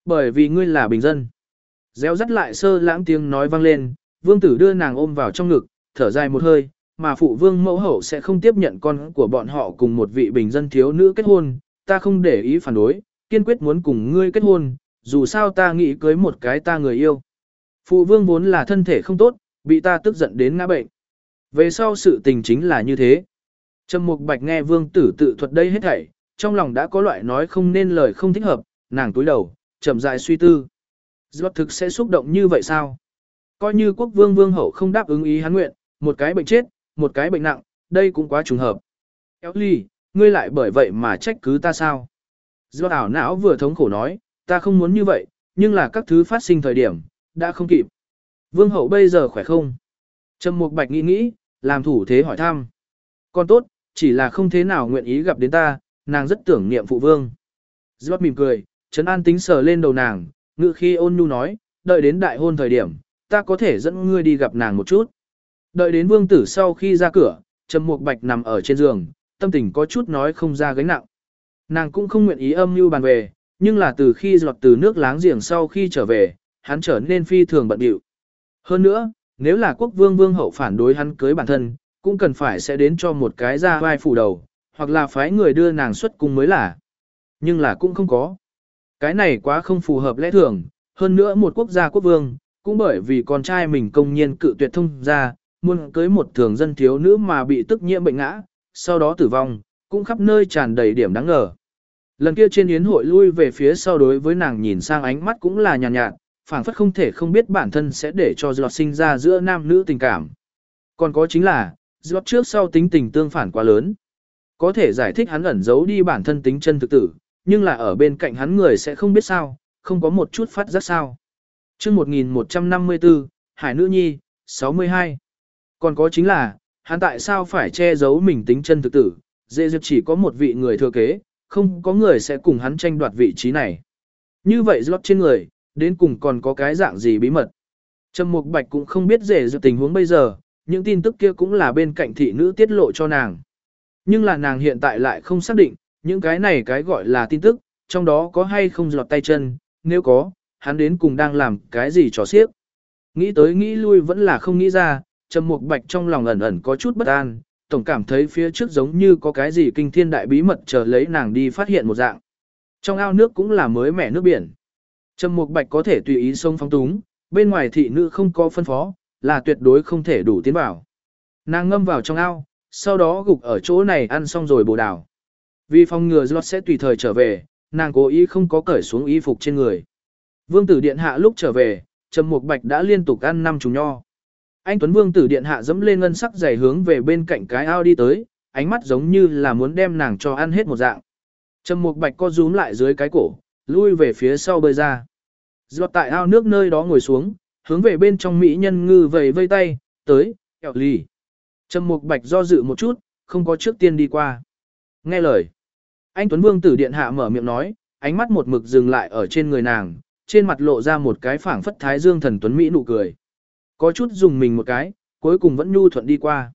Bởi vì ngươi là bình dân. Réo dắt lại sơ lãng tiếng nói vang lên, vương tử đưa nàng ôm vào trong ngực, thở dài một hơi, mà phụ vương mẫu hậu sẽ không tiếp nhận con của bọn họ cùng một vị bình dân thiếu nữ kết hôn, ta không để ý phản đối, kiên quyết muốn cùng ngươi kết hôn, dù sao ta nghĩ cưới một cái ta người yêu. Phụ vương vốn là thân thể không tốt, bị ta tức giận đến ngã bệnh. Về sau sự tình chính là như thế. Trầm Mục Bạch nghe vương tử tự thuật đây hết thảy, trong lòng đã có loại nói không nên lời không thích hợp, nàng túi đầu, chậm rãi suy tư. Giọt thực sẽ xúc động như vậy sao? Coi như quốc vương vương hậu không đáp ứng ý hắn nguyện, một cái bệnh chết, một cái bệnh nặng, đây cũng quá trùng hợp. Kéo ly, ngươi lại bởi vậy mà trách cứ ta sao? Giọt ảo não vừa thống khổ nói, ta không muốn như vậy, nhưng là các thứ phát sinh thời điểm, đã không kịp. Vương hậu bây giờ khỏe không? Trầm Mục Bạch nghĩ nghĩ, làm thủ thế hỏi thăm. con tốt, chỉ là không thế nào nguyện ý gặp đến ta, nàng rất tưởng niệm phụ vương. Giọt mỉm cười, Trấn An tính sờ lên đầu nàng, ngự khi ôn nhu nói, đợi đến đại hôn thời điểm, ta có thể dẫn ngươi đi gặp nàng một chút. Đợi đến vương tử sau khi ra cửa, Trầm Mục Bạch nằm ở trên giường, tâm tình có chút nói không ra gánh nặng. Nàng cũng không nguyện ý âm mưu bàn về, nhưng là từ khi giọt từ nước láng giềng sau khi trở về, hắn trở nên phi thường bận điệu. Hơn nữa, nếu là quốc vương vương hậu phản đối hắn cưới bản thân, cũng cần phải sẽ đến cho một cái ra vai phủ đầu, hoặc là phái người đưa nàng xuất cung mới là. Nhưng là cũng không có. Cái này quá không phù hợp lẽ thường, hơn nữa một quốc gia quốc vương, cũng bởi vì con trai mình công nhiên cự tuyệt thông ra, muốn cưới một thường dân thiếu nữ mà bị tức nhiễm bệnh ngã, sau đó tử vong, cũng khắp nơi tràn đầy điểm đáng ngờ. Lần kia trên yến hội lui về phía sau đối với nàng nhìn sang ánh mắt cũng là nhàn nhạt, nhạt phảng phất không thể không biết bản thân sẽ để cho Giọt sinh ra giữa nam nữ tình cảm. Còn có chính là, Giọt trước sau tính tình tương phản quá lớn. Có thể giải thích hắn ẩn giấu đi bản thân tính chân thực tử, nhưng là ở bên cạnh hắn người sẽ không biết sao, không có một chút phát giác sao. chương 1154, Hải Nữ Nhi, 62. Còn có chính là, hắn tại sao phải che giấu mình tính chân thực tử, dễ dịp chỉ có một vị người thừa kế, không có người sẽ cùng hắn tranh đoạt vị trí này. Như vậy giọt trên người, đến cùng còn có cái dạng gì bí mật. Trầm Mục Bạch cũng không biết rể dự tình huống bây giờ, những tin tức kia cũng là bên cạnh thị nữ tiết lộ cho nàng. Nhưng là nàng hiện tại lại không xác định, những cái này cái gọi là tin tức, trong đó có hay không lọt tay chân, nếu có, hắn đến cùng đang làm cái gì trò xiếc. Nghĩ tới nghĩ lui vẫn là không nghĩ ra, Trầm Mục Bạch trong lòng ẩn ẩn có chút bất an, tổng cảm thấy phía trước giống như có cái gì kinh thiên đại bí mật chờ lấy nàng đi phát hiện một dạng. Trong ao nước cũng là mới mẻ nước biển. Trầm Mục Bạch có thể tùy ý sông phóng túng, bên ngoài thị nữ không có phân phó, là tuyệt đối không thể đủ tiến vào. Nàng ngâm vào trong ao, sau đó gục ở chỗ này ăn xong rồi bổ đảo. Vì phòng ngừa Slot sẽ tùy thời trở về, nàng cố ý không có cởi xuống y phục trên người. Vương tử điện hạ lúc trở về, Trầm Mục Bạch đã liên tục ăn năm trùng nho. Anh Tuấn Vương tử điện hạ dẫm lên ngân sắc dày hướng về bên cạnh cái ao đi tới, ánh mắt giống như là muốn đem nàng cho ăn hết một dạng. Trầm Mục Bạch co rúm lại dưới cái cổ, lui về phía sau bơi ra. Giọt tại ao nước nơi đó ngồi xuống, hướng về bên trong mỹ nhân ngư vầy vây tay, tới, kẹo lì. Trầm Mục Bạch do dự một chút, không có trước tiên đi qua. Nghe lời. Anh Tuấn Vương tử điện hạ mở miệng nói, ánh mắt một mực dừng lại ở trên người nàng, trên mặt lộ ra một cái phảng phất thái dương thần tuấn mỹ nụ cười. Có chút dùng mình một cái, cuối cùng vẫn nhu thuận đi qua.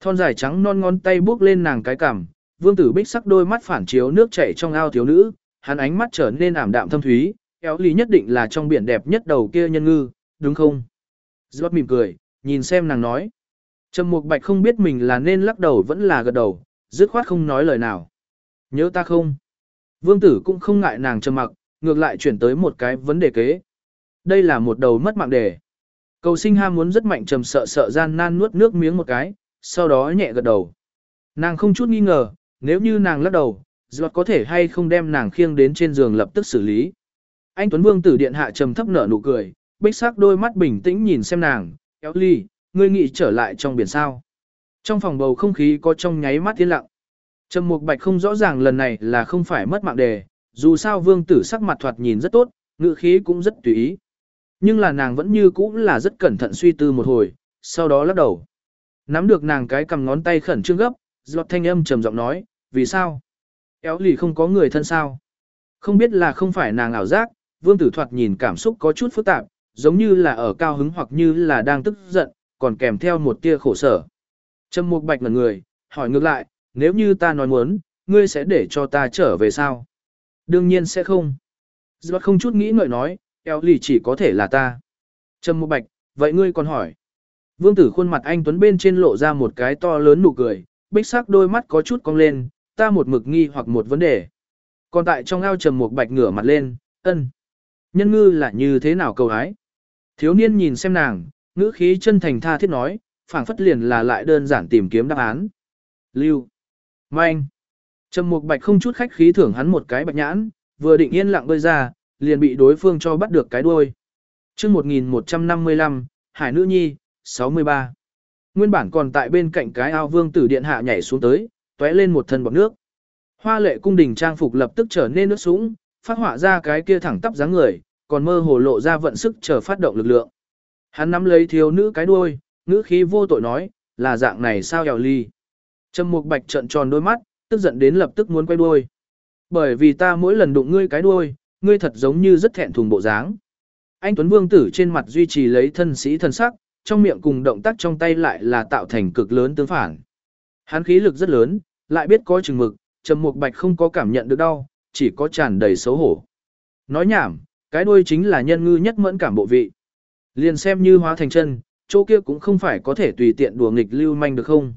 Thon dài trắng non ngón tay bước lên nàng cái cằm, Vương tử bích sắc đôi mắt phản chiếu nước chảy trong ao thiếu nữ, hắn ánh mắt trở nên ảm đạm thâm thúy, kéo lý nhất định là trong biển đẹp nhất đầu kia nhân ngư, đúng không? Giọt mỉm cười, nhìn xem nàng nói. Trầm Mục Bạch không biết mình là nên lắc đầu vẫn là gật đầu, dứt khoát không nói lời nào. Nhớ ta không? Vương tử cũng không ngại nàng trầm mặc, ngược lại chuyển tới một cái vấn đề kế. Đây là một đầu mất mạng đề. Cầu sinh ham muốn rất mạnh trầm sợ sợ gian nan nuốt nước miếng một cái, sau đó nhẹ gật đầu. Nàng không chút nghi ngờ, nếu như nàng lắc đầu, Giọt có thể hay không đem nàng khiêng đến trên giường lập tức xử lý. Anh Tuấn Vương tử điện hạ trầm thấp nở nụ cười, bích sắc đôi mắt bình tĩnh nhìn xem nàng, kéo ly, ngươi nghĩ trở lại trong biển sao. Trong phòng bầu không khí có trong nháy mắt tiến lặng. Trầm Mục Bạch không rõ ràng lần này là không phải mất mạng đề, dù sao vương tử sắc mặt thoạt nhìn rất tốt, ngữ khí cũng rất tùy ý. Nhưng là nàng vẫn như cũ là rất cẩn thận suy tư một hồi, sau đó lắc đầu. Nắm được nàng cái cầm ngón tay khẩn trương gấp, giọt thanh âm trầm giọng nói, vì sao? Éo lì không có người thân sao? Không biết là không phải nàng ảo giác, vương tử thoạt nhìn cảm xúc có chút phức tạp, giống như là ở cao hứng hoặc như là đang tức giận, còn kèm theo một tia khổ sở. Trâm mục bạch ngần người, hỏi ngược lại, nếu như ta nói muốn, ngươi sẽ để cho ta trở về sao? Đương nhiên sẽ không. Giọt không chút nghĩ ngợi nói, eo lì chỉ có thể là ta. Trâm mục bạch, vậy ngươi còn hỏi. Vương tử khuôn mặt anh Tuấn bên trên lộ ra một cái to lớn nụ cười, bích sắc đôi mắt có chút cong lên, ta một mực nghi hoặc một vấn đề. Còn tại trong ao trầm một bạch ngửa mặt lên, ân. Nhân ngư là như thế nào cầu hái? Thiếu niên nhìn xem nàng, ngữ khí chân thành tha thiết nói, phảng phất liền là lại đơn giản tìm kiếm đáp án. Lưu. Manh. Trầm mục bạch không chút khách khí thưởng hắn một cái bạch nhãn, vừa định yên lặng bơi ra, liền bị đối phương cho bắt được cái đuôi. chương 1155, Hải Nữ Nhi, 63. Nguyên bản còn tại bên cạnh cái ao vương tử điện hạ nhảy xuống tới, tóe lên một thân bọt nước. Hoa lệ cung đình trang phục lập tức trở nên nước sũng, phát họa ra cái kia thẳng tắp dáng người, còn mơ hồ lộ ra vận sức chờ phát động lực lượng. Hắn nắm lấy thiếu nữ cái đuôi, ngữ khí vô tội nói, là dạng này sao eo ly. Trầm mục bạch trận tròn đôi mắt, tức giận đến lập tức muốn quay đuôi. Bởi vì ta mỗi lần đụng ngươi cái đuôi, ngươi thật giống như rất thẹn thùng bộ dáng. Anh Tuấn Vương tử trên mặt duy trì lấy thân sĩ thân sắc, trong miệng cùng động tác trong tay lại là tạo thành cực lớn tương phản. Hắn khí lực rất lớn, lại biết có chừng mực, Trầm Mục Bạch không có cảm nhận được đau, chỉ có tràn đầy xấu hổ. Nói nhảm, cái đuôi chính là nhân ngư nhất mẫn cảm bộ vị. Liền xem như hóa thành chân, chỗ kia cũng không phải có thể tùy tiện đùa nghịch lưu manh được không.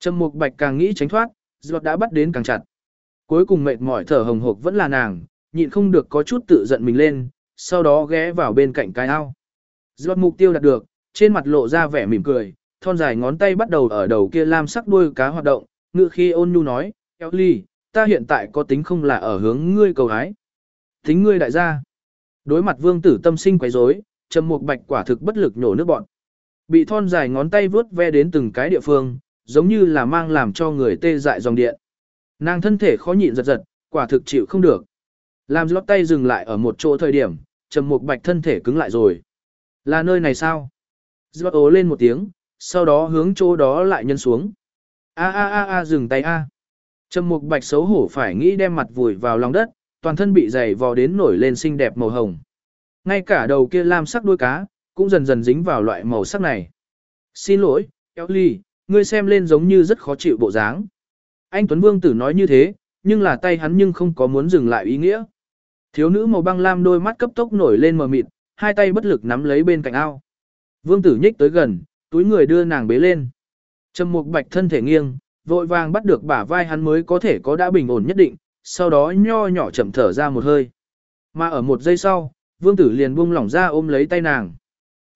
Trầm Mục Bạch càng nghĩ tránh thoát, giọt đã bắt đến càng chặt. Cuối cùng mệt mỏi thở hồng hộc vẫn là nàng, nhịn không được có chút tự giận mình lên, sau đó ghé vào bên cạnh cái ao. Giọt mục tiêu đạt được, trên mặt lộ ra vẻ mỉm cười, thon dài ngón tay bắt đầu ở đầu kia lam sắc đuôi cá hoạt động, ngự khi ôn nhu nói, Eo ly, ta hiện tại có tính không là ở hướng ngươi cầu hái. Tính ngươi đại gia. Đối mặt vương tử tâm sinh quấy rối, trầm mục bạch quả thực bất lực nhổ nước bọn. Bị thon dài ngón tay vướt ve đến từng cái địa phương, giống như là mang làm cho người tê dại dòng điện. Nàng thân thể khó nhịn giật giật, quả thực chịu không được. Làm lót tay dừng lại ở một chỗ thời điểm, trầm mục bạch thân thể cứng lại rồi. Là nơi này sao? Giọt ố lên một tiếng, sau đó hướng chỗ đó lại nhân xuống. A a a a dừng tay a. Trầm mục bạch xấu hổ phải nghĩ đem mặt vùi vào lòng đất, toàn thân bị dày vò đến nổi lên xinh đẹp màu hồng. Ngay cả đầu kia lam sắc đuôi cá, cũng dần dần dính vào loại màu sắc này. Xin lỗi, Ellie, ngươi xem lên giống như rất khó chịu bộ dáng. Anh Tuấn Vương tử nói như thế, nhưng là tay hắn nhưng không có muốn dừng lại ý nghĩa. Thiếu nữ màu băng lam đôi mắt cấp tốc nổi lên mờ mịt, hai tay bất lực nắm lấy bên cạnh ao. Vương tử nhích tới gần, túi người đưa nàng bế lên. Trầm mục bạch thân thể nghiêng, vội vàng bắt được bả vai hắn mới có thể có đã bình ổn nhất định, sau đó nho nhỏ chậm thở ra một hơi. Mà ở một giây sau, vương tử liền buông lỏng ra ôm lấy tay nàng.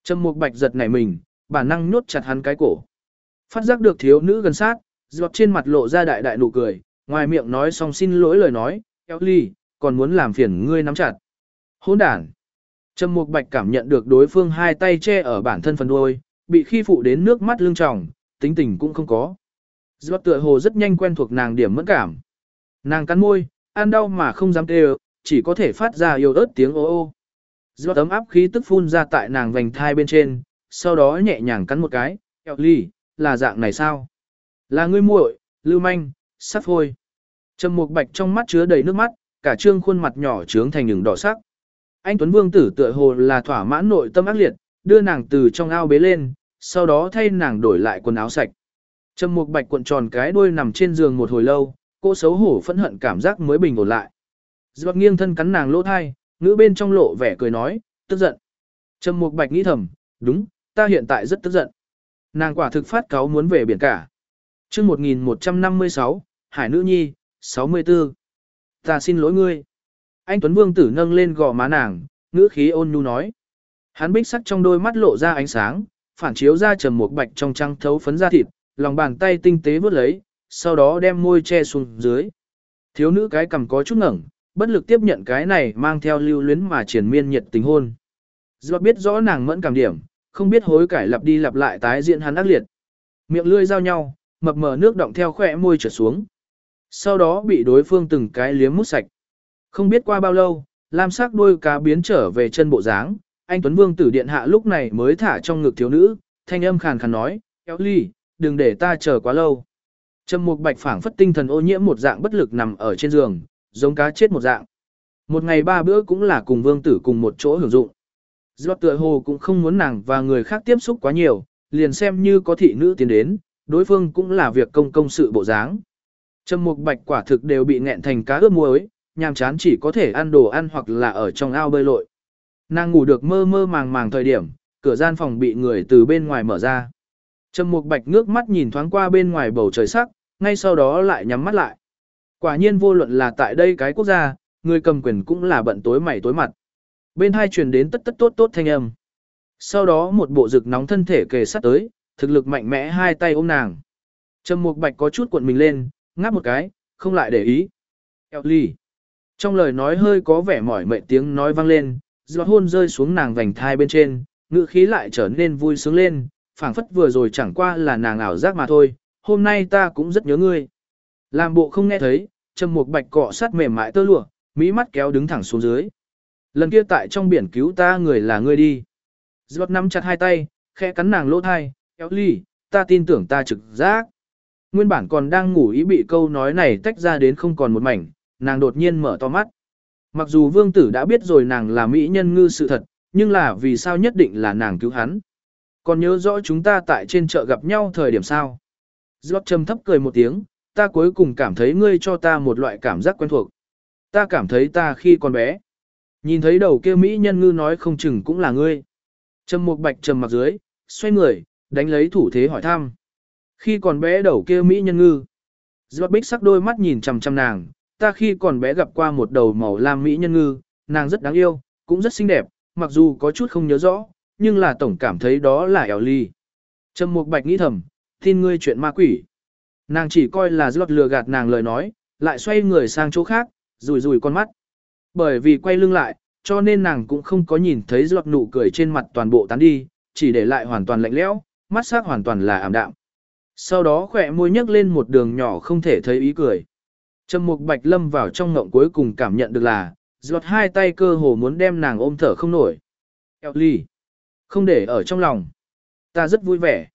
Trầm mục bạch giật nảy mình, bản năng nhốt chặt hắn cái cổ. Phát giác được thiếu nữ gần sát, giọt trên mặt lộ ra đại đại nụ cười, ngoài miệng nói xong xin lỗi lời nói, eo ly, còn muốn làm phiền ngươi nắm chặt. Hỗn đản. Trầm Mục Bạch cảm nhận được đối phương hai tay che ở bản thân phần đuôi, bị khi phụ đến nước mắt lưng tròng, tính tình cũng không có. Giọt tựa hồ rất nhanh quen thuộc nàng điểm mẫn cảm. Nàng cắn môi, ăn đau mà không dám kêu, chỉ có thể phát ra yêu ớt tiếng ô ô. Giọt ấm áp khí tức phun ra tại nàng vành thai bên trên, sau đó nhẹ nhàng cắn một cái, kẹo ly, là dạng này sao? Là ngươi muội, lưu manh, sắp phôi. Trầm Mục Bạch trong mắt chứa đầy nước mắt, cả trương khuôn mặt nhỏ trướng thành những đỏ sắc. Anh Tuấn Vương tử tựa hồ là thỏa mãn nội tâm ác liệt, đưa nàng từ trong ao bế lên, sau đó thay nàng đổi lại quần áo sạch. Trầm Mục Bạch cuộn tròn cái đuôi nằm trên giường một hồi lâu, cô xấu hổ phẫn hận cảm giác mới bình ổn lại. Dược nghiêng thân cắn nàng lỗ thai, ngữ bên trong lộ vẻ cười nói, tức giận. Trầm Mục Bạch nghĩ thầm, đúng, ta hiện tại rất tức giận. Nàng quả thực phát cáo muốn về biển cả. Chương 1156, Hải Nữ Nhi, 64. Ta xin lỗi ngươi. Anh Tuấn Vương tử nâng lên gò má nàng, ngữ khí ôn nhu nói. Hắn bích sắc trong đôi mắt lộ ra ánh sáng, phản chiếu ra trầm một bạch trong trăng thấu phấn da thịt, lòng bàn tay tinh tế vớt lấy, sau đó đem môi che xuống dưới. Thiếu nữ cái cầm có chút ngẩng, bất lực tiếp nhận cái này mang theo lưu luyến mà triển miên nhiệt tình hôn. Do biết rõ nàng mẫn cảm điểm, không biết hối cải lặp đi lặp lại tái diễn hắn ác liệt. Miệng lươi giao nhau, mập mờ nước động theo khỏe môi trở xuống. Sau đó bị đối phương từng cái liếm mút sạch. Không biết qua bao lâu, lam sắc đuôi cá biến trở về chân bộ dáng, anh Tuấn Vương tử điện hạ lúc này mới thả trong ngực thiếu nữ, thanh âm khàn khàn nói, kéo ly, đừng để ta chờ quá lâu. Trầm mục bạch phảng phất tinh thần ô nhiễm một dạng bất lực nằm ở trên giường, giống cá chết một dạng. Một ngày ba bữa cũng là cùng vương tử cùng một chỗ hưởng dụng. Do tựa hồ cũng không muốn nàng và người khác tiếp xúc quá nhiều, liền xem như có thị nữ tiến đến, đối phương cũng là việc công công sự bộ dáng. Trầm mục bạch quả thực đều bị nghẹn thành cá ướp muối, nhàm chán chỉ có thể ăn đồ ăn hoặc là ở trong ao bơi lội. Nàng ngủ được mơ mơ màng màng thời điểm, cửa gian phòng bị người từ bên ngoài mở ra. Trầm mục bạch ngước mắt nhìn thoáng qua bên ngoài bầu trời sắc, ngay sau đó lại nhắm mắt lại. Quả nhiên vô luận là tại đây cái quốc gia, người cầm quyền cũng là bận tối mày tối mặt. Bên hai truyền đến tất tất tốt tốt thanh âm. Sau đó một bộ rực nóng thân thể kề sát tới, thực lực mạnh mẽ hai tay ôm nàng. Trầm Mục Bạch có chút cuộn mình lên, ngáp một cái, không lại để ý. Eo ly. Trong lời nói hơi có vẻ mỏi mệt tiếng nói vang lên, giọt hôn rơi xuống nàng vành thai bên trên, ngữ khí lại trở nên vui sướng lên, phảng phất vừa rồi chẳng qua là nàng ảo giác mà thôi, hôm nay ta cũng rất nhớ ngươi. Làm bộ không nghe thấy, Trầm một Bạch cọ sát mềm mại tơ lụa, mỹ mắt kéo đứng thẳng xuống dưới. Lần kia tại trong biển cứu ta người là ngươi đi. Giọt nắm chặt hai tay, khẽ cắn nàng lỗ thai, kéo ly, ta tin tưởng ta trực giác. Nguyên bản còn đang ngủ ý bị câu nói này tách ra đến không còn một mảnh, nàng đột nhiên mở to mắt. Mặc dù vương tử đã biết rồi nàng là mỹ nhân ngư sự thật, nhưng là vì sao nhất định là nàng cứu hắn. Còn nhớ rõ chúng ta tại trên chợ gặp nhau thời điểm sao. Giọt trầm thấp cười một tiếng, ta cuối cùng cảm thấy ngươi cho ta một loại cảm giác quen thuộc. Ta cảm thấy ta khi còn bé. Nhìn thấy đầu kia Mỹ nhân ngư nói không chừng cũng là ngươi. Trầm một bạch trầm mặt dưới, xoay người, đánh lấy thủ thế hỏi thăm. Khi còn bé đầu kia Mỹ nhân ngư. Giọt bích sắc đôi mắt nhìn chằm chằm nàng, ta khi còn bé gặp qua một đầu màu lam Mỹ nhân ngư, nàng rất đáng yêu, cũng rất xinh đẹp, mặc dù có chút không nhớ rõ, nhưng là tổng cảm thấy đó là eo ly. Trầm Mục Bạch nghĩ thầm, tin ngươi chuyện ma quỷ. Nàng chỉ coi là giọt lừa gạt nàng lời nói, lại xoay người sang chỗ khác, rủi rủi con mắt. Bởi vì quay lưng lại, cho nên nàng cũng không có nhìn thấy giọt nụ cười trên mặt toàn bộ tán đi, chỉ để lại hoàn toàn lạnh lẽo, mắt sắc hoàn toàn là ảm đạm. Sau đó khỏe môi nhấc lên một đường nhỏ không thể thấy ý cười. Trầm Mục Bạch lâm vào trong ngộng cuối cùng cảm nhận được là, giọt hai tay cơ hồ muốn đem nàng ôm thở không nổi. Ellie, không để ở trong lòng. Ta rất vui vẻ.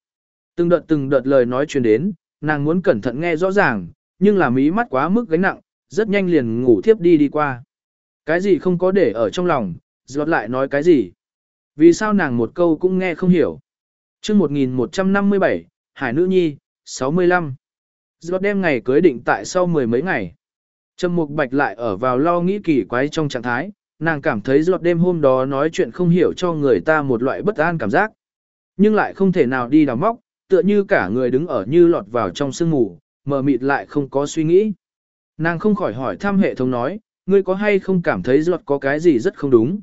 Từng đợt từng đợt lời nói truyền đến, nàng muốn cẩn thận nghe rõ ràng, nhưng là mí mắt quá mức gánh nặng, rất nhanh liền ngủ thiếp đi đi qua. Cái gì không có để ở trong lòng, giọt lại nói cái gì. Vì sao nàng một câu cũng nghe không hiểu. chương 1157, Hải Nữ Nhi, 65. Giọt đem ngày cưới định tại sau mười mấy ngày. Trầm Mục Bạch lại ở vào lo nghĩ kỳ quái trong trạng thái, nàng cảm thấy giọt đêm hôm đó nói chuyện không hiểu cho người ta một loại bất an cảm giác. Nhưng lại không thể nào đi đào móc, tựa như cả người đứng ở như lọt vào trong sương mù, mờ mịt lại không có suy nghĩ. Nàng không khỏi hỏi thăm hệ thống nói, ngươi có hay không cảm thấy giọt có cái gì rất không đúng?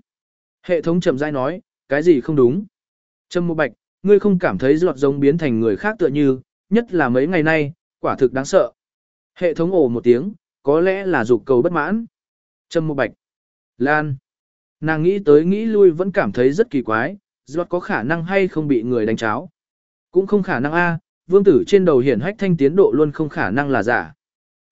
Hệ thống chậm rãi nói, cái gì không đúng? Trâm Mục Bạch, ngươi không cảm thấy giọt giống biến thành người khác tựa như, nhất là mấy ngày nay, quả thực đáng sợ. Hệ thống ồ một tiếng, có lẽ là dục cầu bất mãn. Trâm Mộ Bạch, Lan. Nàng nghĩ tới nghĩ lui vẫn cảm thấy rất kỳ quái, giọt có khả năng hay không bị người đánh cháo. Cũng không khả năng a, vương tử trên đầu hiển hách thanh tiến độ luôn không khả năng là giả.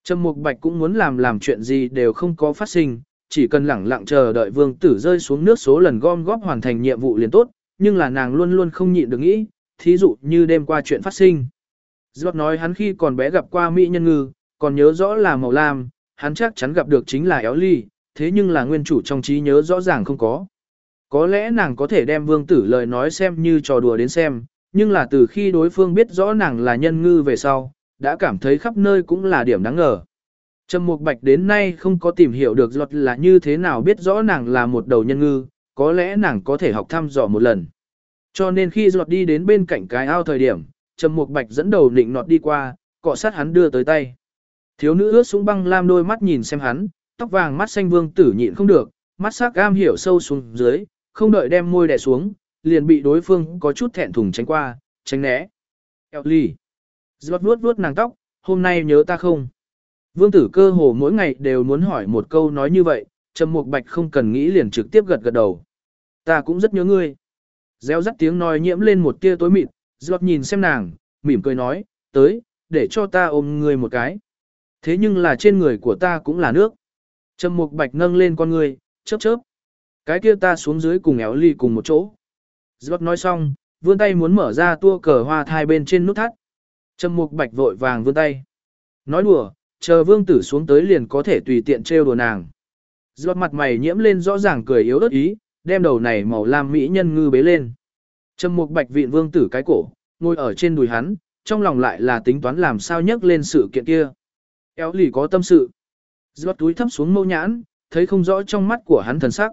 Trâm Mục Bạch cũng muốn làm làm chuyện gì đều không có phát sinh, chỉ cần lẳng lặng chờ đợi vương tử rơi xuống nước số lần gom góp hoàn thành nhiệm vụ liền tốt, nhưng là nàng luôn luôn không nhịn được nghĩ, thí dụ như đêm qua chuyện phát sinh. Giọt nói hắn khi còn bé gặp qua Mỹ nhân ngư, còn nhớ rõ là màu lam, hắn chắc chắn gặp được chính là éo ly, thế nhưng là nguyên chủ trong trí nhớ rõ ràng không có. Có lẽ nàng có thể đem vương tử lời nói xem như trò đùa đến xem, nhưng là từ khi đối phương biết rõ nàng là nhân ngư về sau, đã cảm thấy khắp nơi cũng là điểm đáng ngờ. Trầm Mục Bạch đến nay không có tìm hiểu được giọt là như thế nào biết rõ nàng là một đầu nhân ngư, có lẽ nàng có thể học thăm dò một lần. Cho nên khi giọt đi đến bên cạnh cái ao thời điểm, Trầm Mục Bạch dẫn đầu định nọt đi qua, cọ sát hắn đưa tới tay. Thiếu nữ ướt sũng băng lam đôi mắt nhìn xem hắn, tóc vàng mắt xanh vương tử nhịn không được, mắt sắc gam hiểu sâu xuống dưới, không đợi đem môi đè xuống, liền bị đối phương có chút thẹn thùng tránh qua, tránh né. Ellie. Giọt vuốt vuốt nàng tóc, hôm nay nhớ ta không? Vương tử cơ hồ mỗi ngày đều muốn hỏi một câu nói như vậy, Trầm Mục Bạch không cần nghĩ liền trực tiếp gật gật đầu. Ta cũng rất nhớ ngươi. Gieo rắt tiếng nói nhiễm lên một tia tối mịt, Giọt nhìn xem nàng, mỉm cười nói, tới, để cho ta ôm ngươi một cái. Thế nhưng là trên người của ta cũng là nước. Trầm Mục Bạch nâng lên con người, chớp chớp. Cái kia ta xuống dưới cùng éo ly cùng một chỗ. Giọt nói xong, vươn tay muốn mở ra tua cờ hoa thai bên trên nút thắt. Trầm Mục Bạch vội vàng vươn tay. Nói đùa, chờ vương tử xuống tới liền có thể tùy tiện trêu đùa nàng. Giọt mặt mày nhiễm lên rõ ràng cười yếu ớt ý, đem đầu này màu lam mỹ nhân ngư bế lên. Trầm Mục Bạch vịn vương tử cái cổ, ngồi ở trên đùi hắn, trong lòng lại là tính toán làm sao nhấc lên sự kiện kia. Éo lì có tâm sự. Giọt túi thấp xuống mâu nhãn, thấy không rõ trong mắt của hắn thần sắc.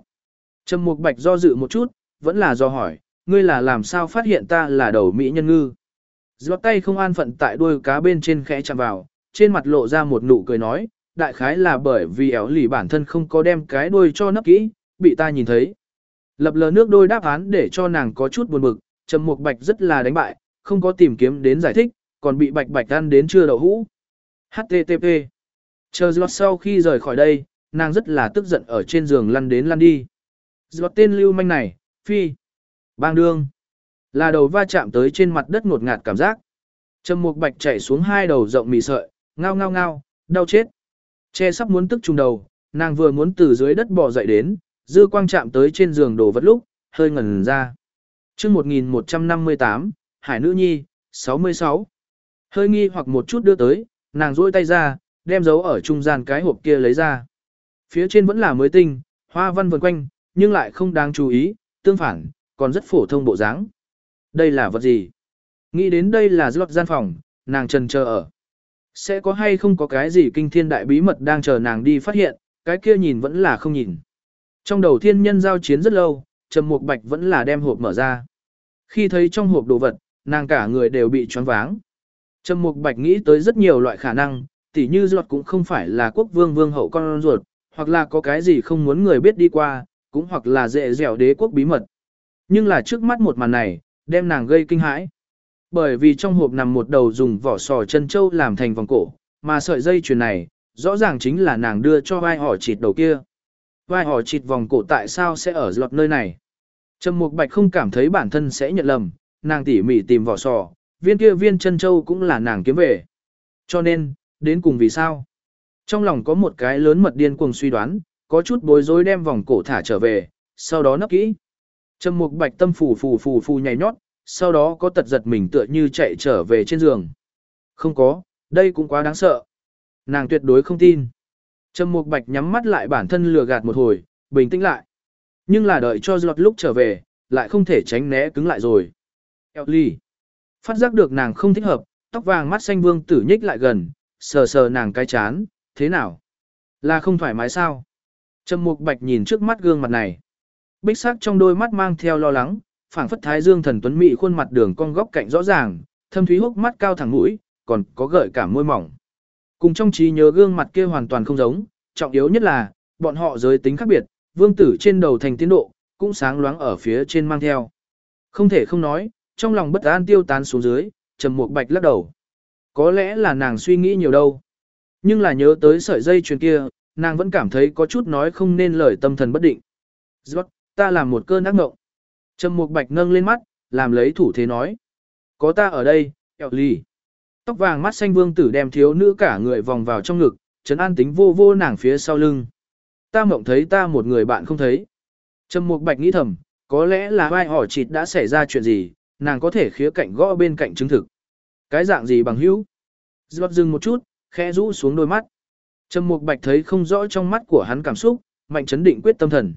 Trầm Mục Bạch do dự một chút, vẫn là do hỏi, ngươi là làm sao phát hiện ta là đầu mỹ nhân ngư. Giọt tay không an phận tại đuôi cá bên trên khẽ chạm vào, trên mặt lộ ra một nụ cười nói, đại khái là bởi vì éo lì bản thân không có đem cái đuôi cho nấp kỹ, bị ta nhìn thấy. Lập lờ nước đôi đáp án để cho nàng có chút buồn bực, Trầm Mục Bạch rất là đánh bại, không có tìm kiếm đến giải thích, còn bị Bạch Bạch ăn đến chưa đậu hũ. HTTP. Chờ Giọt sau khi rời khỏi đây, nàng rất là tức giận ở trên giường lăn đến lăn đi. Giọt tên lưu manh này, phi. Bang đương. Là đầu va chạm tới trên mặt đất ngột ngạt cảm giác. Trầm Mục Bạch chạy xuống hai đầu rộng mì sợi, ngao ngao ngao, đau chết. Che sắp muốn tức trùng đầu, nàng vừa muốn từ dưới đất bò dậy đến, dư quang chạm tới trên giường đồ vật lúc, hơi ngẩn ra. Chương 1158, Hải nữ nhi, 66. Hơi nghi hoặc một chút đưa tới, nàng duỗi tay ra, đem dấu ở trung gian cái hộp kia lấy ra. Phía trên vẫn là mới tinh, hoa văn vần quanh, nhưng lại không đáng chú ý, tương phản, còn rất phổ thông bộ dáng. Đây là vật gì? Nghĩ đến đây là giọt gian phòng, nàng trần chờ ở. Sẽ có hay không có cái gì kinh thiên đại bí mật đang chờ nàng đi phát hiện, cái kia nhìn vẫn là không nhìn. Trong đầu thiên nhân giao chiến rất lâu, Trầm Mục Bạch vẫn là đem hộp mở ra. Khi thấy trong hộp đồ vật, nàng cả người đều bị choáng váng. Trầm Mục Bạch nghĩ tới rất nhiều loại khả năng, tỉ như giọt cũng không phải là quốc vương vương hậu con ruột, hoặc là có cái gì không muốn người biết đi qua, cũng hoặc là dễ dẻo đế quốc bí mật. Nhưng là trước mắt một màn này, đem nàng gây kinh hãi. Bởi vì trong hộp nằm một đầu dùng vỏ sò chân châu làm thành vòng cổ, mà sợi dây chuyền này, rõ ràng chính là nàng đưa cho vai họ chịt đầu kia. Vai họ chịt vòng cổ tại sao sẽ ở giọt nơi này? Trầm Mục Bạch không cảm thấy bản thân sẽ nhận lầm, nàng tỉ mỉ tìm vỏ sò, viên kia viên chân châu cũng là nàng kiếm về. Cho nên, đến cùng vì sao? Trong lòng có một cái lớn mật điên cuồng suy đoán, có chút bối rối đem vòng cổ thả trở về, sau đó nấp kỹ. Trầm Mục Bạch tâm phù phù phù phù nhảy nhót, sau đó có tật giật mình tựa như chạy trở về trên giường. Không có, đây cũng quá đáng sợ. Nàng tuyệt đối không tin. Trầm Mục Bạch nhắm mắt lại bản thân lừa gạt một hồi, bình tĩnh lại. Nhưng là đợi cho giọt lúc trở về, lại không thể tránh né cứng lại rồi. Ellie. Phát giác được nàng không thích hợp, tóc vàng mắt xanh vương tử nhích lại gần, sờ sờ nàng cái chán, thế nào? Là không thoải mái sao? Trầm Mục Bạch nhìn trước mắt gương mặt này. Bích sắc trong đôi mắt mang theo lo lắng, phảng phất thái dương thần tuấn mỹ khuôn mặt đường cong góc cạnh rõ ràng, thâm thúy hốc mắt cao thẳng mũi, còn có gợi cả môi mỏng. Cùng trong trí nhớ gương mặt kia hoàn toàn không giống, trọng yếu nhất là, bọn họ giới tính khác biệt, vương tử trên đầu thành tiến độ, cũng sáng loáng ở phía trên mang theo. Không thể không nói, trong lòng bất an tiêu tán xuống dưới, trầm mục bạch lắc đầu. Có lẽ là nàng suy nghĩ nhiều đâu. Nhưng là nhớ tới sợi dây chuyền kia, nàng vẫn cảm thấy có chút nói không nên lời tâm thần bất định. Giọt, ta làm một cơn ác ngộng. Trầm Mục Bạch nâng lên mắt, làm lấy thủ thế nói. Có ta ở đây, kẹo lì. Tóc vàng mắt xanh vương tử đem thiếu nữ cả người vòng vào trong ngực, trấn an tính vô vô nàng phía sau lưng. Ta mộng thấy ta một người bạn không thấy. Trầm Mục Bạch nghĩ thầm, có lẽ là vai hỏi chịt đã xảy ra chuyện gì, nàng có thể khía cạnh gõ bên cạnh chứng thực. Cái dạng gì bằng hữu? Giọt dừng một chút, khẽ rũ xuống đôi mắt. Trầm Mục Bạch thấy không rõ trong mắt của hắn cảm xúc, mạnh chấn định quyết tâm thần.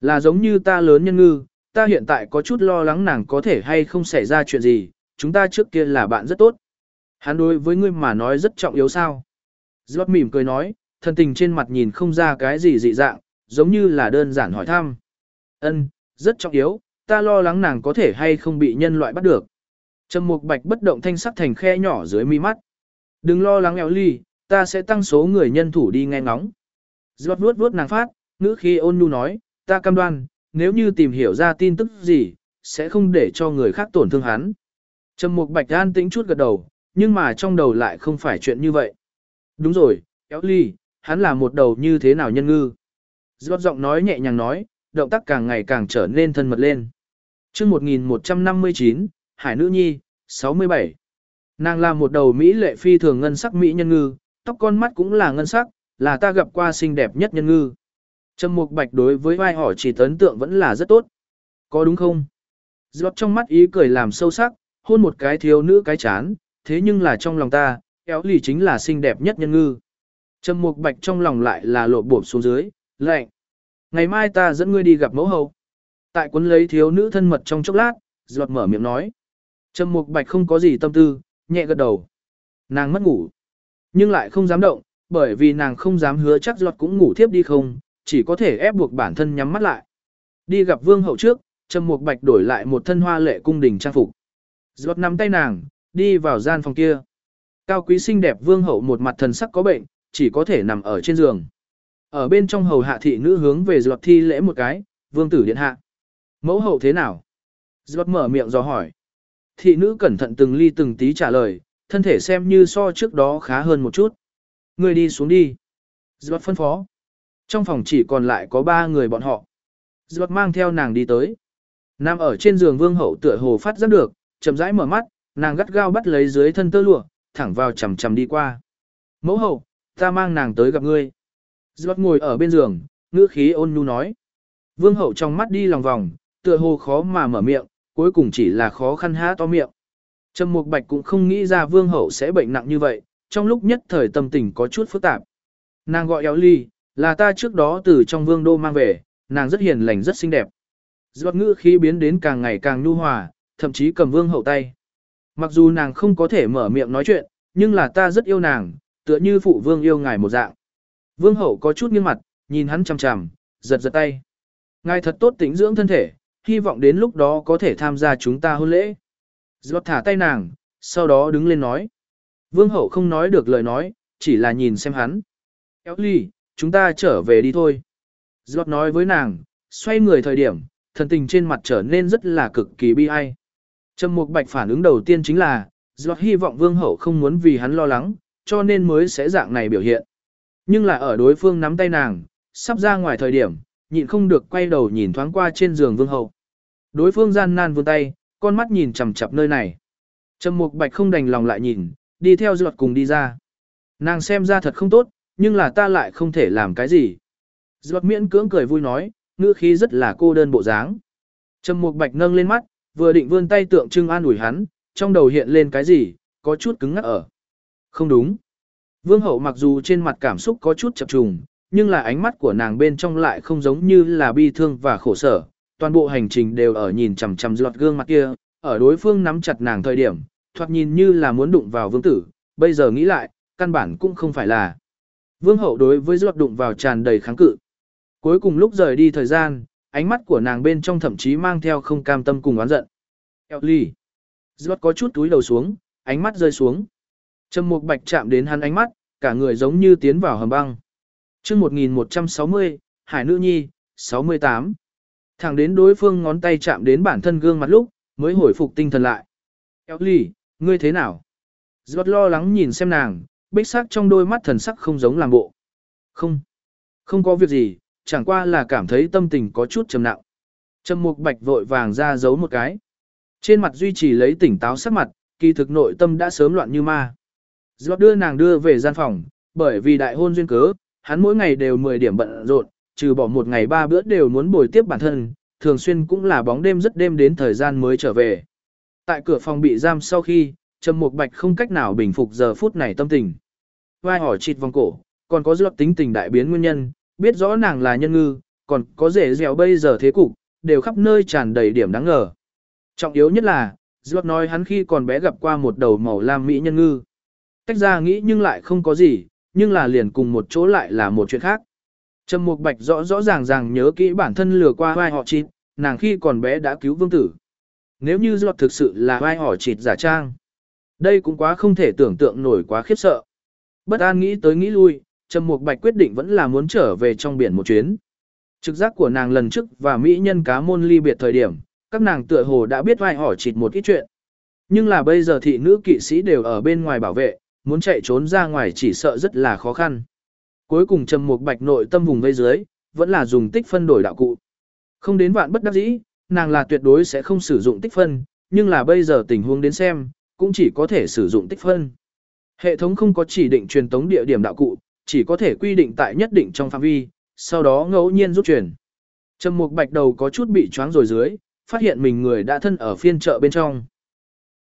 Là giống như ta lớn nhân ngư, ta hiện tại có chút lo lắng nàng có thể hay không xảy ra chuyện gì, chúng ta trước kia là bạn rất tốt. Hắn đối với ngươi mà nói rất trọng yếu sao. Giọt mỉm cười nói, thân tình trên mặt nhìn không ra cái gì dị dạng, giống như là đơn giản hỏi thăm. Ân, rất trọng yếu, ta lo lắng nàng có thể hay không bị nhân loại bắt được. Trầm mục bạch bất động thanh sắc thành khe nhỏ dưới mi mắt. Đừng lo lắng eo ly, ta sẽ tăng số người nhân thủ đi nghe ngóng. Giọt vuốt vuốt nàng phát, ngữ khi ôn nhu nói, ta cam đoan, nếu như tìm hiểu ra tin tức gì, sẽ không để cho người khác tổn thương hắn. Trầm Mục Bạch an tĩnh chút gật đầu, nhưng mà trong đầu lại không phải chuyện như vậy. Đúng rồi, kéo ly, hắn là một đầu như thế nào nhân ngư. Giọt giọng nói nhẹ nhàng nói, động tác càng ngày càng trở nên thân mật lên. chương 1159, Hải Nữ Nhi, 67. Nàng là một đầu Mỹ lệ phi thường ngân sắc Mỹ nhân ngư, tóc con mắt cũng là ngân sắc, là ta gặp qua xinh đẹp nhất nhân ngư. Trầm Mục Bạch đối với vai hỏi chỉ tấn tượng vẫn là rất tốt. Có đúng không? Giọt trong mắt ý cười làm sâu sắc, hôn một cái thiếu nữ cái chán, thế nhưng là trong lòng ta, éo lì chính là xinh đẹp nhất nhân ngư. Trầm Mục Bạch trong lòng lại là lộ bổm xuống dưới, lạnh. Ngày mai ta dẫn ngươi đi gặp mẫu hậu. Tại cuốn lấy thiếu nữ thân mật trong chốc lát, giọt mở miệng nói. Trầm Mục Bạch không có gì tâm tư, nhẹ gật đầu. Nàng mất ngủ, nhưng lại không dám động, bởi vì nàng không dám hứa chắc giọt cũng ngủ thiếp đi không, chỉ có thể ép buộc bản thân nhắm mắt lại. Đi gặp vương hậu trước, Trầm Mục Bạch đổi lại một thân hoa lệ cung đình trang phục. Giọt nắm tay nàng, đi vào gian phòng kia. Cao quý xinh đẹp vương hậu một mặt thần sắc có bệnh, chỉ có thể nằm ở trên giường. Ở bên trong hầu hạ thị nữ hướng về giọt thi lễ một cái, vương tử điện hạ. Mẫu hậu thế nào? Giọt mở miệng dò hỏi. Thị nữ cẩn thận từng ly từng tí trả lời, thân thể xem như so trước đó khá hơn một chút. Người đi xuống đi. Giọt phân phó. Trong phòng chỉ còn lại có ba người bọn họ. Giọt mang theo nàng đi tới. Nam ở trên giường vương hậu tựa hồ phát giác được, chậm rãi mở mắt, nàng gắt gao bắt lấy dưới thân tơ lụa, thẳng vào chầm chầm đi qua. Mẫu hậu, ta mang nàng tới gặp ngươi. Giọt ngồi ở bên giường, ngữ khí ôn nhu nói. Vương hậu trong mắt đi lòng vòng, tựa hồ khó mà mở miệng, cuối cùng chỉ là khó khăn há to miệng. Trầm Mục Bạch cũng không nghĩ ra vương hậu sẽ bệnh nặng như vậy, trong lúc nhất thời tâm tình có chút phức tạp. Nàng gọi éo ly, là ta trước đó từ trong vương đô mang về, nàng rất hiền lành rất xinh đẹp. Giọt ngữ khí biến đến càng ngày càng nhu hòa, thậm chí cầm vương hậu tay. Mặc dù nàng không có thể mở miệng nói chuyện, nhưng là ta rất yêu nàng, tựa như phụ vương yêu ngài một dạng. Vương hậu có chút nghiêng mặt, nhìn hắn chằm chằm, giật giật tay. Ngài thật tốt tính dưỡng thân thể, hy vọng đến lúc đó có thể tham gia chúng ta hôn lễ. Giọt thả tay nàng, sau đó đứng lên nói. Vương hậu không nói được lời nói, chỉ là nhìn xem hắn. Kéo ly, chúng ta trở về đi thôi. Giọt nói với nàng, xoay người thời điểm, thần tình trên mặt trở nên rất là cực kỳ bi ai. Trầm Mục Bạch phản ứng đầu tiên chính là, Giọt hy vọng Vương hậu không muốn vì hắn lo lắng, cho nên mới sẽ dạng này biểu hiện. Nhưng là ở đối phương nắm tay nàng, sắp ra ngoài thời điểm, nhịn không được quay đầu nhìn thoáng qua trên giường Vương hậu. Đối phương gian nan vươn tay, con mắt nhìn chằm chằm nơi này. Trầm Mục Bạch không đành lòng lại nhìn, đi theo Giọt cùng đi ra. Nàng xem ra thật không tốt, nhưng là ta lại không thể làm cái gì. Giọt miễn cưỡng cười vui nói, ngữ khí rất là cô đơn bộ dáng. Trầm Mục Bạch nâng lên mắt, vừa định vươn tay tượng trưng an ủi hắn, trong đầu hiện lên cái gì, có chút cứng ngắc ở. Không đúng. Vương hậu mặc dù trên mặt cảm xúc có chút chập trùng, nhưng là ánh mắt của nàng bên trong lại không giống như là bi thương và khổ sở. Toàn bộ hành trình đều ở nhìn chằm chằm giọt gương mặt kia, ở đối phương nắm chặt nàng thời điểm, thoạt nhìn như là muốn đụng vào vương tử, bây giờ nghĩ lại, căn bản cũng không phải là. Vương hậu đối với giọt đụng vào tràn đầy kháng cự. Cuối cùng lúc rời đi thời gian, ánh mắt của nàng bên trong thậm chí mang theo không cam tâm cùng oán giận. Ellie. Giọt có chút túi đầu xuống, ánh mắt rơi xuống. Trầm Mục Bạch chạm đến hắn ánh mắt, cả người giống như tiến vào hầm băng. Chương 1160, Hải Nữ Nhi, 68. Thẳng đến đối phương ngón tay chạm đến bản thân gương mặt lúc, mới hồi phục tinh thần lại. Ellie, ngươi thế nào? Giọt lo lắng nhìn xem nàng, bích sắc trong đôi mắt thần sắc không giống làm bộ. Không, không có việc gì, chẳng qua là cảm thấy tâm tình có chút trầm nặng. Trầm Mục Bạch vội vàng ra giấu một cái. Trên mặt duy trì lấy tỉnh táo sắc mặt, kỳ thực nội tâm đã sớm loạn như ma. Giọt đưa nàng đưa về gian phòng, bởi vì đại hôn duyên cớ, hắn mỗi ngày đều 10 điểm bận rộn, trừ bỏ một ngày ba bữa đều muốn bồi tiếp bản thân, thường xuyên cũng là bóng đêm rất đêm đến thời gian mới trở về. Tại cửa phòng bị giam sau khi, Trầm Mục Bạch không cách nào bình phục giờ phút này tâm tình. Vai hỏi chịt vòng cổ, còn có giọt tính tình đại biến nguyên nhân, biết rõ nàng là nhân ngư, còn có rể dẻo bây giờ thế cục, đều khắp nơi tràn đầy điểm đáng ngờ. Trọng yếu nhất là, giọt nói hắn khi còn bé gặp qua một đầu màu lam mỹ nhân ngư. Tách ra nghĩ nhưng lại không có gì, nhưng là liền cùng một chỗ lại là một chuyện khác. Trầm Mục Bạch rõ rõ ràng ràng nhớ kỹ bản thân lừa qua vai họ chịt, nàng khi còn bé đã cứu vương tử. Nếu như giọt thực sự là vai họ chịt giả trang, đây cũng quá không thể tưởng tượng nổi quá khiếp sợ. Bất an nghĩ tới nghĩ lui, Trầm Mục Bạch quyết định vẫn là muốn trở về trong biển một chuyến. Trực giác của nàng lần trước và mỹ nhân cá môn ly biệt thời điểm, các nàng tựa hồ đã biết vai hỏi chịt một ít chuyện. Nhưng là bây giờ thị nữ kỵ sĩ đều ở bên ngoài bảo vệ, muốn chạy trốn ra ngoài chỉ sợ rất là khó khăn. Cuối cùng Trầm Mục Bạch nội tâm vùng vây dưới, vẫn là dùng tích phân đổi đạo cụ. Không đến vạn bất đắc dĩ, nàng là tuyệt đối sẽ không sử dụng tích phân, nhưng là bây giờ tình huống đến xem, cũng chỉ có thể sử dụng tích phân. Hệ thống không có chỉ định truyền tống địa điểm đạo cụ, chỉ có thể quy định tại nhất định trong phạm vi, sau đó ngẫu nhiên rút chuyển. Trầm Mục Bạch đầu có chút bị choáng rồi dưới, phát hiện mình người đã thân ở phiên chợ bên trong.